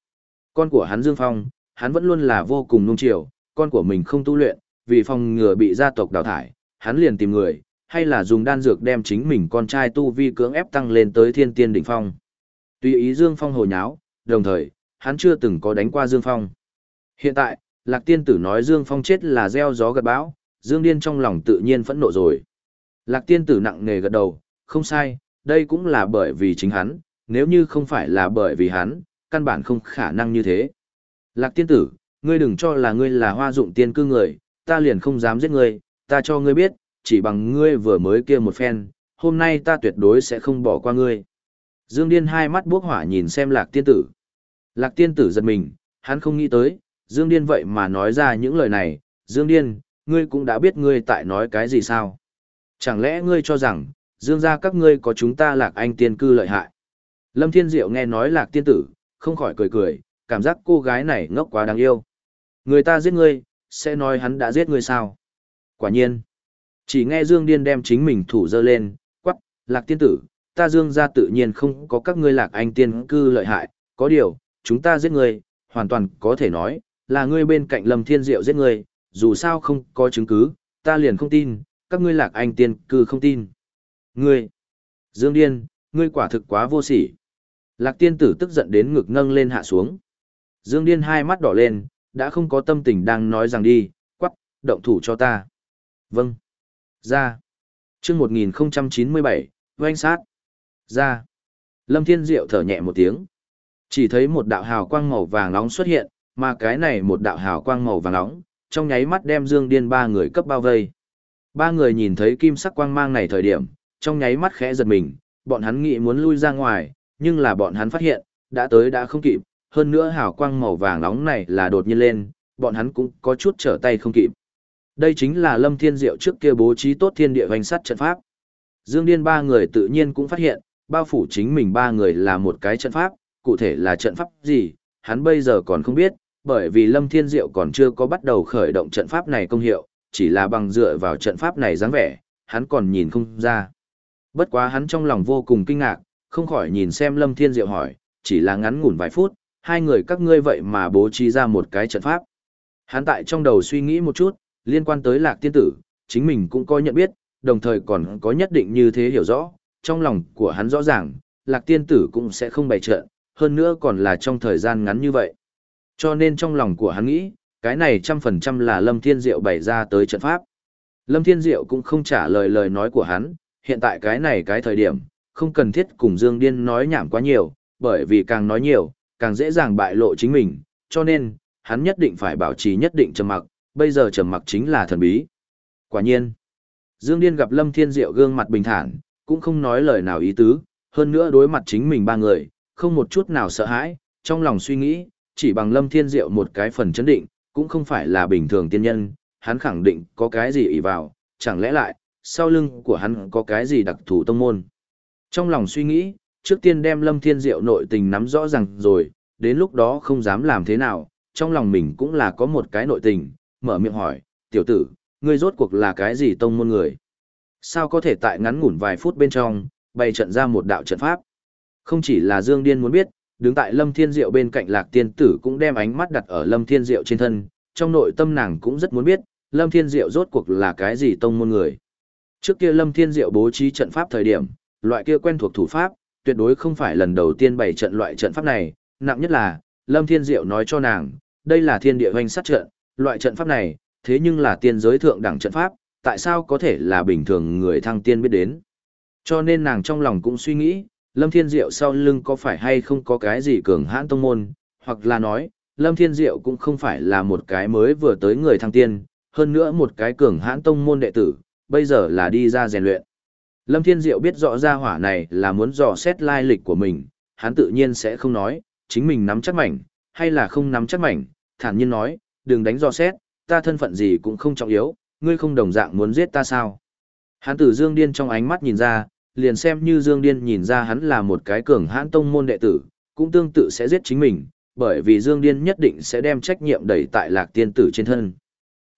A: con của hắn Dương Phong, hắn vẫn luôn là vô cùng nung chiều, con của mình không tu luyện, vì phòng ngừa bị gia tộc đào thải, hắn liền tìm người, hay là dùng đan dược đem chính mình con trai tu vi cưỡng ép tăng lên tới thiên tiên đỉnh phong. tuy ý Dương Phong hồ nháo, đồng thời, hắn chưa từng có đánh qua Dương Phong. Hiện tại, Lạc Tiên Tử nói Dương Phong chết là gieo gió gặt bão, Dương Điên trong lòng tự nhiên phẫn nộ rồi. Lạc Tiên Tử nặng nề gật đầu, không sai, đây cũng là bởi vì chính hắn, nếu như không phải là bởi vì hắn, căn bản không khả năng như thế. Lạc Tiên Tử, ngươi đừng cho là ngươi là hoa dụng tiên cư người, ta liền không dám giết ngươi, ta cho ngươi biết, chỉ bằng ngươi vừa mới kia một phen, hôm nay ta tuyệt đối sẽ không bỏ qua ngươi. Dương Điên hai mắt bốc hỏa nhìn xem Lạc Tiên Tử. Lạc Tiên Tử giật mình, hắn không nghĩ tới, Dương Điên vậy mà nói ra những lời này, Dương Điên, ngươi cũng đã biết ngươi tại nói cái gì sao? Chẳng lẽ ngươi cho rằng, Dương gia các ngươi có chúng ta Lạc Anh tiên cư lợi hại? Lâm Thiên Diệu nghe nói Lạc Tiên Tử, không khỏi cười cười, cảm giác cô gái này ngốc quá đáng yêu. Người ta giết ngươi, sẽ nói hắn đã giết ngươi sao? Quả nhiên. Chỉ nghe Dương Điên đem chính mình thủ dơ lên, quắc, lạc tiên tử, ta Dương gia tự nhiên không có các ngươi lạc anh tiên cư lợi hại, có điều, chúng ta giết ngươi, hoàn toàn có thể nói, là ngươi bên cạnh Lâm Thiên Diệu giết ngươi, dù sao không có chứng cứ, ta liền không tin, các ngươi lạc anh tiên cư không tin. Ngươi, Dương Điên, ngươi quả thực quá vô sỉ. Lạc tiên tử tức giận đến ngực nâng lên hạ xuống. Dương Điên hai mắt đỏ lên, đã không có tâm tình đang nói rằng đi, quắc, động thủ cho ta. Vâng. Ra. chương 1097, doanh sát. Ra. Lâm Thiên Diệu thở nhẹ một tiếng. Chỉ thấy một đạo hào quang màu vàng nóng xuất hiện, mà cái này một đạo hào quang màu vàng nóng, trong nháy mắt đem Dương Điên ba người cấp bao vây. Ba người nhìn thấy kim sắc quang mang này thời điểm, trong nháy mắt khẽ giật mình, bọn hắn nghĩ muốn lui ra ngoài, nhưng là bọn hắn phát hiện, đã tới đã không kịp, hơn nữa hào quang màu vàng nóng này là đột nhiên lên, bọn hắn cũng có chút trở tay không kịp. Đây chính là Lâm Thiên Diệu trước kia bố trí tốt thiên địa hoành sắt trận pháp. Dương Điên ba người tự nhiên cũng phát hiện, bao phủ chính mình ba người là một cái trận pháp, cụ thể là trận pháp gì, hắn bây giờ còn không biết, bởi vì Lâm Thiên Diệu còn chưa có bắt đầu khởi động trận pháp này công hiệu, chỉ là bằng dựa vào trận pháp này dáng vẻ, hắn còn nhìn không ra. Bất quá hắn trong lòng vô cùng kinh ngạc, không khỏi nhìn xem Lâm Thiên Diệu hỏi, chỉ là ngắn ngủn vài phút, hai người các ngươi vậy mà bố trí ra một cái trận pháp. Hắn tại trong đầu suy nghĩ một chút, liên quan tới lạc tiên tử, chính mình cũng có nhận biết, đồng thời còn có nhất định như thế hiểu rõ, trong lòng của hắn rõ ràng, lạc tiên tử cũng sẽ không bày trận, hơn nữa còn là trong thời gian ngắn như vậy. Cho nên trong lòng của hắn nghĩ, cái này trăm phần trăm là Lâm Thiên Diệu bày ra tới trận pháp. Lâm Thiên Diệu cũng không trả lời lời nói của hắn, hiện tại cái này cái thời điểm, không cần thiết cùng Dương Điên nói nhảm quá nhiều, bởi vì càng nói nhiều, càng dễ dàng bại lộ chính mình, cho nên, hắn nhất định phải bảo trì nhất định trầm mặc, bây giờ trầm mặc chính là thần bí. Quả nhiên, Dương Điên gặp Lâm Thiên Diệu gương mặt bình thản, cũng không nói lời nào ý tứ, hơn nữa đối mặt chính mình ba người, không một chút nào sợ hãi, trong lòng suy nghĩ, chỉ bằng Lâm Thiên Diệu một cái phần chấn định, cũng không phải là bình thường tiên nhân, hắn khẳng định có cái gì ý vào, chẳng lẽ lại, sau lưng của hắn có cái gì đặc thù tông môn. Trong lòng suy nghĩ, trước tiên đem Lâm Thiên Diệu nội tình nắm rõ ràng rồi, đến lúc đó không dám làm thế nào, trong lòng mình cũng là có một cái nội tình, mở miệng hỏi, tiểu tử, ngươi rốt cuộc là cái gì tông môn người? Sao có thể tại ngắn ngủn vài phút bên trong, bày trận ra một đạo trận pháp? Không chỉ là Dương Điên muốn biết, đứng tại Lâm Thiên Diệu bên cạnh Lạc Tiên Tử cũng đem ánh mắt đặt ở Lâm Thiên Diệu trên thân, trong nội tâm nàng cũng rất muốn biết, Lâm Thiên Diệu rốt cuộc là cái gì tông môn người. Trước kia Lâm Thiên Diệu bố trí trận pháp thời điểm, loại kia quen thuộc thủ pháp, tuyệt đối không phải lần đầu tiên bày trận loại trận pháp này, nặng nhất là, Lâm Thiên Diệu nói cho nàng, đây là thiên địa hoành sát trận, loại trận pháp này, thế nhưng là tiên giới thượng đẳng trận pháp, tại sao có thể là bình thường người thăng tiên biết đến. Cho nên nàng trong lòng cũng suy nghĩ, Lâm Thiên Diệu sau lưng có phải hay không có cái gì cường hãn tông môn, hoặc là nói, Lâm Thiên Diệu cũng không phải là một cái mới vừa tới người thăng tiên, hơn nữa một cái cường hãn tông môn đệ tử, bây giờ là đi ra rèn luyện. Lâm Thiên Diệu biết rõ ra hỏa này là muốn dò xét lai lịch của mình, hắn tự nhiên sẽ không nói, chính mình nắm chắc mảnh, hay là không nắm chắc mảnh, thản nhiên nói, đừng đánh dò xét, ta thân phận gì cũng không trọng yếu, ngươi không đồng dạng muốn giết ta sao. Hắn tử dương điên trong ánh mắt nhìn ra, liền xem như Dương Điên nhìn ra hắn là một cái cường hãn tông môn đệ tử, cũng tương tự sẽ giết chính mình, bởi vì Dương Điên nhất định sẽ đem trách nhiệm đẩy tại lạc tiên tử trên thân.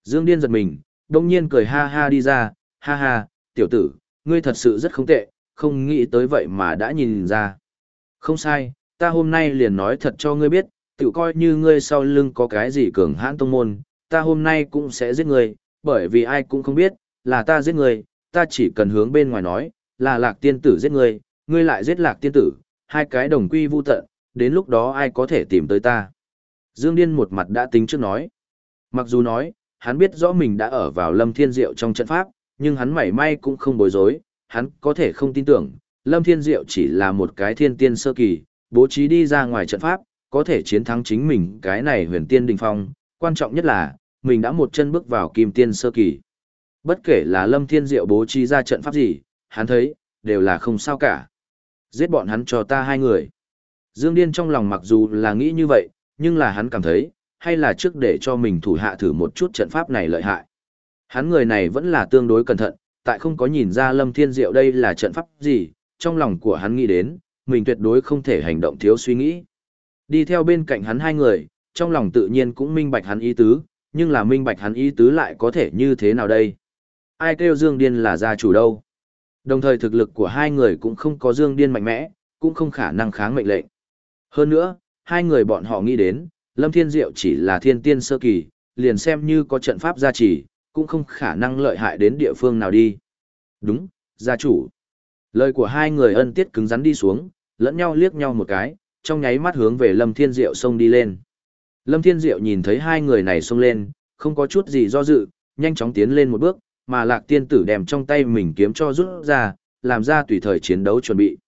A: Dương Điên giật mình, đông nhiên cười ha ha đi ra, ha ha, tiểu tử, ngươi thật sự rất không tệ, không nghĩ tới vậy mà đã nhìn ra. Không sai, ta hôm nay liền nói thật cho ngươi biết, tự coi như ngươi sau lưng có cái gì cường hãn tông môn, ta hôm nay cũng sẽ giết ngươi, bởi vì ai cũng không biết, là ta giết ngươi, ta chỉ cần hướng bên ngoài nói, là lạc tiên tử giết ngươi, ngươi lại giết lạc tiên tử, hai cái đồng quy vu tận, đến lúc đó ai có thể tìm tới ta. Dương Điên một mặt đã tính trước nói. Mặc dù nói, hắn biết rõ mình đã ở vào lâm thiên diệu trong trận pháp, nhưng hắn mảy may cũng không bối rối, hắn có thể không tin tưởng, lâm thiên diệu chỉ là một cái thiên tiên sơ kỳ, bố trí đi ra ngoài trận pháp, có thể chiến thắng chính mình cái này huyền tiên đình phong, quan trọng nhất là, mình đã một chân bước vào kim tiên sơ kỳ. Bất kể là lâm thiên diệu bố trí ra trận pháp gì, hắn thấy, đều là không sao cả. Giết bọn hắn cho ta hai người. Dương Điên trong lòng mặc dù là nghĩ như vậy, nhưng là hắn cảm thấy, hay là trước để cho mình thủ hạ thử một chút trận pháp này lợi hại. Hắn người này vẫn là tương đối cẩn thận, tại không có nhìn ra Lâm Thiên Diệu đây là trận pháp gì, trong lòng của hắn nghĩ đến, mình tuyệt đối không thể hành động thiếu suy nghĩ. Đi theo bên cạnh hắn hai người, trong lòng tự nhiên cũng minh bạch hắn ý tứ, nhưng là minh bạch hắn ý tứ lại có thể như thế nào đây? Ai kêu Dương Điên là gia chủ đâu? Đồng thời thực lực của hai người cũng không có Dương Điên mạnh mẽ, cũng không khả năng kháng mệnh lệnh. Hơn nữa, hai người bọn họ nghĩ đến, Lâm Thiên Diệu chỉ là thiên tiên sơ kỳ, liền xem như có trận pháp gia trì, cũng không khả năng lợi hại đến địa phương nào đi. Đúng, gia chủ. Lời của hai người ân tiết cứng rắn đi xuống, lẫn nhau liếc nhau một cái, trong nháy mắt hướng về Lâm Thiên Diệu xông đi lên. Lâm Thiên Diệu nhìn thấy hai người này xông lên, không có chút gì do dự, nhanh chóng tiến lên một bước, mà Lạc Tiên Tử đem trong tay mình kiếm cho rút ra, làm ra tùy thời chiến đấu chuẩn bị.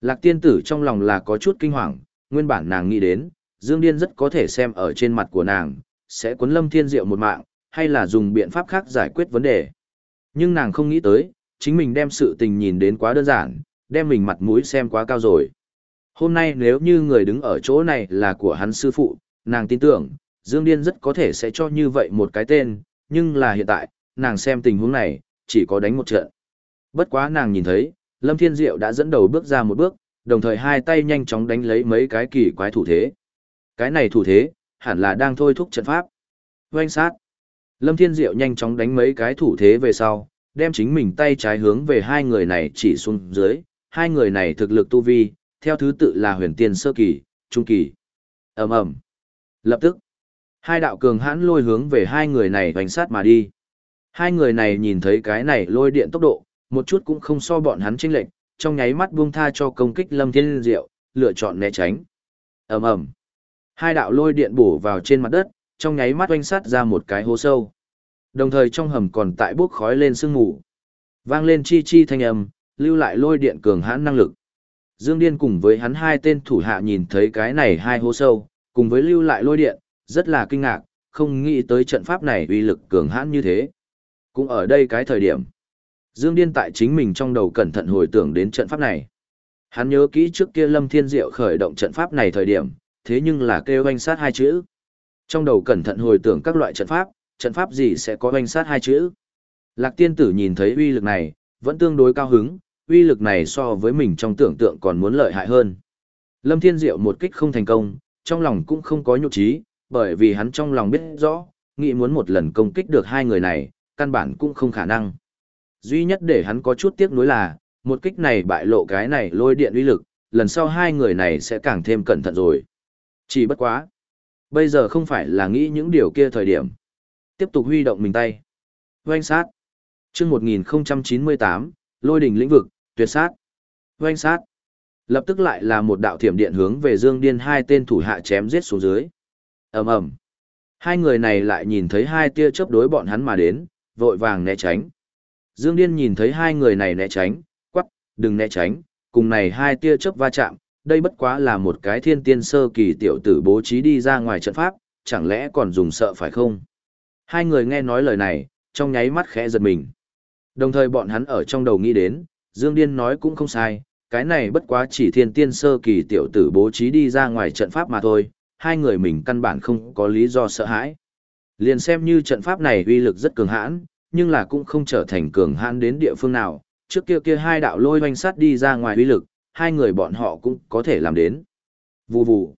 A: Lạc Tiên Tử trong lòng là có chút kinh hoàng, nguyên bản nàng nghĩ đến, Dương Điên rất có thể xem ở trên mặt của nàng, sẽ cuốn Lâm Thiên Diệu một mạng, hay là dùng biện pháp khác giải quyết vấn đề. Nhưng nàng không nghĩ tới, chính mình đem sự tình nhìn đến quá đơn giản, đem mình mặt mũi xem quá cao rồi. Hôm nay nếu như người đứng ở chỗ này là của hắn sư phụ, nàng tin tưởng, Dương Điên rất có thể sẽ cho như vậy một cái tên, nhưng là hiện tại, nàng xem tình huống này, chỉ có đánh một trận. Bất quá nàng nhìn thấy, Lâm Thiên Diệu đã dẫn đầu bước ra một bước, đồng thời hai tay nhanh chóng đánh lấy mấy cái kỳ quái thủ thế. Cái này thủ thế, hẳn là đang thôi thúc trận pháp. Oanh sát. Lâm Thiên Diệu nhanh chóng đánh mấy cái thủ thế về sau, đem chính mình tay trái hướng về hai người này chỉ xuống dưới, hai người này thực lực tu vi, theo thứ tự là huyền tiên sơ kỳ, trung kỳ. ầm ầm Lập tức, hai đạo cường hãn lôi hướng về hai người này hoành sát mà đi. Hai người này nhìn thấy cái này lôi điện tốc độ, một chút cũng không so bọn hắn chênh lệch, trong nháy mắt buông tha cho công kích Lâm Thiên Diệu, lựa chọn né tránh. Ầm ầm. Hai đạo lôi điện bổ vào trên mặt đất, trong nháy mắt oanh sát ra một cái hố sâu. Đồng thời trong hầm còn tại bốc khói lên sương mù. Vang lên chi chi thanh âm, lưu lại lôi điện cường hãn năng lực. Dương Điên cùng với hắn hai tên thủ hạ nhìn thấy cái này hai hố sâu, cùng với lưu lại lôi điện, rất là kinh ngạc, không nghĩ tới trận pháp này uy lực cường hãn như thế. Cũng ở đây cái thời điểm, Dương Điên tại chính mình trong đầu cẩn thận hồi tưởng đến trận pháp này. Hắn nhớ kỹ trước kia Lâm Thiên Diệu khởi động trận pháp này thời điểm, thế nhưng là kêu oanh sát hai chữ. Trong đầu cẩn thận hồi tưởng các loại trận pháp, trận pháp gì sẽ có oanh sát hai chữ. Lạc tiên tử nhìn thấy uy lực này, vẫn tương đối cao hứng, uy lực này so với mình trong tưởng tượng còn muốn lợi hại hơn. Lâm Thiên Diệu một kích không thành công, trong lòng cũng không có nhục trí, bởi vì hắn trong lòng biết rõ, nghĩ muốn một lần công kích được hai người này, căn bản cũng không khả năng. Duy nhất để hắn có chút tiếc nuối là, một kích này bại lộ cái này lôi điện uy lực, lần sau hai người này sẽ càng thêm cẩn thận rồi. Chỉ bất quá. Bây giờ không phải là nghĩ những điều kia thời điểm. Tiếp tục huy động mình tay. Oanh sát. chương 1098, lôi đỉnh lĩnh vực, tuyệt sát. Oanh sát. Lập tức lại là một đạo thiểm điện hướng về Dương Điên hai tên thủ hạ chém giết xuống dưới. ầm ầm Hai người này lại nhìn thấy hai tia chớp đối bọn hắn mà đến, vội vàng né tránh. Dương Điên nhìn thấy hai người này né tránh, quắc, đừng né tránh, cùng này hai tia chớp va chạm, đây bất quá là một cái thiên tiên sơ kỳ tiểu tử bố trí đi ra ngoài trận pháp, chẳng lẽ còn dùng sợ phải không? Hai người nghe nói lời này, trong nháy mắt khẽ giật mình. Đồng thời bọn hắn ở trong đầu nghĩ đến, Dương Điên nói cũng không sai, cái này bất quá chỉ thiên tiên sơ kỳ tiểu tử bố trí đi ra ngoài trận pháp mà thôi, hai người mình căn bản không có lý do sợ hãi. Liền xem như trận pháp này uy lực rất cường hãn, nhưng là cũng không trở thành cường hãn đến địa phương nào, Trước kia kia hai đạo lôi hoanh sát đi ra ngoài uy lực, hai người bọn họ cũng có thể làm đến. Vù vù.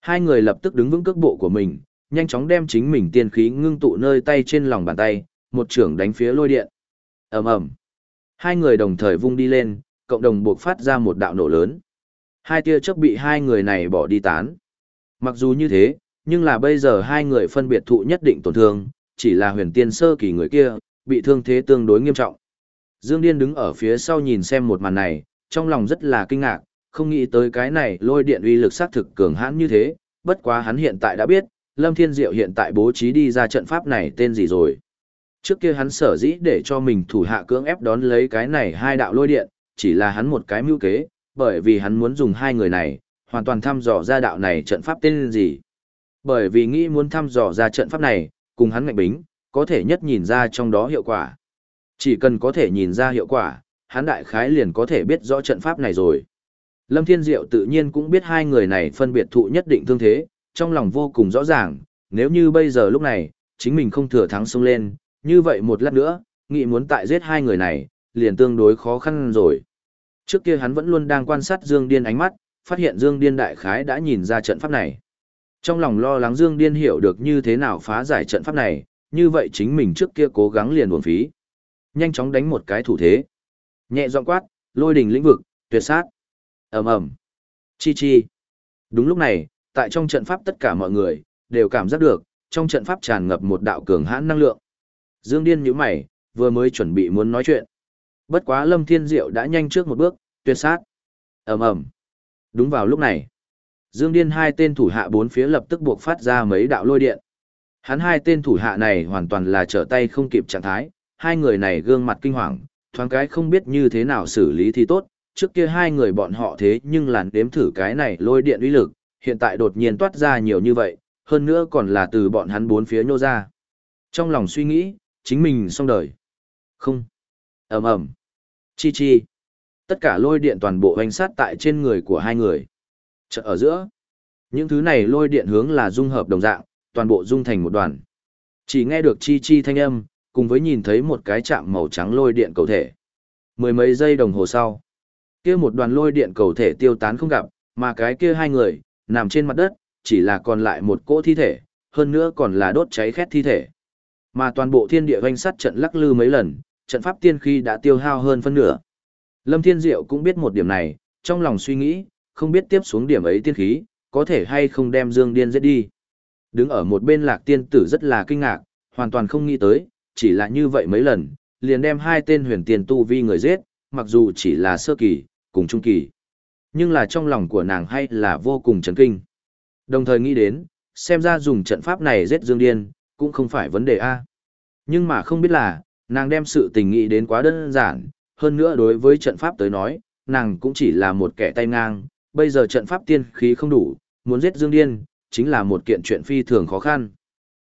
A: Hai người lập tức đứng vững cước bộ của mình, nhanh chóng đem chính mình tiên khí ngưng tụ nơi tay trên lòng bàn tay, một trưởng đánh phía lôi điện. ầm ầm, Hai người đồng thời vung đi lên, cộng đồng buộc phát ra một đạo nổ lớn. Hai tia chớp bị hai người này bỏ đi tán. Mặc dù như thế, nhưng là bây giờ hai người phân biệt thụ nhất định tổn thương, chỉ là huyền tiên sơ kỳ người kia, bị thương thế tương đối nghiêm trọng. Dương Điên đứng ở phía sau nhìn xem một màn này, trong lòng rất là kinh ngạc, không nghĩ tới cái này lôi điện uy lực xác thực cường hãn như thế, bất quá hắn hiện tại đã biết, Lâm Thiên Diệu hiện tại bố trí đi ra trận pháp này tên gì rồi. Trước kia hắn sở dĩ để cho mình thủ hạ cưỡng ép đón lấy cái này hai đạo lôi điện, chỉ là hắn một cái mưu kế, bởi vì hắn muốn dùng hai người này, hoàn toàn thăm dò ra đạo này trận pháp tên gì. Bởi vì nghĩ muốn thăm dò ra trận pháp này, cùng hắn ngạch bính, có thể nhất nhìn ra trong đó hiệu quả. Chỉ cần có thể nhìn ra hiệu quả, hắn đại khái liền có thể biết rõ trận pháp này rồi. Lâm Thiên Diệu tự nhiên cũng biết hai người này phân biệt thụ nhất định thương thế, trong lòng vô cùng rõ ràng, nếu như bây giờ lúc này, chính mình không thừa thắng xông lên, như vậy một lát nữa, nghĩ muốn tại giết hai người này, liền tương đối khó khăn rồi. Trước kia hắn vẫn luôn đang quan sát Dương Điên ánh mắt, phát hiện Dương Điên đại khái đã nhìn ra trận pháp này. Trong lòng lo lắng Dương Điên hiểu được như thế nào phá giải trận pháp này, như vậy chính mình trước kia cố gắng liền buồn phí. Nhanh chóng đánh một cái thủ thế. Nhẹ giọng quát, lôi đỉnh lĩnh vực, tuyệt sát. ầm ầm, Chi chi. Đúng lúc này, tại trong trận pháp tất cả mọi người, đều cảm giác được, trong trận pháp tràn ngập một đạo cường hãn năng lượng. Dương Điên nhíu mày, vừa mới chuẩn bị muốn nói chuyện. Bất quá Lâm Thiên Diệu đã nhanh trước một bước, tuyệt sát. ầm ầm. Đúng vào lúc này, Dương Điên hai tên thủ hạ bốn phía lập tức buộc phát ra mấy đạo lôi điện. Hắn hai tên thủ hạ này hoàn toàn là trở tay không kịp trạng thái, hai người này gương mặt kinh hoàng, thoáng cái không biết như thế nào xử lý thì tốt, trước kia hai người bọn họ thế nhưng làn đếm thử cái này lôi điện uy lực, hiện tại đột nhiên toát ra nhiều như vậy, hơn nữa còn là từ bọn hắn bốn phía nhô ra. Trong lòng suy nghĩ, chính mình xong đời. Không. ầm ầm Chi chi. Tất cả lôi điện toàn bộ hoành sát tại trên người của hai người. Chợ ở giữa. Những thứ này lôi điện hướng là dung hợp đồng dạng, toàn bộ dung thành một đoàn. Chỉ nghe được chi chi thanh âm, cùng với nhìn thấy một cái chạm màu trắng lôi điện cầu thể. Mười mấy giây đồng hồ sau, kia một đoàn lôi điện cầu thể tiêu tán không gặp, mà cái kia hai người, nằm trên mặt đất, chỉ là còn lại một cỗ thi thể, hơn nữa còn là đốt cháy khét thi thể. Mà toàn bộ thiên địa hoanh sắt trận lắc lư mấy lần, trận pháp tiên khi đã tiêu hao hơn phân nửa. Lâm Thiên Diệu cũng biết một điểm này, trong lòng suy nghĩ, không biết tiếp xuống điểm ấy tiên khí, có thể hay không đem Dương Điên giết đi. Đứng ở một bên lạc tiên tử rất là kinh ngạc, hoàn toàn không nghĩ tới, chỉ là như vậy mấy lần, liền đem hai tên huyền tiền tu vi người giết, mặc dù chỉ là sơ kỳ, cùng trung kỳ. Nhưng là trong lòng của nàng hay là vô cùng chấn kinh. Đồng thời nghĩ đến, xem ra dùng trận pháp này giết Dương Điên, cũng không phải vấn đề A. Nhưng mà không biết là, nàng đem sự tình nghĩ đến quá đơn giản, hơn nữa đối với trận pháp tới nói, nàng cũng chỉ là một kẻ tay ngang, bây giờ trận pháp tiên khí không đủ, muốn giết Dương Điên, chính là một kiện chuyện phi thường khó khăn.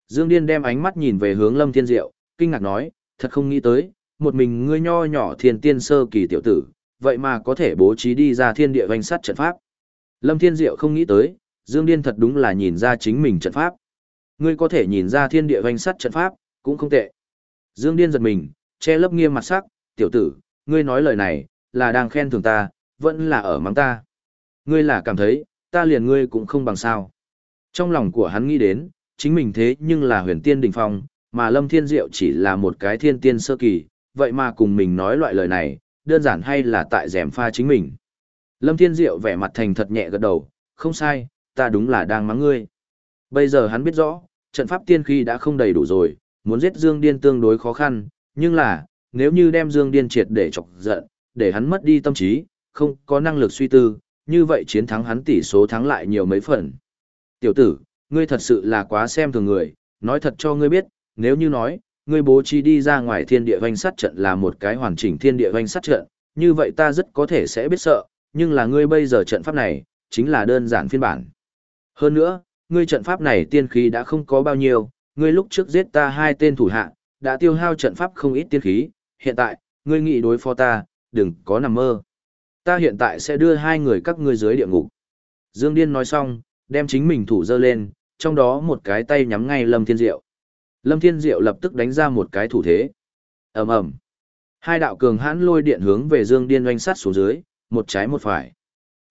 A: Dương Điên đem ánh mắt nhìn về hướng Lâm Thiên Diệu, kinh ngạc nói, thật không nghĩ tới, một mình ngươi nho nhỏ thiên tiên sơ kỳ tiểu tử, vậy mà có thể bố trí đi ra thiên địa vành sắt trận pháp. Lâm Thiên Diệu không nghĩ tới, Dương Điên thật đúng là nhìn ra chính mình trận pháp. Ngươi có thể nhìn ra thiên địa vành sắt trận pháp, cũng không tệ. Dương Điên giật mình, che lấp nghiêm mặt sắc, tiểu tử, ngươi nói lời này, là đang khen thường ta, vẫn là ở mắng ta. Ngươi là cảm thấy, ta liền ngươi cũng không bằng sao. Trong lòng của hắn nghĩ đến, chính mình thế nhưng là huyền tiên đỉnh phong, mà Lâm Thiên Diệu chỉ là một cái thiên tiên sơ kỳ, vậy mà cùng mình nói loại lời này, đơn giản hay là tại rèm pha chính mình. Lâm Thiên Diệu vẻ mặt thành thật nhẹ gật đầu, không sai, ta đúng là đang mắng ngươi. Bây giờ hắn biết rõ, trận pháp tiên khí đã không đầy đủ rồi, muốn giết Dương Điên tương đối khó khăn, nhưng là, nếu như đem Dương Điên triệt để chọc giận, để hắn mất đi tâm trí, không có năng lực suy tư, như vậy chiến thắng hắn tỷ số thắng lại nhiều mấy phần. Tiểu tử, ngươi thật sự là quá xem thường người, nói thật cho ngươi biết, nếu như nói, ngươi bố trí đi ra ngoài thiên địa hoanh sát trận là một cái hoàn chỉnh thiên địa hoanh sát trận, như vậy ta rất có thể sẽ biết sợ, nhưng là ngươi bây giờ trận pháp này, chính là đơn giản phiên bản. Hơn nữa, ngươi trận pháp này tiên khí đã không có bao nhiêu, ngươi lúc trước giết ta hai tên thủ hạ, đã tiêu hao trận pháp không ít tiên khí, hiện tại, ngươi nghĩ đối phó ta, đừng có nằm mơ. Ta hiện tại sẽ đưa hai người các ngươi dưới địa ngục. Dương Điên nói xong, đem chính mình thủ dơ lên, trong đó một cái tay nhắm ngay Lâm Thiên Diệu. Lâm Thiên Diệu lập tức đánh ra một cái thủ thế. ầm ầm, Hai đạo cường hãn lôi điện hướng về Dương Điên oanh sát xuống dưới, một trái một phải.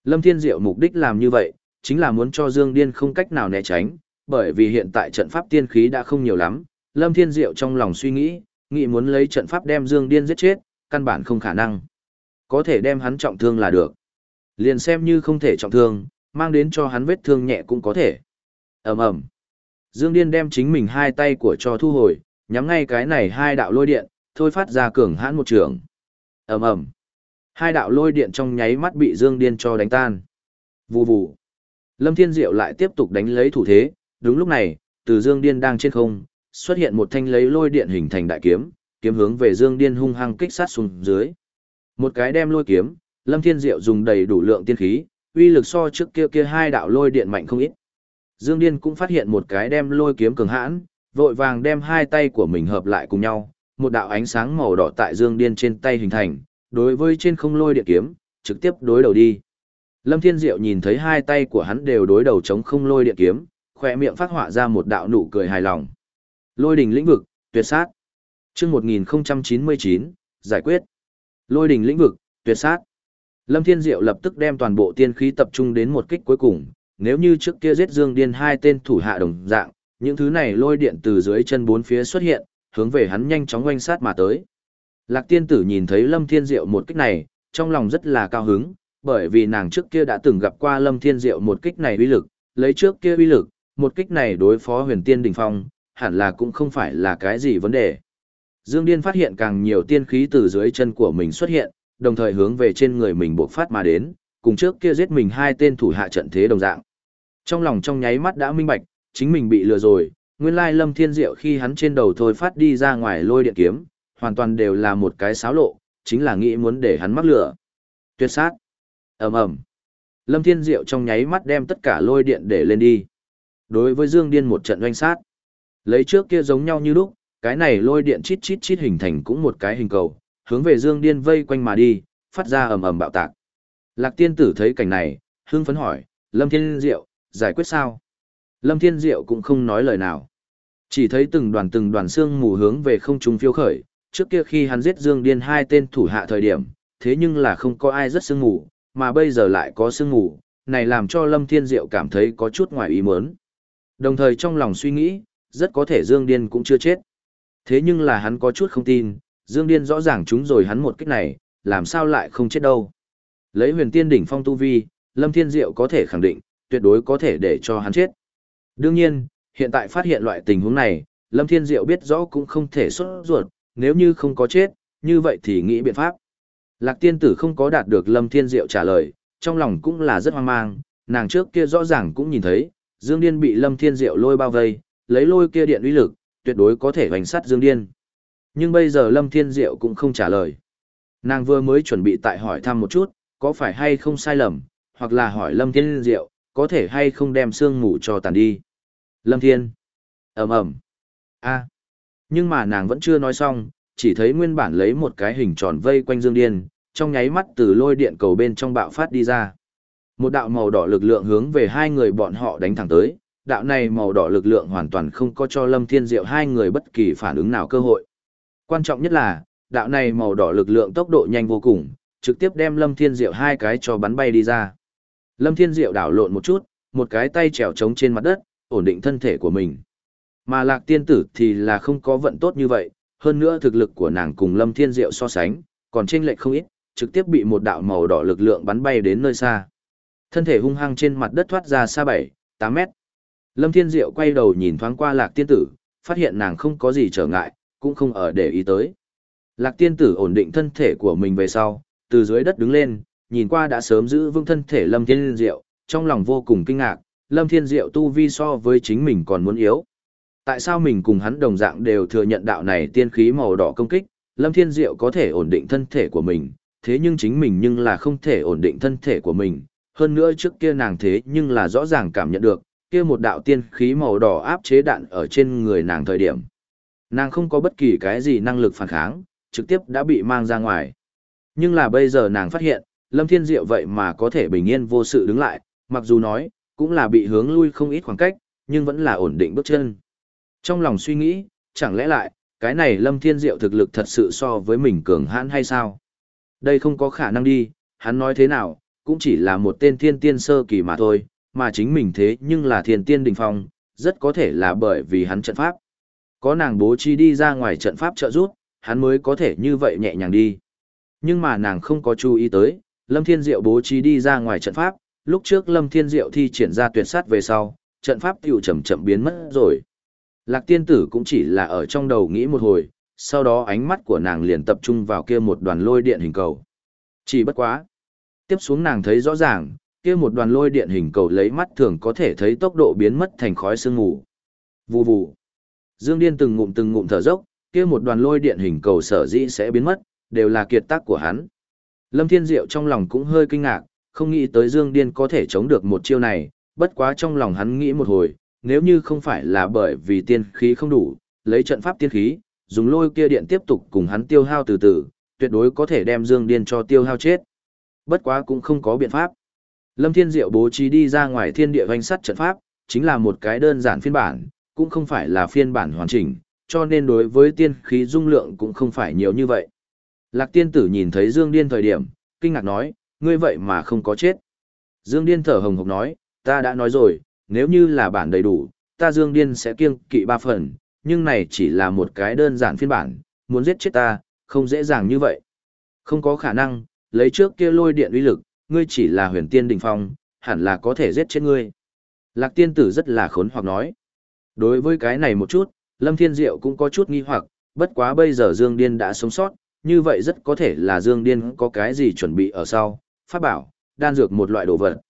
A: Lâm Thiên Diệu mục đích làm như vậy, chính là muốn cho Dương Điên không cách nào né tránh, bởi vì hiện tại trận pháp tiên khí đã không nhiều lắm. Lâm Thiên Diệu trong lòng suy nghĩ, nghĩ muốn lấy trận pháp đem Dương Điên giết chết, căn bản không khả năng. Có thể đem hắn trọng thương là được. Liền xem như không thể trọng thương, mang đến cho hắn vết thương nhẹ cũng có thể. ầm ầm Dương Điên đem chính mình hai tay của cho thu hồi, nhắm ngay cái này hai đạo lôi điện, thôi phát ra cường hãn một trường. ầm ầm Hai đạo lôi điện trong nháy mắt bị Dương Điên cho đánh tan. Vù vù. Lâm Thiên Diệu lại tiếp tục đánh lấy thủ thế, đúng lúc này, từ Dương Điên đang trên không, xuất hiện một thanh lấy lôi điện hình thành đại kiếm, kiếm hướng về Dương Điên hung hăng kích sát xuống dưới. Một cái đem lôi kiếm, Lâm Thiên Diệu dùng đầy đủ lượng tiên khí, uy lực so trước kia kia hai đạo lôi điện mạnh không ít. Dương Điên cũng phát hiện một cái đem lôi kiếm cường hãn, vội vàng đem hai tay của mình hợp lại cùng nhau, một đạo ánh sáng màu đỏ tại Dương Điên trên tay hình thành, đối với trên không lôi điện kiếm, trực tiếp đối đầu đi. Lâm Thiên Diệu nhìn thấy hai tay của hắn đều đối đầu chống không lôi điện kiếm, khỏe miệng phát họa ra một đạo nụ cười hài lòng. Lôi đỉnh lĩnh vực, tuyệt sát. Chương 1099, giải quyết. Lôi đỉnh lĩnh vực, tuyệt sát. Lâm Thiên Diệu lập tức đem toàn bộ tiên khí tập trung đến một kích cuối cùng, nếu như trước kia giết Dương Điên hai tên thủ hạ đồng dạng, những thứ này lôi điện từ dưới chân bốn phía xuất hiện, hướng về hắn nhanh chóng quanh sát mà tới. Lạc tiên tử nhìn thấy Lâm Thiên Diệu một kích này, trong lòng rất là cao hứng, bởi vì nàng trước kia đã từng gặp qua Lâm Thiên Diệu một kích này uy lực, lấy trước kia uy lực, một kích này đối phó huyền tiên đỉnh phong, hẳn là cũng không phải là cái gì vấn đề. Dương Điên phát hiện càng nhiều tiên khí từ dưới chân của mình xuất hiện, đồng thời hướng về trên người mình bộc phát mà đến, cùng trước kia giết mình hai tên thủ hạ trận thế đồng dạng. Trong lòng trong nháy mắt đã minh bạch, chính mình bị lừa rồi, nguyên lai Lâm Thiên Diệu khi hắn trên đầu thôi phát đi ra ngoài lôi điện kiếm, hoàn toàn đều là một cái xáo lộ, chính là nghĩ muốn để hắn mắc lửa. Tuyệt sát. ầm ầm Lâm Thiên Diệu trong nháy mắt đem tất cả lôi điện để lên đi. Đối với Dương Điên một trận doanh sát. Lấy trước kia giống nhau như lúc, cái này lôi điện chít chít chít hình thành cũng một cái hình cầu, hướng về Dương Điên vây quanh mà đi, phát ra ầm ầm bạo tạc. Lạc Tiên Tử thấy cảnh này, hưng phấn hỏi, Lâm Thiên Diệu, giải quyết sao? Lâm Thiên Diệu cũng không nói lời nào. Chỉ thấy từng đoàn từng đoàn xương mù hướng về không trung phiêu khởi, trước kia khi hắn giết Dương Điên hai tên thủ hạ thời điểm, thế nhưng là không có ai rất sương mù, mà bây giờ lại có sương mù, này làm cho Lâm Thiên Diệu cảm thấy có chút ngoài ý muốn. Đồng thời trong lòng suy nghĩ, rất có thể Dương Điên cũng chưa chết. Thế nhưng là hắn có chút không tin, Dương Điên rõ ràng chúng rồi hắn một kích này, làm sao lại không chết đâu. Lấy huyền tiên đỉnh phong tu vi, Lâm Thiên Diệu có thể khẳng định, tuyệt đối có thể để cho hắn chết. Đương nhiên, hiện tại phát hiện loại tình huống này, Lâm Thiên Diệu biết rõ cũng không thể xuất ruột, nếu như không có chết, như vậy thì nghĩ biện pháp. Lạc tiên tử không có đạt được Lâm Thiên Diệu trả lời, trong lòng cũng là rất hoang mang, nàng trước kia rõ ràng cũng nhìn thấy, Dương Điên bị Lâm Thiên Diệu lôi bao vây, lấy lôi kia điện uy lực, tuyệt đối có thể hoành sát Dương Điên. Nhưng bây giờ Lâm Thiên Diệu cũng không trả lời. Nàng vừa mới chuẩn bị tại hỏi thăm một chút, có phải hay không sai lầm, hoặc là hỏi Lâm Thiên Diệu, có thể hay không đem xương ngủ cho tàn đi. Lâm Thiên. ầm ầm a Nhưng mà nàng vẫn chưa nói xong, chỉ thấy nguyên bản lấy một cái hình tròn vây quanh Dương Điên, trong nháy mắt từ lôi điện cầu bên trong bạo phát đi ra. Một đạo màu đỏ lực lượng hướng về hai người bọn họ đánh thẳng tới, đạo này màu đỏ lực lượng hoàn toàn không có cho Lâm Thiên Diệu hai người bất kỳ phản ứng nào cơ hội. Quan trọng nhất là, đạo này màu đỏ lực lượng tốc độ nhanh vô cùng, trực tiếp đem Lâm Thiên Diệu hai cái cho bắn bay đi ra. Lâm Thiên Diệu đảo lộn một chút, một cái tay trèo trống trên mặt đất, ổn định thân thể của mình. Mà Lạc Tiên Tử thì là không có vận tốt như vậy, hơn nữa thực lực của nàng cùng Lâm Thiên Diệu so sánh, còn chênh lệch không ít, trực tiếp bị một đạo màu đỏ lực lượng bắn bay đến nơi xa. Thân thể hung hăng trên mặt đất thoát ra xa 7, 8 mét. Lâm Thiên Diệu quay đầu nhìn thoáng qua Lạc Tiên Tử, phát hiện nàng không có gì trở ngại, cũng không ở để ý tới. Lạc Tiên Tử ổn định thân thể của mình về sau, từ dưới đất đứng lên, nhìn qua đã sớm giữ vững thân thể Lâm Thiên Diệu, trong lòng vô cùng kinh ngạc, Lâm Thiên Diệu tu vi so với chính mình còn muốn yếu. Tại sao mình cùng hắn đồng dạng đều thừa nhận đạo này tiên khí màu đỏ công kích, Lâm Thiên Diệu có thể ổn định thân thể của mình, thế nhưng chính mình nhưng là không thể ổn định thân thể của mình. Hơn nữa trước kia nàng thế nhưng là rõ ràng cảm nhận được, kia một đạo tiên khí màu đỏ áp chế đạn ở trên người nàng thời điểm. Nàng không có bất kỳ cái gì năng lực phản kháng, trực tiếp đã bị mang ra ngoài. Nhưng là bây giờ nàng phát hiện, Lâm Thiên Diệu vậy mà có thể bình yên vô sự đứng lại, mặc dù nói, cũng là bị hướng lui không ít khoảng cách, nhưng vẫn là ổn định bước chân. Trong lòng suy nghĩ, chẳng lẽ lại, Cái này Lâm Thiên Diệu thực lực thật sự so với mình cường hãn hay sao? Đây không có khả năng đi, hắn nói thế nào, cũng chỉ là một tên thiên tiên sơ kỳ mà thôi, mà chính mình thế nhưng là thiên tiên đỉnh phong, rất có thể là bởi vì hắn trận pháp. Có nàng bố trí đi ra ngoài trận pháp trợ giúp, hắn mới có thể như vậy nhẹ nhàng đi. Nhưng mà nàng không có chú ý tới, Lâm Thiên Diệu bố trí đi ra ngoài trận pháp, lúc trước Lâm Thiên Diệu thi triển ra tuyệt sát về sau, trận pháp tiểu chậm chậm biến mất rồi. Lạc tiên tử cũng chỉ là ở trong đầu nghĩ một hồi, sau đó ánh mắt của nàng liền tập trung vào kia một đoàn lôi điện hình cầu. Chỉ bất quá. Tiếp xuống nàng thấy rõ ràng, kia một đoàn lôi điện hình cầu lấy mắt thường có thể thấy tốc độ biến mất thành khói sương mù. Vù vù. Dương Điên từng ngụm từng ngụm thở dốc, kia một đoàn lôi điện hình cầu sở dĩ sẽ biến mất, đều là kiệt tác của hắn. Lâm Thiên Diệu trong lòng cũng hơi kinh ngạc, không nghĩ tới Dương Điên có thể chống được một chiêu này, bất quá trong lòng hắn nghĩ một hồi, nếu như không phải là bởi vì tiên khí không đủ, lấy trận pháp tiên khí, dùng lôi kia điện tiếp tục cùng hắn tiêu hao từ từ, tuyệt đối có thể đem Dương Điên cho tiêu hao chết. Bất quá cũng không có biện pháp. Lâm Thiên Diệu bố trí đi ra ngoài thiên địa hoành sắt trận pháp, chính là một cái đơn giản phiên bản, cũng không phải là phiên bản hoàn chỉnh, cho nên đối với tiên khí dung lượng cũng không phải nhiều như vậy. Lạc tiên tử nhìn thấy Dương Điên thời điểm, kinh ngạc nói, ngươi vậy mà không có chết. Dương Điên thở hồng hộc nói, ta đã nói rồi, nếu như là bản đầy đủ, ta Dương Điên sẽ kiêng kỵ ba phần, nhưng này chỉ là một cái đơn giản phiên bản, muốn giết chết ta, không dễ dàng như vậy. Không có khả năng, lấy trước kia lôi điện uy lực, ngươi chỉ là huyền tiên đỉnh phong, hẳn là có thể giết chết ngươi. Lạc tiên tử rất là khốn hoặc nói. Đối với cái này một chút, Lâm Thiên Diệu cũng có chút nghi hoặc, bất quá bây giờ Dương Điên đã sống sót, như vậy rất có thể là Dương Điên có cái gì chuẩn bị ở sau, pháp bảo, đan dược một loại đồ vật.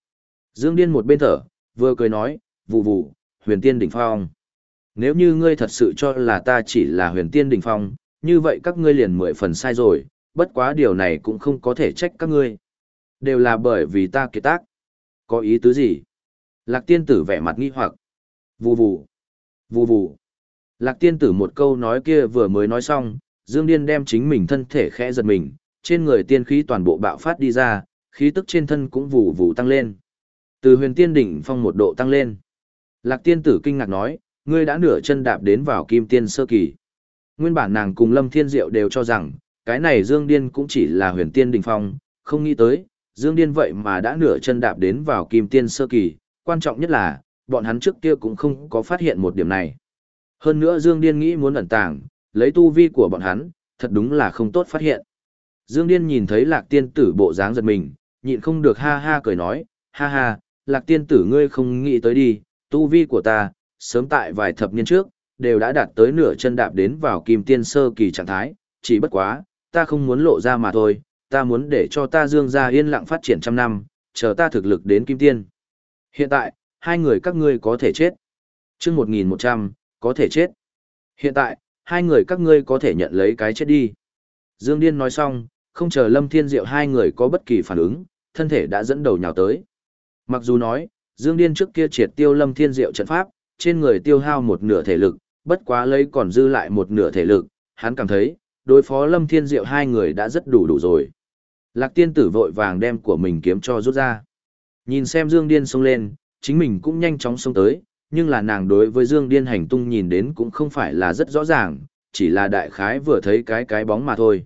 A: Dương Điên một bên thở, vừa cười nói, vụ vụ, huyền tiên đỉnh phong. Nếu như ngươi thật sự cho là ta chỉ là huyền tiên đỉnh phong, như vậy các ngươi liền mười phần sai rồi, bất quá điều này cũng không có thể trách các ngươi. Đều là bởi vì ta kiệt tác. Có ý tứ gì? Lạc tiên tử vẻ mặt nghi hoặc. Vù vù. Vù vù. Lạc tiên tử một câu nói kia vừa mới nói xong, Dương Điên đem chính mình thân thể khẽ giật mình, trên người tiên khí toàn bộ bạo phát đi ra, khí tức trên thân cũng vù vù tăng lên. Từ huyền tiên đỉnh phong một độ tăng lên. Lạc tiên tử kinh ngạc nói, ngươi đã nửa chân đạp đến vào kim tiên sơ kỳ. Nguyên bản nàng cùng Lâm Thiên Diệu đều cho rằng, cái này Dương Điên cũng chỉ là huyền tiên đỉnh phong, không nghĩ tới, Dương Điên vậy mà đã nửa chân đạp đến vào kim tiên sơ kỳ, quan trọng nhất là, bọn hắn trước kia cũng không có phát hiện một điểm này. Hơn nữa Dương Điên nghĩ muốn ẩn tàng, lấy tu vi của bọn hắn, thật đúng là không tốt phát hiện. Dương Điên nhìn thấy lạc tiên tử bộ dáng giật mình, nhịn không được ha ha cười nói, ha ha, lạc tiên tử ngươi không nghĩ tới đi, tu vi của ta, sớm tại vài thập niên trước, đều đã đạt tới nửa chân đạp đến vào kim tiên sơ kỳ trạng thái, chỉ bất quá, ta không muốn lộ ra mà thôi, ta muốn để cho ta dương ra yên lặng phát triển trăm năm, chờ ta thực lực đến kim tiên. Hiện tại, hai người các ngươi có thể chết. chương 1100, có thể chết. Hiện tại, hai người các ngươi có thể nhận lấy cái chết đi. Dương Điên nói xong, không chờ Lâm Thiên Diệu hai người có bất kỳ phản ứng, thân thể đã dẫn đầu nhào tới. Mặc dù nói, Dương Điên trước kia triệt tiêu Lâm Thiên Diệu trận pháp, trên người tiêu hao một nửa thể lực, bất quá lấy còn dư lại một nửa thể lực, hắn cảm thấy, đối phó Lâm Thiên Diệu hai người đã rất đủ đủ rồi. Lạc tiên tử vội vàng đem của mình kiếm cho rút ra. Nhìn xem Dương Điên xông lên, chính mình cũng nhanh chóng xông tới, nhưng là nàng đối với Dương Điên hành tung nhìn đến cũng không phải là rất rõ ràng, chỉ là đại khái vừa thấy cái cái bóng mà thôi.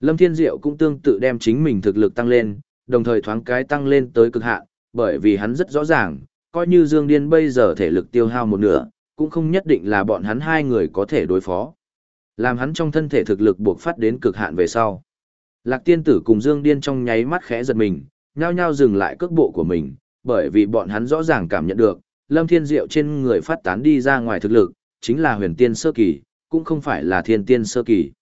A: Lâm Thiên Diệu cũng tương tự đem chính mình thực lực tăng lên, đồng thời thoáng cái tăng lên tới cực hạn, bởi vì hắn rất rõ ràng, coi như Dương Điên bây giờ thể lực tiêu hao một nửa, cũng không nhất định là bọn hắn hai người có thể đối phó. Làm hắn trong thân thể thực lực buộc phát đến cực hạn về sau. Lạc tiên tử cùng Dương Điên trong nháy mắt khẽ giật mình, nhao nhao dừng lại cước bộ của mình, bởi vì bọn hắn rõ ràng cảm nhận được, Lâm Thiên Diệu trên người phát tán đi ra ngoài thực lực, chính là huyền tiên sơ kỳ, cũng không phải là thiên tiên sơ kỳ.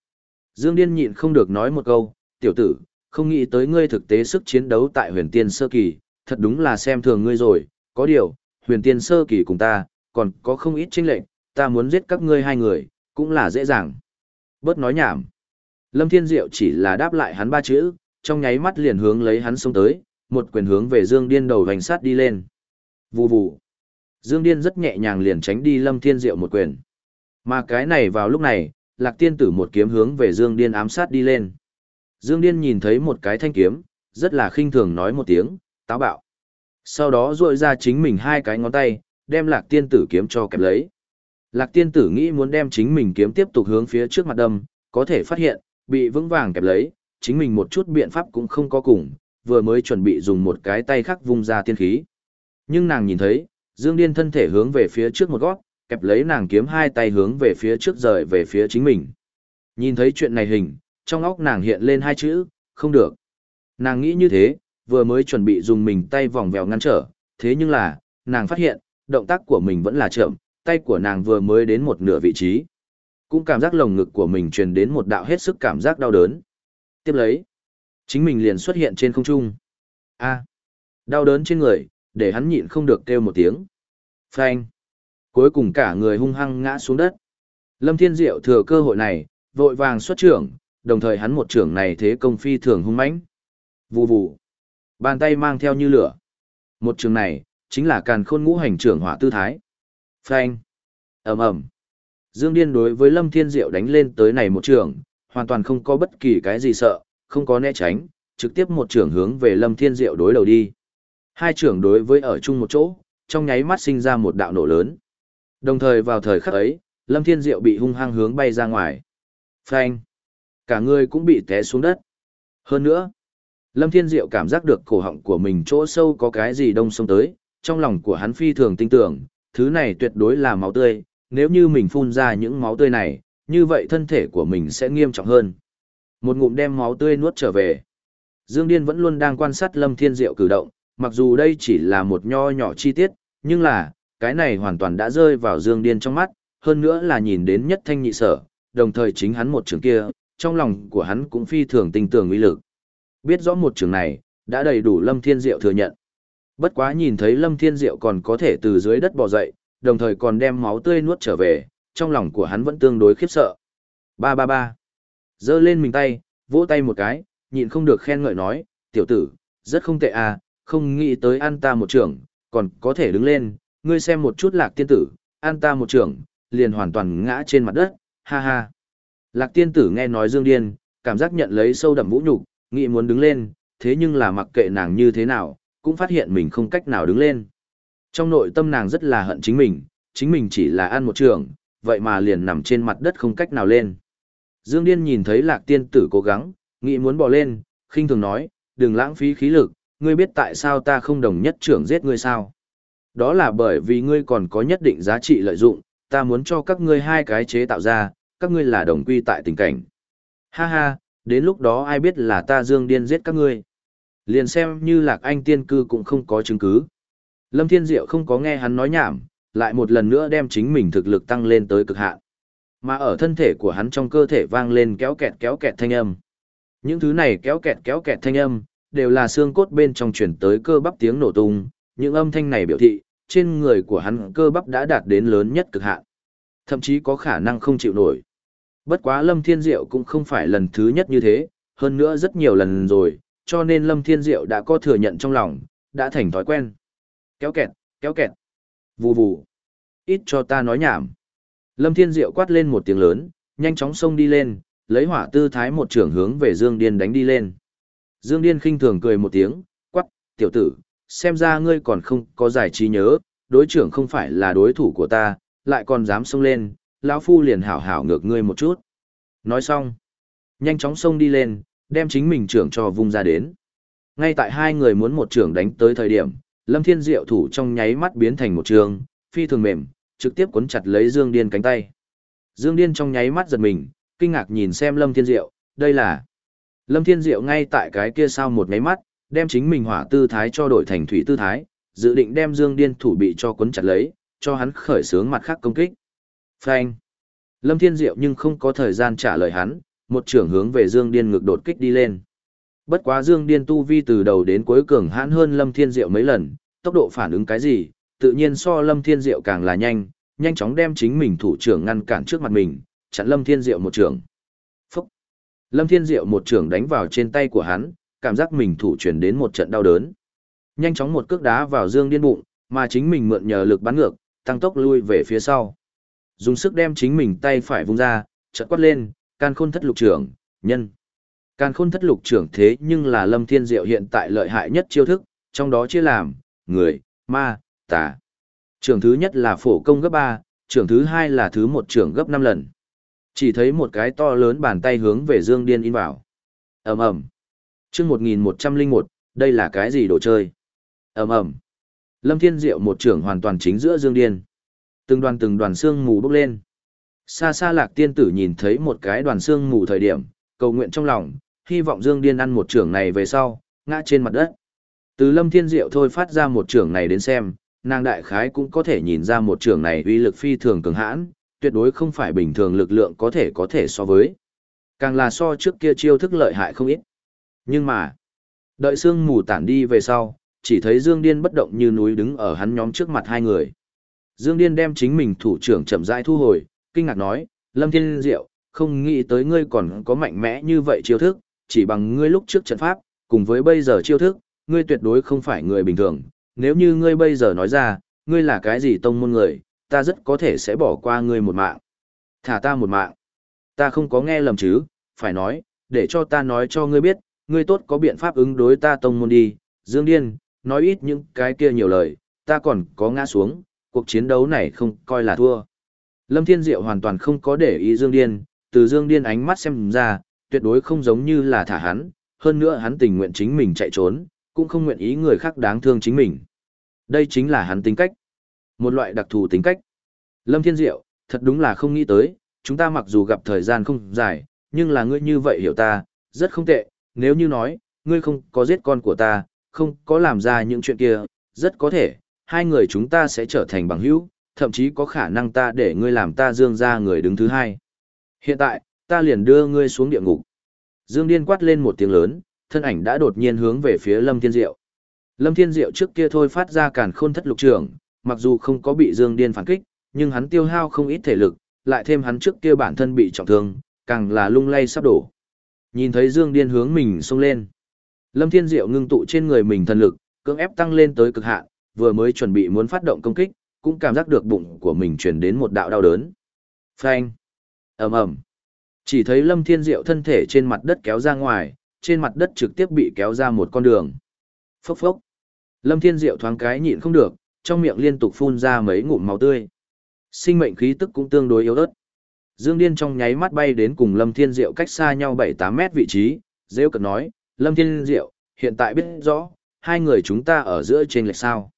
A: Dương Điên nhịn không được nói một câu, tiểu tử, không nghĩ tới ngươi thực tế sức chiến đấu tại huyền tiên sơ kỳ, thật đúng là xem thường ngươi rồi, có điều, huyền tiên sơ kỳ cùng ta, còn có không ít chênh lệnh, ta muốn giết các ngươi hai người, cũng là dễ dàng. Bớt nói nhảm. Lâm Thiên Diệu chỉ là đáp lại hắn ba chữ, trong nháy mắt liền hướng lấy hắn xông tới, một quyền hướng về Dương Điên đầu hành sát đi lên. Vù vù. Dương Điên rất nhẹ nhàng liền tránh đi Lâm Thiên Diệu một quyền. Mà cái này vào lúc này, Lạc Tiên Tử một kiếm hướng về Dương Điên ám sát đi lên. Dương Điên nhìn thấy một cái thanh kiếm, rất là khinh thường nói một tiếng, táo bạo. Sau đó duỗi ra chính mình hai cái ngón tay, đem Lạc Tiên Tử kiếm cho kẹp lấy. Lạc tiên tử nghĩ muốn đem chính mình kiếm tiếp tục hướng phía trước mặt đâm, có thể phát hiện, bị vững vàng kẹp lấy, chính mình một chút biện pháp cũng không có cùng, vừa mới chuẩn bị dùng một cái tay khác vung ra tiên khí. Nhưng nàng nhìn thấy, Dương Điên thân thể hướng về phía trước một gót, kẹp lấy nàng kiếm hai tay hướng về phía trước rời về phía chính mình. Nhìn thấy chuyện này hình, trong óc nàng hiện lên hai chữ, không được. Nàng nghĩ như thế, vừa mới chuẩn bị dùng mình tay vòng vèo ngăn trở, thế nhưng là, nàng phát hiện, động tác của mình vẫn là chậm, tay của nàng vừa mới đến một nửa vị trí. Cũng cảm giác lồng ngực của mình truyền đến một đạo hết sức cảm giác đau đớn. Tiếp lấy, chính mình liền xuất hiện trên không trung. A, đau đớn trên người, để hắn nhịn không được kêu một tiếng. Phanh. Cuối cùng cả người hung hăng ngã xuống đất. Lâm Thiên Diệu thừa cơ hội này, vội vàng xuất trưởng, đồng thời hắn một trưởng này thế công phi thường hung mãnh. Vù vù. Bàn tay mang theo như lửa. Một trường này, chính là càn khôn ngũ hành trưởng hỏa tư thái. Phanh. ầm ầm. Dương Điên đối với Lâm Thiên Diệu đánh lên tới này một trường, hoàn toàn không có bất kỳ cái gì sợ, không có né tránh, trực tiếp một trường hướng về Lâm Thiên Diệu đối đầu đi. Hai trưởng đối với ở chung một chỗ, trong nháy mắt sinh ra một đạo nổ lớn. Đồng thời vào thời khắc ấy, Lâm Thiên Diệu bị hung hăng hướng bay ra ngoài. Phanh! Cả người cũng bị té xuống đất. Hơn nữa, Lâm Thiên Diệu cảm giác được cổ họng của mình chỗ sâu có cái gì đông sông tới, trong lòng của hắn phi thường tin tưởng, thứ này tuyệt đối là máu tươi, nếu như mình phun ra những máu tươi này, như vậy thân thể của mình sẽ nghiêm trọng hơn. Một ngụm đem máu tươi nuốt trở về. Dương Điên vẫn luôn đang quan sát Lâm Thiên Diệu cử động, mặc dù đây chỉ là một nho nhỏ chi tiết, nhưng là, cái này hoàn toàn đã rơi vào Dương Điên trong mắt, hơn nữa là nhìn đến nhất thanh nhị sở, đồng thời chính hắn một trường kia, trong lòng của hắn cũng phi thường tinh tường uy lực. Biết rõ một trường này, đã đầy đủ Lâm Thiên Diệu thừa nhận. Bất quá nhìn thấy Lâm Thiên Diệu còn có thể từ dưới đất bò dậy, đồng thời còn đem máu tươi nuốt trở về, trong lòng của hắn vẫn tương đối khiếp sợ. Ba ba ba. Giơ lên mình tay, vỗ tay một cái, nhịn không được khen ngợi nói, tiểu tử, rất không tệ à, không nghĩ tới ăn ta một trưởng, còn có thể đứng lên, ngươi xem một chút lạc tiên tử, ăn ta một trưởng, liền hoàn toàn ngã trên mặt đất, ha ha. Lạc tiên tử nghe nói dương điên, cảm giác nhận lấy sâu đậm vũ nhục, nghĩ muốn đứng lên, thế nhưng là mặc kệ nàng như thế nào, cũng phát hiện mình không cách nào đứng lên. Trong nội tâm nàng rất là hận chính mình, chính mình chỉ là ăn một trường, vậy mà liền nằm trên mặt đất không cách nào lên. Dương Điên nhìn thấy lạc tiên tử cố gắng, nghĩ muốn bỏ lên, khinh thường nói, đừng lãng phí khí lực, ngươi biết tại sao ta không đồng nhất trưởng giết ngươi sao? Đó là bởi vì ngươi còn có nhất định giá trị lợi dụng, ta muốn cho các ngươi hai cái chế tạo ra, các ngươi là đồng quy tại tình cảnh. Ha ha, đến lúc đó ai biết là ta Dương Điên giết các ngươi. Liền xem như lạc anh tiên cư cũng không có chứng cứ. Lâm Thiên Diệu không có nghe hắn nói nhảm, lại một lần nữa đem chính mình thực lực tăng lên tới cực hạn. Mà ở thân thể của hắn trong cơ thể vang lên kéo kẹt kéo kẹt thanh âm. Những thứ này kéo kẹt kéo kẹt thanh âm, đều là xương cốt bên trong chuyển tới cơ bắp tiếng nổ tung, những âm thanh này biểu thị, trên người của hắn cơ bắp đã đạt đến lớn nhất cực hạn. Thậm chí có khả năng không chịu nổi. Bất quá Lâm Thiên Diệu cũng không phải lần thứ nhất như thế, hơn nữa rất nhiều lần rồi, cho nên Lâm Thiên Diệu đã có thừa nhận trong lòng, đã thành thói quen. Kéo kẹt, kéo kẹt. Vù vù. Ít cho ta nói nhảm. Lâm Thiên Diệu quát lên một tiếng lớn, nhanh chóng xông đi lên, lấy hỏa tư thái một trưởng hướng về Dương Điên đánh đi lên. Dương Điên khinh thường cười một tiếng, quắc, tiểu tử, xem ra ngươi còn không có giải trí nhớ, đối trưởng không phải là đối thủ của ta, lại còn dám xông lên, lão phu liền hảo hảo ngược ngươi một chút. Nói xong, nhanh chóng xông đi lên, đem chính mình trưởng cho vung ra đến. Ngay tại hai người muốn một trưởng đánh tới thời điểm, Lâm Thiên Diệu thủ trong nháy mắt biến thành một trường, phi thường mềm, trực tiếp cuốn chặt lấy Dương Điên cánh tay. Dương Điên trong nháy mắt giật mình, kinh ngạc nhìn xem Lâm Thiên Diệu, đây là... Lâm Thiên Diệu ngay tại cái kia sau một máy mắt, đem chính mình hỏa tư thái cho đổi thành thủy tư thái, dự định đem Dương Điên thủ bị cho cuốn chặt lấy, cho hắn khởi sướng mặt khác công kích. Phanh! Lâm Thiên Diệu nhưng không có thời gian trả lời hắn, một trưởng hướng về Dương Điên ngực đột kích đi lên. Bất quá Dương Điên tu vi từ đầu đến cuối cường hãn hơn Lâm Thiên Diệu mấy lần, tốc độ phản ứng cái gì, tự nhiên so Lâm Thiên Diệu càng là nhanh, nhanh chóng đem chính mình thủ trưởng ngăn cản trước mặt mình, chặn Lâm Thiên Diệu một trưởng. Lâm Thiên Diệu một trường đánh vào trên tay của hắn, cảm giác mình thủ chuyển đến một trận đau đớn. Nhanh chóng một cước đá vào Dương Điên bụng, mà chính mình mượn nhờ lực bắn ngược, tăng tốc lui về phía sau. Dùng sức đem chính mình tay phải vung ra, chợt quát lên, can khôn thất lục trưởng, nhân. Can khôn thất lục trưởng thế nhưng là Lâm Thiên Diệu hiện tại lợi hại nhất chiêu thức, trong đó chia làm, người, ma, tà. Trưởng thứ nhất là phổ công gấp 3, trưởng thứ hai là thứ một trưởng gấp 5 lần. Chỉ thấy một cái to lớn bàn tay hướng về Dương Điên in vào. ầm ầm chương 1101, đây là cái gì đồ chơi? ầm ầm Lâm Thiên Diệu một trưởng hoàn toàn chính giữa Dương Điên. Từng đoàn từng đoàn xương mù bốc lên. Xa xa lạc tiên tử nhìn thấy một cái đoàn xương mù thời điểm, cầu nguyện trong lòng, hy vọng Dương Điên ăn một trưởng này về sau, ngã trên mặt đất. Từ Lâm Thiên Diệu thôi phát ra một trưởng này đến xem, nàng đại khái cũng có thể nhìn ra một trưởng này uy lực phi thường cường hãn, tuyệt đối không phải bình thường lực lượng có thể có thể so với. Càng là so trước kia chiêu thức lợi hại không ít. Nhưng mà, đợi sương mù tản đi về sau, chỉ thấy Dương Điên bất động như núi đứng ở hắn nhóm trước mặt hai người. Dương Điên đem chính mình thủ trưởng chậm rãi thu hồi, kinh ngạc nói, Lâm Thiên Diệu, không nghĩ tới ngươi còn có mạnh mẽ như vậy chiêu thức, chỉ bằng ngươi lúc trước trận pháp, cùng với bây giờ chiêu thức, ngươi tuyệt đối không phải người bình thường, nếu như ngươi bây giờ nói ra, ngươi là cái gì tông môn người, ta rất có thể sẽ bỏ qua ngươi một mạng. Thả ta một mạng. Ta không có nghe lầm chứ, phải nói, để cho ta nói cho ngươi biết, ngươi tốt có biện pháp ứng đối ta tông môn đi, Dương Điên, nói ít những cái kia nhiều lời, ta còn có ngã xuống, cuộc chiến đấu này không coi là thua. Lâm Thiên Diệu hoàn toàn không có để ý Dương Điên, từ Dương Điên ánh mắt xem ra, tuyệt đối không giống như là thả hắn, hơn nữa hắn tình nguyện chính mình chạy trốn, cũng không nguyện ý người khác đáng thương chính mình. Đây chính là hắn tính cách. Một loại đặc thù tính cách. Lâm Thiên Diệu, thật đúng là không nghĩ tới, chúng ta mặc dù gặp thời gian không dài, nhưng là ngươi như vậy hiểu ta, rất không tệ, nếu như nói, ngươi không có giết con của ta, không có làm ra những chuyện kia, rất có thể, hai người chúng ta sẽ trở thành bằng hữu, thậm chí có khả năng ta để ngươi làm ta dương ra người đứng thứ hai. Hiện tại, ta liền đưa ngươi xuống địa ngục. Dương Điên quát lên một tiếng lớn, thân ảnh đã đột nhiên hướng về phía Lâm Thiên Diệu. Lâm Thiên Diệu trước kia thôi phát ra càn khôn thất lục trường mặc dù không có bị Dương Điên phản kích, nhưng hắn tiêu hao không ít thể lực, lại thêm hắn trước kia bản thân bị trọng thương, càng là lung lay sắp đổ. Nhìn thấy Dương Điên hướng mình xông lên. Lâm Thiên Diệu ngưng tụ trên người mình thần lực, cưỡng ép tăng lên tới cực hạn, vừa mới chuẩn bị muốn phát động công kích, cũng cảm giác được bụng của mình truyền đến một đạo đau đớn. Phanh! ầm ầm Chỉ thấy Lâm Thiên Diệu thân thể trên mặt đất kéo ra ngoài, trên mặt đất trực tiếp bị kéo ra một con đường. Phốc phốc! Lâm Thiên Diệu thoáng cái nhịn không được, trong miệng liên tục phun ra mấy ngụm máu tươi. Sinh mệnh khí tức cũng tương đối yếu ớt. Dương Điên trong nháy mắt bay đến cùng Lâm Thiên Diệu cách xa nhau 7-8 mét vị trí, rêu cực nói, Lâm Thiên Diệu, hiện tại biết rõ, hai người chúng ta ở giữa trên lệch sao.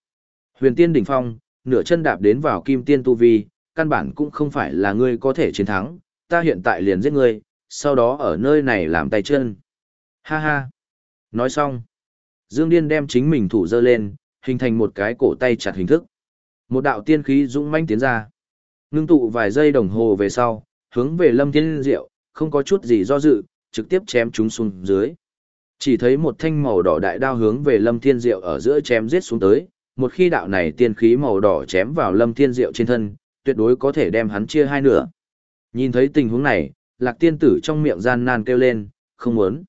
A: Huyền Tiên Đỉnh Phong, nửa chân đạp đến vào Kim Tiên Tu Vi, căn bản cũng không phải là ngươi có thể chiến thắng, ta hiện tại liền giết ngươi, sau đó ở nơi này làm tay chân. Ha ha. Nói xong. Dương Điên đem chính mình thủ dơ lên, hình thành một cái cổ tay chặt hình thức. Một đạo tiên khí dũng manh tiến ra. Ngưng tụ vài giây đồng hồ về sau, hướng về Lâm Thiên Diệu, không có chút gì do dự, trực tiếp chém chúng xuống dưới. Chỉ thấy một thanh màu đỏ đại đao hướng về Lâm Thiên Diệu ở giữa chém giết xuống tới, một khi đạo này tiên khí màu đỏ chém vào Lâm Thiên Diệu trên thân, tuyệt đối có thể đem hắn chia hai nửa. Nhìn thấy tình huống này, Lạc Tiên tử trong miệng gian nan kêu lên, không muốn.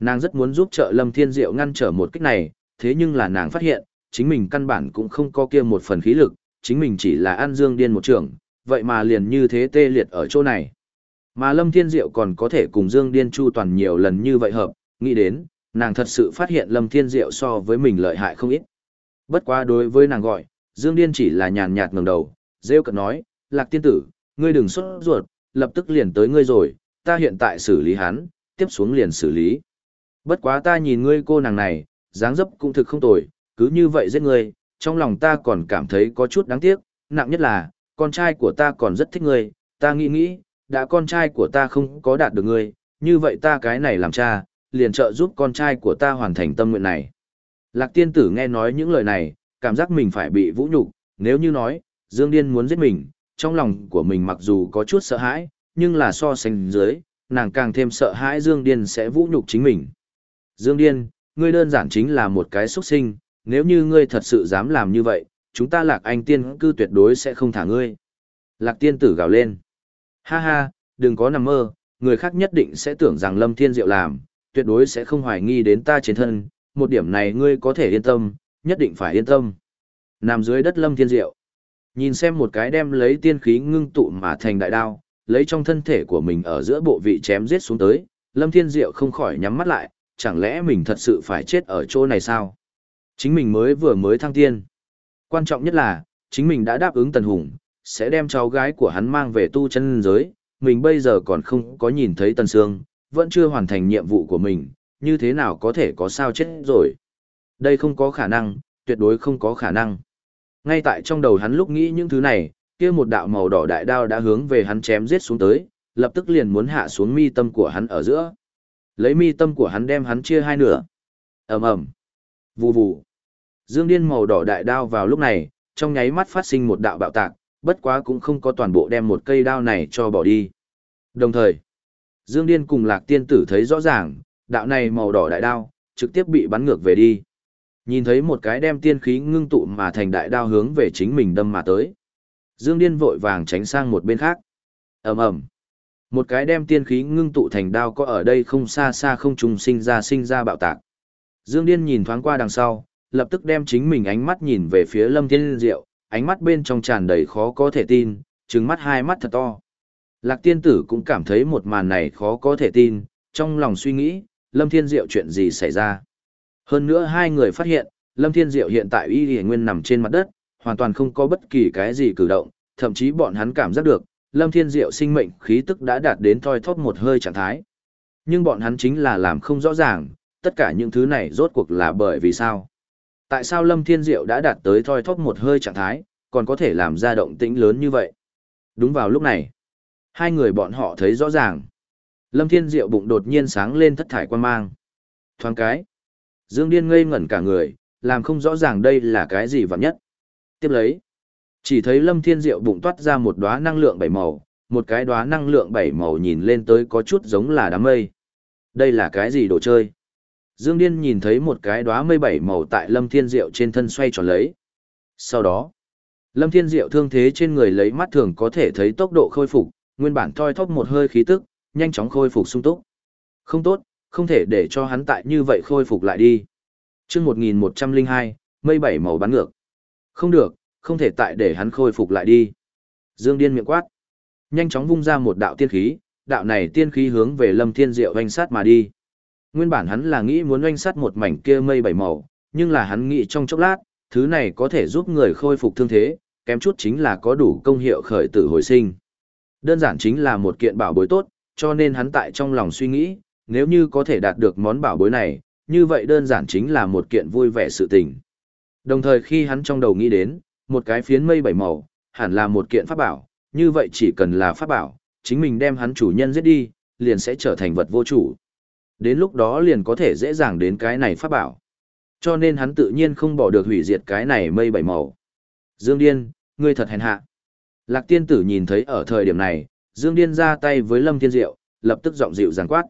A: Nàng rất muốn giúp trợ Lâm Thiên Diệu ngăn trở một kích này, thế nhưng là nàng phát hiện, chính mình căn bản cũng không có kia một phần khí lực, chính mình chỉ là ăn dương điên một trường, vậy mà liền như thế tê liệt ở chỗ này. Mà Lâm Thiên Diệu còn có thể cùng Dương Điên Chu toàn nhiều lần như vậy hợp, nghĩ đến, nàng thật sự phát hiện Lâm Thiên Diệu so với mình lợi hại không ít. Bất quá đối với nàng gọi, Dương Điên chỉ là nhàn nhạt ngẩng đầu, rêu cợt nói, Lạc Tiên Tử, ngươi đừng sốt ruột, lập tức liền tới ngươi rồi, ta hiện tại xử lý hắn, tiếp xuống liền xử lý. Bất quá ta nhìn ngươi cô nàng này, dáng dấp cũng thực không tồi, cứ như vậy giết ngươi, trong lòng ta còn cảm thấy có chút đáng tiếc, nặng nhất là, con trai của ta còn rất thích ngươi, ta nghĩ nghĩ, đã con trai của ta không có đạt được ngươi, như vậy ta cái này làm cha, liền trợ giúp con trai của ta hoàn thành tâm nguyện này. Lạc tiên tử nghe nói những lời này, cảm giác mình phải bị vũ nhục, nếu như nói, Dương Điên muốn giết mình, trong lòng của mình mặc dù có chút sợ hãi, nhưng là so sánh dưới, nàng càng thêm sợ hãi Dương Điên sẽ vũ nhục chính mình. Dương Điên, ngươi đơn giản chính là một cái xuất sinh, nếu như ngươi thật sự dám làm như vậy, chúng ta lạc anh tiên cư tuyệt đối sẽ không thả ngươi. Lạc tiên tử gào lên. Ha ha, đừng có nằm mơ, người khác nhất định sẽ tưởng rằng Lâm Thiên Diệu làm, tuyệt đối sẽ không hoài nghi đến ta trên thân, một điểm này ngươi có thể yên tâm, nhất định phải yên tâm. Nằm dưới đất Lâm Thiên Diệu. Nhìn xem một cái đem lấy tiên khí ngưng tụ mà thành đại đao, lấy trong thân thể của mình ở giữa bộ vị chém giết xuống tới, Lâm Thiên Diệu không khỏi nhắm mắt lại, chẳng lẽ mình thật sự phải chết ở chỗ này sao? Chính mình mới vừa mới thăng tiên. Quan trọng nhất là, chính mình đã đáp ứng Tần Hùng, sẽ đem cháu gái của hắn mang về tu chân giới, mình bây giờ còn không có nhìn thấy Tần Sương, vẫn chưa hoàn thành nhiệm vụ của mình, như thế nào có thể có sao chết rồi. Đây không có khả năng, tuyệt đối không có khả năng. Ngay tại trong đầu hắn lúc nghĩ những thứ này, kia một đạo màu đỏ đại đao đã hướng về hắn chém giết xuống tới, lập tức liền muốn hạ xuống mi tâm của hắn ở giữa. Lấy mi tâm của hắn đem hắn chia hai nửa. Ầm ầm. Vù vù. Dương điên màu đỏ đại đao vào lúc này, trong nháy mắt phát sinh một đạo bạo tạc, bất quá cũng không có toàn bộ đem một cây đao này cho bỏ đi. Đồng thời, Dương Điên cùng Lạc Tiên Tử thấy rõ ràng, đạo này màu đỏ đại đao, trực tiếp bị bắn ngược về đi. Nhìn thấy một cái đem tiên khí ngưng tụ mà thành đại đao hướng về chính mình đâm mà tới. Dương Điên vội vàng tránh sang một bên khác. ầm ầm, Một cái đem tiên khí ngưng tụ thành đao có ở đây không xa xa không trùng sinh ra sinh ra bạo tạc. Dương Điên nhìn thoáng qua đằng sau, lập tức đem chính mình ánh mắt nhìn về phía Lâm Thiên Diệu, ánh mắt bên trong tràn đầy khó có thể tin, trừng mắt hai mắt thật to. Lạc tiên tử cũng cảm thấy một màn này khó có thể tin, trong lòng suy nghĩ, Lâm Thiên Diệu chuyện gì xảy ra. Hơn nữa hai người phát hiện, Lâm Thiên Diệu hiện tại y hề nguyên nằm trên mặt đất, hoàn toàn không có bất kỳ cái gì cử động, thậm chí bọn hắn cảm giác được, Lâm Thiên Diệu sinh mệnh khí tức đã đạt đến thoi thóp một hơi trạng thái. Nhưng bọn hắn chính là làm không rõ ràng, tất cả những thứ này rốt cuộc là bởi vì sao. Tại sao Lâm Thiên Diệu đã đạt tới thoi thóp một hơi trạng thái, còn có thể làm ra động tĩnh lớn như vậy? Đúng vào lúc này, hai người bọn họ thấy rõ ràng. Lâm Thiên Diệu bụng đột nhiên sáng lên thất thải quan mang. Thoáng cái. Dương Điên ngây ngẩn cả người, làm không rõ ràng đây là cái gì vặn nhất. Tiếp lấy. Chỉ thấy Lâm Thiên Diệu bụng toát ra một đóa năng lượng bảy màu, một cái đóa năng lượng bảy màu nhìn lên tới có chút giống là đám mây. Đây là cái gì đồ chơi? Dương Điên nhìn thấy một cái đóa mây bảy màu tại Lâm Thiên Diệu trên thân xoay tròn lấy. Sau đó, Lâm Thiên Diệu thương thế trên người lấy mắt thường có thể thấy tốc độ khôi phục, nguyên bản thoi thóp một hơi khí tức, nhanh chóng khôi phục sung túc. Không tốt, không thể để cho hắn tại như vậy khôi phục lại đi. Chương 1102, mây bảy màu bắn ngược. Không được, không thể tại để hắn khôi phục lại đi. Dương Điên miệng quát, nhanh chóng vung ra một đạo tiên khí, đạo này tiên khí hướng về Lâm Thiên Diệu hoành sát mà đi. Nguyên bản hắn là nghĩ muốn oanh sắt một mảnh kia mây bảy màu, nhưng là hắn nghĩ trong chốc lát, thứ này có thể giúp người khôi phục thương thế, kém chút chính là có đủ công hiệu khởi tử hồi sinh. Đơn giản chính là một kiện bảo bối tốt, cho nên hắn tại trong lòng suy nghĩ, nếu như có thể đạt được món bảo bối này, như vậy đơn giản chính là một kiện vui vẻ sự tình. Đồng thời khi hắn trong đầu nghĩ đến, một cái phiến mây bảy màu, hẳn là một kiện pháp bảo, như vậy chỉ cần là pháp bảo, chính mình đem hắn chủ nhân giết đi, liền sẽ trở thành vật vô chủ. Đến lúc đó liền có thể dễ dàng đến cái này pháp bảo. Cho nên hắn tự nhiên không bỏ được hủy diệt cái này mây bảy màu. Dương Điên, ngươi thật hèn hạ. Lạc tiên tử nhìn thấy ở thời điểm này, Dương Điên ra tay với Lâm Thiên Diệu, lập tức giọng dịu giảng quát.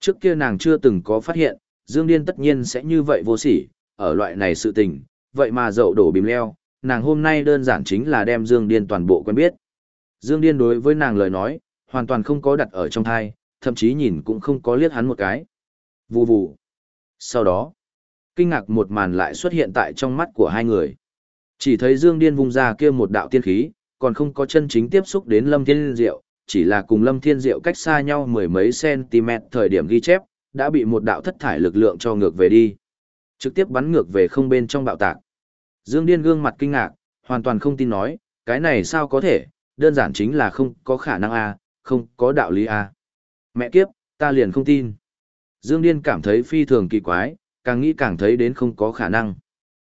A: Trước kia nàng chưa từng có phát hiện, Dương Điên tất nhiên sẽ như vậy vô sỉ, ở loại này sự tình, vậy mà dậu đổ bìm leo, nàng hôm nay đơn giản chính là đem Dương Điên toàn bộ quen biết. Dương Điên đối với nàng lời nói, hoàn toàn không có đặt ở trong thai, thậm chí nhìn cũng không có liếc hắn một cái. Vù vù. Sau đó, kinh ngạc một màn lại xuất hiện tại trong mắt của hai người. Chỉ thấy Dương Điên vung ra kia một đạo tiên khí, còn không có chân chính tiếp xúc đến Lâm Thiên Diệu, chỉ là cùng Lâm Thiên Diệu cách xa nhau mười mấy cm thời điểm ghi chép, đã bị một đạo thất thải lực lượng cho ngược về đi. Trực tiếp bắn ngược về không bên trong bạo tạc. Dương Điên gương mặt kinh ngạc, hoàn toàn không tin nói, cái này sao có thể, đơn giản chính là không có khả năng a, không có đạo lý a. Mẹ kiếp, ta liền không tin. Dương Điên cảm thấy phi thường kỳ quái, càng nghĩ càng thấy đến không có khả năng.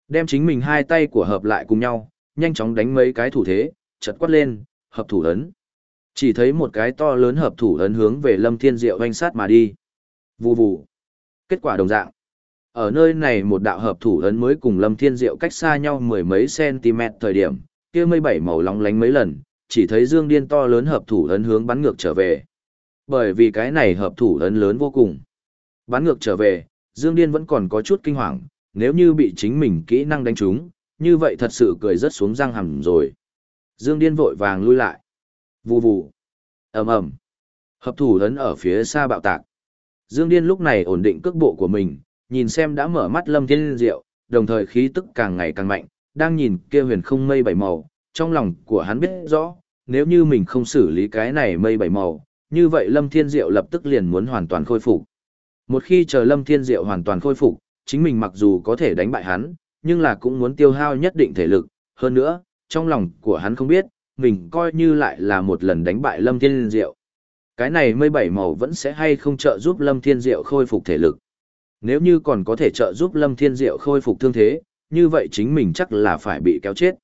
A: Đem chính mình hai tay của hợp lại cùng nhau, nhanh chóng đánh mấy cái thủ thế, chật quát lên, hợp thủ ấn. Chỉ thấy một cái to lớn hợp thủ ấn hướng về Lâm Thiên Diệu oanh sát mà đi. Vù vù. Kết quả đồng dạng. Ở nơi này một đạo hợp thủ ấn mới cùng Lâm Thiên Diệu cách xa nhau mười mấy cm thời điểm, kia mây bảy màu lóng lánh mấy lần, chỉ thấy Dương Điên to lớn hợp thủ ấn hướng bắn ngược trở về. Bởi vì cái này hợp thủ ấn lớn vô cùng. bán ngược trở về, Dương Điên vẫn còn có chút kinh hoàng, nếu như bị chính mình kỹ năng đánh trúng, như vậy thật sự cười rất xuống răng hầm rồi. Dương Điên vội vàng lui lại. Vù vù. ầm ầm. Hợp thủ ấn ở phía xa bạo tạc. Dương Điên lúc này ổn định cước bộ của mình, nhìn xem đã mở mắt Lâm Thiên Diệu, đồng thời khí tức càng ngày càng mạnh, đang nhìn kia huyền không mây bảy màu, trong lòng của hắn biết rõ, nếu như mình không xử lý cái này mây bảy màu, như vậy Lâm Thiên Diệu lập tức liền muốn hoàn toàn khôi phục. Một khi chờ Lâm Thiên Diệu hoàn toàn khôi phục, chính mình mặc dù có thể đánh bại hắn, nhưng là cũng muốn tiêu hao nhất định thể lực, hơn nữa, trong lòng của hắn không biết, mình coi như lại là một lần đánh bại Lâm Thiên Diệu. Cái này mây bảy màu vẫn sẽ hay không trợ giúp Lâm Thiên Diệu khôi phục thể lực. Nếu như còn có thể trợ giúp Lâm Thiên Diệu khôi phục thương thế, như vậy chính mình chắc là phải bị kéo chết.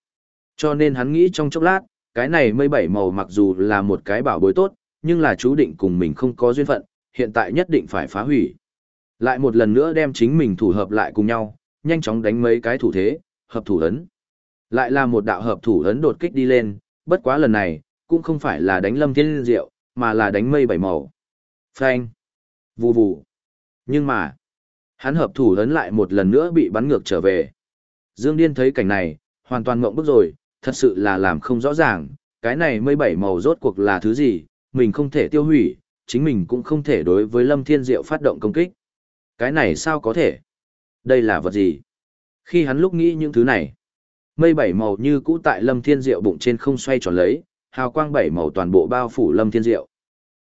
A: Cho nên hắn nghĩ trong chốc lát, cái này mây bảy màu mặc dù là một cái bảo bối tốt, nhưng là chú định cùng mình không có duyên phận, hiện tại nhất định phải phá hủy. Lại một lần nữa đem chính mình thủ hợp lại cùng nhau, nhanh chóng đánh mấy cái thủ thế, hợp thủ ấn. Lại là một đạo hợp thủ ấn đột kích đi lên, bất quá lần này, cũng không phải là đánh lâm thiên diệu, mà là đánh mây bảy màu. Phanh. Vù vù. Nhưng mà, hắn hợp thủ ấn lại một lần nữa bị bắn ngược trở về. Dương Điên thấy cảnh này, hoàn toàn ngộng bức rồi, thật sự là làm không rõ ràng, cái này mây bảy màu rốt cuộc là thứ gì, mình không thể tiêu hủy, chính mình cũng không thể đối với Lâm Thiên Diệu phát động công kích. Cái này sao có thể? Đây là vật gì? Khi hắn lúc nghĩ những thứ này, mây bảy màu như cũ tại Lâm Thiên Diệu bụng trên không xoay tròn lấy, hào quang bảy màu toàn bộ bao phủ Lâm Thiên Diệu.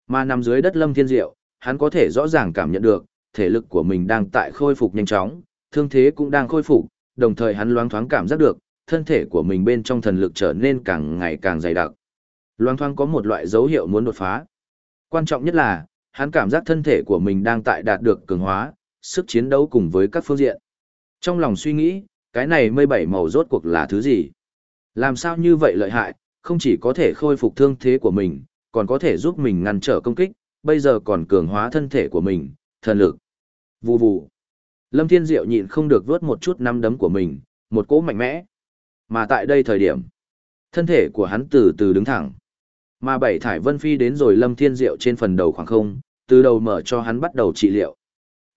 A: Mà nằm dưới đất Lâm Thiên Diệu, hắn có thể rõ ràng cảm nhận được, thể lực của mình đang tại khôi phục nhanh chóng, thương thế cũng đang khôi phục, đồng thời hắn loáng thoáng cảm giác được, thân thể của mình bên trong thần lực trở nên càng ngày càng dày đặc. Loang thoang có một loại dấu hiệu muốn đột phá. Quan trọng nhất là, hắn cảm giác thân thể của mình đang tại đạt được cường hóa, sức chiến đấu cùng với các phương diện. Trong lòng suy nghĩ, cái này mây bảy màu rốt cuộc là thứ gì? Làm sao như vậy lợi hại, không chỉ có thể khôi phục thương thế của mình, còn có thể giúp mình ngăn trở công kích, bây giờ còn cường hóa thân thể của mình, thần lực. Vù vù. Lâm Thiên Diệu nhịn không được vớt một chút năm đấm của mình, một cỗ mạnh mẽ. Mà tại đây thời điểm, thân thể của hắn từ từ đứng thẳng. Mà bảy thải vân phi đến rồi Lâm Thiên Diệu trên phần đầu khoảng không, từ đầu mở cho hắn bắt đầu trị liệu.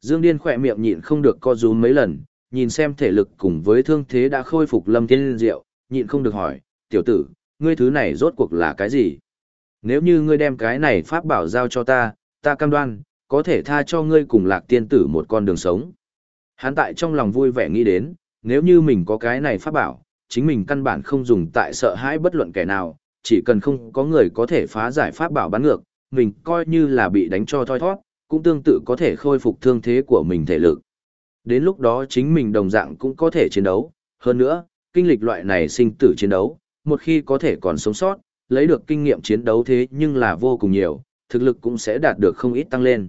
A: Dương Điên khỏe miệng nhịn không được co rúm mấy lần, nhìn xem thể lực cùng với thương thế đã khôi phục Lâm Thiên Diệu, nhịn không được hỏi, tiểu tử, ngươi thứ này rốt cuộc là cái gì? Nếu như ngươi đem cái này pháp bảo giao cho ta, ta cam đoan, có thể tha cho ngươi cùng lạc tiên tử một con đường sống. Hắn tại trong lòng vui vẻ nghĩ đến, nếu như mình có cái này pháp bảo, chính mình căn bản không dùng tại sợ hãi bất luận kẻ nào, chỉ cần không có người có thể phá giải pháp bảo bắn ngược, mình coi như là bị đánh cho thoi thoát, cũng tương tự có thể khôi phục thương thế của mình thể lực. Đến lúc đó chính mình đồng dạng cũng có thể chiến đấu, hơn nữa, kinh lịch loại này sinh tử chiến đấu, một khi có thể còn sống sót, lấy được kinh nghiệm chiến đấu thế nhưng là vô cùng nhiều, thực lực cũng sẽ đạt được không ít tăng lên.